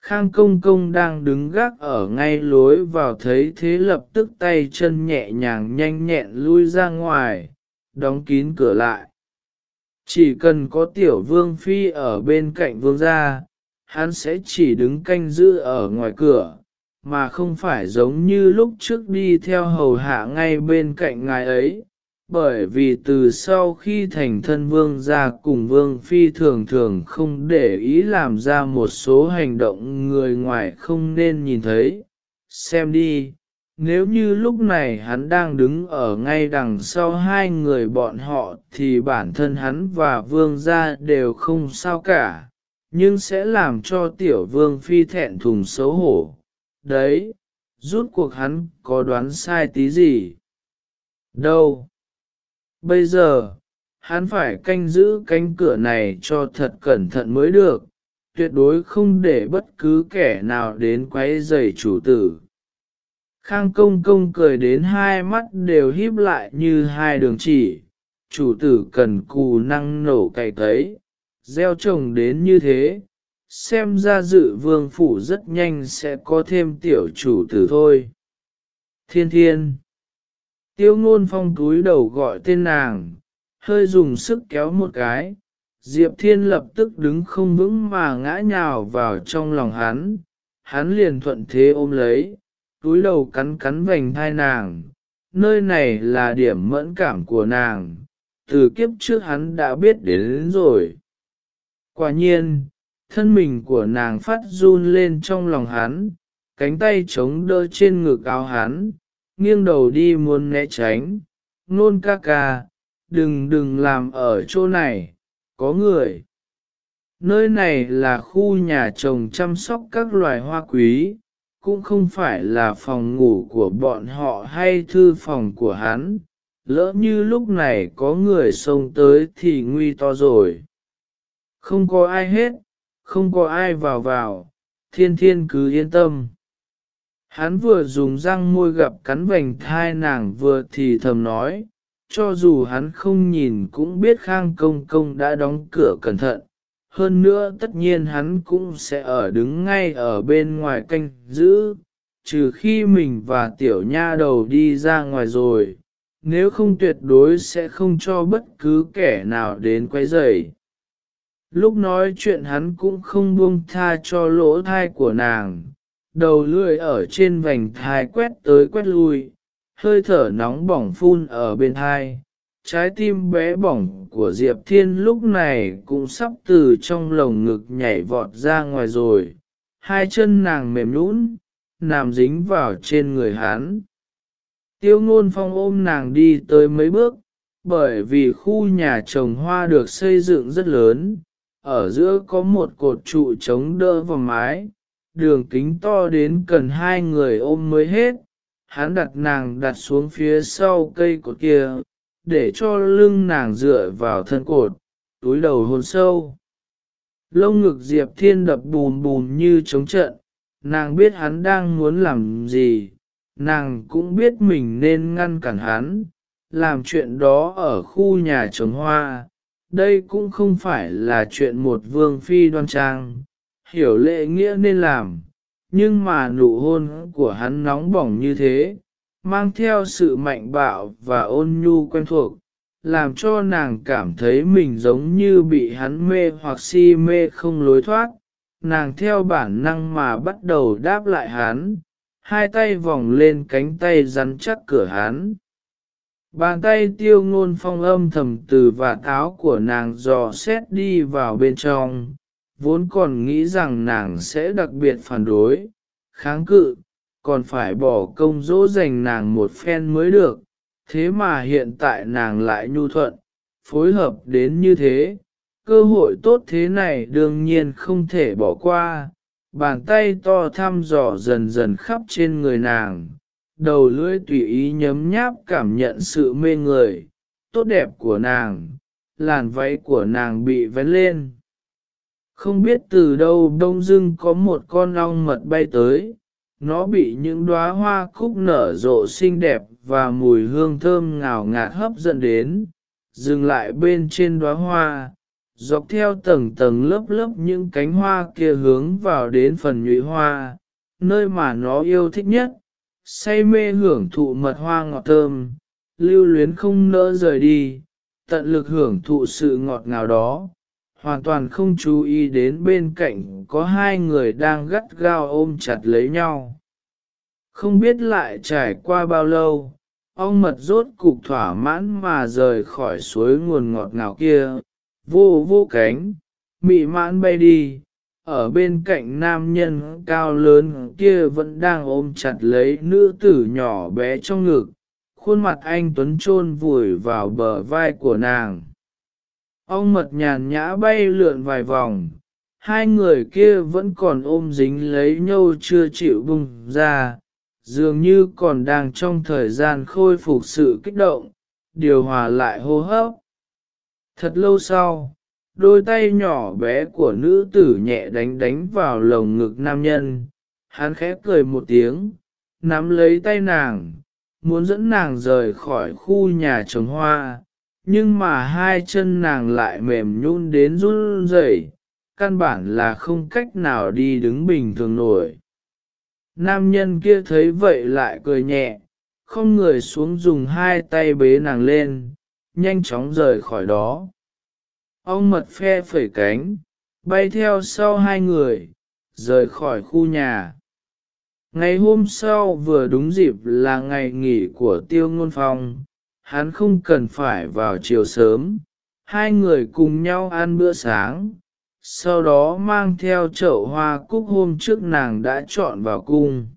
Khang công công đang đứng gác ở ngay lối vào thấy thế lập tức tay chân nhẹ nhàng nhanh nhẹn lui ra ngoài, đóng kín cửa lại. Chỉ cần có tiểu vương phi ở bên cạnh vương gia, hắn sẽ chỉ đứng canh giữ ở ngoài cửa, mà không phải giống như lúc trước đi theo hầu hạ ngay bên cạnh ngài ấy, bởi vì từ sau khi thành thân vương gia cùng vương phi thường thường không để ý làm ra một số hành động người ngoài không nên nhìn thấy. Xem đi, nếu như lúc này hắn đang đứng ở ngay đằng sau hai người bọn họ thì bản thân hắn và vương gia đều không sao cả, nhưng sẽ làm cho tiểu vương phi thẹn thùng xấu hổ. Đấy, rút cuộc hắn có đoán sai tí gì? Đâu? Bây giờ, hắn phải canh giữ cánh cửa này cho thật cẩn thận mới được, tuyệt đối không để bất cứ kẻ nào đến quấy rầy chủ tử. Khang công công cười đến hai mắt đều híp lại như hai đường chỉ, chủ tử cần cù năng nổ cày thấy, gieo trồng đến như thế, xem ra dự vương phủ rất nhanh sẽ có thêm tiểu chủ tử thôi. Thiên thiên Tiêu ngôn phong túi đầu gọi tên nàng, hơi dùng sức kéo một cái, Diệp Thiên lập tức đứng không vững mà ngã nhào vào trong lòng hắn, hắn liền thuận thế ôm lấy, túi đầu cắn cắn vành thai nàng, nơi này là điểm mẫn cảm của nàng, từ kiếp trước hắn đã biết đến rồi. Quả nhiên, thân mình của nàng phát run lên trong lòng hắn, cánh tay chống đỡ trên ngực áo hắn, nghiêng đầu đi muốn né tránh, nôn ca ca, đừng đừng làm ở chỗ này, có người. Nơi này là khu nhà trồng chăm sóc các loài hoa quý, cũng không phải là phòng ngủ của bọn họ hay thư phòng của hắn, lỡ như lúc này có người xông tới thì nguy to rồi. Không có ai hết, không có ai vào vào, thiên thiên cứ yên tâm. Hắn vừa dùng răng môi gặp cắn vành thai nàng vừa thì thầm nói, cho dù hắn không nhìn cũng biết khang công công đã đóng cửa cẩn thận. Hơn nữa tất nhiên hắn cũng sẽ ở đứng ngay ở bên ngoài canh giữ, trừ khi mình và tiểu nha đầu đi ra ngoài rồi, nếu không tuyệt đối sẽ không cho bất cứ kẻ nào đến quấy rầy. Lúc nói chuyện hắn cũng không buông tha cho lỗ thai của nàng, đầu lưỡi ở trên vành thai quét tới quét lui, hơi thở nóng bỏng phun ở bên thai. Trái tim bé bỏng của Diệp Thiên lúc này cũng sắp từ trong lồng ngực nhảy vọt ra ngoài rồi, hai chân nàng mềm nhũn, nằm dính vào trên người hắn. Tiêu ngôn phong ôm nàng đi tới mấy bước, bởi vì khu nhà trồng hoa được xây dựng rất lớn, ở giữa có một cột trụ chống đỡ vào mái, đường kính to đến cần hai người ôm mới hết, hắn đặt nàng đặt xuống phía sau cây cột kia, để cho lưng nàng dựa vào thân cột, túi đầu hôn sâu. Lông ngực Diệp Thiên đập bùn bùn như trống trận, nàng biết hắn đang muốn làm gì, nàng cũng biết mình nên ngăn cản hắn, làm chuyện đó ở khu nhà trồng hoa. Đây cũng không phải là chuyện một vương phi đoan trang, hiểu lệ nghĩa nên làm, nhưng mà nụ hôn của hắn nóng bỏng như thế, mang theo sự mạnh bạo và ôn nhu quen thuộc, làm cho nàng cảm thấy mình giống như bị hắn mê hoặc si mê không lối thoát. Nàng theo bản năng mà bắt đầu đáp lại hắn, hai tay vòng lên cánh tay rắn chắc cửa hắn. Bàn tay tiêu ngôn phong âm thầm từ và áo của nàng dò xét đi vào bên trong, vốn còn nghĩ rằng nàng sẽ đặc biệt phản đối, kháng cự, còn phải bỏ công dỗ dành nàng một phen mới được, thế mà hiện tại nàng lại nhu thuận, phối hợp đến như thế, cơ hội tốt thế này đương nhiên không thể bỏ qua, bàn tay to thăm dò dần dần khắp trên người nàng, đầu lưỡi tùy ý nhấm nháp cảm nhận sự mê người, tốt đẹp của nàng, làn váy của nàng bị vén lên. Không biết từ đâu đông dưng có một con ong mật bay tới, nó bị những đóa hoa cúc nở rộ xinh đẹp và mùi hương thơm ngào ngạt hấp dẫn đến, dừng lại bên trên đóa hoa, dọc theo tầng tầng lớp lớp những cánh hoa kia hướng vào đến phần nhụy hoa, nơi mà nó yêu thích nhất, say mê hưởng thụ mật hoa ngọt thơm, lưu luyến không nỡ rời đi, tận lực hưởng thụ sự ngọt ngào đó, hoàn toàn không chú ý đến bên cạnh có hai người đang gắt gao ôm chặt lấy nhau. Không biết lại trải qua bao lâu, ong mật rốt cục thỏa mãn mà rời khỏi suối nguồn ngọt ngào kia, vô vô cánh, mị mãn bay đi, ở bên cạnh nam nhân cao lớn kia vẫn đang ôm chặt lấy nữ tử nhỏ bé trong ngực, khuôn mặt anh Tuấn chôn vùi vào bờ vai của nàng. Ông mật nhàn nhã bay lượn vài vòng, hai người kia vẫn còn ôm dính lấy nhau chưa chịu bùng ra, dường như còn đang trong thời gian khôi phục sự kích động, điều hòa lại hô hấp. Thật lâu sau, đôi tay nhỏ bé của nữ tử nhẹ đánh đánh vào lồng ngực nam nhân, hắn khẽ cười một tiếng, nắm lấy tay nàng, muốn dẫn nàng rời khỏi khu nhà trồng hoa, nhưng mà hai chân nàng lại mềm nhún đến run rẩy, căn bản là không cách nào đi đứng bình thường nổi. Nam nhân kia thấy vậy lại cười nhẹ, không người xuống dùng hai tay bế nàng lên, nhanh chóng rời khỏi đó. Ông mật phe phẩy cánh, bay theo sau hai người, rời khỏi khu nhà. Ngày hôm sau vừa đúng dịp là ngày nghỉ của tiêu ngôn phong, hắn không cần phải vào chiều sớm, hai người cùng nhau ăn bữa sáng, sau đó mang theo chậu hoa cúc hôm trước nàng đã chọn vào cung.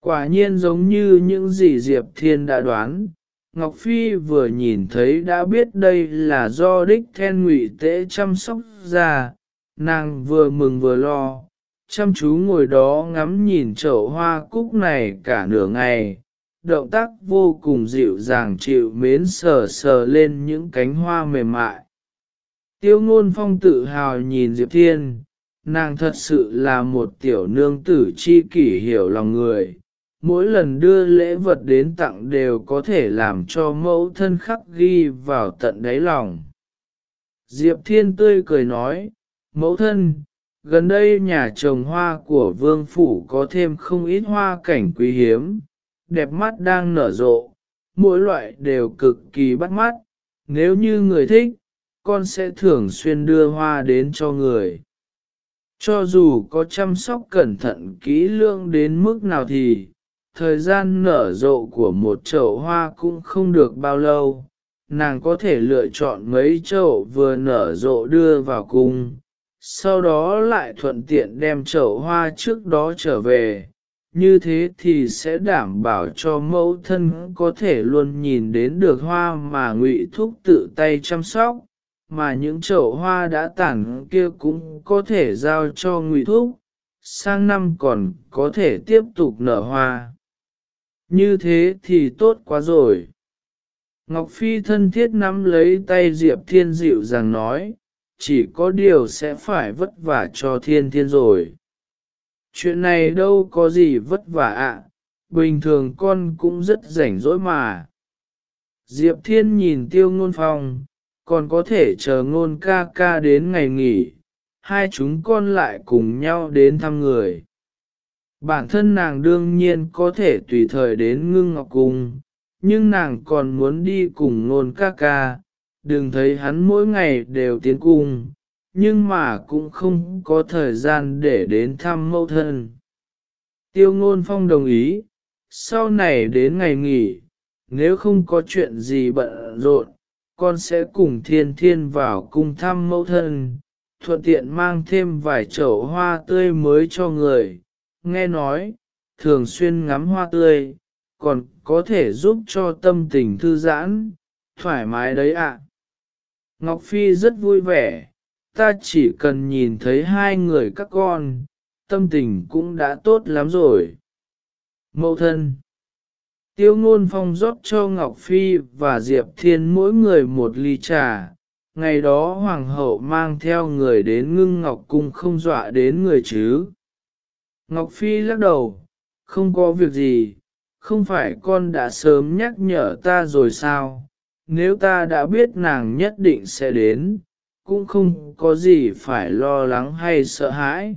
Quả nhiên giống như những gì Diệp Thiên đã đoán, Ngọc Phi vừa nhìn thấy đã biết đây là do đích then ngụy tế chăm sóc ra, nàng vừa mừng vừa lo, chăm chú ngồi đó ngắm nhìn chậu hoa cúc này cả nửa ngày, động tác vô cùng dịu dàng chịu mến sờ sờ lên những cánh hoa mềm mại. Tiêu ngôn phong tự hào nhìn Diệp Thiên, nàng thật sự là một tiểu nương tử chi kỷ hiểu lòng người, mỗi lần đưa lễ vật đến tặng đều có thể làm cho mẫu thân khắc ghi vào tận đáy lòng. Diệp Thiên tươi cười nói, mẫu thân, gần đây nhà trồng hoa của vương phủ có thêm không ít hoa cảnh quý hiếm, đẹp mắt đang nở rộ, mỗi loại đều cực kỳ bắt mắt, nếu như người thích, con sẽ thường xuyên đưa hoa đến cho người. Cho dù có chăm sóc cẩn thận kỹ lưỡng đến mức nào thì, thời gian nở rộ của một chậu hoa cũng không được bao lâu, nàng có thể lựa chọn mấy chậu vừa nở rộ đưa vào cung, sau đó lại thuận tiện đem chậu hoa trước đó trở về. Như thế thì sẽ đảm bảo cho mẫu thân có thể luôn nhìn đến được hoa mà ngụy thúc tự tay chăm sóc, mà những chậu hoa đã tản kia cũng có thể giao cho ngụy thúc, sang năm còn có thể tiếp tục nở hoa. Như thế thì tốt quá rồi. Ngọc Phi thân thiết nắm lấy tay Diệp Thiên dịu rằng nói, chỉ có điều sẽ phải vất vả cho Thiên Thiên rồi. Chuyện này đâu có gì vất vả ạ, bình thường con cũng rất rảnh rỗi mà. Diệp Thiên nhìn tiêu ngôn phong, còn có thể chờ ngôn ca ca đến ngày nghỉ, hai chúng con lại cùng nhau đến thăm người. Bản thân nàng đương nhiên có thể tùy thời đến ngưng ngọc cung, nhưng nàng còn muốn đi cùng nôn ca ca, đừng thấy hắn mỗi ngày đều tiến cung, nhưng mà cũng không có thời gian để đến thăm mẫu thân. Tiêu ngôn phong đồng ý, sau này đến ngày nghỉ, nếu không có chuyện gì bận rộn, con sẽ cùng thiên thiên vào cung thăm mẫu thân, thuận tiện mang thêm vài chậu hoa tươi mới cho người. Nghe nói, thường xuyên ngắm hoa tươi, còn có thể giúp cho tâm tình thư giãn, thoải mái đấy ạ. Ngọc Phi rất vui vẻ, ta chỉ cần nhìn thấy hai người các con, tâm tình cũng đã tốt lắm rồi. Mậu thân Tiêu ngôn phong rót cho Ngọc Phi và Diệp Thiên mỗi người một ly trà. Ngày đó Hoàng hậu mang theo người đến ngưng Ngọc Cung không dọa đến người chứ. Ngọc Phi lắc đầu, không có việc gì, không phải con đã sớm nhắc nhở ta rồi sao, nếu ta đã biết nàng nhất định sẽ đến, cũng không có gì phải lo lắng hay sợ hãi.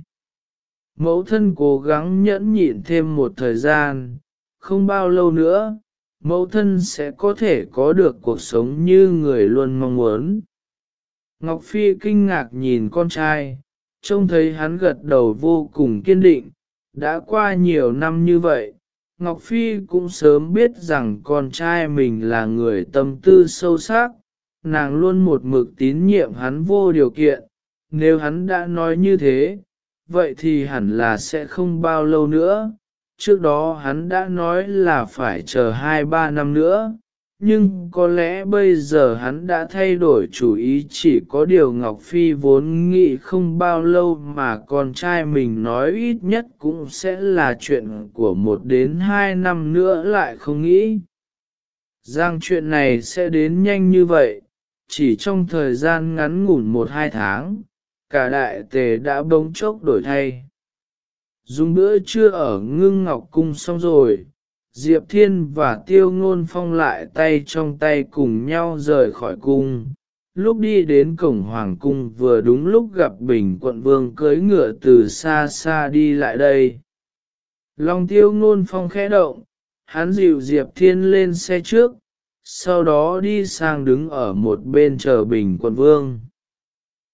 Mẫu thân cố gắng nhẫn nhịn thêm một thời gian, không bao lâu nữa, mẫu thân sẽ có thể có được cuộc sống như người luôn mong muốn. Ngọc Phi kinh ngạc nhìn con trai, trông thấy hắn gật đầu vô cùng kiên định, đã qua nhiều năm như vậy, Ngọc Phi cũng sớm biết rằng con trai mình là người tâm tư sâu sắc, nàng luôn một mực tín nhiệm hắn vô điều kiện, nếu hắn đã nói như thế, vậy thì hẳn là sẽ không bao lâu nữa. Trước đó hắn đã nói là phải chờ 2-3 năm nữa, nhưng có lẽ bây giờ hắn đã thay đổi chủ ý chỉ có điều Ngọc Phi vốn nghĩ không bao lâu mà con trai mình nói ít nhất cũng sẽ là chuyện của một đến hai năm nữa lại không nghĩ. Rằng chuyện này sẽ đến nhanh như vậy, chỉ trong thời gian ngắn ngủn một hai tháng, cả đại tề đã bỗng chốc đổi thay. Dùng bữa trưa ở ngưng ngọc cung xong rồi, Diệp Thiên và Tiêu Ngôn Phong lại tay trong tay cùng nhau rời khỏi cung. Lúc đi đến cổng hoàng cung vừa đúng lúc gặp Bình quận vương cưới ngựa từ xa xa đi lại đây. Lòng Tiêu Ngôn Phong khẽ động, hắn dịu Diệp Thiên lên xe trước, sau đó đi sang đứng ở một bên chờ Bình quận vương.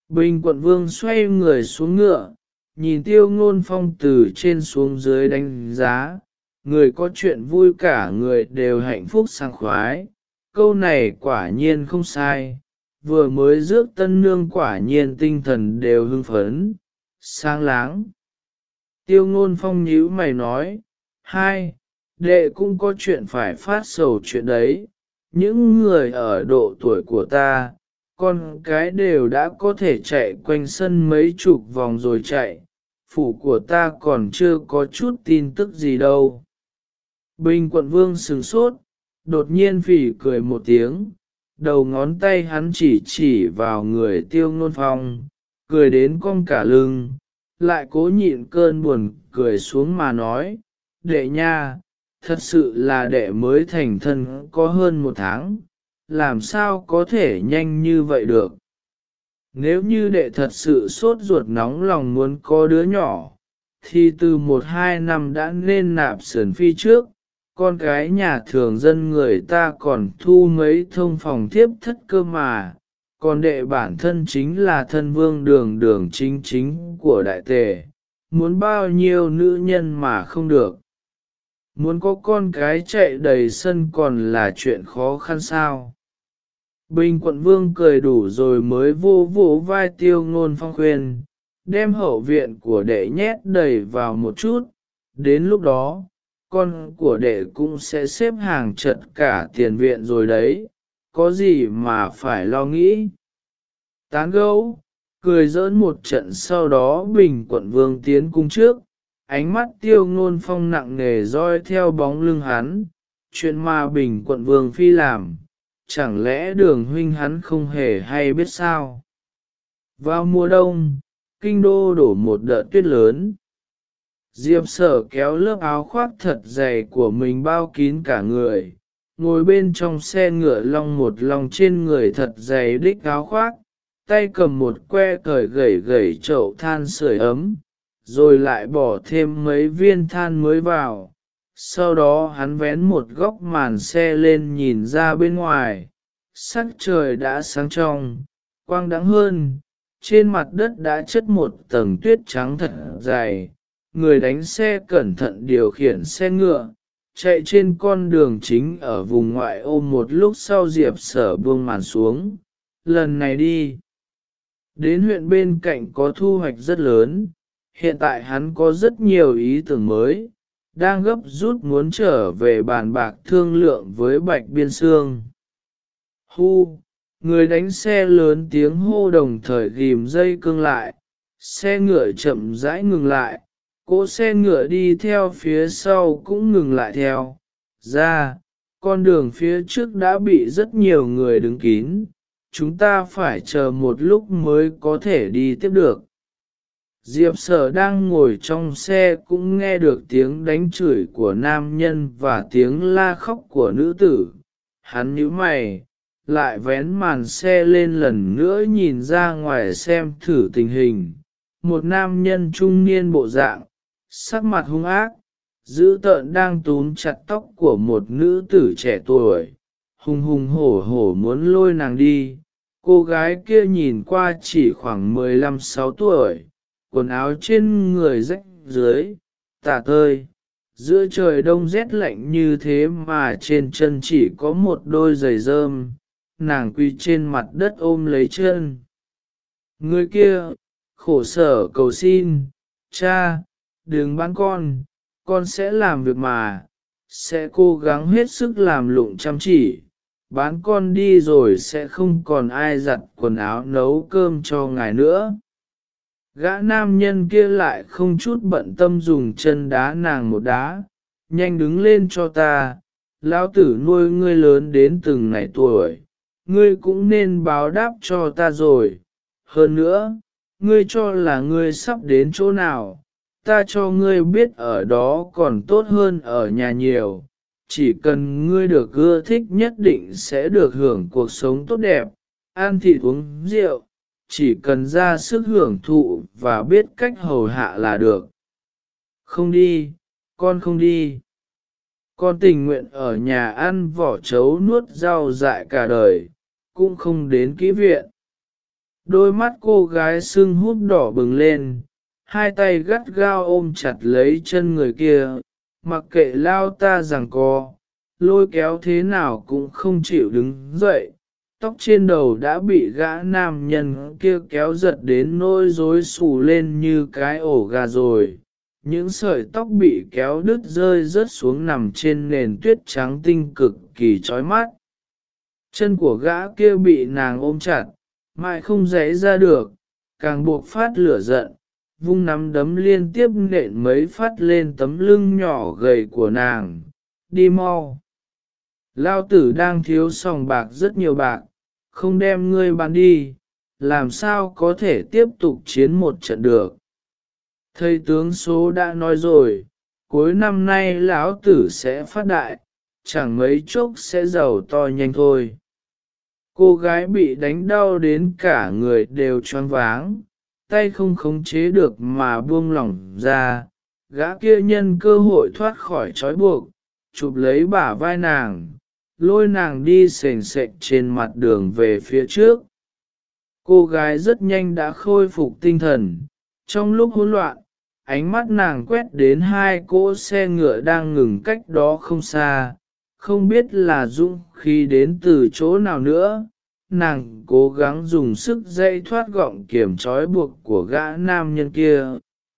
Bình quận vương xoay người xuống ngựa, nhìn Tiêu Ngôn Phong từ trên xuống dưới đánh giá người có chuyện vui cả người đều hạnh phúc sang khoái, câu này quả nhiên không sai, vừa mới rước tân nương quả nhiên tinh thần đều hưng phấn, sáng láng. Tiêu ngôn phong nhíu mày nói, hai, đệ cũng có chuyện phải phát sầu chuyện đấy, những người ở độ tuổi của ta, con cái đều đã có thể chạy quanh sân mấy chục vòng rồi chạy, phủ của ta còn chưa có chút tin tức gì đâu. Bình quận vương sừng sốt, đột nhiên phỉ cười một tiếng, đầu ngón tay hắn chỉ chỉ vào người tiêu ngôn phong, cười đến cong cả lưng, lại cố nhịn cơn buồn cười xuống mà nói, đệ nha, thật sự là đệ mới thành thân có hơn một tháng, làm sao có thể nhanh như vậy được. Nếu như đệ thật sự sốt ruột nóng lòng muốn có đứa nhỏ, thì từ một hai năm đã nên nạp sườn phi trước, con cái nhà thường dân người ta còn thu mấy thông phòng tiếp thất cơ mà, còn đệ bản thân chính là thân vương đường đường chính chính của đại tề, muốn bao nhiêu nữ nhân mà không được. Muốn có con cái chạy đầy sân còn là chuyện khó khăn sao. Bình quận vương cười đủ rồi mới vô vô vai tiêu ngôn phong khuyên, đem hậu viện của đệ nhét đầy vào một chút, đến lúc đó, con của đệ cũng sẽ xếp hàng trận cả tiền viện rồi đấy, có gì mà phải lo nghĩ. Tán gấu, cười giỡn một trận sau đó bình quận vương tiến cung trước, ánh mắt tiêu ngôn phong nặng nề roi theo bóng lưng hắn, chuyện mà bình quận vương phi làm, chẳng lẽ đường huynh hắn không hề hay biết sao. Vào mùa đông, kinh đô đổ một đợt tuyết lớn. Diệp sở kéo lớp áo khoác thật dày của mình bao kín cả người, ngồi bên trong xe ngựa long một lòng trên người thật dày đích áo khoác, tay cầm một que cởi gẩy gẩy chậu than sưởi ấm, rồi lại bỏ thêm mấy viên than mới vào. Sau đó hắn vén một góc màn xe lên nhìn ra bên ngoài, sắc trời đã sáng trong, quang đắng hơn, trên mặt đất đã chất một tầng tuyết trắng thật dày người đánh xe cẩn thận điều khiển xe ngựa, chạy trên con đường chính ở vùng ngoại ô một lúc sau Diệp sở buông màn xuống, lần này đi. Đến huyện bên cạnh có thu hoạch rất lớn, hiện tại hắn có rất nhiều ý tưởng mới, đang gấp rút muốn trở về bàn bạc thương lượng với Bạch Biên Sương. Hu, người đánh xe lớn tiếng hô đồng thời ghim dây cương lại, xe ngựa chậm rãi ngừng lại, cỗ xe ngựa đi theo phía sau cũng ngừng lại theo. Ra, con đường phía trước đã bị rất nhiều người đứng kín, chúng ta phải chờ một lúc mới có thể đi tiếp được. Diệp sở đang ngồi trong xe cũng nghe được tiếng đánh chửi của nam nhân và tiếng la khóc của nữ tử. Hắn nhíu mày, lại vén màn xe lên lần nữa nhìn ra ngoài xem thử tình hình. Một nam nhân trung niên bộ dạng, sắc mặt hung ác, dữ tợn đang túm chặt tóc của một nữ tử trẻ tuổi, hùng hùng hổ hổ muốn lôi nàng đi. Cô gái kia nhìn qua chỉ khoảng 15-6 tuổi, quần áo trên người rách dưới, tả tơi. Giữa trời đông rét lạnh như thế mà trên chân chỉ có một đôi giày rơm, nàng quỳ trên mặt đất ôm lấy chân. Người kia, khổ sở cầu xin, cha, đừng bán con, con sẽ làm việc mà, sẽ cố gắng hết sức làm lụng chăm chỉ, bán con đi rồi sẽ không còn ai giặt quần áo nấu cơm cho ngài nữa. Gã nam nhân kia lại không chút bận tâm dùng chân đá nàng một đá, nhanh đứng lên cho ta, lão tử nuôi ngươi lớn đến từng ngày tuổi, ngươi cũng nên báo đáp cho ta rồi. Hơn nữa, ngươi cho là ngươi sắp đến chỗ nào, ta cho ngươi biết ở đó còn tốt hơn ở nhà nhiều. Chỉ cần ngươi được ưa thích nhất định sẽ được hưởng cuộc sống tốt đẹp, ăn thịt uống rượu, chỉ cần ra sức hưởng thụ và biết cách hầu hạ là được. Không đi, con không đi. Con tình nguyện ở nhà ăn vỏ chấu nuốt rau dại cả đời, cũng không đến kỹ viện. Đôi mắt cô gái sưng hút đỏ bừng lên, hai tay gắt gao ôm chặt lấy chân người kia, mặc kệ lao ta rằng co, lôi kéo thế nào cũng không chịu đứng dậy, tóc trên đầu đã bị gã nam nhân kia kéo giật đến nỗi rối xù lên như cái ổ gà rồi. Những sợi tóc bị kéo đứt rơi rớt xuống nằm trên nền tuyết trắng tinh cực kỳ chói mắt. Chân của gã kia bị nàng ôm chặt, mãi không dãy ra được, càng buộc phát lửa giận, vung nắm đấm liên tiếp nện mấy phát lên tấm lưng nhỏ gầy của nàng. Đi mau! Lao tử đang thiếu sòng bạc rất nhiều bạc, không đem ngươi bán đi, làm sao có thể tiếp tục chiến một trận được. Thầy tướng số đã nói rồi, cuối năm nay lão tử sẽ phát đại, chẳng mấy chốc sẽ giàu to nhanh thôi. Cô gái bị đánh đau đến cả người đều choáng váng, tay không khống chế được mà buông lỏng ra, gã kia nhân cơ hội thoát khỏi trói buộc, chụp lấy bả vai nàng, lôi nàng đi sền sệt trên mặt đường về phía trước. Cô gái rất nhanh đã khôi phục tinh thần, trong lúc hỗn loạn, ánh mắt nàng quét đến hai cỗ xe ngựa đang ngừng cách đó không xa, không biết là dũng khí đến từ chỗ nào nữa. Nàng cố gắng dùng sức dây thoát gọng kiểm trói buộc của gã nam nhân kia,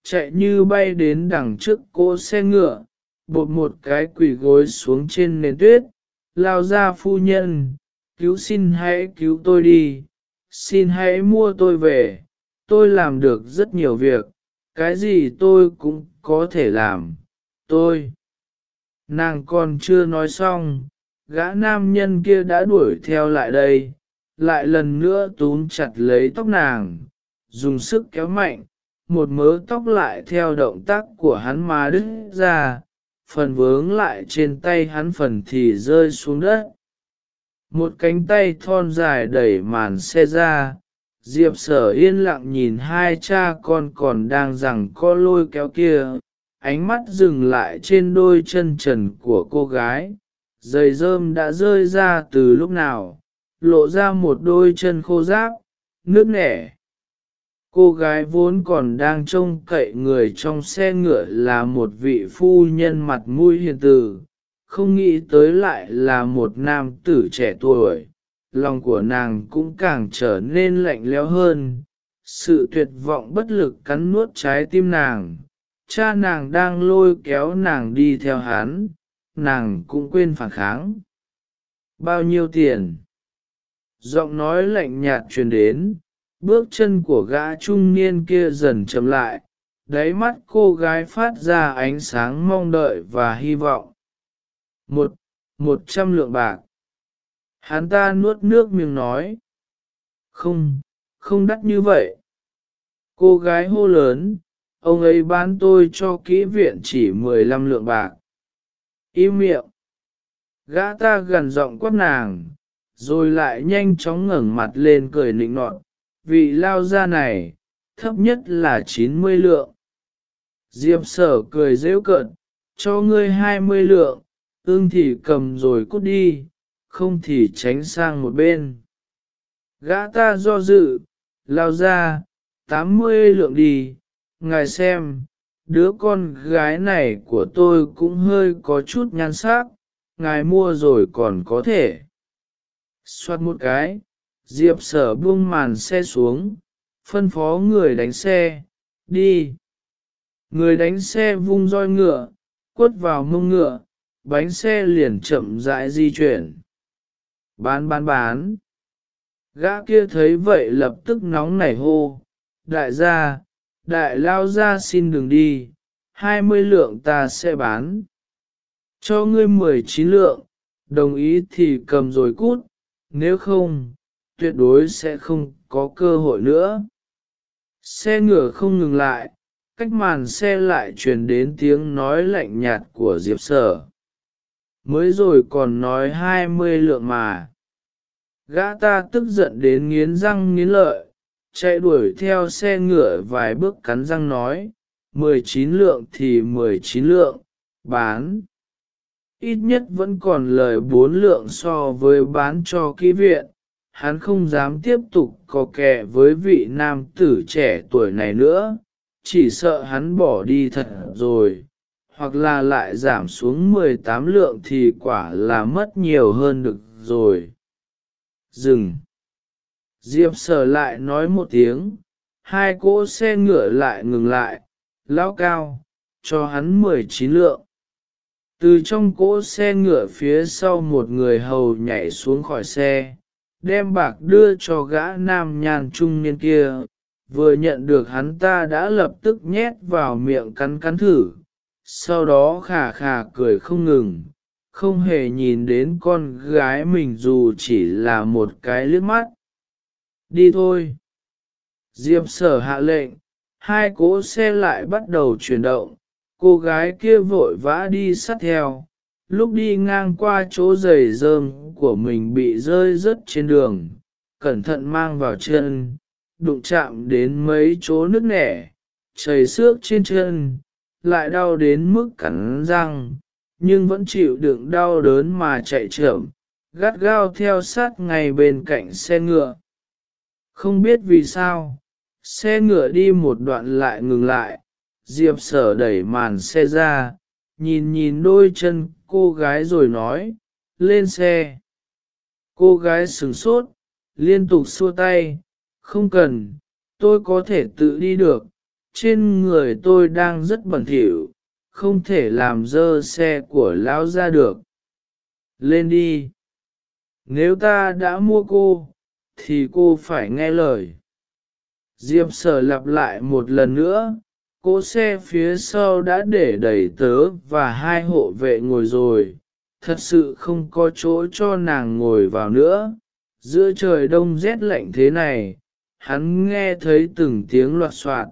chạy như bay đến đằng trước cô xe ngựa, bột một cái quỷ gối xuống trên nền tuyết, lao ra phu nhân, cứu xin hãy cứu tôi đi, xin hãy mua tôi về, tôi làm được rất nhiều việc, cái gì tôi cũng có thể làm, tôi. Nàng còn chưa nói xong, gã nam nhân kia đã đuổi theo lại đây, lại lần nữa túm chặt lấy tóc nàng, dùng sức kéo mạnh, một mớ tóc lại theo động tác của hắn mà đứt ra, phần vướng lại trên tay hắn phần thì rơi xuống đất. Một cánh tay thon dài đẩy màn xe ra, Diệp sở yên lặng nhìn hai cha con còn đang rằng co lôi kéo kia, ánh mắt dừng lại trên đôi chân trần của cô gái, giày rơm đã rơi ra từ lúc nào, lộ ra một đôi chân khô ráp, nước nẻ, Cô gái vốn còn đang trông cậy người trong xe ngựa là một vị phu nhân mặt mũi hiền từ, không nghĩ tới lại là một nam tử trẻ tuổi, lòng của nàng cũng càng trở nên lạnh lẽo hơn. Sự tuyệt vọng bất lực cắn nuốt trái tim nàng, cha nàng đang lôi kéo nàng đi theo hắn, nàng cũng quên phản kháng. Bao nhiêu tiền? Giọng nói lạnh nhạt truyền đến, bước chân của gã trung niên kia dần chậm lại, đáy mắt cô gái phát ra ánh sáng mong đợi và hy vọng. Một, một trăm lượng bạc. Hắn ta nuốt nước miếng nói. Không, không đắt như vậy. Cô gái hô lớn, ông ấy bán tôi cho kỹ viện chỉ mười lăm lượng bạc. Im miệng. Gã ta gần giọng quát nàng, rồi lại nhanh chóng ngẩng mặt lên cười nịnh nọt. Vị lao ra này, thấp nhất là chín mươi lượng. Diệp sở cười dễ cận, cho ngươi hai mươi lượng, ương thì cầm rồi cút đi, không thì tránh sang một bên. Gã ta do dự, lao ra, tám mươi lượng đi, ngài xem, đứa con gái này của tôi cũng hơi có chút nhan sắc, ngài mua rồi còn có thể. Xoát một cái, Diệp sở buông màn xe xuống, phân phó người đánh xe, đi. Người đánh xe vung roi ngựa, quất vào mông ngựa, bánh xe liền chậm rãi di chuyển. Bán bán bán. Gã kia thấy vậy lập tức nóng nảy hô, đại gia, đại lao ra xin đừng đi, hai mươi lượng ta sẽ bán. Cho ngươi mười chín lượng, đồng ý thì cầm rồi cút, nếu không, tuyệt đối sẽ không có cơ hội nữa. Xe ngựa không ngừng lại, cách màn xe lại truyền đến tiếng nói lạnh nhạt của Diệp Sở. Mới rồi còn nói hai mươi lượng mà. Gã ta tức giận đến nghiến răng nghiến lợi, chạy đuổi theo xe ngựa vài bước cắn răng nói, mười chín lượng thì mười chín lượng, bán. Ít nhất vẫn còn lời bốn lượng so với bán cho ký viện, hắn không dám tiếp tục có kè với vị nam tử trẻ tuổi này nữa, chỉ sợ hắn bỏ đi thật rồi, hoặc là lại giảm xuống 18 lượng thì quả là mất nhiều hơn được rồi. Dừng. Diệp sở lại nói một tiếng, hai cỗ xe ngựa lại ngừng lại, lao cao, cho hắn 19 lượng. Từ trong cỗ xe ngựa phía sau một người hầu nhảy xuống khỏi xe, đem bạc đưa cho gã nam nhàn trung niên kia, vừa nhận được hắn ta đã lập tức nhét vào miệng cắn cắn thử, sau đó khà khà cười không ngừng, không hề nhìn đến con gái mình dù chỉ là một cái liếc mắt. Đi thôi. Diệp sở hạ lệnh, hai cỗ xe lại bắt đầu chuyển động, cô gái kia vội vã đi sát theo, lúc đi ngang qua chỗ giày rơm của mình bị rơi rớt trên đường, cẩn thận mang vào chân, đụng chạm đến mấy chỗ nước nẻ, chảy xước trên chân, lại đau đến mức cắn răng, nhưng vẫn chịu đựng đau đớn mà chạy chậm, gắt gao theo sát ngay bên cạnh xe ngựa. Không biết vì sao, xe ngựa đi một đoạn lại ngừng lại, Diệp sở đẩy màn xe ra, nhìn nhìn đôi chân cô gái rồi nói, lên xe. Cô gái sửng sốt, liên tục xua tay, không cần, tôi có thể tự đi được, trên người tôi đang rất bẩn thỉu, không thể làm dơ xe của lão ra được. Lên đi. Nếu ta đã mua cô, thì cô phải nghe lời. Diệp sở lặp lại một lần nữa, cỗ xe phía sau đã để đẩy tớ và hai hộ vệ ngồi rồi, thật sự không có chỗ cho nàng ngồi vào nữa. Giữa trời đông rét lạnh thế này, hắn nghe thấy từng tiếng loạt soạn,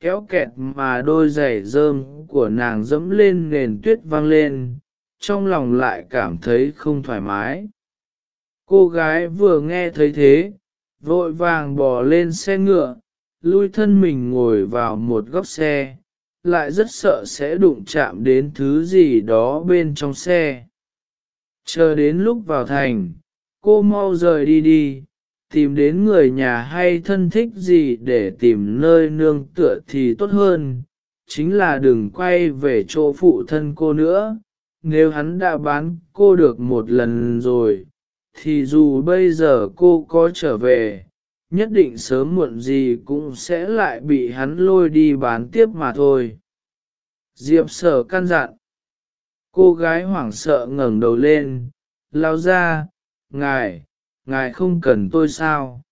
kéo kẹt mà đôi giày rơm của nàng dẫm lên nền tuyết vang lên, trong lòng lại cảm thấy không thoải mái. Cô gái vừa nghe thấy thế, vội vàng bò lên xe ngựa, lui thân mình ngồi vào một góc xe, lại rất sợ sẽ đụng chạm đến thứ gì đó bên trong xe. Chờ đến lúc vào thành, cô mau rời đi đi, tìm đến người nhà hay thân thích gì để tìm nơi nương tựa thì tốt hơn, chính là đừng quay về chỗ phụ thân cô nữa, nếu hắn đã bán cô được một lần rồi, thì dù bây giờ cô có trở về, nhất định sớm muộn gì cũng sẽ lại bị hắn lôi đi bán tiếp mà thôi. Diệp sở căn dặn. Cô gái hoảng sợ ngẩng đầu lên, lao ra, ngài, ngài không cần tôi sao?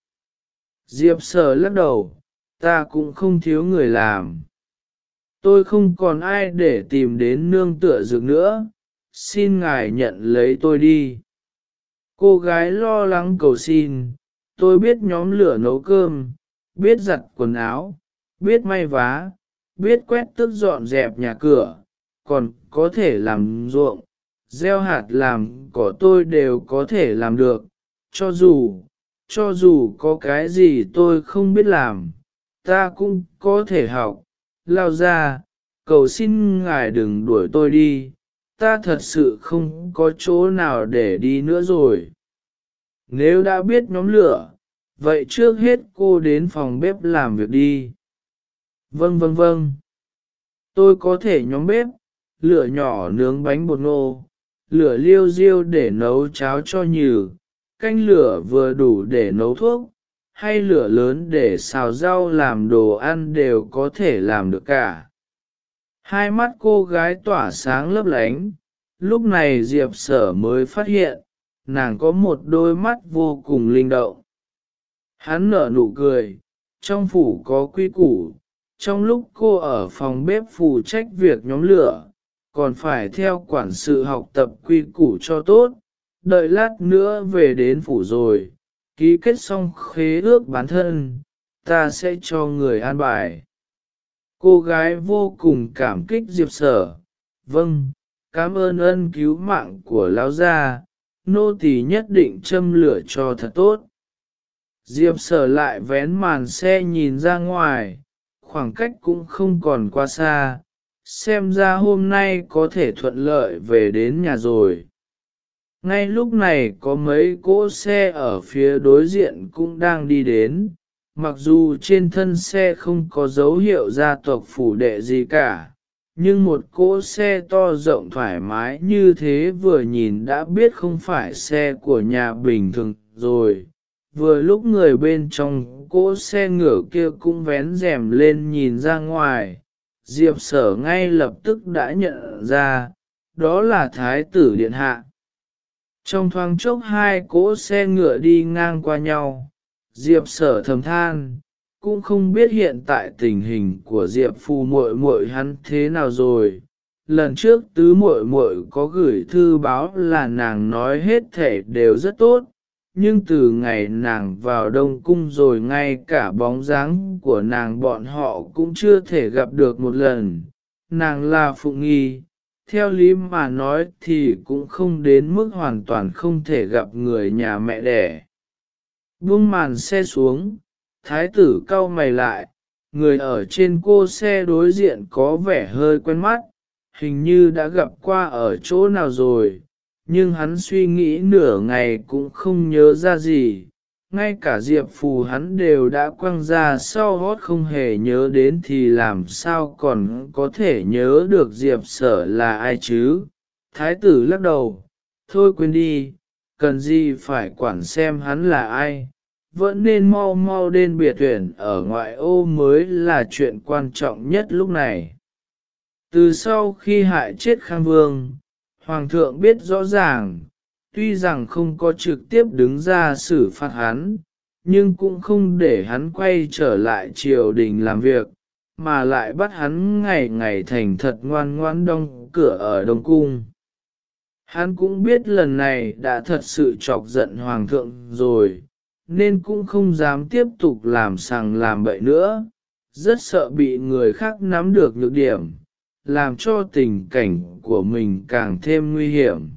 Diệp sở lắc đầu, ta cũng không thiếu người làm. Tôi không còn ai để tìm đến nương tựa dược nữa, xin ngài nhận lấy tôi đi. Cô gái lo lắng cầu xin, tôi biết nhóm lửa nấu cơm, biết giặt quần áo, biết may vá, biết quét tước dọn dẹp nhà cửa, còn có thể làm ruộng, gieo hạt làm cỏ tôi đều có thể làm được, cho dù, cho dù có cái gì tôi không biết làm, ta cũng có thể học, lao ra, cầu xin ngài đừng đuổi tôi đi, ta thật sự không có chỗ nào để đi nữa rồi. Nếu đã biết nhóm lửa, vậy trước hết cô đến phòng bếp làm việc đi. Vâng vâng vâng. Tôi có thể nhóm bếp, lửa nhỏ nướng bánh bột ngô, lửa liêu riêu để nấu cháo cho nhừ, canh lửa vừa đủ để nấu thuốc, hay lửa lớn để xào rau làm đồ ăn đều có thể làm được cả. Hai mắt cô gái tỏa sáng lấp lánh, lúc này Diệp sở mới phát hiện, nàng có một đôi mắt vô cùng linh động. Hắn nở nụ cười, trong phủ có quy củ, trong lúc cô ở phòng bếp phụ trách việc nhóm lửa, còn phải theo quản sự học tập quy củ cho tốt, đợi lát nữa về đến phủ rồi, ký kết xong khế ước bản thân, ta sẽ cho người an bài. Cô gái vô cùng cảm kích Diệp Sở, vâng, cảm ơn ân cứu mạng của lão gia, nô tỳ nhất định châm lửa cho thật tốt. Diệp Sở lại vén màn xe nhìn ra ngoài, khoảng cách cũng không còn quá xa, xem ra hôm nay có thể thuận lợi về đến nhà rồi. Ngay lúc này có mấy cỗ xe ở phía đối diện cũng đang đi đến, mặc dù trên thân xe không có dấu hiệu gia tộc phủ đệ gì cả, nhưng một cỗ xe to rộng thoải mái như thế vừa nhìn đã biết không phải xe của nhà bình thường rồi. Vừa lúc người bên trong cỗ xe ngựa kia cũng vén rèm lên nhìn ra ngoài, Diệp sở ngay lập tức đã nhận ra, đó là Thái tử Điện Hạ. Trong thoáng chốc hai cỗ xe ngựa đi ngang qua nhau, Diệp sở thầm than, cũng không biết hiện tại tình hình của Diệp Phu muội muội hắn thế nào rồi. Lần trước tứ muội muội có gửi thư báo là nàng nói hết thể đều rất tốt, nhưng từ ngày nàng vào đông cung rồi ngay cả bóng dáng của nàng bọn họ cũng chưa thể gặp được một lần. Nàng là phụ nghi, theo lý mà nói thì cũng không đến mức hoàn toàn không thể gặp người nhà mẹ đẻ. Buông màn xe xuống, thái tử cau mày lại, người ở trên cô xe đối diện có vẻ hơi quen mắt, hình như đã gặp qua ở chỗ nào rồi, nhưng hắn suy nghĩ nửa ngày cũng không nhớ ra gì. Ngay cả Diệp Phù hắn đều đã quăng ra sau hót không hề nhớ đến thì làm sao còn có thể nhớ được Diệp sở là ai chứ. Thái tử lắc đầu, thôi quên đi, cần gì phải quản xem hắn là ai, vẫn nên mau mau đến biệt tuyển ở ngoại ô mới là chuyện quan trọng nhất lúc này. Từ sau khi hại chết Khang Vương, Hoàng thượng biết rõ ràng, tuy rằng không có trực tiếp đứng ra xử phạt hắn, nhưng cũng không để hắn quay trở lại triều đình làm việc, mà lại bắt hắn ngày ngày thành thật ngoan ngoan đông cửa ở Đông Cung. Hắn cũng biết lần này đã thật sự chọc giận Hoàng thượng rồi, nên cũng không dám tiếp tục làm sàng làm bậy nữa, rất sợ bị người khác nắm được nhược điểm làm cho tình cảnh của mình càng thêm nguy hiểm.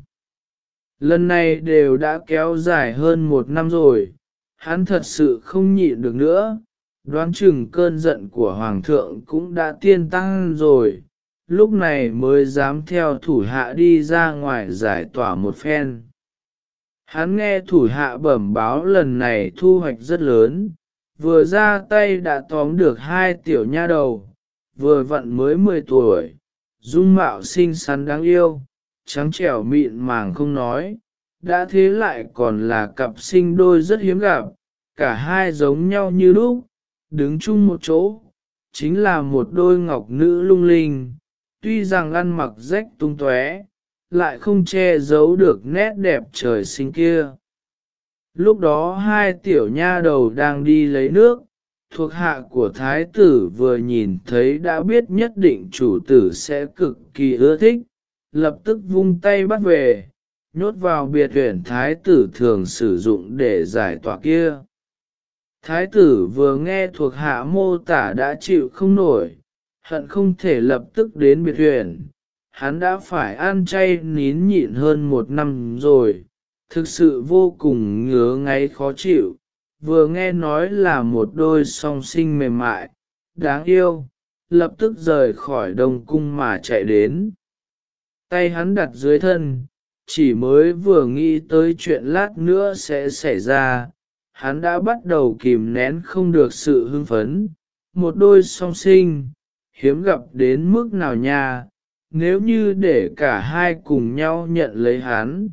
Lần này đều đã kéo dài hơn một năm rồi, hắn thật sự không nhịn được nữa, đoán chừng cơn giận của Hoàng thượng cũng đã tiên tăng rồi, lúc này mới dám theo thủ hạ đi ra ngoài giải tỏa một phen. Hắn nghe thủ hạ bẩm báo lần này thu hoạch rất lớn, vừa ra tay đã tóm được hai tiểu nha đầu, vừa vặn mới 10 tuổi, dung mạo xinh xắn đáng yêu, trắng trẻo mịn màng không nói, đã thế lại còn là cặp sinh đôi rất hiếm gặp, cả hai giống nhau như lúc, đứng chung một chỗ, chính là một đôi ngọc nữ lung linh. tuy rằng ăn mặc rách tung tóe, lại không che giấu được nét đẹp trời sinh kia. Lúc đó hai tiểu nha đầu đang đi lấy nước, thuộc hạ của thái tử vừa nhìn thấy đã biết nhất định chủ tử sẽ cực kỳ ưa thích, lập tức vung tay bắt về, nhốt vào biệt huyện thái tử thường sử dụng để giải tỏa kia. Thái tử vừa nghe thuộc hạ mô tả đã chịu không nổi, hận không thể lập tức đến biệt huyện. Hắn đã phải ăn chay nín nhịn hơn một năm rồi, thực sự vô cùng ngứa ngáy khó chịu, vừa nghe nói là một đôi song sinh mềm mại, đáng yêu, lập tức rời khỏi đông cung mà chạy đến. Tay hắn đặt dưới thân, chỉ mới vừa nghĩ tới chuyện lát nữa sẽ xảy ra, hắn đã bắt đầu kìm nén không được sự hưng phấn, một đôi song sinh, hiếm gặp đến mức nào nha, nếu như để cả hai cùng nhau nhận lấy hắn,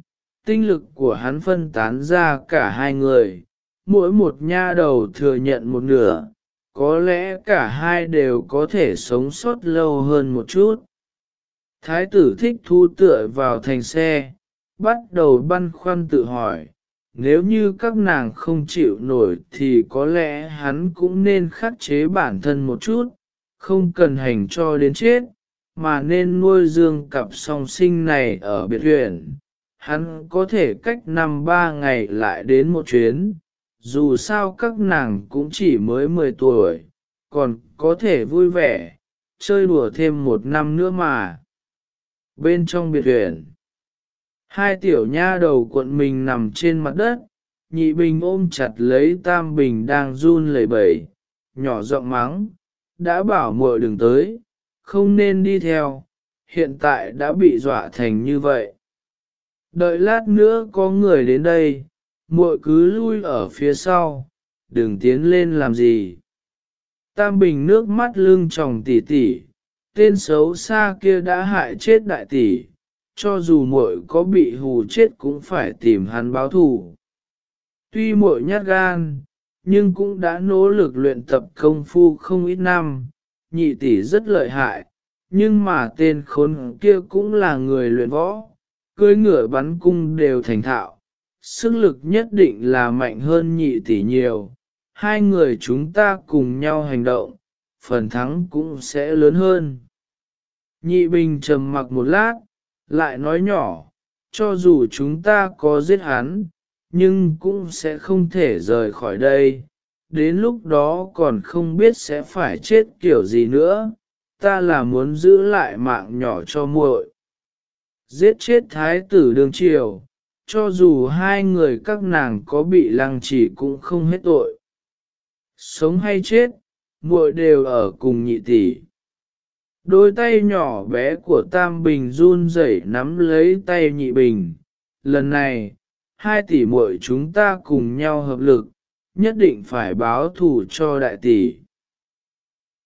tinh lực của hắn phân tán ra cả hai người, mỗi một nha đầu thừa nhận một nửa, có lẽ cả hai đều có thể sống sót lâu hơn một chút. Thái tử thích thu tựa vào thành xe, bắt đầu băn khoăn tự hỏi, nếu như các nàng không chịu nổi thì có lẽ hắn cũng nên khắc chế bản thân một chút, không cần hành cho đến chết, mà nên nuôi dương cặp song sinh này ở biệt huyện. Hắn có thể cách năm ba ngày lại đến một chuyến, dù sao các nàng cũng chỉ mới 10 tuổi, còn có thể vui vẻ, chơi đùa thêm một năm nữa mà. Bên trong biệt huyện, hai tiểu nha đầu cuộn mình nằm trên mặt đất, nhị bình ôm chặt lấy tam bình đang run lẩy bẩy, nhỏ giọng mắng, đã bảo muội đừng tới, không nên đi theo, hiện tại đã bị dọa thành như vậy. Đợi lát nữa có người đến đây, muội cứ lui ở phía sau, đừng tiến lên làm gì. Tam bình nước mắt lưng tròng tỉ tỉ, tên xấu xa kia đã hại chết đại tỷ, cho dù muội có bị hù chết cũng phải tìm hắn báo thù. Tuy muội nhát gan, nhưng cũng đã nỗ lực luyện tập công phu không ít năm, nhị tỷ rất lợi hại, nhưng mà tên khốn kia cũng là người luyện võ, cưới ngựa bắn cung đều thành thạo, sức lực nhất định là mạnh hơn nhị tỷ nhiều, hai người chúng ta cùng nhau hành động, phần thắng cũng sẽ lớn hơn. Nhị bình trầm mặc một lát, lại nói nhỏ, cho dù chúng ta có giết hắn, nhưng cũng sẽ không thể rời khỏi đây, đến lúc đó còn không biết sẽ phải chết kiểu gì nữa, ta là muốn giữ lại mạng nhỏ cho muội. Giết chết thái tử đường triều, cho dù hai người các nàng có bị lăng trì cũng không hết tội. Sống hay chết, muội đều ở cùng nhị tỷ. Đôi tay nhỏ bé của Tam Bình run rẩy nắm lấy tay nhị bình. Lần này, hai tỷ muội chúng ta cùng nhau hợp lực, nhất định phải báo thù cho đại tỷ.